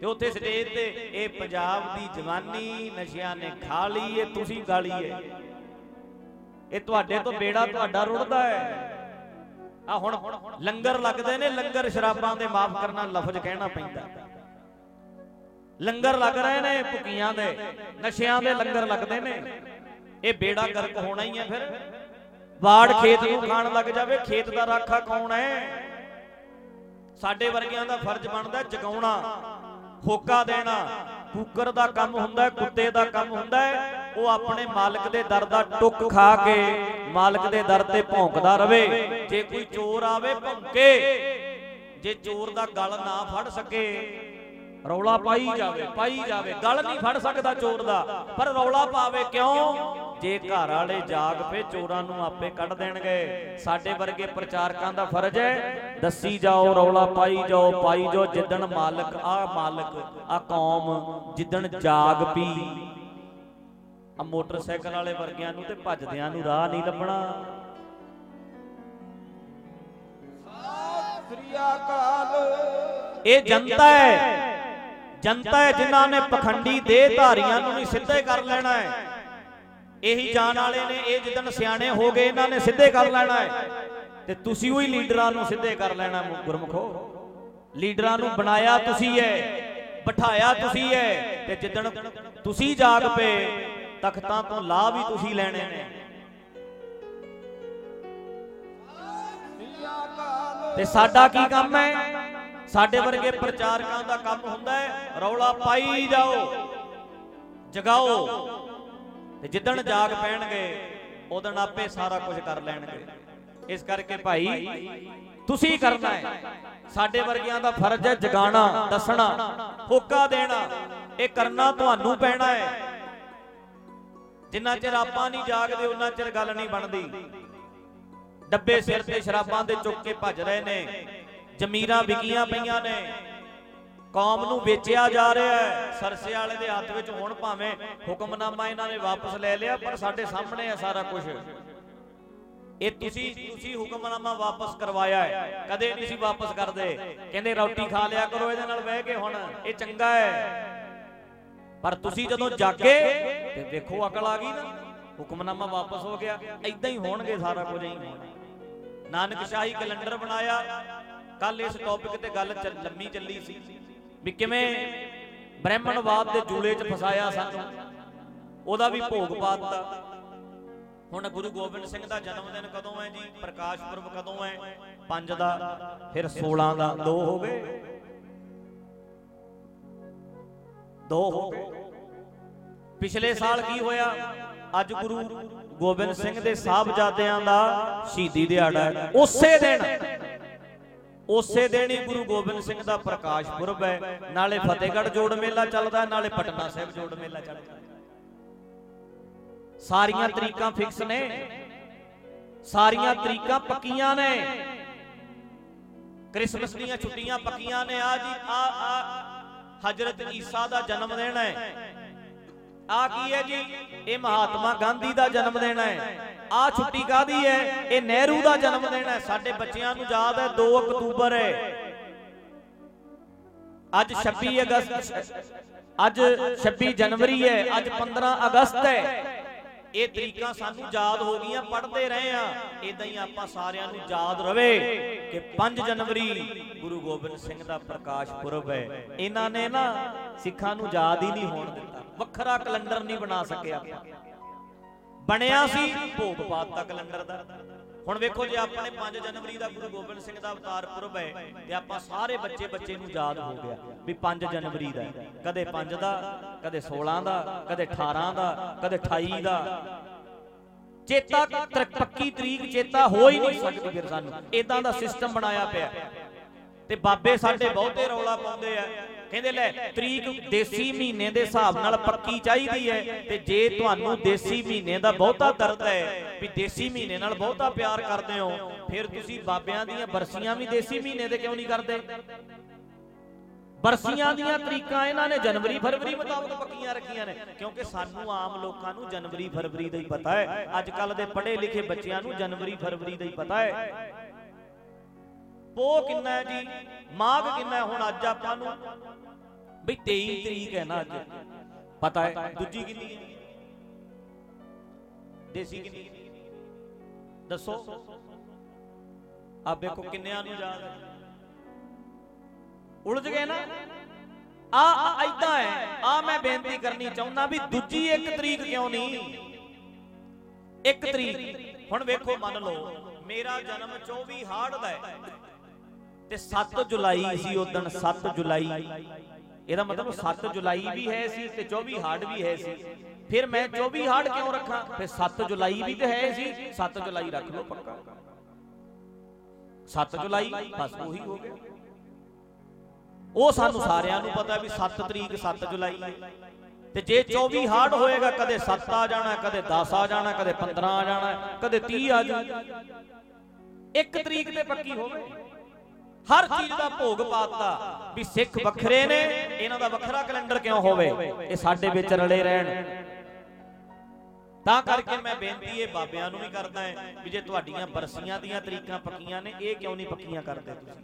ਤੇ ਉੱਥੇ ਸਟੇਜ ਤੇ ਇਹ ਪੰਜਾਬ ਦੀ ਜਵਾਨੀ ਨਸ਼ਿਆਂ ਨੇ ਖਾ ਲਈ ਏ ਤੁਸੀਂ ਖਾ ਏ। ਇਹ ਤੁਹਾਡੇ ਤੋਂ ਬੇੜਾ ਤੁਹਾਡਾ ਰੁੜਦਾ ਹੈ ਆ ਹੁਣ ਲੰਗਰ ਲੱਗਦੇ ਨੇ, ਲੰਗਰ ਸ਼ਰਾਬਾਂ ਦੇ ਮਾਫ ਕਰਨਾ ਲਫ਼ਜ਼ ਕਹਿਣਾ ਪੈਂਦਾ। ਲੰਗਰ ਲੱਗ ਰਹੇ ਨੇ ਭੁਕੀਆਂ ਦੇ, ਨਸ਼ਿਆਂ ਦੇ ਲੰਗਰ ਲੱਗਦੇ ਨੇ। ਇਹ ਬੇੜਾ ਗਰਕ ਹੋਣਾ ਹੀ ਹੈ ਫਿਰ। ਬਾੜ ਖੇਤ ਨੂੰ ਖਾਣ ਲੱਗ ਜਾਵੇ, ਖੇਤ ਦਾ ਰਾਖਾ ਕੌਣ ਹੈ ਸਾਡੇ ਵਰਗਿਆਂ ਦਾ ਫਰਜ਼ ਬਣਦਾ ਜਗਾਉਣਾ। ਹੋਕਾ ਦੇਣਾ। ਕੁੱਕਰ ਦਾ ਕੰਮ ਹੁੰਦਾ ਹੈ, ਕੁੱਤੇ ਦਾ ਕੰਮ ਹੁੰਦਾ ਹੈ। ਉਹ ਆਪਣੇ ਮਾਲਕ ਦੇ ਦਰ ਦਾ ਟੁੱਕ ਖਾ ਕੇ ਮਾਲਕ ਦੇ ਦਰ ਤੇ ਭੌਂਕਦਾ ਰਵੇ। ਜੇ ਕੋਈ ਚੋਰ ਆਵੇ, ਭੌਂਕੇ। ਜੇ ਚੋਰ ਦਾ ਗਲ ਨਾ ਫੜ ਸਕੇ, ਰੌਲਾ ਪਾਈ ਜਾਵੇ ਪਾਈ ਜਾਵੇ। ਗਲ ਨਹੀਂ ਫੜ ਸਕਦਾ ਚੋਰ ਦਾ, ਪਰ ਰੌਲਾ ਪਾਵੇ ਕਿਉਂ? ਜੇ ਘਰ ਵਾਲੇ ਜਾਗ ਪਏ ਚੋਰਾਂ ਨੂੰ ਆਪੇ ਕੱਢ ਦੇਣਗੇ। ਸਾਡੇ ਵਰਗੇ ਪ੍ਰਚਾਰਕਾਂ ਦਾ ਫਰਜ਼ ਹੈ, ਦੱਸੀ ਜਾਓ, ਰੌਲਾ ਪਾਈ ਜਾਓ ਪਾਈ ਜਾਓ, ਜਿੱਦਣ ਮਾਲਕ, ਆ ਮਾਲਕ, ਆ ਕੌਮ, ਜਿੱਦਣ ਜਾਗ ਪੀ। ਆ ਮੋਟਰਸਾਈਕਲ ਵਾਲੇ ਵਰਗਿਆਂ ਨੂੰ ਤੇ ਭੱਜਦਿਆਂ ਨੂੰ ਰਾਹ ਨਹੀਂ ਲੱਭਣਾ। ਇਹ ਜਨਤਾ ਹੈ। ਜਨਤਾ ਹੈ ਜਿਨ੍ਹਾਂ ਨੇ ਪਖੰਡੀ ਦੇਹ ਧਾਰੀਆਂ ਨੂੰ ਵੀ ਸਿੱਧੇ ਕਰ ਲੈਣਾ ਹੈ। ਇਹੀ ਜਾਣ ਵਾਲੇ ਨੇ ਇਹ ਜਿੱਦਣ ਸਿਆਣੇ ਹੋ ਗਏ ਇਹਨਾਂ ਨੇ ਸਿੱਧੇ ਕਰ ਲੈਣਾ ਹੈ। ਤੇ ਤੁਸੀਂ ਉਹੀ ਲੀਡਰਾਂ ਨੂੰ ਸਿੱਧੇ ਕਰ ਲੈਣਾ ਗੁਰਮਖੋ। ਲੀਡਰਾਂ ਨੂੰ ਬਣਾਇਆ ਤੁਸੀਂ ਹੈ ਬਿਠਾਇਆ ਤੁਸੀਂ ਹੈ। ਤੇ ਜਿੱਦਣ ਤੁਸੀਂ ਜਾਗ ਪਏ ਤਖਤਾਂ ਤੋਂ ਲਾਭ ਵੀ ਤੁਸੀਂ ਲੈਣੇ ਨੇ। ਤੇ ਸਾਡਾ ਕੀ ਕੰਮ ਹੈ? ਸਾਡੇ ਵਰਗੇ ਪ੍ਰਚਾਰਕਾਂ ਦਾ ਕੰਮ ਹੁੰਦਾ ਹੈ ਰੌਲਾ ਪਾਈ ਜਾਓ ਜਗਾਓ। ਤੇ ਜਿੱਦਣ ਜਾਗ ਪੈਣਗੇ ਉਦੋਂ ਆਪੇ ਸਾਰਾ ਕੁਝ ਕਰ ਲੈਣਗੇ। ਇਸ ਕਰਕੇ ਭਾਈ, ਤੁਸੀਂ ਕਰਨਾ ਹੈ। ਸਾਡੇ ਵਰਗਿਆਂ ਦਾ ਫਰਜ਼ ਹੈ ਜਗਾਣਾ, ਦੱਸਣਾ ਹੋਕਾ ਦੇਣਾ। ਇਹ ਕਰਨਾ ਤੁਹਾਨੂੰ ਪੈਣਾ ਹੈ। ਜਿੰਨਾ ਚਿਰ ਆਪਾਂ ਨਹੀਂ ਜਾਗਦੇ, ਉਹਨਾਂ ਚਿਰ ਗੱਲ ਨਹੀਂ ਬਣਦੀ। ਡੱਬੇ ਸਿਰ ਤੇ ਸ਼ਰਾਬਾਂ ਦੇ ਚੁੱਕ ਕੇ ਭੱਜ ਰਹੇ ਨੇ। ਜ਼ਮੀਰਾਂ ਵਿਕੀਆਂ ਪਈਆਂ ਨੇ। ਕੌਮ ਨੂੰ ਵੇਚਿਆ ਜਾ ਰਿਹਾ ਹੈ। ਸਰਸੇ ਵਾਲੇ ਦੇ ਹੱਥ ਵਿੱਚ ਹੁਣ ਭਾਵੇਂ ਹੁਕਮਨਾਮਾ ਇਹਨਾਂ ਨੇ ਵਾਪਸ ਲੈ ਲਿਆ, ਪਰ ਸਾਡੇ ਸਾਹਮਣੇ ਹੈ ਸਾਰਾ ਕੁਝ ਇਹ ਤੁਸੀਂ ਤੁਸੀਂ ਹੁਕਮਨਾਮਾ ਵਾਪਸ ਕਰਵਾਇਆ ਹੈ। ਕਦੇ ਨਹੀਂ ਸੀ ਵਾਪਸ ਕਰਦੇ। ਕਹਿੰਦੇ ਰੋਟੀ ਖਾ ਲਿਆ ਕਰੋ, ਇਹਦੇ ਨਾਲ ਬਹਿ ਕੇ ਹੁਣ ਇਹ ਚੰਗਾ ਹੈ। ਪਰ ਤੁਸੀਂ ਜਦੋਂ ਜਾਗੇ, ਤੇ ਦੇਖੋ ਅਕਲ ਆ ਗਈ ਨਾ। ਹੁਕਮਨਾਮਾ ਵਾਪਸ ਹੋ ਗਿਆ। ਐਦਾਂ ਹੀ ਹੋਣਗੇ ਸਾਰਾ ਕੁਝ ਹੀ। ਨਾਨਕ ਸ਼ਾਹੀ ਕੈਲੰਡਰ ਬਣਾਇਆ। ਕੱਲ ਇਸ ਟੌਪਿਕ ਤੇ ਗੱਲ ਲੰਮੀ ਚੱਲੀ ਸੀ। ਵੀ ਕਿਵੇਂ ਬ੍ਰਾਹਮਣਵਾਦ ਦੇ ਜੂਲੇ 'ਚ ਫਸਾਇਆ ਸਾਨੂੰ, ਉਹਦਾ ਵੀ ਭੋਗ ਪਾਤਾ। ਹੁਣ ਗੁਰੂ ਗੋਬਿੰਦ ਸਿੰਘ ਦਾ ਜਨਮ ਦਿਨ ਕਦੋਂ ਹੈ ਜੀ? ਪ੍ਰਕਾਸ਼ ਪੁਰਬ ਕਦੋਂ ਹੈ? 5 ਦਾ, ਫਿਰ 16 ਦਾ, ਦੋ ਹੋ ਗਏ। ਦੋ ਹੋ ਗਏ। ਪਿਛਲੇ ਸਾਲ ਕੀ ਹੋਇਆ? ਅੱਜ ਗੁਰੂ ਗੋਬਿੰਦ ਸਿੰਘ ਦੇ ਸਾਹਿਬਜ਼ਾਦਿਆਂ ਦਾ ਸ਼ਹੀਦੀ ਦਿਹਾੜਾ ਉਸੇ ਦਿਨ ਉਸੇ ਦਿਨ ਹੀ ਗੁਰੂ ਗੋਬਿੰਦ ਸਿੰਘ ਦਾ ਪ੍ਰਕਾਸ਼ ਪੁਰਬ ਹੈ। ਨਾਲੇ ਫਤਿਹਗੜ੍ਹ ਜੋੜ ਮੇਲਾ ਚੱਲਦਾ, ਨਾਲੇ ਪਟਨਾ ਸਾਹਿਬ ਜੋੜ ਮੇਲਾ ਚੱਲਦਾ। ਸਾਰੀਆਂ ਤਰੀਕਾਂ ਫਿਕਸ ਨੇ। ਸਾਰੀਆਂ ਤਰੀਕਾਂ ਪੱਕੀਆਂ ਨੇ। ਕ੍ਰਿਸਮਸ ਦੀਆਂ ਛੁੱਟੀਆਂ ਪੱਕੀਆਂ ਨੇ। ਆ ਜੀ, ਆ ਆ, ਹਜ਼ਰਤ ਈਸਾ ਦਾ ਜਨਮ ਦਿਨ ਹੈ। ਆ ਕੀ ਹੈ ਜੀ? ਇਹ ਮਹਾਤਮਾ ਗਾਂਧੀ ਦਾ ਜਨਮ ਦਿਨ ਹੈ। ਆ ਛੁੱਟੀ ਕਾਦੀ ਹੈ? ਇਹ ਨਹਿਰੂ ਦਾ ਜਨਮ ਦਿਨ ਹੈ। ਸਾਡੇ ਬੱਚਿਆਂ ਨੂੰ ਯਾਦ ਹੈ 2 ਅਕਤੂਬਰ ਹੈ। ਅੱਜ 26 ਅਗਸਤ, ਅੱਜ 26 ਜਨਵਰੀ ਹੈ। ਅੱਜ 15 ਅਗਸਤ ਹੈ। ਇਹ ਤਰੀਕਾਂ ਸਾਨੂੰ ਯਾਦ ਹੋ ਗਈਆਂ, ਪੜ੍ਹਦੇ ਰਹੇ ਆ ਇਦਾਂ ਹੀ ਆਪਾਂ ਸਾਰਿਆਂ ਨੂੰ ਯਾਦ ਰਵੇ ਕਿ 5 ਜਨਵਰੀ ਗੁਰੂ ਗੋਬਿੰਦ ਸਿੰਘ ਦਾ ਪ੍ਰਕਾਸ਼ ਪੁਰਬ ਹੈ। ਇਹਨਾਂ ਨੇ ਨਾ ਸਿੱਖਾਂ ਨੂੰ ਯਾਦ ਹੀ ਨਹੀਂ ਹੋਣ ਦਿੱਤਾ। ਵੱਖਰਾ ਕੈਲੰਡਰ ਨਹੀਂ ਬਣਾ ਸਕਿਆ। ਬਣਿਆ ਸੀ ਭੋਗ ਪਾਤਾ ਕੈਲੰਡਰ ਦਾ। ਹੁਣ ਵੇਖੋ ਜੇ ਆਪਣੇ 5 ਜਨਵਰੀ ਦਾ ਗੁਰੂ ਗੋਬਿੰਦ ਸਿੰਘ ਦਾ ਅਵਤਾਰ ਪੁਰਬ ਹੈ ਤੇ ਆਪਾਂ ਸਾਰੇ ਬੱਚੇ ਬੱਚੇ ਨੂੰ ਯਾਦ ਹੋ ਗਿਆ ਵੀ 5 ਜਨਵਰੀ ਦਾ ਕਦੇ 5 ਦਾ, ਕਦੇ 16 ਦਾ, ਕਦੇ 18 ਦਾ, ਕਦੇ 28 ਦਾ। ਚੇਤਾ ਪੱਕੀ ਤਰੀਕ ਚੇਤਾ ਹੋ ਹੀ ਨਹੀਂ ਸਕਦੀ ਫਿਰ ਸਾਨੂੰ। ਇਦਾਂ ਦਾ ਸਿਸਟਮ ਬਣਾਇਆ ਪਿਆ। ਤੇ ਬਾਬੇ ਸਾਡੇ ਬਹੁਤੇ ਰੌਲਾ ਪਾਉਂਦੇ ਆ। ਕਹਿੰਦੇ ਲੈ ਤਰੀਕ ਦੇਸੀ ਮਹੀਨੇ ਦੇ ਹਿਸਾਬ ਨਾਲ ਪੱਕੀ ਚਾਹੀਦੀ ਹੈ ਤੇ ਜੇ ਤੁਹਾਨੂੰ ਦੇਸੀ ਮਹੀਨੇ ਦਾ ਬਹੁਤਾ ਦਰਦ ਹੈ ਵੀ ਦੇਸੀ ਮਹੀਨੇ ਨਾਲ ਬਹੁਤਾ ਪਿਆਰ ਕਰਦੇ ਹੋ ਫਿਰ ਤੁਸੀਂ ਬਾਬਿਆਂ ਦੀਆਂ ਬਰਸੀਆਂ ਵੀ ਦੇਸੀ ਮਹੀਨੇ ਦੇ ਕਿਉਂ ਨਹੀਂ ਕਰਦੇ? ਬਰਸੀਆਂ ਦੀਆਂ ਤਰੀਕਾਂ ਇਹਨਾਂ ਨੇ ਜਨਵਰੀ ਫਰਵਰੀ ਮੁਤਾਬਕ ਪੱਕੀਆਂ ਰੱਖੀਆਂ ਨੇ ਕਿਉਂਕਿ ਸਾਨੂੰ ਆਮ ਲੋਕਾਂ ਨੂੰ ਜਨਵਰੀ ਫਰਵਰੀ ਦਾ ਹੀ ਪਤਾ ਹੈ। ਅੱਜ ਕੱਲ ਦੇ ਪੜ੍ਹੇ ਲਿਖੇ ਬੱਚਿਆਂ ਨੂੰ ਜਨਵਰੀ ਫਰਵਰੀ ਦਾ ਹੀ ਪਤਾ ਹੈ। ਪੋ ਕਿੰਨਾ ਹੈ ਜੀ? ਮਾਘ ਕਿੰਨਾ ਹੈ? ਹੁਣ ਅੱਜ ਆਪਾਂ ਨੂੰ ਬਈ 23 ਤਰੀਕ ਹੈ ਨਾ ਅੱਜ। ਪਤਾ ਹੈ, ਦੂਜੀ ਕਿੰਨੀ ਹੈ? ਦੇਸੀ ਕਿੰਨੀ ਦੱਸੋ। ਆ ਵੇਖੋ, ਕਿੰਨਿਆਂ ਨੂੰ ਯਾਦ ਹੈ? ਉਲਝ ਗਏ ਨਾ? ਆ ਆ ਇਦਾਂ ਹੈ। ਆ ਮੈਂ ਬੇਨਤੀ ਕਰਨੀ ਚਾਹੁੰਦਾ ਵੀ ਦੂਜੀ ਇੱਕ ਤਰੀਕ ਕਿਉਂ ਨਹੀਂ? ਇੱਕ ਤਰੀਕ। ਹੁਣ ਵੇਖੋ, ਮੰਨ ਲਓ, ਮੇਰਾ ਜਨਮ 24 ਹਾੜ ਦਾ ਹੈ। ਤੇ 7 ਜੁਲਾਈ ਸੀ ਉਦੋਂ 7 ਜੁਲਾਈ। ਇਹਦਾ ਮਤਲਬ 7 ਜੁਲਾਈ ਵੀ ਹੈ ਸੀ ਤੇ 24 ਹਾੜ ਵੀ ਹੈ ਸੀ। ਫਿਰ ਮੈਂ 24 ਹਾੜ ਕਿਉਂ ਰੱਖਾਂ? ਫਿਰ 7 ਜੁਲਾਈ ਵੀ ਤੇ ਹੈ ਸੀ। 7 ਜੁਲਾਈ ਰੱਖ ਲਓ ਪੱਕਾ। 7 ਜੁਲਾਈ, ਬਸ ਉਹੀ ਹੋ ਗਿਆ। ਉਹ ਸਾਨੂੰ ਸਾਰਿਆਂ ਨੂੰ ਪਤਾ ਵੀ 7 ਤਰੀਕ 7 ਜੁਲਾਈ। ਹੈ ਤੇ ਜੇ 24 ਹਾਰਡ ਹੋਏਗਾ, ਕਦੇ 7 ਆ ਜਾਣਾ, ਕਦੇ 10 ਆ ਜਾਣਾ, ਕਦੇ 15 ਆ ਜਾਣਾ, ਕਦੇ 30 ਆ ਜਾਣਾ। ਇੱਕ ਤਰੀਕ ਤੇ ਪੱਕੀ ਹੋਵੇ। ਹਰ ਚੀਜ਼ ਦਾ ਭੋਗ ਪਾਤਾ ਵੀ ਸਿੱਖ ਵੱਖਰੇ ਨੇ ਇਹਨਾਂ ਦਾ ਵੱਖਰਾ ਕੈਲੰਡਰ ਕਿਉਂ ਹੋਵੇ? ਇਹ ਸਾਡੇ ਵਿੱਚ ਰਲੇ ਰਹਿਣ। ਤਾਂ ਕਰਕੇ ਮੈਂ ਬੇਨਤੀ ਇਹ ਬਾਬਿਆਂ ਨੂੰ ਵੀ ਕਰਦਾ ਹੈ ਵੀ ਜੇ ਤੁਹਾਡੀਆਂ ਬਰਸੀਆਂ ਦੀਆਂ ਤਰੀਕਾਂ ਪੱਕੀਆਂ ਨੇ ਇਹ ਕਿਉਂ ਨਹੀਂ ਪੱਕੀਆਂ ਕਰਦੇ ਤੁਸੀਂ?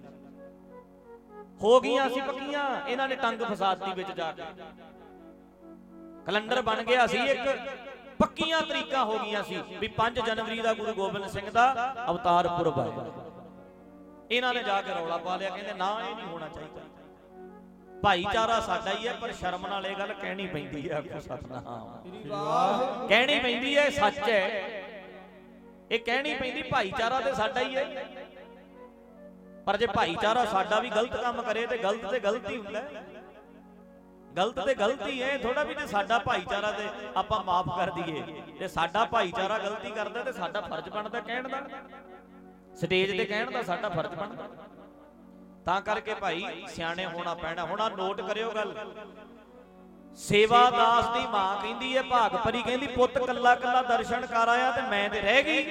ਹੋ ਗਈਆਂ ਸੀ ਪੱਕੀਆਂ ਇਹਨਾਂ ਨੇ ਟੰਗ ਫਸਾਦਤੀ ਵਿੱਚ ਜਾ ਕੇ। ਕੈਲੰਡਰ ਬਣ ਗਿਆ ਸੀ ਇੱਕ। ਪੱਕੀਆਂ ਤਰੀਕਾਂ ਹੋ ਗਈਆਂ ਸੀ ਵੀ 5 ਜਨਵਰੀ ਦਾ ਗੁਰੂ ਗੋਬਿੰਦ ਸਿੰਘ ਦਾ ਅਵਤਾਰ ਪੁਰਬ ਹੈ ਇਹਨਾਂ ਨੇ ਜਾ ਕੇ ਰੌਲਾ ਪਾ ਲਿਆ, ਕਹਿੰਦੇ ਨਾ, ਇਹ ਨਹੀਂ ਹੋਣਾ ਚਾਹੀਦਾ। ਭਾਈਚਾਰਾ ਸਾਡਾ ਹੀ ਹੈ, ਪਰ ਸ਼ਰਮ ਨਾਲ ਇਹ ਗੱਲ ਕਹਿਣੀ ਪੈਂਦੀ ਹੈ, ਆਖੋ ਸਤਨਾਮ। ਕਹਿਣੀ ਪੈਂਦੀ ਹੈ ਸੱਚ ਹੈ। ਇਹ ਕਹਿਣੀ ਪੈਂਦੀ, ਭਾਈਚਾਰਾ ਤੇ ਸਾਡਾ ਹੀ ਹੈ। ਪਰ ਜੇ ਭਾਈਚਾਰਾ ਸਾਡਾ ਵੀ ਗਲਤ ਕੰਮ ਕਰੇ, ਤੇ ਗਲਤ ਤੇ ਗਲਤ ਹੀ ਹੁੰਦਾ ਗਲਤ ਤੇ ਗਲਤੀ ਹੈ ਥੋੜਾ ਵੀ ਜੇ ਸਾਡਾ ਭਾਈਚਾਰਾ ਤੇ ਆਪਾਂ ਮਾਫ ਕਰ ਦਈਏ। ਜੇ ਸਾਡਾ ਭਾਈਚਾਰਾ ਗਲਤੀ ਕਰਦਾ, ਤੇ ਸਾਡਾ ਫਰਜ਼ ਬਣਦਾ ਕਹਿਣ ਦਾ। ਸਟੇਜ ਤੇ ਕਹਿਣ ਦਾ ਸਾਡਾ ਫਰਜ਼ ਬਣਦਾ। ਤਾਂ ਕਰਕੇ ਭਾਈ ਸਿਆਣੇ ਹੋਣਾ ਪੈਣਾ। ਹੁਣ ਆ ਨੋਟ ਕਰਿਓ ਗੱਲ। ਸੇਵਾ ਦਾਸ ਦੀ ਮਾਂ ਕਹਿੰਦੀ ਹੈ ਭਾਗ ਪਰੀ ਕਹਿੰਦੀ ਪੁੱਤ ਕੱਲਾ ਕੱਲਾ ਦਰਸ਼ਨ ਕਰ ਆਇਆ ਤੇ ਮੈਂ ਤੇ ਰਹਿ ਗਈ।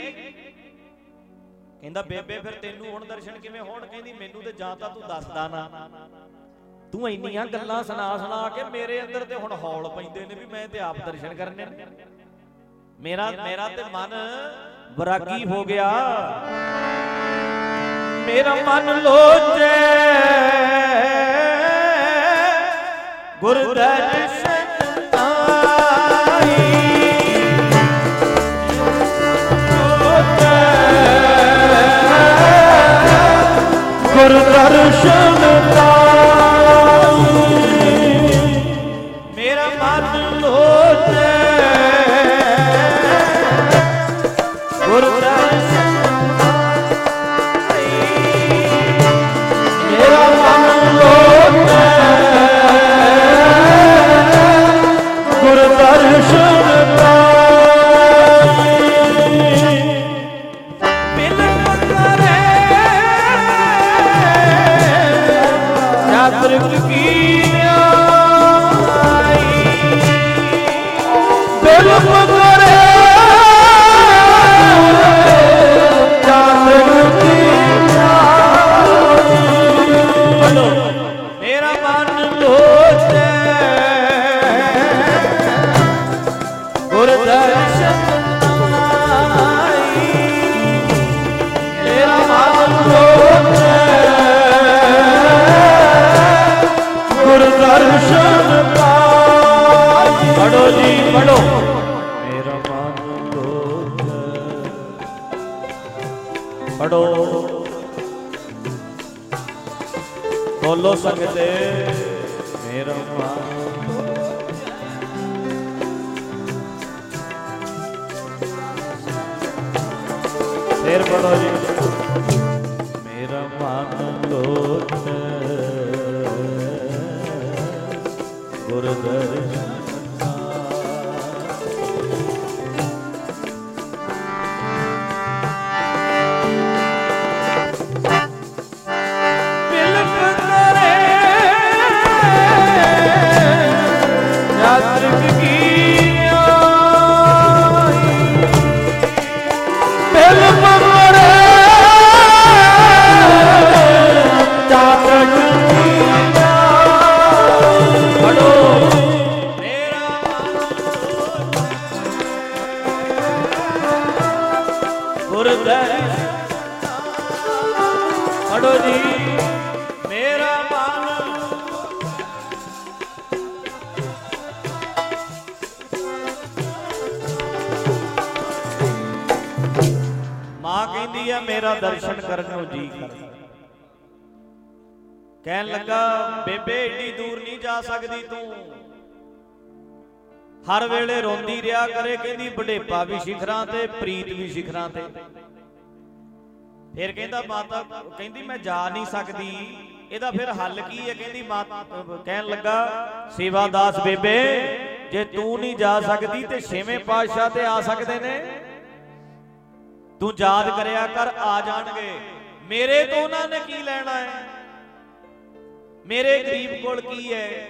ਕਹਿੰਦਾ ਬੇਬੇ ਫਿਰ ਤੈਨੂੰ ਹੁਣ ਦਰਸ਼ਨ ਕਿਵੇਂ ਹੋਣ ਕਹਿੰਦੀ ਮੈਨੂੰ ਤੇ ਜਾਂ ਤਾਂ ਤੂੰ ਦੱਸਦਾ ਨਾ। ਤੂੰ ਇੰਨੀਆਂ ਗੱਲਾਂ ਸੁਣਾ ਸੁਣਾ ਕੇ ਮੇਰੇ ਅੰਦਰ ਤੇ ਹੁਣ ਹੌਲ ਪੈਂਦੇ ਨੇ ਵੀ ਮੈਂ ਤੇ ਆਪ ਦਰਸ਼ਨ ਕਰਨੇ ਮੇਰਾ ਮੇਰਾ ਤੇ ਮਨ ਵਿਰਾਗੀ ਹੋ ਗਿਆ ਮੇਰਾ ਮਨ ਲੋਚੇ। ਗੁਰ ਗੁਰ ਦਰਸ਼ਨ ਪਾਈ। ਪਾਈ ਬੇਬੇ, ਏਡੀ ਦੂਰ ਨਹੀਂ ਜਾ ਸਕਦੀ ਤੂੰ। ਹਰ ਵੇਲੇ ਰੋਂਦੀ ਰਿਆ ਕਰੇ ਕਹਿੰਦੀ, ਬੁਢੇਪਾ ਵੀ ਸਿਖਰਾਂ ਤੇ, ਪ੍ਰੀਤ ਵੀ ਸਿਖਰਾਂ ਤੇ। ਫਿਰ ਕਹਿੰਦਾ, ਮਾਤਾ, ਕਹਿੰਦੀ, ਮੈਂ ਜਾ ਨਹੀਂ ਸਕਦੀ। ਇਹਦਾ ਫਿਰ ਹੱਲ ਕੀ ਹੈ? ਕਹਿੰਦੀ, ਮਾਤਾ, ਕਹਿਣ ਲੱਗਾ ਸੇਵਾਦਾਸ ਬੇਬੇ, ਜੇ ਤੂੰ ਨਹੀਂ ਜਾ ਸਕਦੀ ਤੇ ਛੇਵੇਂ ਪਾਤਸ਼ਾਹ ਤੇ ਆ ਸਕਦੇ ਨੇ। ਤੂੰ ਯਾਦ ਕਰਿਆ ਕਰ, ਆ ਜਾਣਗੇ। ਮੇਰੇ ਤੋਂ ਉਹਨਾਂ ਨੇ ਕੀ ਲੈਣਾ ਹੈ? ਮੇਰੇ ਗਰੀਬ ਕੋਲ ਕੀ ਹੈ?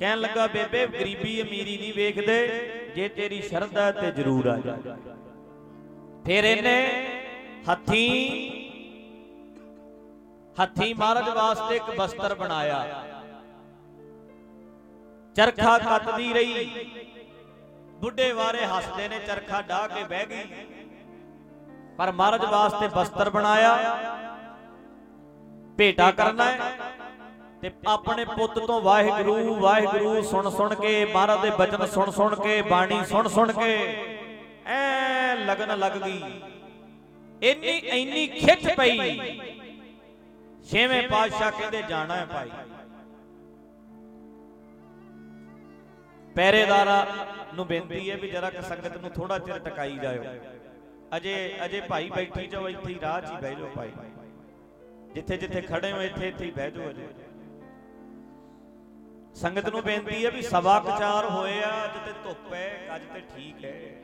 ਕਹਿਣ ਲੱਗਾ, ਬੇਬੇ, ਗਰੀਬੀ ਅਮੀਰੀ ਨਹੀਂ ਵੇਖਦੇ। ਜੇ ਤੇਰੀ ਸ਼ਰਧਾ ਤੇ ਜ਼ਰੂਰ ਆ ਜਾ। ਫਿਰ ਇਹਨੇ ਹੱਥੀ ਹੱਥੀ ਮਹਾਰਾਜ ਵਾਸਤੇ ਇੱਕ ਬਸਤਰ ਬਣਾਇਆ। ਚਰਖਾ ਕੱਤਦੀ ਰਹੀ। ਬੁੱਢੇ ਵਾਰੇ ਹੱਸਦੇ ਨੇ, ਚਰਖਾ ਢਾ ਕੇ ਬਹਿ ਗਈ। ਪਰ ਮਹਾਰਾਜ ਵਾਸਤੇ ਬਸਤਰ ਬਣਾਇਆ। ਭੇਟਾ ਕਰਨਾ ਹੈ। ਤੇ ਆਪਣੇ ਪੁੱਤ ਤੋਂ ਵਾਹਿਗੁਰੂ ਵਾਹਿਗੁਰੂ ਸੁਣ ਸੁਣ ਕੇ, ਮਹਾਰਾਜ ਦੇ ਬਚਨ ਸੁਣ ਸੁਣ ਕੇ, ਬਾਣੀ ਸੁਣ ਸੁਣ ਕੇ, ਐ ਲਗਨ ਲੱਗ ਗਈ। ਇੰਨੀ ਇੰਨੀ ਖਿੱਚ ਪਈ। ਛੇਵੇਂ ਪਾਤਸ਼ਾਹ ਕਹਿੰਦੇ, ਜਾਣਾ ਹੈ ਭਾਈ। ਪਹਿਰੇਦਾਰਾਂ ਨੂੰ ਬੇਨਤੀ ਹੈ ਵੀ ਜਰਾ ਕਿ ਸੰਗਤ ਨੂੰ ਥੋੜਾ ਚਿਰ ਟਕਾਈ ਜਾਇਓ। ਅਜੇ ਅਜੇ ਭਾਈ ਬੈਠੀ ਜਾਓ, ਇੱਥੇ ਹੀ ਰਾਹ 'ਚ ਹੀ ਬਹਿ ਜਾਓ ਭਾਈ। ਜਿੱਥੇ ਜਿੱਥੇ ਖੜੇ ਹੋ ਇੱਥੇ ਇੱਥੇ ਹੀ ਬਹਿ ਜਾਓ ਅਜੇ। ਸੰਗਤ ਨੂੰ ਬੇਨਤੀ ਹੈ ਵੀ ਸਵਾ ਕਚਾਰ ਹੋਏ ਆ, ਅੱਜ ਤੇ ਧੁੱਪ ਹੈ, ਅੱਜ ਤੇ ਠੀਕ ਹੈ।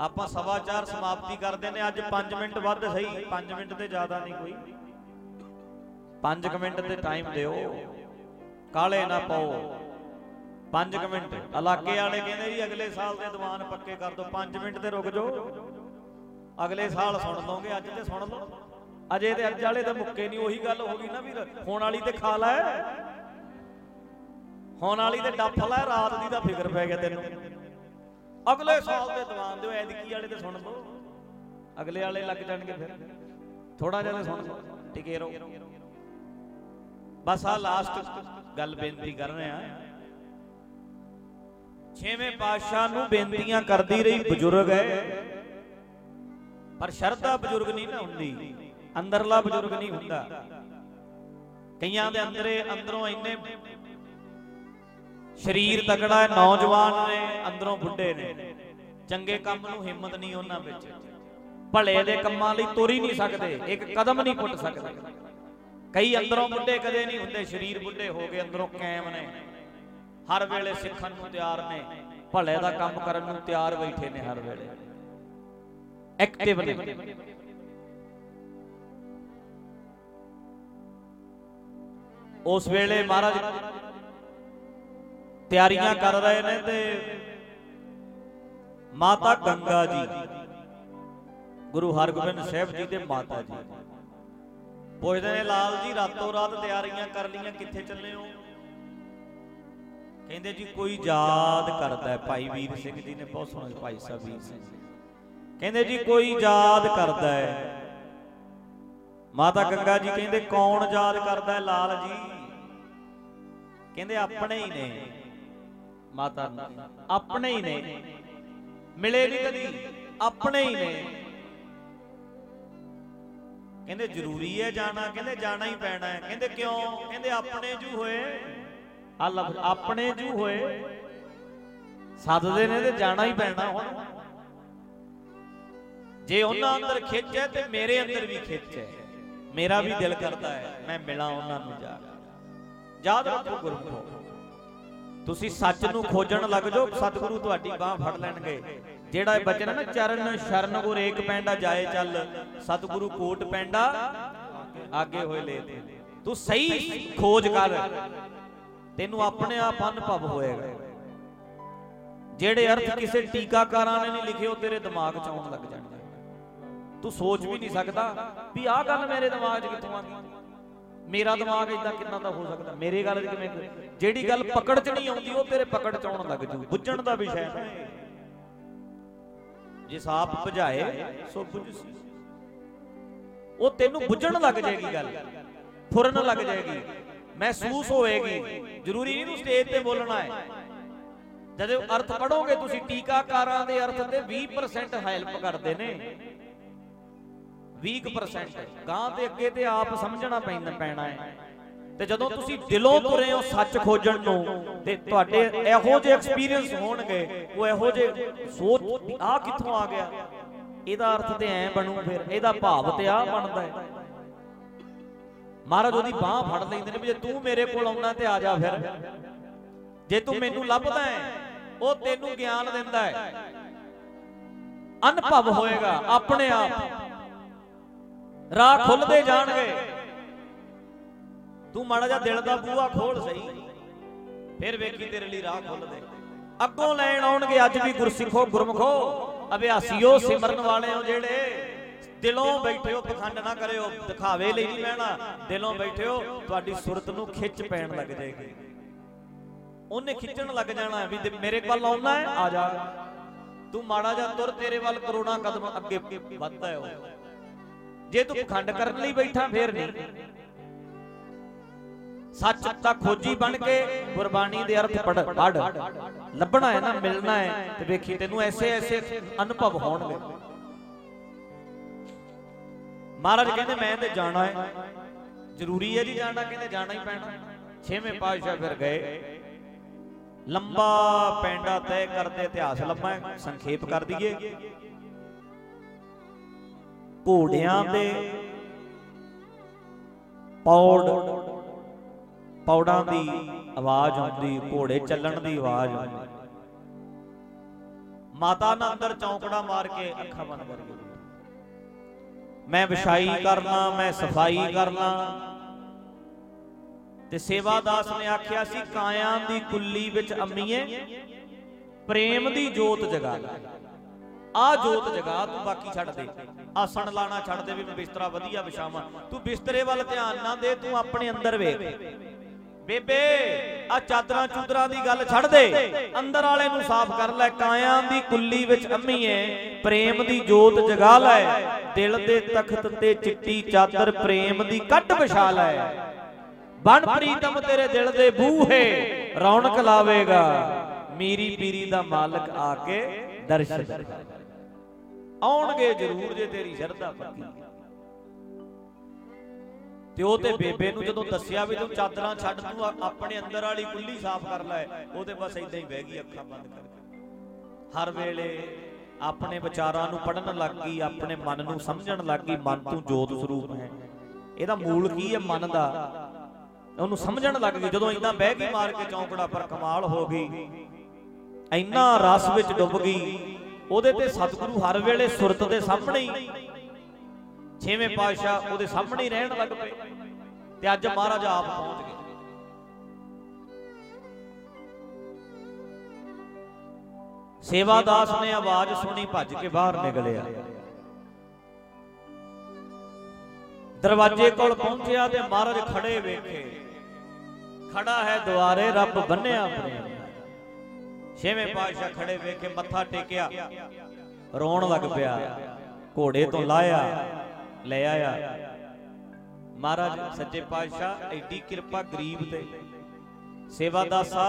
ਆਪਾਂ ਸਵਾ ਚਾਰ ਸਮਾਪਤੀ ਕਰਦੇ ਨੇ, ਅੱਜ 5 ਮਿੰਟ ਵੱਧ ਸਹੀ 5 ਮਿੰਟ ਤੇ ਜ਼ਿਆਦਾ ਨਹੀਂ ਕੋਈ। 5 ਮਿੰਟ ਤੇ ਟਾਈਮ ਦਿਓ। ਕਾਲੇ ਨਾ ਪਾਓ। 5 ਮਿੰਟ। ਇਲਾਕੇ ਵਾਲੇ ਕਹਿੰਦੇ ਜੀ, ਅਗਲੇ ਸਾਲ ਦੇ ਦੀਵਾਨ ਪੱਕੇ ਕਰ ਦੋ 5 ਮਿੰਟ ਤੇ ਰੁਕ ਜਾਓ। ਅਗਲੇ ਸਾਲ ਸੁਣ ਲਓਗੇ, ਅੱਜ ਤੇ ਸੁਣ ਲਓ। ਅਜੇ ਤੇ ਅੱਜ ਵਾਲੇ ਤਾਂ ਮੁੱਕੇ ਨਹੀਂ, ਉਹੀ ਗੱਲ ਹੋ ਗਈ ਨਾ ਵੀ ਹੁਣ ਵਾਲੀ ਤੇ ਖਾ ਲੈ। ਹੁਣ ਵਾਲੀ ਤੇ ਡੱਫ ਲੈ ਰਾਤ ਦੀ ਤਾਂ ਫਿਕਰ ਪੈ ਗਿਆ ਤੈਨੂੰ। ਅਗਲੇ ਸਾਲ ਦੇ ਦੀਵਾਨ ਦਿਓ ਐਦਕੀ ਵਾਲੇ ਤੇ ਸੁਣ ਲਓ। ਅਗਲੇ ਵਾਲੇ ਲੱਗ ਜਾਣਗੇ ਫਿਰ। ਥੋੜਾ ਜਿਹਾ ਤੇ ਸੁਣ ਲਓ ਟਿਕੇ ਰਹੋ। ਬਸ ਆ ਲਾਸਟ ਗੱਲ ਬੇਨਤੀ ਕਰ ਰਹੇ ਆ ਛੇਵੇਂ ਪਾਤਸ਼ਾਹ ਨੂੰ ਬੇਨਤੀਆਂ ਕਰਦੀ ਰਹੀ ਬਜ਼ੁਰਗ ਹੈ। ਪਰ ਸ਼ਰਧਾ ਬਜ਼ੁਰਗ ਨਹੀਂ ਨਾ ਹੁੰਦੀ ਅੰਦਰਲਾ ਬਜ਼ੁਰਗ ਨਹੀਂ ਹੁੰਦਾ। ਕਈਆਂ ਦੇ ਅੰਦਰੇ ਅੰਦਰੋਂ ਇੰਨੇ ਸਰੀਰ ਤਕੜਾ ਹੈ, ਨੌਜਵਾਨ ਨੇ, ਅੰਦਰੋਂ ਬੁੱਢੇ ਨੇ। ਚੰਗੇ ਕੰਮ ਨੂੰ ਹਿੰਮਤ ਨਹੀਂ ਉਹਨਾਂ ਵਿੱਚ। ਭਲੇ ਦੇ ਕੰਮਾਂ ਲਈ ਤੁਰ ਹੀ ਨਹੀਂ ਸਕਦੇ, ਇੱਕ ਕਦਮ ਨਹੀਂ ਪੁੱਟ ਸਕਦੇ। ਕਈ ਅੰਦਰੋਂ ਬੁੱਢੇ ਕਦੇ ਨਹੀਂ ਹੁੰਦੇ, ਸਰੀਰ ਬੁੱਢੇ ਹੋ ਗਏ, ਅੰਦਰੋਂ ਕਾਇਮ ਨੇ। ਹਰ ਵੇਲੇ ਸਿੱਖਣ ਨੂੰ ਤਿਆਰ ਨੇ, ਭਲੇ ਦਾ ਕੰਮ ਕਰਨ ਨੂੰ ਤਿਆਰ ਬੈਠੇ ਨੇ ਹਰ ਵੇਲੇ। ਐਕਟਿਵ ਨੇ। ਉਸ ਵੇਲੇ ਮਹਾਰਾਜ ਤਿਆਰੀਆਂ ਕਰ ਰਹੇ ਨੇ ਤੇ ਮਾਤਾ ਗੰਗਾ ਜੀ, ਗੁਰੂ ਹਰਗੋਬਿੰਦ ਸਾਹਿਬ ਜੀ ਦੇ ਮਾਤਾ ਜੀ। ਪੁੱਛਦੇ ਨੇ, ਲਾਲ ਜੀ, ਰਾਤੋਂ ਰਾਤ ਤਿਆਰੀਆਂ ਕਰ ਲੀਆਂ ਕਿੱਥੇ ਚੱਲੇ ਹੋ? ਕਹਿੰਦੇ ਜੀ, ਕੋਈ ਯਾਦ ਕਰਦਾ ਭਾਈ ਵੀਰ ਸਿੰਘ ਜੀ ਨੇ, ਬਹੁਤ ਸੋਹਣਾ ਭਾਈ ਸਾਹਿਬ ਵੀਰ ਸਿੰਘ ਕਹਿੰਦੇ ਜੀ, ਕੋਈ ਯਾਦ ਕਰਦਾ ਹੈ। ਮਾਤਾ ਗੰਗਾ ਜੀ ਕਹਿੰਦੇ, ਕੌਣ ਯਾਦ ਕਰਦਾ ਹੈ ਲਾਲ ਜੀ? ਕਹਿੰਦੇ, ਆਪਣੇ ਹੀ ਨੇ। ਮਾਤਾ ਆਪਣੇ ਹੀ ਨੇ। ਮਿਲੇ ਨਹੀਂ ਕਦੀ, ਆਪਣੇ ਹੀ ਨੇ। ਕਹਿੰਦੇ ਜ਼ਰੂਰੀ ਹੈ ਜਾਣਾ, ਕਹਿੰਦੇ ਜਾਣਾ ਹੀ ਪੈਣਾ ਹੈ। ਕਹਿੰਦੇ ਕਿਉਂ? ਕਹਿੰਦੇ ਆਪਣੇ ਜੂ ਹੋਏ। ਆ ਲਫ਼ਜ਼, ਆਪਣੇ ਜੂ ਹੋਏ। ਸੱਦਦੇ ਨੇ ਤੇ ਜਾਣਾ ਹੀ ਪੈਣਾ ਹੁਣ। ਜੇ ਉਹਨਾਂ ਅੰਦਰ ਖਿੱਚ ਹੈ ਤੇ ਮੇਰੇ ਅੰਦਰ ਵੀ ਖਿੱਚ ਹੈ ਮੇਰਾ ਵੀ ਦਿਲ ਕਰਦਾ ਹੈ, ਮੈਂ ਮਿਲਾਂ ਉਹਨਾਂ ਨੂੰ ਜਾ ਕੇ। ਯਾਦ ਰੱਖੋ ਗੁਰਮੁਖੋ। ਤੁਸੀਂ ਸੱਚ ਨੂੰ ਖੋਜਣ ਲੱਗ ਜਾਓ, ਸਤਿਗੁਰੂ ਤੁਹਾਡੀ ਬਾਹ ਫੜ ਲੈਣਗੇ। ਜਿਹੜਾ ਇਹ ਬਚਨ ਹੈ ਨਾ, ਚਰਨ ਸ਼ਰਨ ਗੁਰ ਏਕ ਪੈਂਡਾ ਜਾਏ ਚੱਲ, ਸਤਿਗੁਰੂ ਕੋਟ ਪੈਂਡਾ ਆਗੇ ਹੋਏ ਲੈ ਤੂੰ ਸਹੀ ਖੋਜ ਕਰ। ਤੈਨੂੰ ਆਪਣੇ ਆਪ ਅਨੁਭਵ ਹੋਏਗਾ। ਜਿਹੜੇ ਅਰਥ ਕਿਸੇ ਟੀਕਾਕਾਰਾਂ ਨੇ ਨਹੀਂ ਲਿਖੇ, ਉਹ ਤੇਰੇ ਦਿਮਾਗ 'ਚ ਆਉਣ ਲੱਗ ਜਾਣਗੇ। ਤੂੰ ਸੋਚ ਵੀ ਨਹੀਂ ਸਕਦਾ ਵੀ ਆਹ ਗੱਲ ਮੇਰੇ ਦਿਮਾਗ 'ਚ ਕਿੱਥੋਂ ਆ ਗਈ। ਮੇਰਾ ਦਿਮਾਗ ਇਦਾਂ ਕਿੰਨਾ ਦਾ ਹੋ ਸਕਦਾ? ਮੇਰੇ ਗੱਲ ਕਿਵੇਂ ਜਿਹੜੀ ਗੱਲ ਪਕੜ 'ਚ ਨਹੀਂ ਆਉਂਦੀ ਉਹ ਤੇਰੇ ਪਕੜ 'ਚ ਆਉਣ ਲੱਗ ਜੂ। ਬੁੱਝਣ ਦਾ ਵਿਸ਼ਾ ਹੈ। ਨਾ ਜਿਸ ਆਪ ਬੁਝਾਏ ਸੋ ਬੁਝਸੀ ਉਹ ਤੈਨੂੰ ਬੁੱਝਣ ਲੱਗ ਜਾਏਗੀ ਗੱਲ। ਫੁਰਨ ਲੱਗ ਜਾਏਗੀ। ਮਹਿਸੂਸ ਹੋਏਗੀ। ਜ਼ਰੂਰੀ ਨਹੀਂ ਤੂੰ ਸਟੇਜ ਤੇ ਬੋਲਣਾ ਹੈ। ਜਦੋਂ ਅਰਥ ਪੜੋਗੇ ਤੁਸੀਂ ਟੀਕਾਕਾਰਾਂ ਦੇ ਅਰਥ ਤੇ 20% ਹੈਲਪ ਕਰਦੇ ਨੇ। 20% ਗਾਂ ਤੇ ਅੱਗੇ ਤੇ ਆਪ ਸਮਝਣਾ ਪੈਂਦਾ ਪੈਣਾ ਹੈ। ਤੇ ਜਦੋਂ ਤੁਸੀਂ ਦਿਲੋਂ ਤੁਰੇ ਹੋ ਸੱਚ ਖੋਜਣ ਨੂੰ ਤੇ ਤੁਹਾਡੇ ਇਹੋ ਜਿਹੇ ਐਕਸਪੀਰੀਅੰਸ ਹੋਣਗੇ ਉਹ ਇਹੋ ਜਿਹੇ ਸੋਚ ਆ ਕਿੱਥੋਂ ਆ ਗਿਆ? ਇਹਦਾ ਅਰਥ ਤੇ ਐ ਬਣੂ ਫਿਰ ਇਹਦਾ ਭਾਵ ਤੇ ਆ ਬਣਦਾ ਹੈ। ਮਹਾਰਾਜ ਉਹਦੀ ਬਾਹ ਫੜ ਲੈਂਦੇ ਨੇ ਵੀ ਜੇ ਤੂੰ ਮੇਰੇ ਕੋਲ ਆਉਣਾ ਤੇ ਆ ਜਾ ਫਿਰ। ਜੇ ਤੂੰ ਮੈਨੂੰ ਲੱਭਦਾ ਹੈ ਉਹ ਤੈਨੂੰ ਗਿਆਨ ਦਿੰਦਾ ਹੈ। ਅਨੁਭਵ ਹੋਏਗਾ ਆਪਣੇ ਆਪ। ਰਾਹ ਖੁੱਲਦੇ ਜਾਣਗੇ। ਤੂੰ ਮਾੜਾ ਜਿਹਾ ਦਿਲ ਦਾ ਬੂਹਾ ਖੋਲ ਸਹੀ। ਫਿਰ ਵੇਖੀ ਤੇਰੇ ਲਈ ਰਾਹ ਖੁੱਲਦੇ। ਅੱਗੋਂ ਲੈਣ ਆਉਣਗੇ ਅੱਜ ਵੀ ਗੁਰਸਿੱਖੋ, ਗੁਰਮਖੋ, ਅਭਿਆਸੀਓ, ਸਿਮਰਨ ਵਾਲਿਓ ਜਿਹੜੇ ਦਿਲੋਂ ਬੈਠਿਓ ਪਖੰਡ ਨਾ ਕਰਿਓ, ਦਿਖਾਵੇ ਲਈ ਨਹੀਂ ਬਹਿਣਾ। ਦਿਲੋਂ ਬੈਠਿਓ ਤੁਹਾਡੀ ਸੁਰਤ ਨੂੰ ਖਿੱਚ ਪੈਣ ਲੱਗ ਜਾਏਗੀ। ਉਹਨੇ ਖਿੱਚਣ ਲੱਗ ਜਾਣਾ ਵੀ ਮੇਰੇ ਕੋਲ ਆਉਣਾ ਹੈ, ਆ ਜਾ। ਤੂੰ ਮਾੜਾ ਜਿਹਾ ਤੁਰ, ਤੇਰੇ ਵੱਲ ਕਰੋੜਾਂ ਕਦਮ ਅੱਗੇ ਵੱਧਦਾ ਹੈ ਉਹ। ਜੇ ਤੂੰ ਪਖੰਡ ਕਰਨ ਲਈ ਬੈਠਾ, ਫੇਰ ਨਹੀਂ। ਸੱਚ ਤਾਂ ਖੋਜੀ ਬਣ ਕੇ ਗੁਰਬਾਣੀ ਦੇ ਅਰਥ ਪੜ ਪੜ ਲੱਭਣਾ ਹੈ ਨਾ, ਮਿਲਣਾ ਹੈ ਤੇ ਵੇਖੀ ਤੈਨੂੰ ਐਸੇ ਐਸੇ ਅਨੁਭਵ ਹੋਣਗੇ। ਮਹਾਰਾਜ ਕਹਿੰਦੇ, ਮੈਂ ਤੇ ਜਾਣਾ ਹੈ। ਜ਼ਰੂਰੀ ਹੈ ਜੀ ਜਾਣਾ, ਕਹਿੰਦੇ ਜਾਣਾ ਹੀ ਪੈਣਾ। ਛੇਵੇਂ ਪਾਤਸ਼ਾਹ ਫਿਰ ਗਏ। ਲੰਬਾ ਪੈਂਡਾ ਤੈਅ ਕਰਦੇ ਇਤਿਹਾਸ ਲੰਮਾ ਸੰਖੇਪ ਕਰ ਦਈਏ। ਘੋੜਿਆਂ ਦੇ ਪੌੜ, ਪੌੜਾਂ ਦੀ ਆਵਾਜ਼ ਆਉਂਦੀ, ਘੋੜੇ ਚੱਲਣ ਦੀ ਆਵਾਜ਼ ਮਾਤਾ ਨੇ ਅੰਦਰ ਚੌਂਕੜਾ ਮਾਰ ਕੇ ਅੱਖਾਂ ਬੰਦ ਕਰ ਗਈ ਮੈਂ ਵਿਛਾਈ ਕਰਨਾ, ਮੈਂ ਸਫ਼ਾਈ ਕਰਨਾ। ਤੇ ਸੇਵਾਦਾਸ ਨੇ ਆਖਿਆ ਸੀ, ਕਾਇਆਂ ਦੀ ਕੁੱਲੀ ਵਿੱਚ ਅੰਮੀਏ, ਪ੍ਰੇਮ ਦੀ ਜੋਤ ਜਗਾ ਲੈ। ਆ ਜੋਤ ਜਗਾ, ਤੂੰ ਬਾਕੀ ਛੱਡ ਦੇ। ਆਸਣ ਲਾਣਾ ਛੱਡ ਦੇ ਵੀ ਮੈਂ ਬਿਸਤਰਾ ਵਧੀਆ ਵਿਛਾਵਾਂ। ਤੂੰ ਬਿਸਤਰੇ ਵੱਲ ਧਿਆਨ ਨਾ ਦੇ, ਤੂੰ ਆਪਣੇ ਅੰਦਰ ਵੇਖ। ਬੇਬੇ ਆ ਚਾਦਰਾਂ ਚੂਦਰਾਂ ਦੀ ਗੱਲ ਛੱਡ ਦੇ। ਅੰਦਰ ਵਾਲੇ ਨੂੰ ਸਾਫ਼ ਕਰ ਲੈ, ਕਾਇਆਂ ਦੀ ਕੁੱਲੀ ਵਿੱਚ ਅੰਮੀਏ ਪ੍ਰੇਮ ਦੀ ਜੋਤ ਜਗਾ ਲੈ। ਦਿਲ ਦੇ ਤਖਤ ਤੇ ਚਿੱਟੀ ਚਾਦਰ ਪ੍ਰੇਮ ਦੀ ਕੱਢ ਵਿਛਾ ਲੈ। ਬਣ ਪ੍ਰੀਤਮ ਤੇਰੇ ਦਿਲ ਦੇ ਬੂਹੇ ਰੌਣਕ ਲਾਵੇਗਾ। ਮੀਰੀ ਪੀਰੀ ਦਾ ਮਾਲਕ ਆ ਕੇ ਦਰਸ਼ਨ। ਆਉਣਗੇ ਜ਼ਰੂਰ ਜੇ ਤੇਰੀ ਸ਼ਰਧਾ ਪੱਕੀ ਤੇ ਉਹ ਤੇ ਬੇਬੇ ਨੂੰ ਜਦੋਂ ਦੱਸਿਆ ਵੀ ਤੂੰ ਚਾਦਰਾਂ ਛੱਡ ਤੂੰ ਆਪਣੇ ਅੰਦਰ ਵਾਲੀ ਕੁੱਲੀ ਸਾਫ਼ ਕਰ ਲੈ ਉਹ ਤੇ ਬਸ ਇਦਾਂ ਹੀ ਬਹਿ ਗਈ ਅੱਖਾਂ ਬੰਦ ਕਰਕੇ। ਹਰ ਵੇਲੇ ਆਪਣੇ ਵਿਚਾਰਾਂ ਨੂੰ ਪੜਨ ਲੱਗ ਗਈ ਆਪਣੇ ਮਨ ਨੂੰ ਸਮਝਣ ਲੱਗ ਗਈ ਮਨ ਤੂੰ ਜੋਤ ਸਰੂਪ ਹੈ। ਇਹਦਾ ਮੂਲ ਕੀ ਹੈ ਮਨ ਦਾ? ਉਹਨੂੰ ਸਮਝਣ ਲੱਗ ਗਈ ਜਦੋਂ ਇਦਾਂ ਬਹਿ ਗਈ ਮਾਰ ਕੇ ਚੌਂਕੜਾ ਪਰ ਕਮਾਲ ਹੋ ਗਈ। ਇੰਨਾ ਰਸ ਵਿੱਚ ਡੁੱਬ ਗਈ। ਉਹਦੇ ਤੇ ਸਤਿਗੁਰੂ ਹਰ ਵੇਲੇ ਸੁਰਤ ਦੇ ਸਾਹਮਣੇ ਹੀ। ਛੇਵੇਂ ਪਾਤਸ਼ਾਹ ਉਹਦੇ ਸਾਹਮਣੇ ਹੀ ਰਹਿਣ ਲੱਗ ਪਏ ਤੇ ਅੱਜ ਮਹਾਰਾਜ ਆਪ ਪਹੁੰਚ ਗਏ। ਸੇਵਾਦਾਸ ਨੇ ਆਵਾਜ਼ ਸੁਣੀ, ਭੱਜ ਕੇ ਬਾਹਰ ਨਿਕਲਿਆ। ਦਰਵਾਜ਼ੇ ਕੋਲ ਪਹੁੰਚਿਆ ਤੇ ਮਹਾਰਾਜ ਖੜੇ ਵੇਖੇ। ਖੜਾ ਹੈ ਦੁਆਰੇ, ਰੱਬ ਬੰਨਿਆ ਪ੍ਰੇਮ ਛੇਵੇਂ ਪਾਤਸ਼ਾਹ ਖੜੇ ਵੇਖੇ ਮੱਥਾ ਟੇਕਿਆ। ਰੋਣ ਲੱਗ ਪਿਆ। ਘੋੜੇ ਤੋਂ ਲਾਇਆ। ਲੈ ਆਇਆ। ਮਹਾਰਾਜ ਸੱਚੇ ਪਾਤਸ਼ਾਹ ਐਡੀ ਕਿਰਪਾ ਗਰੀਬ ਤੇ। ਸੇਵਾਦਾਸਾ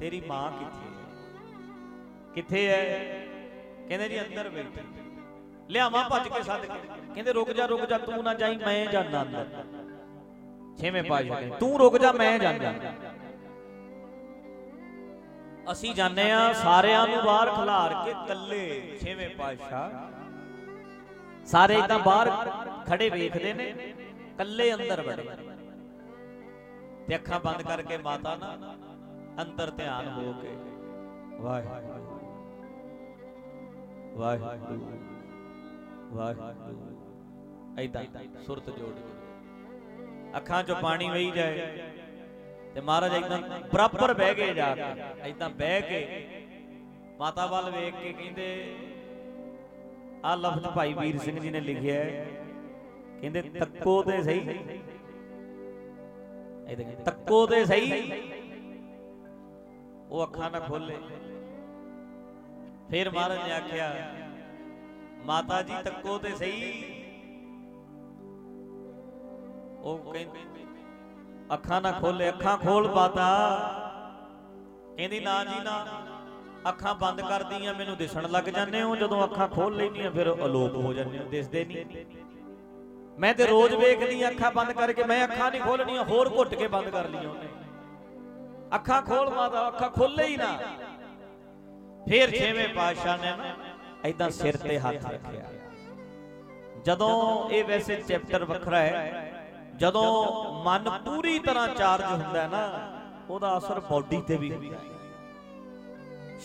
ਤੇਰੀ ਮਾਂ ਕਿੱਥੇ ਹੈ? ਕਿੱਥੇ ਹੈ? ਕਹਿੰਦੇ ਜੀ ਅੰਦਰ ਬੈਠੀ। ਲਿਆਵਾਂ ਭੱਜ ਕੇ ਸੱਦ ਕੇ। ਕਹਿੰਦੇ ਰੁਕ ਜਾ ਰੁਕ ਜਾ ਤੂੰ ਨਾ ਜਾਈ ਮੈਂ ਜਾਣਾ ਅੰਦਰ। ਛੇਵੇਂ ਪਾਤਸ਼ਾਹ ਕਹਿੰਦੇ ਤੂੰ ਰੁਕ ਜਾ ਮੈਂ ਜਾਣਾ ਅਸੀਂ ਜਾਣੇ ਆ ਸਾਰਿਆਂ ਨੂੰ ਬਾਹਰ ਖਿਲਾਰ ਕੇ ਕੱਲੇ ਛੇਵੇਂ ਪਾਤਸ਼ਾਹ। ਸਾਰੇ ਇਦਾਂ ਬਾਹਰ ਖੜੇ ਵੇਖਦੇ ਨੇ ਕੱਲੇ ਅੰਦਰ ਵੜੇ। ਤੇ ਅੱਖਾਂ ਬੰਦ ਕਰਕੇ ਮਾਤਾ ਨਾ ਅੰਦਰ ਧਿਆਨ ਹੋ ਕੇ ਵਾਹਿਗੁਰੂ ਵਾਹਿਗੁਰੂ ਵਾਹਿਗੁਰੂ। ਐਦਾਂ ਸੁਰਤ ਜੋੜ ਕੇ। ਅੱਖਾਂ 'ਚੋਂ ਪਾਣੀ ਵਹੀ ਜਾਏ। ਤੇ ਮਹਾਰਾਜ ਇਦਾਂ ਬਰਾਬਰ ਬਹਿ ਗਏ ਜਾ ਕੇ। ਇਦਾਂ ਬਹਿ ਕੇ ਮਾਤਾ ਵੱਲ ਵੇਖ ਕੇ ਕਹਿੰਦੇ ਆ ਲਫ਼ਜ਼ ਭਾਈ ਵੀਰ ਸਿੰਘ ਜੀ ਨੇ ਲਿਖਿਆ ਹੈ। ਕਹਿੰਦੇ, ਤੱਕੋ ਤੇ ਸਹੀ। ਇਦਾਂ ਤੱਕੋ ਤੇ ਸਹੀ। ਉਹ ਅੱਖਾਂ ਨਾ ਖੋਲੇ ਫਿਰ ਮਹਾਰਾਜ ਨੇ ਆਖਿਆ, ਮਾਤਾ ਜੀ, ਤੱਕੋ ਤੇ ਸਹੀ। ਉਹ ਕਹਿੰਦੇ ਅੱਖਾਂ ਨਾ ਖੋਲੇ ਅੱਖਾਂ ਖੋਲ ਮਾਤਾ ਕਹਿੰਦੀ ਨਾ ਜੀ ਨਾ। ਅੱਖਾਂ ਬੰਦ ਕਰਦੀਆਂ ਮੈਨੂੰ ਦਿਸਣ ਲੱਗ ਜਾਂਦੇ ਹੋ। ਜਦੋਂ ਅੱਖਾਂ ਖੋਲ ਲੈਂਦੀਆਂ ਫਿਰ ਅਲੋਪ ਹੋ ਜਾਂਦੇ ਹੋ। ਦਿਸਦੇ ਨਹੀਂ। ਮੈਂ ਤੇ ਰੋਜ਼ ਵੇਖਦੀ ਅੱਖਾਂ ਬੰਦ ਕਰਕੇ। ਮੈਂ ਅੱਖਾਂ ਨਹੀਂ ਖੋਲਣੀਆਂ ਹੋਰ ਘੁੱਟ ਕੇ ਬੰਦ ਕਰ ਲਈਆਂ ਉਹਨੇ ਅੱਖਾਂ ਖੋਲ ਮਾਤਾ ਅੱਖਾਂ ਖੋਲੇ ਹੀ ਨਾ। ਫਿਰ ਛੇਵੇਂ ਪਾਤਸ਼ਾਹ ਨੇ ਨਾ ਐਦਾਂ ਸਿਰ ਤੇ ਹੱਥ ਰੱਖਿਆ। ਜਦੋਂ ਇਹ ਵੈਸੇ ਚੈਪਟਰ ਵੱਖਰਾ ਹੈ ਜਦੋਂ ਮਨ ਪੂਰੀ ਤਰ੍ਹਾਂ ਚਾਰਜ ਹੁੰਦਾ ਹੈ ਨਾ, ਉਹਦਾ ਅਸਰ ਬਾਡੀ ਤੇ ਵੀ ਹੁੰਦਾ ਹੈ।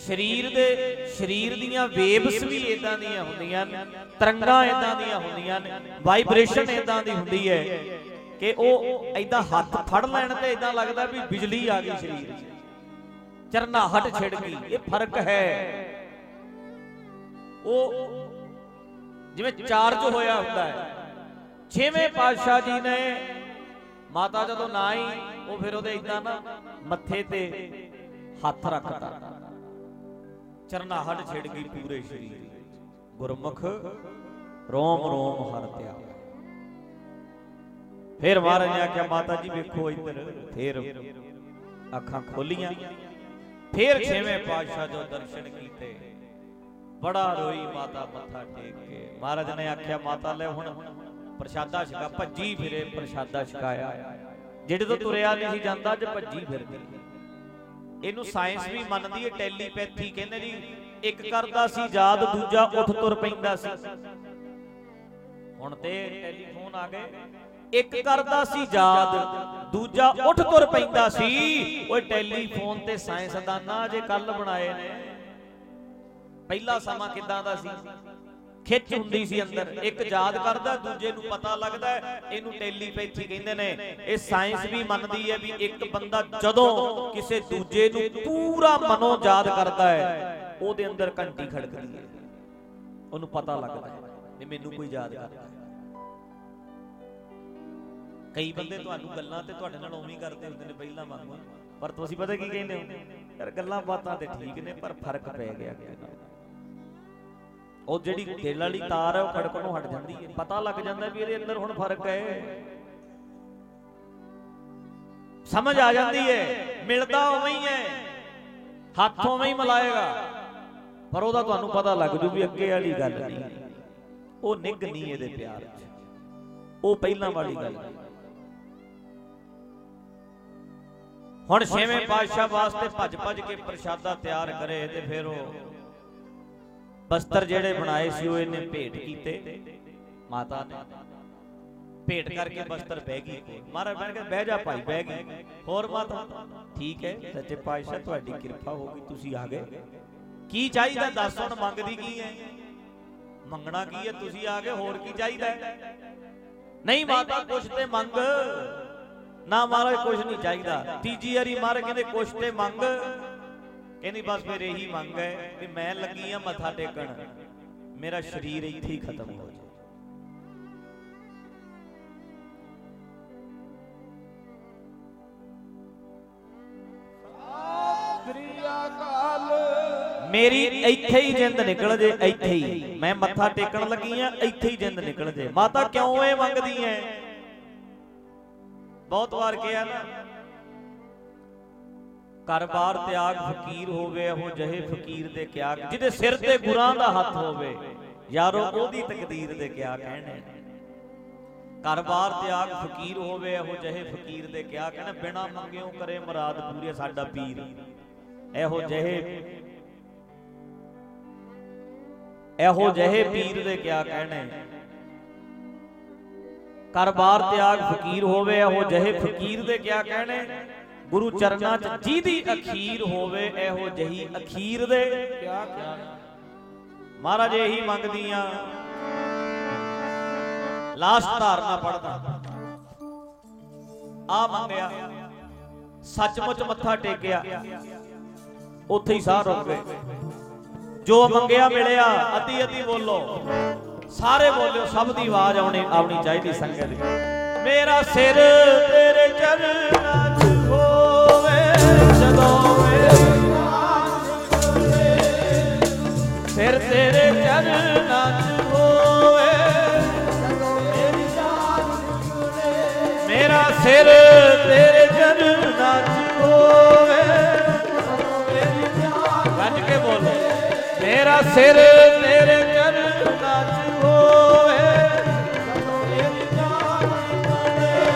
ਸਰੀਰ ਦੇ, ਸਰੀਰ ਦੀਆਂ ਵੇਵਸ ਵੀ ਇਦਾਂ ਦੀਆਂ ਹੁੰਦੀਆਂ ਨੇ, ਤਰੰਗਾਂ ਇਦਾਂ ਦੀਆਂ ਹੁੰਦੀਆਂ ਨੇ ਵਾਈਬ੍ਰੇਸ਼ਨ ਇਦਾਂ ਦੀ ਹੁੰਦੀ ਹੈ ਕਿ ਉਹ ਇਦਾਂ ਹੱਥ ਫੜ ਲੈਣ ਤੇ ਇਦਾਂ ਲੱਗਦਾ ਵੀ ਬਿਜਲੀ ਆ ਗਈ ਸਰੀਰ 'ਚ। ਚਰਨਾਹਟ ਛਿੜ ਗਈ, ਇਹ ਫ਼ਰਕ ਹੈ। ਉਹ ਜਿਵੇਂ ਚਾਰਜ ਹੋਇਆ ਹੁੰਦਾ ਹੈ ਛੇਵੇਂ ਪਾਤਸ਼ਾਹ ਜੀ ਨੇ ਮਾਤਾ ਜਦੋਂ ਨਾ ਆਈ ਉਹ ਫਿਰ ਉਹਦੇ ਇਦਾਂ ਨਾ ਮੱਥੇ ਤੇ ਹੱਥ ਰੱਖਤਾ। ਚਰਨਾਹਟ ਛਿੜ ਗਈ ਪੂਰੇ ਸਰੀਰ ਵਿੱਚ। ਗੁਰਮੁਖ ਰੋਮ ਰੋਮ ਹਰ ਫਿਰ ਮਹਾਰਾਜ ਨੇ ਆਖਿਆ, ਮਾਤਾ ਜੀ, ਵੇਖੋ ਇੱਧਰ, ਫਿਰ ਅੱਖਾਂ ਖੋਲੀਆਂ। ਫਿਰ ਛੇਵੇਂ ਪਾਤਸ਼ਾਹ ਜੋ ਦਰਸ਼ਨ ਕੀਤੇ, ਬੜਾ ਰੋਈ ਮਾਤਾ ਮੱਥਾ ਟੇਕ ਕੇ। ਮਹਾਰਾਜ ਨੇ ਆਖਿਆ, ਮਾਤਾ, ਲੈ ਹੁਣ ਪ੍ਰਸ਼ਾਦਾ ਛਕਾ, ਭੱਜੀ ਫਿਰੇ ਪ੍ਰਸ਼ਾਦਾ ਛਕਾਇਆ। ਜਿਹੜੇ ਤੋਂ ਤੁਰਿਆ ਨਹੀਂ ਜਾਂਦਾ, ਅੱਜ ਭੱਜੀ ਫਿਰਦੀ। ਇਹਨੂੰ ਸਾਇੰਸ ਵੀ ਮੰਨਦੀ ਹੈ ਟੈਲੀਪੈਥੀ ਕਹਿੰਦੇ ਜੀ, ਇੱਕ ਕਰਦਾ ਸੀ ਯਾਦ, ਦੂਜਾ ਉੱਠ ਤੁਰ ਪੈਂਦਾ ਸੀ। ਹੁਣ ਤੇ ਟੈਲੀਫੋਨ ਆ ਗਏ। ਇੱਕ ਕਰਦਾ ਸੀ ਯਾਦ, ਦੂਜਾ ਉੱਠ ਤੁਰ ਪੈਂਦਾ ਸੀ। ਓਏ ਟੈਲੀਫੋਨ ਤੇ ਸਾਇੰਸਦਾਨਾਂ ਜੇ ਕੱਲ ਬਣਾਏ ਨੇ। ਪਹਿਲਾ ਸਮਾਂ ਕਿਦਾਂ ਦਾ ਸੀ? ਖਿੱਚ ਹੁੰਦੀ ਸੀ ਅੰਦਰ। ਇੱਕ ਯਾਦ ਕਰਦਾ, ਦੂਜੇ ਨੂੰ ਪਤਾ ਲੱਗਦਾ, ਇਹਨੂੰ ਟੈਲੀਪੈਥੀ ਕਹਿੰਦੇ ਨੇ। ਇਹ ਸਾਇੰਸ ਵੀ ਮੰਨਦੀ ਹੈ ਵੀ ਇੱਕ ਬੰਦਾ ਜਦੋਂ ਕਿਸੇ ਦੂਜੇ ਨੂੰ ਪੂਰਾ ਮਨੋਂ ਯਾਦ ਕਰਦਾ ਹੈ, ਉਹਦੇ ਅੰਦਰ ਘੰਟੀ ਖੜਕਦੀ ਹੈ। ਉਹਨੂੰ ਪਤਾ ਲੱਗਦਾ ਹੈ ਵੀ ਮੈਨੂੰ ਕੋਈ ਯਾਦ ਕਰਦਾ ਕਈ ਬੰਦੇ ਤੁਹਾਨੂੰ ਗੱਲਾਂ ਤੇ ਤੁਹਾਡੇ ਨਾਲ ਉਵੇਂ ਕਰਦੇ ਹੁੰਦੇ ਨੇ ਪਹਿਲਾਂ ਵਾਂਗੂ। ਪਰ ਤੁਸੀਂ ਪਤਾ ਕੀ ਕਹਿੰਦੇ ਹੋ? ਯਾਰ ਗੱਲਾਂ ਬਾਤਾਂ ਤੇ ਠੀਕ ਨੇ, ਪਰ ਫ਼ਰਕ ਪੈ ਗਿਆ ਕਿਸੇ ਉਹ ਜਿਹੜੀ ਦਿਲ ਵਾਲੀ ਤਾਰ ਹੈ ਉਹ ਖੜਕਣੋਂ ਹਟ ਜਾਂਦੀ ਹੈ। ਪਤਾ ਲੱਗ ਜਾਂਦਾ ਵੀ ਇਹਦੇ ਅੰਦਰ ਹੁਣ ਫ਼ਰਕ ਹੈ। ਸਮਝ ਆ ਜਾਂਦੀ ਹੈ, ਮਿਲਦਾ ਉਵੇਂ ਹੀ ਹੈ, ਹੱਥ ਉਵੇਂ ਹੀ ਮਲਾਏਗਾ। ਪਰ ਉਹਦਾ ਤੁਹਾਨੂੰ ਪਤਾ ਲੱਗ ਜੂ ਵੀ ਅੱਗੇ ਵਾਲੀ ਗੱਲ ਨਹੀਂ। ਉਹ ਨਿੱਘ ਨਹੀਂ ਇਹਦੇ ਪਿਆਰ 'ਚ। ਉਹ ਪਹਿਲਾਂ ਵਾਲੀ ਗੱਲ ਹੁਣ ਛੇਵੇਂ ਪਾਤਸ਼ਾਹ ਵਾਸਤੇ ਭੱਜ ਭੱਜ ਕੇ ਪ੍ਰਸ਼ਾਦਾ ਤਿਆਰ ਕਰੇ ਤੇ ਫਿਰ ਉਹ ਬਸਤਰ ਜਿਹੜੇ ਬਣਾਏ ਸੀ ਉਹ ਇਹਨੇ ਭੇਟ ਕੀਤੇ। ਮਾਤਾ ਨੇ ਭੇਟ ਕਰਕੇ ਬਸਤਰ ਬਹਿ ਗਈ ਮਹਾਰਾਜ ਬਣ ਕੇ ਬਹਿ ਜਾ ਭਾਈ, ਬਹਿ ਗਈ। ਹੋਰ ਮਾਤਾ, ਠੀਕ ਹੈ, ਸੱਚੇ ਪਾਤਸ਼ਾਹ, ਤੁਹਾਡੀ ਕਿਰਪਾ ਹੋ ਗਈ, ਤੁਸੀਂ ਆ ਗਏ। ਕੀ ਚਾਹੀਦਾ ਦੱਸ, ਹੁਣ ਮੰਗਦੀ ਕੀ ਹੈ? ਮੰਗਣਾ ਕੀ ਹੈ? ਤੁਸੀਂ ਆ ਗਏ, ਹੋਰ ਕੀ ਚਾਹੀਦਾ ਨਹੀਂ ਮਾਤਾ, ਕੁਛ ਤੇ ਮੰਗ। ਨਾ ਮਹਾਰਾਜ, ਕੁਛ ਨਹੀਂ ਚਾਹੀਦਾ। ਤੀਜੀ ਵਾਰੀ ਮਹਾਰਾਜ ਕਹਿੰਦੇ, ਕੁਛ ਤੇ ਮੰਗ। ਕਹਿੰਦੀ ਬਸ ਫਿਰ ਇਹੀ ਮੰਗ ਹੈ ਕਿ ਮੈਂ ਲੱਗੀ ਆ ਮੱਥਾ ਟੇਕਣ। ਮੇਰਾ ਸਰੀਰ ਇੱਥੇ ਹੀ ਖਤਮ ਹੋ ਜਾਵੇ ਮੇਰੀ ਇੱਥੇ ਹੀ ਜਿੰਦ ਨਿਕਲ ਜੇ, ਇੱਥੇ ਹੀ। ਮੈਂ ਮੱਥਾ ਟੇਕਣ ਲੱਗੀ ਆ ਇੱਥੇ ਹੀ ਜਿੰਦ ਨਿਕਲ ਜੇ। ਮਾਤਾ ਕਿਉਂ ਇਹ ਮੰਗਦੀ ਐ? ਬਹੁਤ ਵਾਰ ਕਿਹਾ ਨਾ ਘਰ-ਬਾਰ ਤਿਆਗ ਫਕੀਰ ਹੋਵੇ, ਇਹੋ ਜਿਹੇ ਫਕੀਰ ਦੇ ਕਿਆ ਜਿਹਦੇ ਸਿਰ ਤੇ ਗੁਰਾਂ ਦਾ ਹੱਥ ਹੋਵੇ, ਯਾਰੋ, ਉਹਦੀ ਤਕਦੀਰ ਦੇ ਕਿਆ ਕਹਿਣੇ? ਘਰ-ਬਾਰ ਤਿਆਗ ਫਕੀਰ ਹੋਵੇ, ਇਹੋ ਜਿਹੇ ਫਕੀਰ ਦੇ ਕਿਆ ਕਹਿਣਾ? ਬਿਨਾ ਮੰਗਿਓ ਕਰੇ ਮਰਾਦ ਪੂਰੀ ਸਾਡਾ ਪੀਰ। ਇਹੋ ਜਿਹੇ ਇਹੋ ਜਿਹੇ ਪੀਰ ਦੇ ਕਿਆ ਕਹਿਣੇ? ਘਰ-ਬਾਰ ਤਿਆਗ ਫਕੀਰ ਹੋਵੇ, ਇਹੋ ਜਿਹੇ ਫਕੀਰ ਦੇ ਕਿਆ ਕਹਿਣੇ? ਗੁਰੂ ਚਰਨਾਂ 'ਚ ਜਿਹਦੀ ਅਖੀਰ ਹੋਵੇ ਇਹੋ ਜਹੀ ਅਖੀਰ ਦੇ। ਕਿਆ ਕਿਆ ਮਹਾਰਾਜ ਇਹੀ ਮੰਗਦੀਆਂ। ਲਾਸਟ ਧਾਰਨਾ ਪੜਦਾ ਆ ਮੰਗਿਆ। ਸੱਚਮੁੱਚ ਮੱਥਾ ਟੇਕਿਆ। ਉੱਥੇ ਹੀ ਸਾਹ ਰੁਕ ਗਏ। ਜੋ ਮੰਗਿਆ ਮਿਲਿਆ ਅੱਧੀ ਅੱਧੀ ਬੋਲੋ। ਸਾਰੇ ਬੋਲਿਓ ਸਭ ਦੀ ਆਵਾਜ਼ ਆਉਣੀ ਆਉਣੀ ਚਾਹੀਦੀ ਸੰਗਤ ਦੀ। ਮੇਰਾ ਸਿਰ ਤੇਰੇ ਚਰਨਾਂ ਸਿਰ ਤੇਰੇ ਚਰਨਾਂ 'ਚ ਹੋਵੇ। ਮੇਰਾ ਸਿਰ ਤੇਰੇ ਚਰਨਾਂ 'ਚ ਹੋਵੇ। ਗੱਜ ਕੇ ਬੋਲੋ। ਮੇਰਾ ਸਿਰ ਤੇਰੇ ਚਰਨਾਂ 'ਚ ਹੋਵੇ।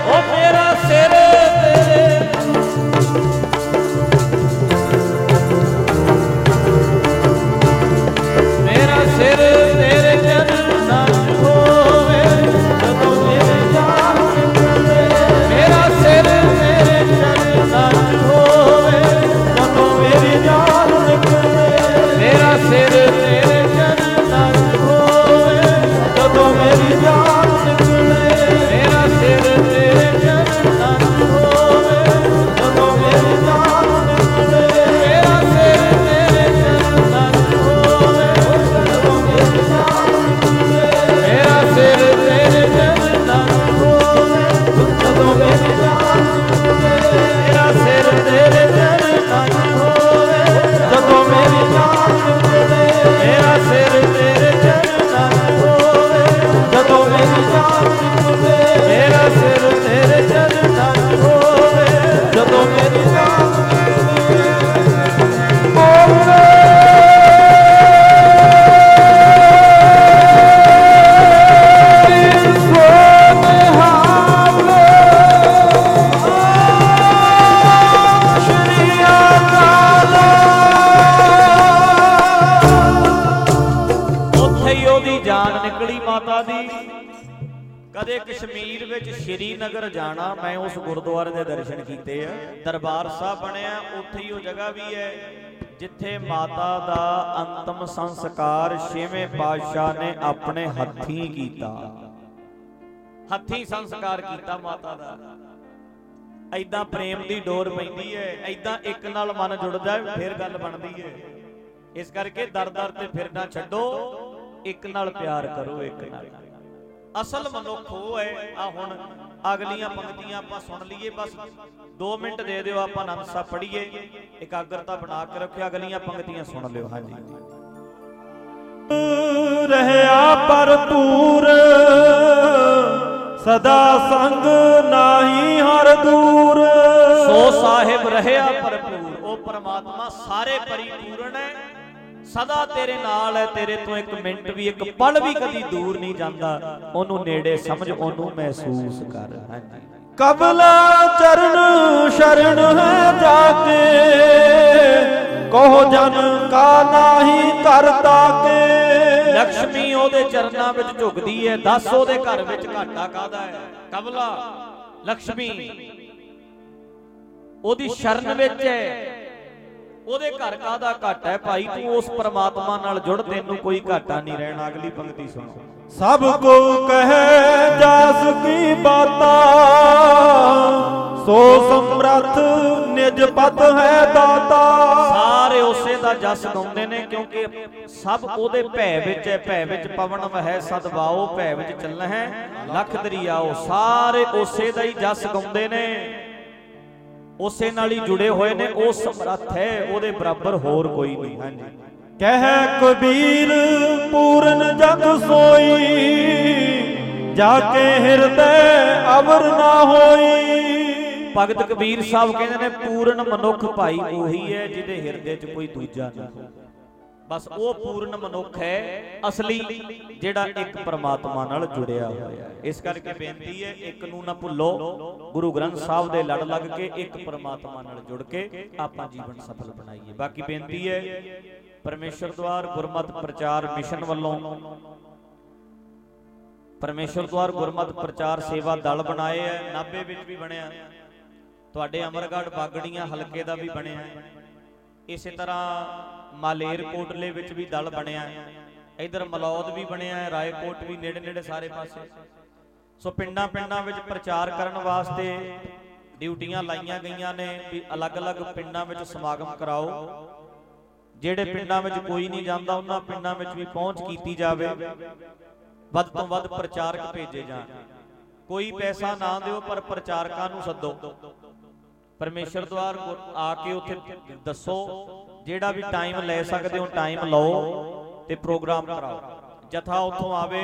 ਉਹ ਮੇਰਾ ਸਿਰ ਨਗਰ ਜਾਣਾ, ਮੈਂ ਉਸ ਗੁਰਦੁਆਰੇ ਦੇ ਦਰਸ਼ਨ ਕੀਤੇ ਆ। ਦਰਬਾਰ ਸਾਹਿਬ ਬਣਿਆ, ਉੱਥੇ ਹੀ ਉਹ ਜਗ੍ਹਾ ਵੀ ਹੈ, ਜਿੱਥੇ ਮਾਤਾ ਦਾ ਅੰਤਮ ਸੰਸਕਾਰ ਛੇਵੇਂ ਪਾਤਸ਼ਾਹ ਨੇ ਆਪਣੇ ਹੱਥੀਂ ਕੀਤਾ। ਹੱਥੀਂ ਸੰਸਕਾਰ ਕੀਤਾ ਮਾਤਾ ਦਾ। ਐਦਾਂ ਪ੍ਰੇਮ ਦੀ ਡੋਰ ਪੈਂਦੀ ਹੈ ਐਦਾਂ ਇੱਕ ਨਾਲ ਮਨ ਜੁੜਦਾ ਹੈ, ਫਿਰ ਗੱਲ ਬਣਦੀ ਹੈ। ਇਸ ਕਰਕੇ ਦਰ-ਦਰ ਤੇ ਫਿਰਨਾ ਛੱਡੋ, ਇੱਕ ਨਾਲ ਪਿਆਰ ਕਰੋ, ਇੱਕ ਨਾਲ। ਅਸਲ ਮਨੁੱਖ ਉਹ ਹੈ, ਆ ਹੁਣ ਅਗਲੀਆਂ ਪੰਕਤੀਆਂ ਆਪਾਂ ਸੁਣ ਲਈਏ ਬਸ। 2 ਮਿੰਟ ਦੇ ਦਿਓ ਆਪਾਂ ਆਨੰਦ ਸਾਹਿਬ ਪੜ੍ਹੀਏ। ਇਕਾਗਰਤਾ ਬਣਾ ਕੇ ਰੱਖਿਓ ਅਗਲੀਆਂ ਪੰਕਤੀਆਂ ਸੁਣ ਲਿਓ। ਹਾਂਜੀ। ਰਹਿਆ ਭਰਪੂਰ ਸਦਾ ਸੰਗ ਨਾਹੀ ਹਰ ਦੂਰ। ਸੋ ਸਾਹਿਬ ਰਹਿਆ ਭਰਪੂਰ ਉਹ ਪ੍ਰਮਾਤਮਾ ਸਾਰੇ ਪਰਿਪੂਰਨ ਹੈ। ਸਦਾ ਤੇਰੇ ਨਾਲ ਹੈ ਤੇਰੇ ਤੋਂ ਇੱਕ ਮਿੰਟ ਵੀ ਇੱਕ ਪਲ ਵੀ ਕਦੀ ਦੂਰ ਨਹੀਂ ਜਾਂਦਾ। ਉਹਨੂੰ ਨੇੜੇ ਸਮਝ ਉਹਨੂੰ ਮਹਿਸੂਸ ਕਰ। ਹਾਂਜੀ। ਚਰਨ ਸ਼ਰਨ ਹੈ ਜਾ ਕੇ ਜਨ ਕਾ ਨਾਹੀ ਕਰਤਾ ਕੇ ਲక్ష్ਮੀ ਉਹਦੇ ਚਰਨਾਂ ਵਿੱਚ ਝੁਕਦੀ ਹੈ ਦੱਸ ਉਹਦੇ ਘਰ ਵਿੱਚ ਘਾਟਾ ਕਾਦਾ ਹੈ? ਕਬਲਾ ਲక్ష్ਮੀ ਉਹਦੀ ਸ਼ਰਨ ਵਿੱਚ ਹੈ। ਉਹਦੇ ਘਰ ਕਾਦਾ ਘਾਟਾ ਹੈ? ਭਾਈ ਤੂੰ ਉਸ ਪ੍ਰਮਾਤਮਾ ਨਾਲ ਜੁੜ ਤੈਨੂੰ ਕੋਈ ਘਾਟਾ ਨਹੀਂ ਰਹਿਣਾ। ਅਗਲੀ ਪੰਕਤੀ ਸੁਣੋ। ਸਭ ਕੋ ਕਹੇ ਜਾਸ ਕੀ ਬਾਤਾ ਸੋ ਸਮਰਥ ਨਿਜ ਪਤ ਹੈ ਦਾਤਾ। ਸਾਰੇ ਉਸੇ ਦਾ ਜਸ ਗਾਉਂਦੇ ਨੇ ਕਿਉਂਕਿ ਸਭ ਉਹਦੇ ਭੈ ਵਿੱਚ ਹੈ। ਭੈ ਵਿੱਚ ਪਵਨ ਵਹਿ ਸਦਵਾਓ ਭੈ ਵਿੱਚ ਚੱਲਣਾ ਹੈ। ਲਖ ਦਰਿਆਓ ਸਾਰੇ ਉਸੇ ਦਾ ਹੀ ਜਸ ਗਾਉਂਦੇ ਨੇ। ਉਸੇ ਨਾਲ ਹੀ ਜੁੜੇ ਹੋਏ ਨੇ ਉਹ ਸਮਰੱਥ ਹੈ ਉਹਦੇ ਬਰਾਬਰ ਹੋਰ ਕੋਈ ਨਹੀਂ ਹਾਂਜੀ। ਕਹਿ ਕਬੀਰ ਪੂਰਨ ਜਗ ਸੋਈ ਜਾ ਕੇ ਹਿਰਦੈ ਅਵਰ ਨਾ ਹੋਈ। ਭਗਤ ਕਬੀਰ ਸਾਹਿਬ ਕਹਿੰਦੇ ਨੇ ਪੂਰਨ ਮਨੁੱਖ ਭਾਈ ਉਹੀ ਹੈ ਜਿਹਦੇ ਹਿਰਦੇ 'ਚ ਕੋਈ ਦੂਜਾ ਨਾ ਹੋਵੇ ਬਸ ਉਹ ਪੂਰਨ ਮਨੁੱਖ ਹੈ, ਅਸਲੀ, ਜਿਹੜਾ ਇੱਕ ਪਰਮਾਤਮਾ ਨਾਲ ਜੁੜਿਆ ਹੋਇਆ ਇਸ ਕਰਕੇ ਬੇਨਤੀ ਹੈ, ਇੱਕ ਨੂੰ ਨਾ ਭੁੱਲੋ। ਗੁਰੂ ਗ੍ਰੰਥ ਸਾਹਿਬ ਦੇ ਲੜ ਲੱਗ ਕੇ ਇੱਕ ਪਰਮਾਤਮਾ ਨਾਲ ਜੁੜ ਕੇ ਆਪਾਂ ਜੀਵਨ ਸਫਲ ਬਣਾਈਏ। ਬਾਕੀ ਬੇਨਤੀ ਹੈ, ਪਰਮੇਸ਼ਰ ਦਵਾਰ ਗੁਰਮਤ ਪ੍ਰਚਾਰ ਮਿਸ਼ਨ ਵੱਲੋਂ, ਪਰਮੇਸ਼ਰ ਦਵਾਰ ਗੁਰਮਤ ਪ੍ਰਚਾਰ ਸੇਵਾ ਦਲ ਬਣਾਏ ਹੈ ਨਾਬੇ ਵਿੱਚ ਵੀ ਬਣਿਆ। ਤੁਹਾਡੇ ਅਮਰਗੜ੍ਹ ਬਾਗੜੀਆਂ ਹਲਕੇ ਦਾ ਵੀ ਬਣਿਆ ਇਸੇ ਤਰ੍ਹਾਂ ਮਾਲੇਰ ਕੋਟਲੇ ਵਿੱਚ ਵੀ ਦਲ ਬਣਿਆ ਹੈ। ਇਧਰ ਮਲੌਦ ਵੀ ਬਣਿਆ ਹੈ, ਰਾਏਕੋਟ ਵੀ ਨੇੜੇ ਨੇੜੇ ਸਾਰੇ ਪਾਸੇ। ਸੋ ਪਿੰਡਾਂ ਪਿੰਡਾਂ ਵਿੱਚ ਪ੍ਰਚਾਰ ਕਰਨ ਵਾਸਤੇ ਡਿਊਟੀਆਂ ਲਾਈਆਂ ਗਈਆਂ ਨੇ ਵੀ ਅਲੱਗ-ਅਲੱਗ ਪਿੰਡਾਂ ਵਿੱਚ ਸਮਾਗਮ ਕਰਾਓ। ਜਿਹੜੇ ਪਿੰਡਾਂ ਵਿੱਚ ਕੋਈ ਨਹੀਂ ਜਾਂਦਾ, ਉਹਨਾਂ ਪਿੰਡਾਂ ਵਿੱਚ ਵੀ ਪਹੁੰਚ ਕੀਤੀ ਜਾਵੇ। ਵੱਧ ਤੋਂ ਵੱਧ ਪ੍ਰਚਾਰਕ ਭੇਜੇ ਜਾਣ। ਕੋਈ ਪੈਸਾ ਨਾ ਦਿਓ, ਪਰ ਪ੍ਰਚਾਰਕਾਂ ਨੂੰ ਸੱਦੋ। ਪਰਮੇਸ਼ਰ ਦਵਾਰ ਆ ਕੇ ਉੱਥੇ ਦੱਸੋ ਜਿਹੜਾ ਵੀ ਟਾਈਮ ਲੈ ਸਕਦੇ ਹੋ ਟਾਈਮ ਲਓ ਤੇ ਪ੍ਰੋਗਰਾਮ ਕਰਾਓ। ਜਥਾ ਉੱਥੋਂ ਆਵੇ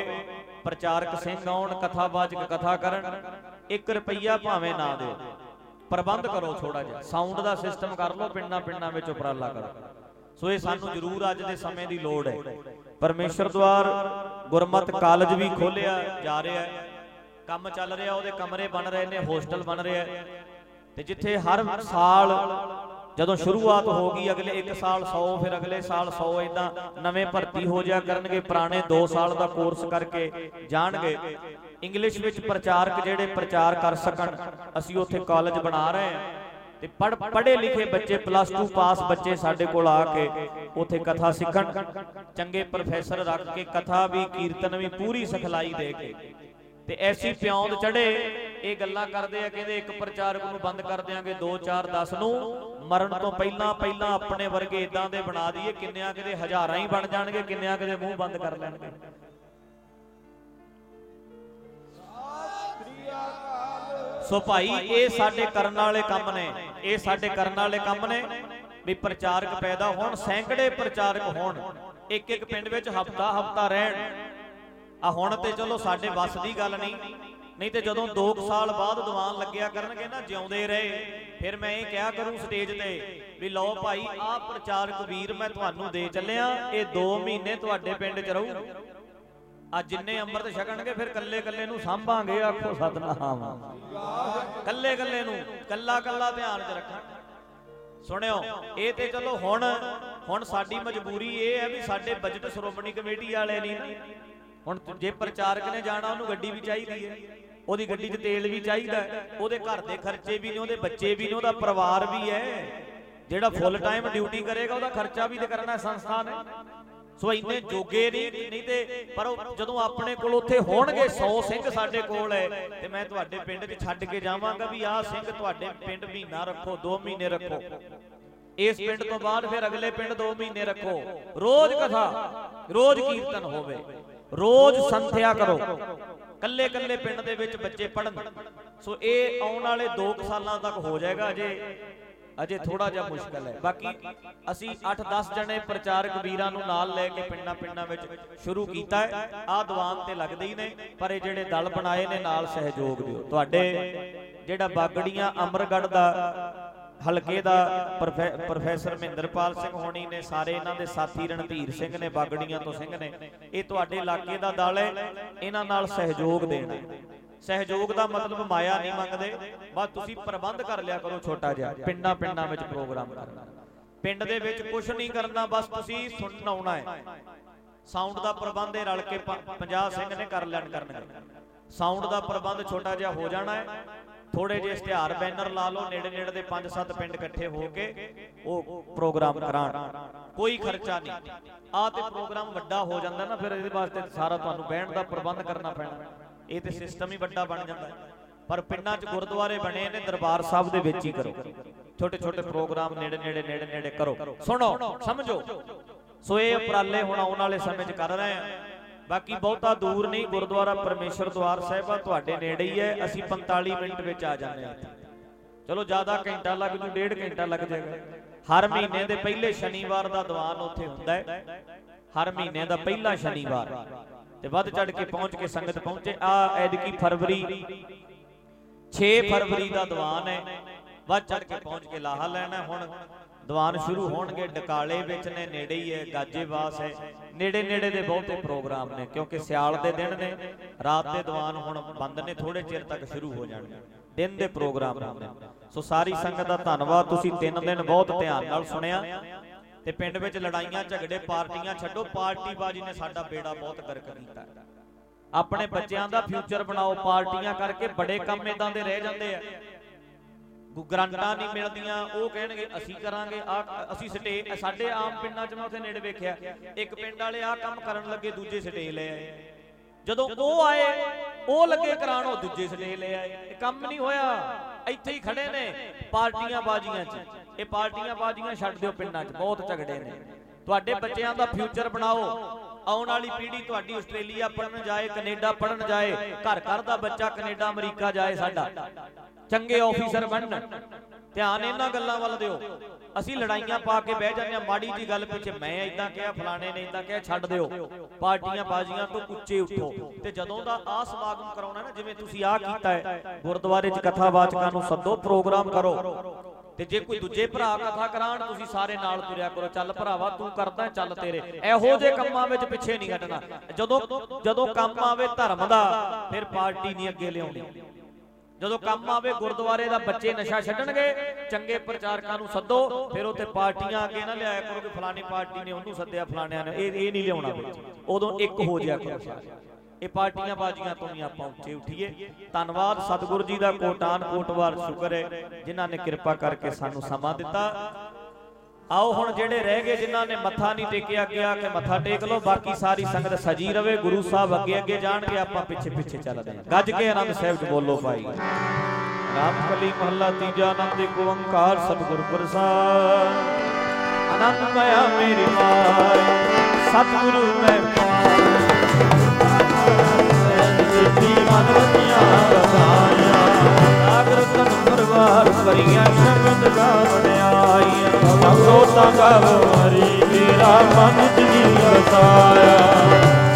ਪ੍ਰਚਾਰਕ ਸਿੰਘ ਆਉਣ ਕਥਾਵਾਚਕ ਕਥਾ ਕਰਨ 1 ਰੁਪਈਆ ਭਾਵੇਂ ਨਾ ਦਿਓ। ਪ੍ਰਬੰਧ ਕਰੋ ਥੋੜਾ ਜਿਹਾ। ਸਾਊਂਡ ਦਾ ਸਿਸਟਮ ਕਰ ਲਓ ਪਿੰਡਾਂ ਪਿੰਡਾਂ ਵਿੱਚ ਉਪਰਾਲਾ ਕਰੋ। ਸੋ ਇਹ ਸਾਨੂੰ ਜ਼ਰੂਰ ਅੱਜ ਦੇ ਸਮੇਂ ਦੀ ਲੋੜ ਹੈ। ਪਰਮੇਸ਼ਰ ਦਵਾਰ ਗੁਰਮਤ ਕਾਲਜ ਵੀ ਖੋਲਿਆ ਜਾ ਰਿਹਾ ਹੈ। ਕੰਮ ਚੱਲ ਰਿਹਾ ਉਹਦੇ ਕਮਰੇ ਬਣ ਰਹੇ ਨੇ ਹੋਸਟਲ ਬਣ ਰਿਹਾ ਤੇ ਜਿੱਥੇ ਹਰ ਸਾਲ ਜਦੋਂ ਸ਼ੁਰੂਆਤ ਹੋ ਗਈ ਅਗਲੇ 1 ਸਾਲ 100 ਫਿਰ ਅਗਲੇ ਸਾਲ 100 ਇਦਾਂ ਨਵੇਂ ਭਰਤੀ ਹੋ ਜਾ ਕਰਨਗੇ ਪੁਰਾਣੇ 2 ਸਾਲ ਦਾ ਕੋਰਸ ਕਰਕੇ ਜਾਣਗੇ। ਇੰਗਲਿਸ਼ ਵਿੱਚ ਪ੍ਰਚਾਰਕ ਜਿਹੜੇ ਪ੍ਰਚਾਰ ਕਰ ਸਕਣ ਅਸੀਂ ਉੱਥੇ ਕਾਲਜ ਬਣਾ ਰਹੇ ਹਾਂ। ਤੇ ਪੜ ਪੜ੍ਹੇ ਲਿਖੇ ਬੱਚੇ ਪਲੱਸ 2 ਪਾਸ ਬੱਚੇ ਸਾਡੇ ਕੋਲ ਆ ਕੇ ਉੱਥੇ ਕਥਾ ਸਿੱਖਣ। ਚੰਗੇ ਪ੍ਰੋਫੈਸਰ ਰੱਖ ਕੇ ਕਥਾ ਵੀ ਕੀਰਤਨ ਵੀ ਪੂਰੀ ਸਿਖਲਾਈ ਦੇ ਕੇ ਤੇ ਐਸੀ ਪਿਉਂਦ ਚੜੇ, ਇਹ ਗੱਲਾਂ ਕਰਦੇ ਆ, ਕਹਿੰਦੇ ਇੱਕ ਪ੍ਰਚਾਰਕ ਨੂੰ ਬੰਦ ਕਰ ਦਿਆਂਗੇ 2 4 10 ਨੂੰ। ਮਰਨ ਤੋਂ ਪਹਿਲਾਂ ਪਹਿਲਾਂ ਆਪਣੇ ਵਰਗੇ ਇਦਾਂ ਦੇ ਬਣਾ ਦਈਏ, ਕਿੰਨਿਆਂ ਕਿਤੇ ਹਜ਼ਾਰਾਂ ਹੀ ਬਣ ਜਾਣਗੇ, ਕਿੰਨਿਆਂ ਕਿਤੇ ਮੂੰਹ ਬੰਦ ਕਰ ਲੈਣਗੇ। ਸੋ ਭਾਈ, ਇਹ ਸਾਡੇ ਕਰਨ ਵਾਲੇ ਕੰਮ ਨੇ, ਇਹ ਸਾਡੇ ਕਰਨ ਵਾਲੇ ਕੰਮ ਨੇ ਵੀ ਪ੍ਰਚਾਰਕ ਪੈਦਾ ਹੋਣ, ਸੈਂਕੜੇ ਪ੍ਰਚਾਰਕ ਹੋਣ। ਇੱਕ ਇੱਕ ਪਿੰਡ ਵਿੱਚ ਹਫਤਾ ਹਫਤਾ ਰਹਿਣ। ਆ ਹੁਣ ਤੇ ਚਲੋ ਸਾਡੇ ਵੱਸ ਦੀ ਗੱਲ ਨਹੀਂ। ਨਹੀਂ ਤੇ ਜਦੋਂ 2 ਸਾਲ ਬਾਅਦ ਦੀਵਾਨ ਲੱਗਿਆ ਕਰਨਗੇ ਨਾ, ਜਿਉਂਦੇ ਰਹੇ, ਫਿਰ ਮੈਂ ਇਹ ਕਿਹਾ ਕਰੂੰ ਸਟੇਜ ਤੇ ਵੀ ਲਓ ਭਾਈ, ਆਹ ਪ੍ਰਚਾਰਕ ਵੀਰ ਮੈਂ ਤੁਹਾਨੂੰ ਦੇ ਚੱਲਿਆ, ਇਹ 2 ਮਹੀਨੇ ਤੁਹਾਡੇ ਪਿੰਡ 'ਚ ਰਹੂ। ਆ ਜਿੰਨੇ ਅੰਮ੍ਰਿਤ ਛਕਣਗੇ, ਫਿਰ ਕੱਲੇ ਕੱਲੇ ਨੂੰ ਸਾਂਭਾਂਗੇ, ਆਖੋ ਸਤਨਾਮ। ਕੱਲੇ ਕੱਲੇ ਨੂੰ, ਕੱਲਾ ਕੱਲਾ ਧਿਆਨ 'ਚ ਰੱਖਾਂ ਸੁਣਿਓ, ਇਹ ਤੇ ਚਲੋ ਹੁਣ ਹੁਣ ਸਾਡੀ ਮਜਬੂਰੀ ਇਹ ਹੈ ਵੀ ਸਾਡੇ ਬਜਟ ਸ਼੍ਰੋਮਣੀ ਕਮੇਟੀ ਵਾਲੇ ਨਹੀਂ ਹੁਣ ਜੇ ਪ੍ਰਚਾਰਕ ਨੇ ਜਾਣਾ, ਉਹਨੂੰ ਗੱਡੀ ਵੀ ਚਾਹੀਦੀ ਹੈ। ਉਹਦੀ ਗੱਡੀ 'ਚ ਤੇਲ ਵੀ ਚਾਹੀਦਾ ਉਹਦੇ ਘਰ ਦੇ ਖਰਚੇ ਵੀ ਨੇ, ਉਹਦੇ ਬੱਚੇ ਵੀ ਨੇ, ਉਹਦਾ ਪਰਿਵਾਰ ਵੀ ਹੈ। ਜਿਹੜਾ ਫੁੱਲ ਟਾਈਮ ਡਿਊਟੀ ਕਰੇਗਾ, ਉਹਦਾ ਖਰਚਾ ਵੀ ਤੇ ਕਰਨਾ ਸੰਸਥਾ ਨੇ। ਸੋ ਇੰਨੇ ਜੋਗੇ ਨਹੀਂ ਨਹੀਂ ਤੇ ਪਰ ਉਹ ਜਦੋਂ ਆਪਣੇ ਕੋਲ ਉੱਥੇ ਹੋਣਗੇ 100 ਸਿੰਘ ਸਾਡੇ ਕੋਲ ਹੈ, ਤੇ ਮੈਂ ਤੁਹਾਡੇ ਪਿੰਡ 'ਚ ਛੱਡ ਕੇ ਜਾਵਾਂਗਾ ਵੀ ਆਹ ਸਿੰਘ ਤੁਹਾਡੇ ਪਿੰਡ ਮਹੀਨਾ ਰੱਖੋ 2 ਮਹੀਨੇ ਰੱਖੋ। ਇਸ ਪਿੰਡ ਤੋਂ ਬਾਅਦ ਫਿਰ ਅਗਲੇ ਪਿੰਡ 2 ਮਹੀਨੇ ਰੱਖੋ। ਰੋਜ਼ ਕਥਾ, ਰੋਜ਼ ਕੀਰਤਨ ਹੋਵੇ। ਰੋਜ਼ ਸੰਥਿਆ ਕਰੋ। ਕੱਲੇ ਕੱਲੇ ਪਿੰਡ ਦੇ ਵਿੱਚ ਬੱਚੇ ਪੜਨ ਸੋ ਇਹ ਆਉਣ ਵਾਲੇ 2 ਸਾਲਾਂ ਤੱਕ ਹੋ ਜਾਏਗਾ, ਅਜੇ ਅਜੇ ਥੋੜਾ ਜਿਹਾ ਮੁਸ਼ਕਲ ਹੈ। ਬਾਕੀ ਅਸੀਂ 8-10 ਜਣੇ ਪ੍ਰਚਾਰਕ ਵੀਰਾਂ ਨੂੰ ਨਾਲ ਲੈ ਕੇ ਪਿੰਡਾਂ ਪਿੰਡਾਂ ਵਿੱਚ ਸ਼ੁਰੂ ਕੀਤਾ ਹੈ। ਆ ਦੀਵਾਨ ਤੇ ਲੱਗਦੇ ਹੀ ਨੇ, ਪਰ ਇਹ ਜਿਹੜੇ ਦਲ ਬਣਾਏ ਨੇ ਨਾਲ ਸਹਿਯੋਗ ਦਿਓ। ਤੁਹਾਡੇ ਜਿਹੜਾ ਬਾਗੜੀਆਂ, ਅਮਰਗੜ੍ਹ ਦਾ ਹਲਕੇ ਦਾ ਪ੍ਰੋਫੈਸਰ ਮਹਿੰਦਰਪਾਲ ਸਿੰਘ ਹੋਣੀ ਨੇ ਸਾਰੇ ਇਹਨਾਂ ਦੇ ਸਾਥੀ ਰਣਧੀਰ ਸਿੰਘ ਨੇ, ਬਾਗੜੀਆਂ ਤੋਂ ਸਿੰਘ ਨੇ, ਇਹ ਤੁਹਾਡੇ ਇਲਾਕੇ ਦਾ ਦਲ ਹੈ, ਇਹਨਾਂ ਨਾਲ ਸਹਿਯੋਗ ਦੇਣਾ ਸਹਿਯੋਗ ਦਾ ਮਤਲਬ ਮਾਇਆ ਨਹੀਂ ਮੰਗਦੇ, ਬਸ ਤੁਸੀਂ ਪ੍ਰਬੰਧ ਕਰ ਲਿਆ ਕਰੋ ਛੋਟਾ ਜਿਹਾ ਪਿੰਡਾਂ ਪਿੰਡਾਂ ਵਿੱਚ ਪ੍ਰੋਗਰਾਮ ਕਰਨਾ। ਪਿੰਡ ਦੇ ਵਿੱਚ ਕੁਝ ਨਹੀਂ ਕਰਨਾ, ਬਸ ਤੁਸੀਂ ਸੁਣਨ ਆਉਣਾ ਹੈ। ਸਾਊਂਡ ਦਾ ਪ੍ਰਬੰਧ ਇਹ ਰਲ ਕੇ 50 ਸਿੰਘ ਨੇ ਕਰ ਲੈਣ ਕਰਨਗੇ। ਸਾਊਂਡ ਦਾ ਪ੍ਰਬੰਧ ਛੋਟਾ ਜਿਹਾ ਹੋ ਜਾਣਾ ਹੈ। ਥੋੜੇ ਜਿਹੇ ਇਸ਼ਤਿਹਾਰ ਬੈਨਰ ਲਾ ਲਓ, ਨੇੜੇ ਨੇੜੇ ਦੇ 5-7 ਪਿੰਡ ਇਕੱਠੇ ਹੋ ਕੇ ਉਹ ਪ੍ਰੋਗਰਾਮ ਕਰਾਣ ਕੋਈ ਖਰਚਾ ਨਹੀਂ। ਆ ਤੇ ਪ੍ਰੋਗਰਾਮ ਵੱਡਾ ਹੋ ਜਾਂਦਾ ਨਾ, ਫਿਰ ਇਹਦੇ ਵਾਸਤੇ ਸਾਰਾ ਤੁਹਾਨੂੰ ਬਹਿਣ ਦਾ ਪ੍ਰਬੰਧ ਕਰਨਾ ਪੈਣਾ। ਇਹ ਤੇ ਸਿਸਟਮ ਹੀ ਵੱਡਾ ਬਣ ਜਾਂਦਾ। ਪਰ ਪਿੰਡਾਂ 'ਚ ਗੁਰਦੁਆਰੇ ਬਣੇ ਨੇ, ਦਰਬਾਰ ਸਾਹਿਬ ਦੇ ਵਿੱਚ ਹੀ ਕਰੋ। ਛੋਟੇ ਛੋਟੇ ਪ੍ਰੋਗਰਾਮ ਨੇੜੇ ਨੇੜੇ ਨੇੜੇ ਨੇੜੇ ਕਰੋ। ਸੁਣੋ, ਸਮਝੋ। ਸੋ ਇਹ ਉਪਰਾਲੇ ਹੁਣ ਆਉਣ ਵਾਲੇ ਸਮੇਂ 'ਚ ਕਰ ਰਹੇ ਆ। ਬਾਕੀ ਬਹੁਤਾ ਦੂਰ ਨਹੀਂ, ਗੁਰਦੁਆਰਾ ਪਰਮੇਸ਼ਰ ਦਵਾਰ ਸਾਹਿਬਾ ਤੁਹਾਡੇ ਨੇੜੇ ਹੀ ਹੈ, ਅਸੀਂ 45 ਮਿੰਟ ਵਿੱਚ ਆ ਜਾਂਦੇ ਹਾਂ ਚਲੋ, ਜ਼ਿਆਦਾ ਘੰਟਾ ਲੱਗ ਜੂ, ਡੇਢ ਘੰਟਾ ਲੱਗ ਜਾਏਗਾ। ਹਰ ਮਹੀਨੇ ਦੇ ਪਹਿਲੇ ਸ਼ਨੀਵਾਰ ਦਾ ਦੀਵਾਨ ਉੱਥੇ ਹੁੰਦਾ ਹੈ। ਹਰ ਮਹੀਨੇ ਦਾ ਪਹਿਲਾ ਸ਼ਨੀਵਾਰ। ਤੇ ਵੱਧ ਚੜ ਕੇ ਪਹੁੰਚ ਕੇ ਸੰਗਤ ਪਹੁੰਚੇ। ਆ ਐਦਕੀ ਫਰਵਰੀ 6 ਫਰਵਰੀ ਦਾ ਦੀਵਾਨ ਹੈ। ਵੱਧ ਚੜ ਕੇ ਪਹੁੰਚ ਕੇ ਲਾਹਾ ਲੈਣਾ ਹੁਣ। ਦੀਵਾਨ ਸ਼ੁਰੂ ਹੋਣਗੇ, ਡਕਾਲੇ ਵਿੱਚ ਨੇ ਨੇੜੇ ਹੀ ਹੈ ਗਾਜੇਵਾਸ ਹੈ। ਨੇੜੇ ਨੇੜੇ ਦੇ ਬਹੁਤੇ ਪ੍ਰੋਗਰਾਮ ਨੇ, ਕਿਉਂਕਿ ਸਿਆਲ ਦੇ ਦਿਨ ਨੇ, ਰਾਤ ਦੇ ਦੀਵਾਨ ਹੁਣ ਬੰਦ ਨੇ ਥੋੜੇ ਚਿਰ ਤੱਕ ਸ਼ੁਰੂ ਹੋ ਜਾਣਗੇ ਦਿਨ ਦੇ ਪ੍ਰੋਗਰਾਮ ਹੁੰਦੇ ਸੋ ਸਾਰੀ ਸੰਗਤ ਦਾ ਧੰਨਵਾਦ, ਤੁਸੀਂ ਤਿੰਨ ਦਿਨ ਬਹੁਤ ਧਿਆਨ ਨਾਲ ਸੁਣਿਆ। ਤੇ ਪਿੰਡ ਵਿੱਚ ਲੜਾਈਆਂ, ਝਗੜੇ, ਪਾਰਟੀਆਂ ਛੱਡੋ, ਪਾਰਟੀਬਾਜ਼ੀ ਨੇ ਸਾਡਾ ਬੇੜਾ ਬਹੁਤ ਗਰਕ ਕੀਤਾ। ਆਪਣੇ ਬੱਚਿਆਂ ਦਾ ਫਿਊਚਰ ਬਣਾਓ, ਪਾਰਟੀਆਂ ਕਰਕੇ ਬੜੇ ਕੰਮ ਇਦਾਂ ਦੇ ਰਹਿ ਜਾਂਦੇ ਆ। ਗਰੰਟਾਂ ਨਹੀਂ ਮਿਲਦੀਆਂ ਉਹ ਕਹਿਣਗੇ ਅਸੀਂ ਕਰਾਂਗੇ ਆ ਅਸੀਂ ਸਟੇ ਸਾਡੇ ਆਮ ਪਿੰਡਾਂ 'ਚ ਮੈਂ ਉੱਥੇ ਨੇੜੇ ਵੇਖਿਆ ਇੱਕ ਪਿੰਡ ਵਾਲੇ ਆ ਕੰਮ ਕਰਨ ਲੱਗੇ ਦੂਜੇ ਸਟੇ ਲੈ ਆਏ। ਜਦੋਂ ਉਹ ਆਏ ਉਹ ਲੱਗੇ ਕਰਾਣ ਉਹ ਦੂਜੇ ਸਟੇ ਲੈ ਆਏ। ਇਹ ਕੰਮ ਨਹੀਂ ਹੋਇਆ। ਇੱਥੇ ਹੀ ਖੜੇ ਨੇ ਪਾਰਟੀਆਂ ਬਾਜ਼ੀਆਂ 'ਚ। ਇਹ ਪਾਰਟੀਆਂ ਬਾਜ਼ੀਆਂ ਛੱਡ ਦਿਓ ਪਿੰਡਾਂ 'ਚ ਬਹੁਤ ਝਗੜੇ ਨੇ। ਤੁਹਾਡੇ ਬੱਚਿਆਂ ਦਾ ਫਿਊਚਰ ਬਣਾਓ। ਆਉਣ ਵਾਲੀ ਪੀੜ੍ਹੀ ਤੁਹਾਡੀ ਆਸਟ੍ਰੇਲੀਆ ਪੜਨ ਜਾਏ ਕੈਨੇਡਾ ਪੜਨ ਜਾਏ ਘਰ ਘਰ ਦਾ ਬੱਚਾ ਕੈਨੇਡਾ ਅਮਰੀਕਾ ਜਾਏ ਸਾਡਾ। ਚੰਗੇ ਆਫੀਸਰ ਬਣਨ। ਧਿਆਨ ਇਹਨਾਂ ਗੱਲਾਂ ਵੱਲ ਦਿਓ। ਅਸੀਂ ਲੜਾਈਆਂ ਪਾ ਕੇ ਬਹਿ ਜਾਂਦੇ ਆ ਮਾੜੀ ਜੀ ਗੱਲ ਪਿੱਛੇ ਮੈਂ ਇਦਾਂ ਕਿਹਾ, ਫਲਾਣੇ ਨੇ ਇਦਾਂ ਕਿਹਾ, ਛੱਡ ਦਿਓ। ਪਾਰਟੀਆਂ ਬਾਜ਼ੀਆਂ ਤੋਂ ਉੱਚੇ ਉੱਠੋ। ਤੇ ਜਦੋਂ ਦਾ ਆ ਸਮਾਗਮ ਕਰਾਉਣਾ ਨਾ, ਜਿਵੇਂ ਤੁਸੀਂ ਆ ਕੀਤਾ ਹੈ, ਗੁਰਦੁਆਰੇ 'ਚ ਕਥਾਵਾਚਕਾਂ ਨੂੰ ਸੱਦੋ, ਪ੍ਰੋਗਰਾਮ ਕਰੋ। ਤੇ ਜੇ ਕੋਈ ਦੂਜੇ ਭਰਾ ਕਥਾ ਕਰਾਣ ਤੁਸੀਂ ਸਾਰੇ ਨਾਲ ਤੁਰਿਆ ਕਰੋ। ਚੱਲ ਭਰਾਵਾ, ਤੂੰ ਕਰਦਾ, ਚੱਲ ਤੇਰੇ। ਇਹੋ ਜੇ ਕੰਮਾਂ ਵਿੱਚ ਪਿੱਛੇ ਨਹੀਂ ਹਟਣਾ। ਜਦੋਂ ਜਦੋਂ ਕੰਮ ਆਵੇ ਧਰਮ ਦਾ, ਫਿਰ ਪਾਰਟੀ ਨਹੀਂ ਅੱਗੇ ਲਿਆਉਣੀ। ਜਦੋਂ ਕੰਮ ਆਵੇ ਗੁਰਦੁਆਰੇ ਦਾ ਬੱਚੇ ਨਸ਼ਾ ਛੱਡਣਗੇ ਚੰਗੇ ਪ੍ਰਚਾਰਕਾਂ ਨੂੰ ਸੱਦੋ ਫਿਰ ਉੱਥੇ ਪਾਰਟੀਆਂ ਅੱਗੇ ਨਾ ਲਿਆਇਆ ਕਰੋ ਕਿ ਫਲਾਣੀ ਪਾਰਟੀ ਨੇ ਉਹਨੂੰ ਸੱਦਿਆ ਫਲਾਣਿਆਂ ਨੇ। ਇਹ ਇਹ ਨਹੀਂ ਲਿਆਉਣਾ ਵਿੱਚ ਉਦੋਂ ਇੱਕ ਹੋ ਜਿਆ ਕਰੋ। ਇਹ ਪਾਰਟੀਆਂ ਬਾਜੀਆਂ ਤੋਂ ਵੀ ਆਪਾਂ ਉੱਠੇ ਉਠੀਏ। ਧੰਨਵਾਦ ਸਤਿਗੁਰੂ ਜੀ ਦਾ ਕੋਟਾਨ ਕੋਟਵਾਰ ਸ਼ੁਕਰ ਹੈ। ਜਿਨ੍ਹਾਂ ਨੇ ਕਿਰਪਾ ਕਰਕੇ ਸਾਨੂੰ ਸਮਾਂ ਦਿੱਤਾ। ਆਓ ਹੁਣ ਜਿਹੜੇ ਰਹਿ ਗਏ ਜਿਨ੍ਹਾਂ ਨੇ ਮੱਥਾ ਨਹੀਂ ਟੇਕਿਆ ਗਿਆ ਕਿ ਮੱਥਾ ਟੇਕ ਲਓ, ਬਾਕੀ ਸਾਰੀ ਸੰਗਤ ਸਜੀ ਰਵੇ, ਗੁਰੂ ਸਾਹਿਬ ਅੱਗੇ ਅੱਗੇ ਜਾਣਗੇ, ਆਪਾਂ ਪਿੱਛੇ ਪਿੱਛੇ ਚੱਲਦੇ ਹਾਂ। ਗੱਜ ਕੇ ਆਨੰਦ ਸਾਹਿਬ ਚ ਬੋਲੋ ਭਾਈ। ਰਾਮ ਕਲੀ ਮਹੱਲਾ ਤੀਜਾ ਆਨੰਦ, ਇੱਕ ਓੰਕਾਰ ਸਤਿਗੁਰ ਪ੍ਰਸਾਦ। ਆਨੰਦ ਮਇਆ ਮੇਰੀ ਮਾਈ ਸਤਿਗੁਰੂ ਮੈਂ ਸਿੱਧੀ ਮਨਵਤੀਆਂ ਬਤਾਇਆ ਤਨ ਪਰਵਾਰ ਭਰੀਆਂ ਸ਼ਬਦ ਵਡਿਆਈਆਂ ਸਭੋ ਤਾਂ ਗਵ ਹਰੀ ਮੇਰਾ ਮਨ ਜੀ ਵਸਾਇਆ।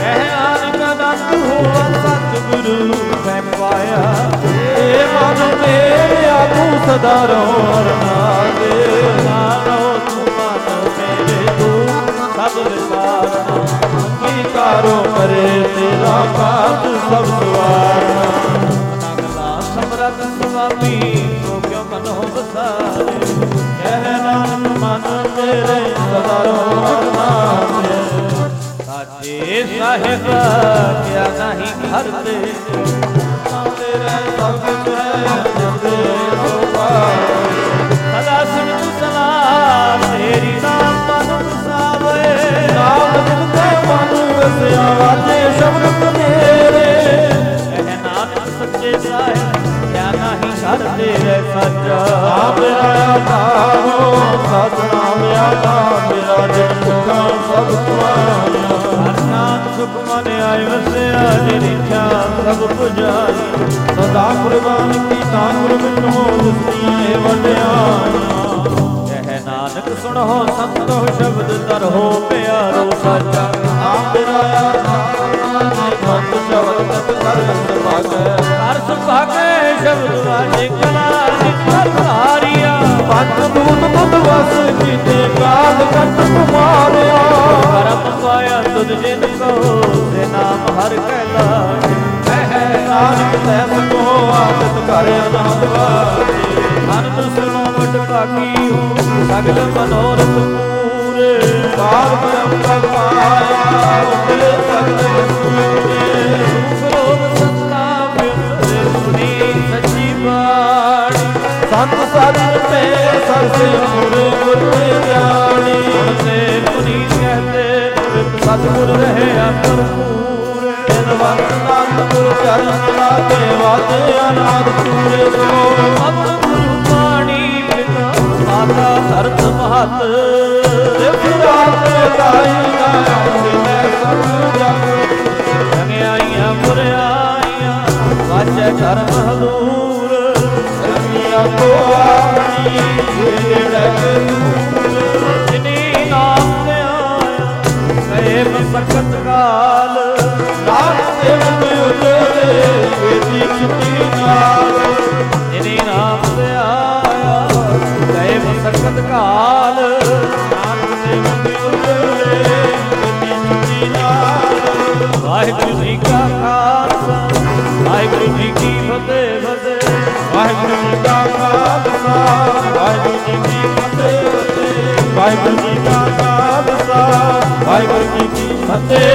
ਕਹਿ ਨਾਨਕ ਦੰਤ ਹੋਆ ਸਤਿਗੁਰੂ, ਮੈਂ ਪਾਇਆ। ਏ ਮਨ ਮੇਰਾ ਤੂੰ ਸਦਾ ਰੋਣਾ ਦੇ ਨਾਲੋ ਤੂੰ ਮਨ ਮੇਰੇ ਤੂੰ ਸਭ ਵਿਸਾਰਨਾ ਕੀ ਕਾਰੋ ਮਰੇ ਤੇਰਾ ਕਾਤ ਸਭ ਸਵਾਰਨਾ ਨਗਲਾ ਹੋ ਬਸਾਰੇ ਕਹਿ ਨਾਮ ਮਨ ਤੇਰੇ ਸਦਾ ਰੋ ਅਰਮਾਨੇ ਸਾਚੇ ਸਾਹਿਬ ਕਿਆ ਨਹੀਂ ਖਰਦੇ ਨਾਮ ਤੇਰੇ ਸਭ ਹੈ ਜਪਦੇ ਹੋ ਪਾਏ ਸਦਾ ਸੁਣ ਤੂੰ ਸਲਾਮ ਤੇਰੀ ਨਾਮ ਮਨ ਵਸਾਵੇ ਨਾਮ ਦਿਲ ਤੇ ਮਨ ਵਸਿਆ ਵਾਜੇ ਸ਼ਬਦ ਤੇਰੇ ਸੱਚਾ ਨਾਮ ਆਇਆ ਹੋ ਸਤਨਾਮ ਆਇਆ ਮੇਰਾ ਜਨ ਮੁਖਾਂ ਸਭ ਤੁਮਾਰਾ ਨਾਮ ਸੁਖ ਮਨ ਆਇ ਵਸਿਆ ਜਿਨੀ ਇੱਛਾ ਸਭ ਪੁਜਾਈ। ਸਦਾ ਕੁਰਬਾਨ ਕੀ ਤਾਂ ਗੁਰ ਵਿੱਚੋਂ ਦੁਨੀਏ ਵਡਿਆਈ ਕਹਿ ਨਾਨਕ ਸੁਣੋ ਸੰਤੋ ਸ਼ਬਦ ਤਰੋ ਪਿਆਰੋ ਸਾਚਾ ਨਾਮ ਆਇਆ ਮਤ ਸ਼ਬਦ ਤਤ ਕਰ ਸੁਭਾਗੈ ਹਰ ਸੁਭਾਗੇ ਸ਼ਬਦ ਵਾਜੇ ਕਲਾ ਨਿਕਲ ਧਾਰਿਆ ਪੰਜ ਦੂਤ ਬੁੱਧ ਵਸ ਕੀਤੇ ਕਾਲ ਕੰਟ ਤੁਮਾਰਿਆ ਕਰਮ ਪਾਇਆ ਤੁਧ ਜਿਨ ਕੋ ਤੇ ਨਾਮ ਹਰ ਕਹਿਲਾ ਕਹਿ ਨਾਨਕ ਤੈ ਸਕੋ ਆਦਤ ਕਰ ਆਨੰਦ ਵਾਜੇ ਅਨੰਦ ਸੁਣੋ ਵਡ ਭਾਗੀ ਹੋ ਸਗਲ ਮਨੋਰਥ ਪੂਰੇ। ਪਾਰ ਬ੍ਰਹਮ ਪਾਇਆ ਉਤਰੇ ਸਗਲ ਸੂਰੇ ਸੰਤ ਸਾਧਨ ਤੇ ਸਰਸੇ ਗੁਰ ਗਿਆਨੀ। ਕਹਤੇ ਸਤਿਗੁਰ ਰਹੇ ਅੰਤਰ ਪੂਰੇ। ਗੁਰ ਚਰਨ ਲਾਗੇ ਵਾਜੇ ਅਨਾਦ ਪੂਰੇ ਸੋ ਮਤ ਗੁਰੂ ਬਾਣੀ ਪਿਤਾ ਮਾਤਾ ਧਰਤ ਮਹਤ। ਦਿਵ ਰਾਤ ਗਾਈ ਗਾਉਂਦੇ ਮੈਂ ਸਭ ਜਗ। ਰੰਗਿਆਈਆਂ ਮੁਰਿਆਈਆਂ ਵਾਜੇ ਧਰਮ ਹਦੂਰ ਰਮੀਆਂ ਕੋ ਆਣੀ ਜਿਹੜੇ ਕਾਲ ਨਾਨਕ ਦੇਵ ਤੇ ਵੇਦੀ ਛੁੱਟੀ ਨਾਲ ਜਿਨੀ ਨਾਮ ਤੇ ਆਇਆ ਕਹੇ ਮਸਕਤ ਕਾਲ ਨਾਨਕ ਦੇਵ ਤੇ ਵੇਦੀ ਛੁੱਟੀ ਨਾਲ ਵਾਹਿਗੁਰੂ ਜੀ ਕਾ ਖਾਲਸਾ, ਵਾਹਿਗੁਰੂ ਜੀ ਕੀ ਫਤਿਹ। ਵਾਹਿਗੁਰੂ ਜੀ ਕਾ ਖਾਲਸਾ ਵਾਹਿਗੁਰੂ ਜੀ ਕੀ ਫਤਿਹ ਵਾਹਿਗੁਰੂ ਜੀ ਕਾ ਖਾਲਸਾ ਵਾਹਿਗੁਰੂ ਜੀ ਕੀ ਫਤਿਹ।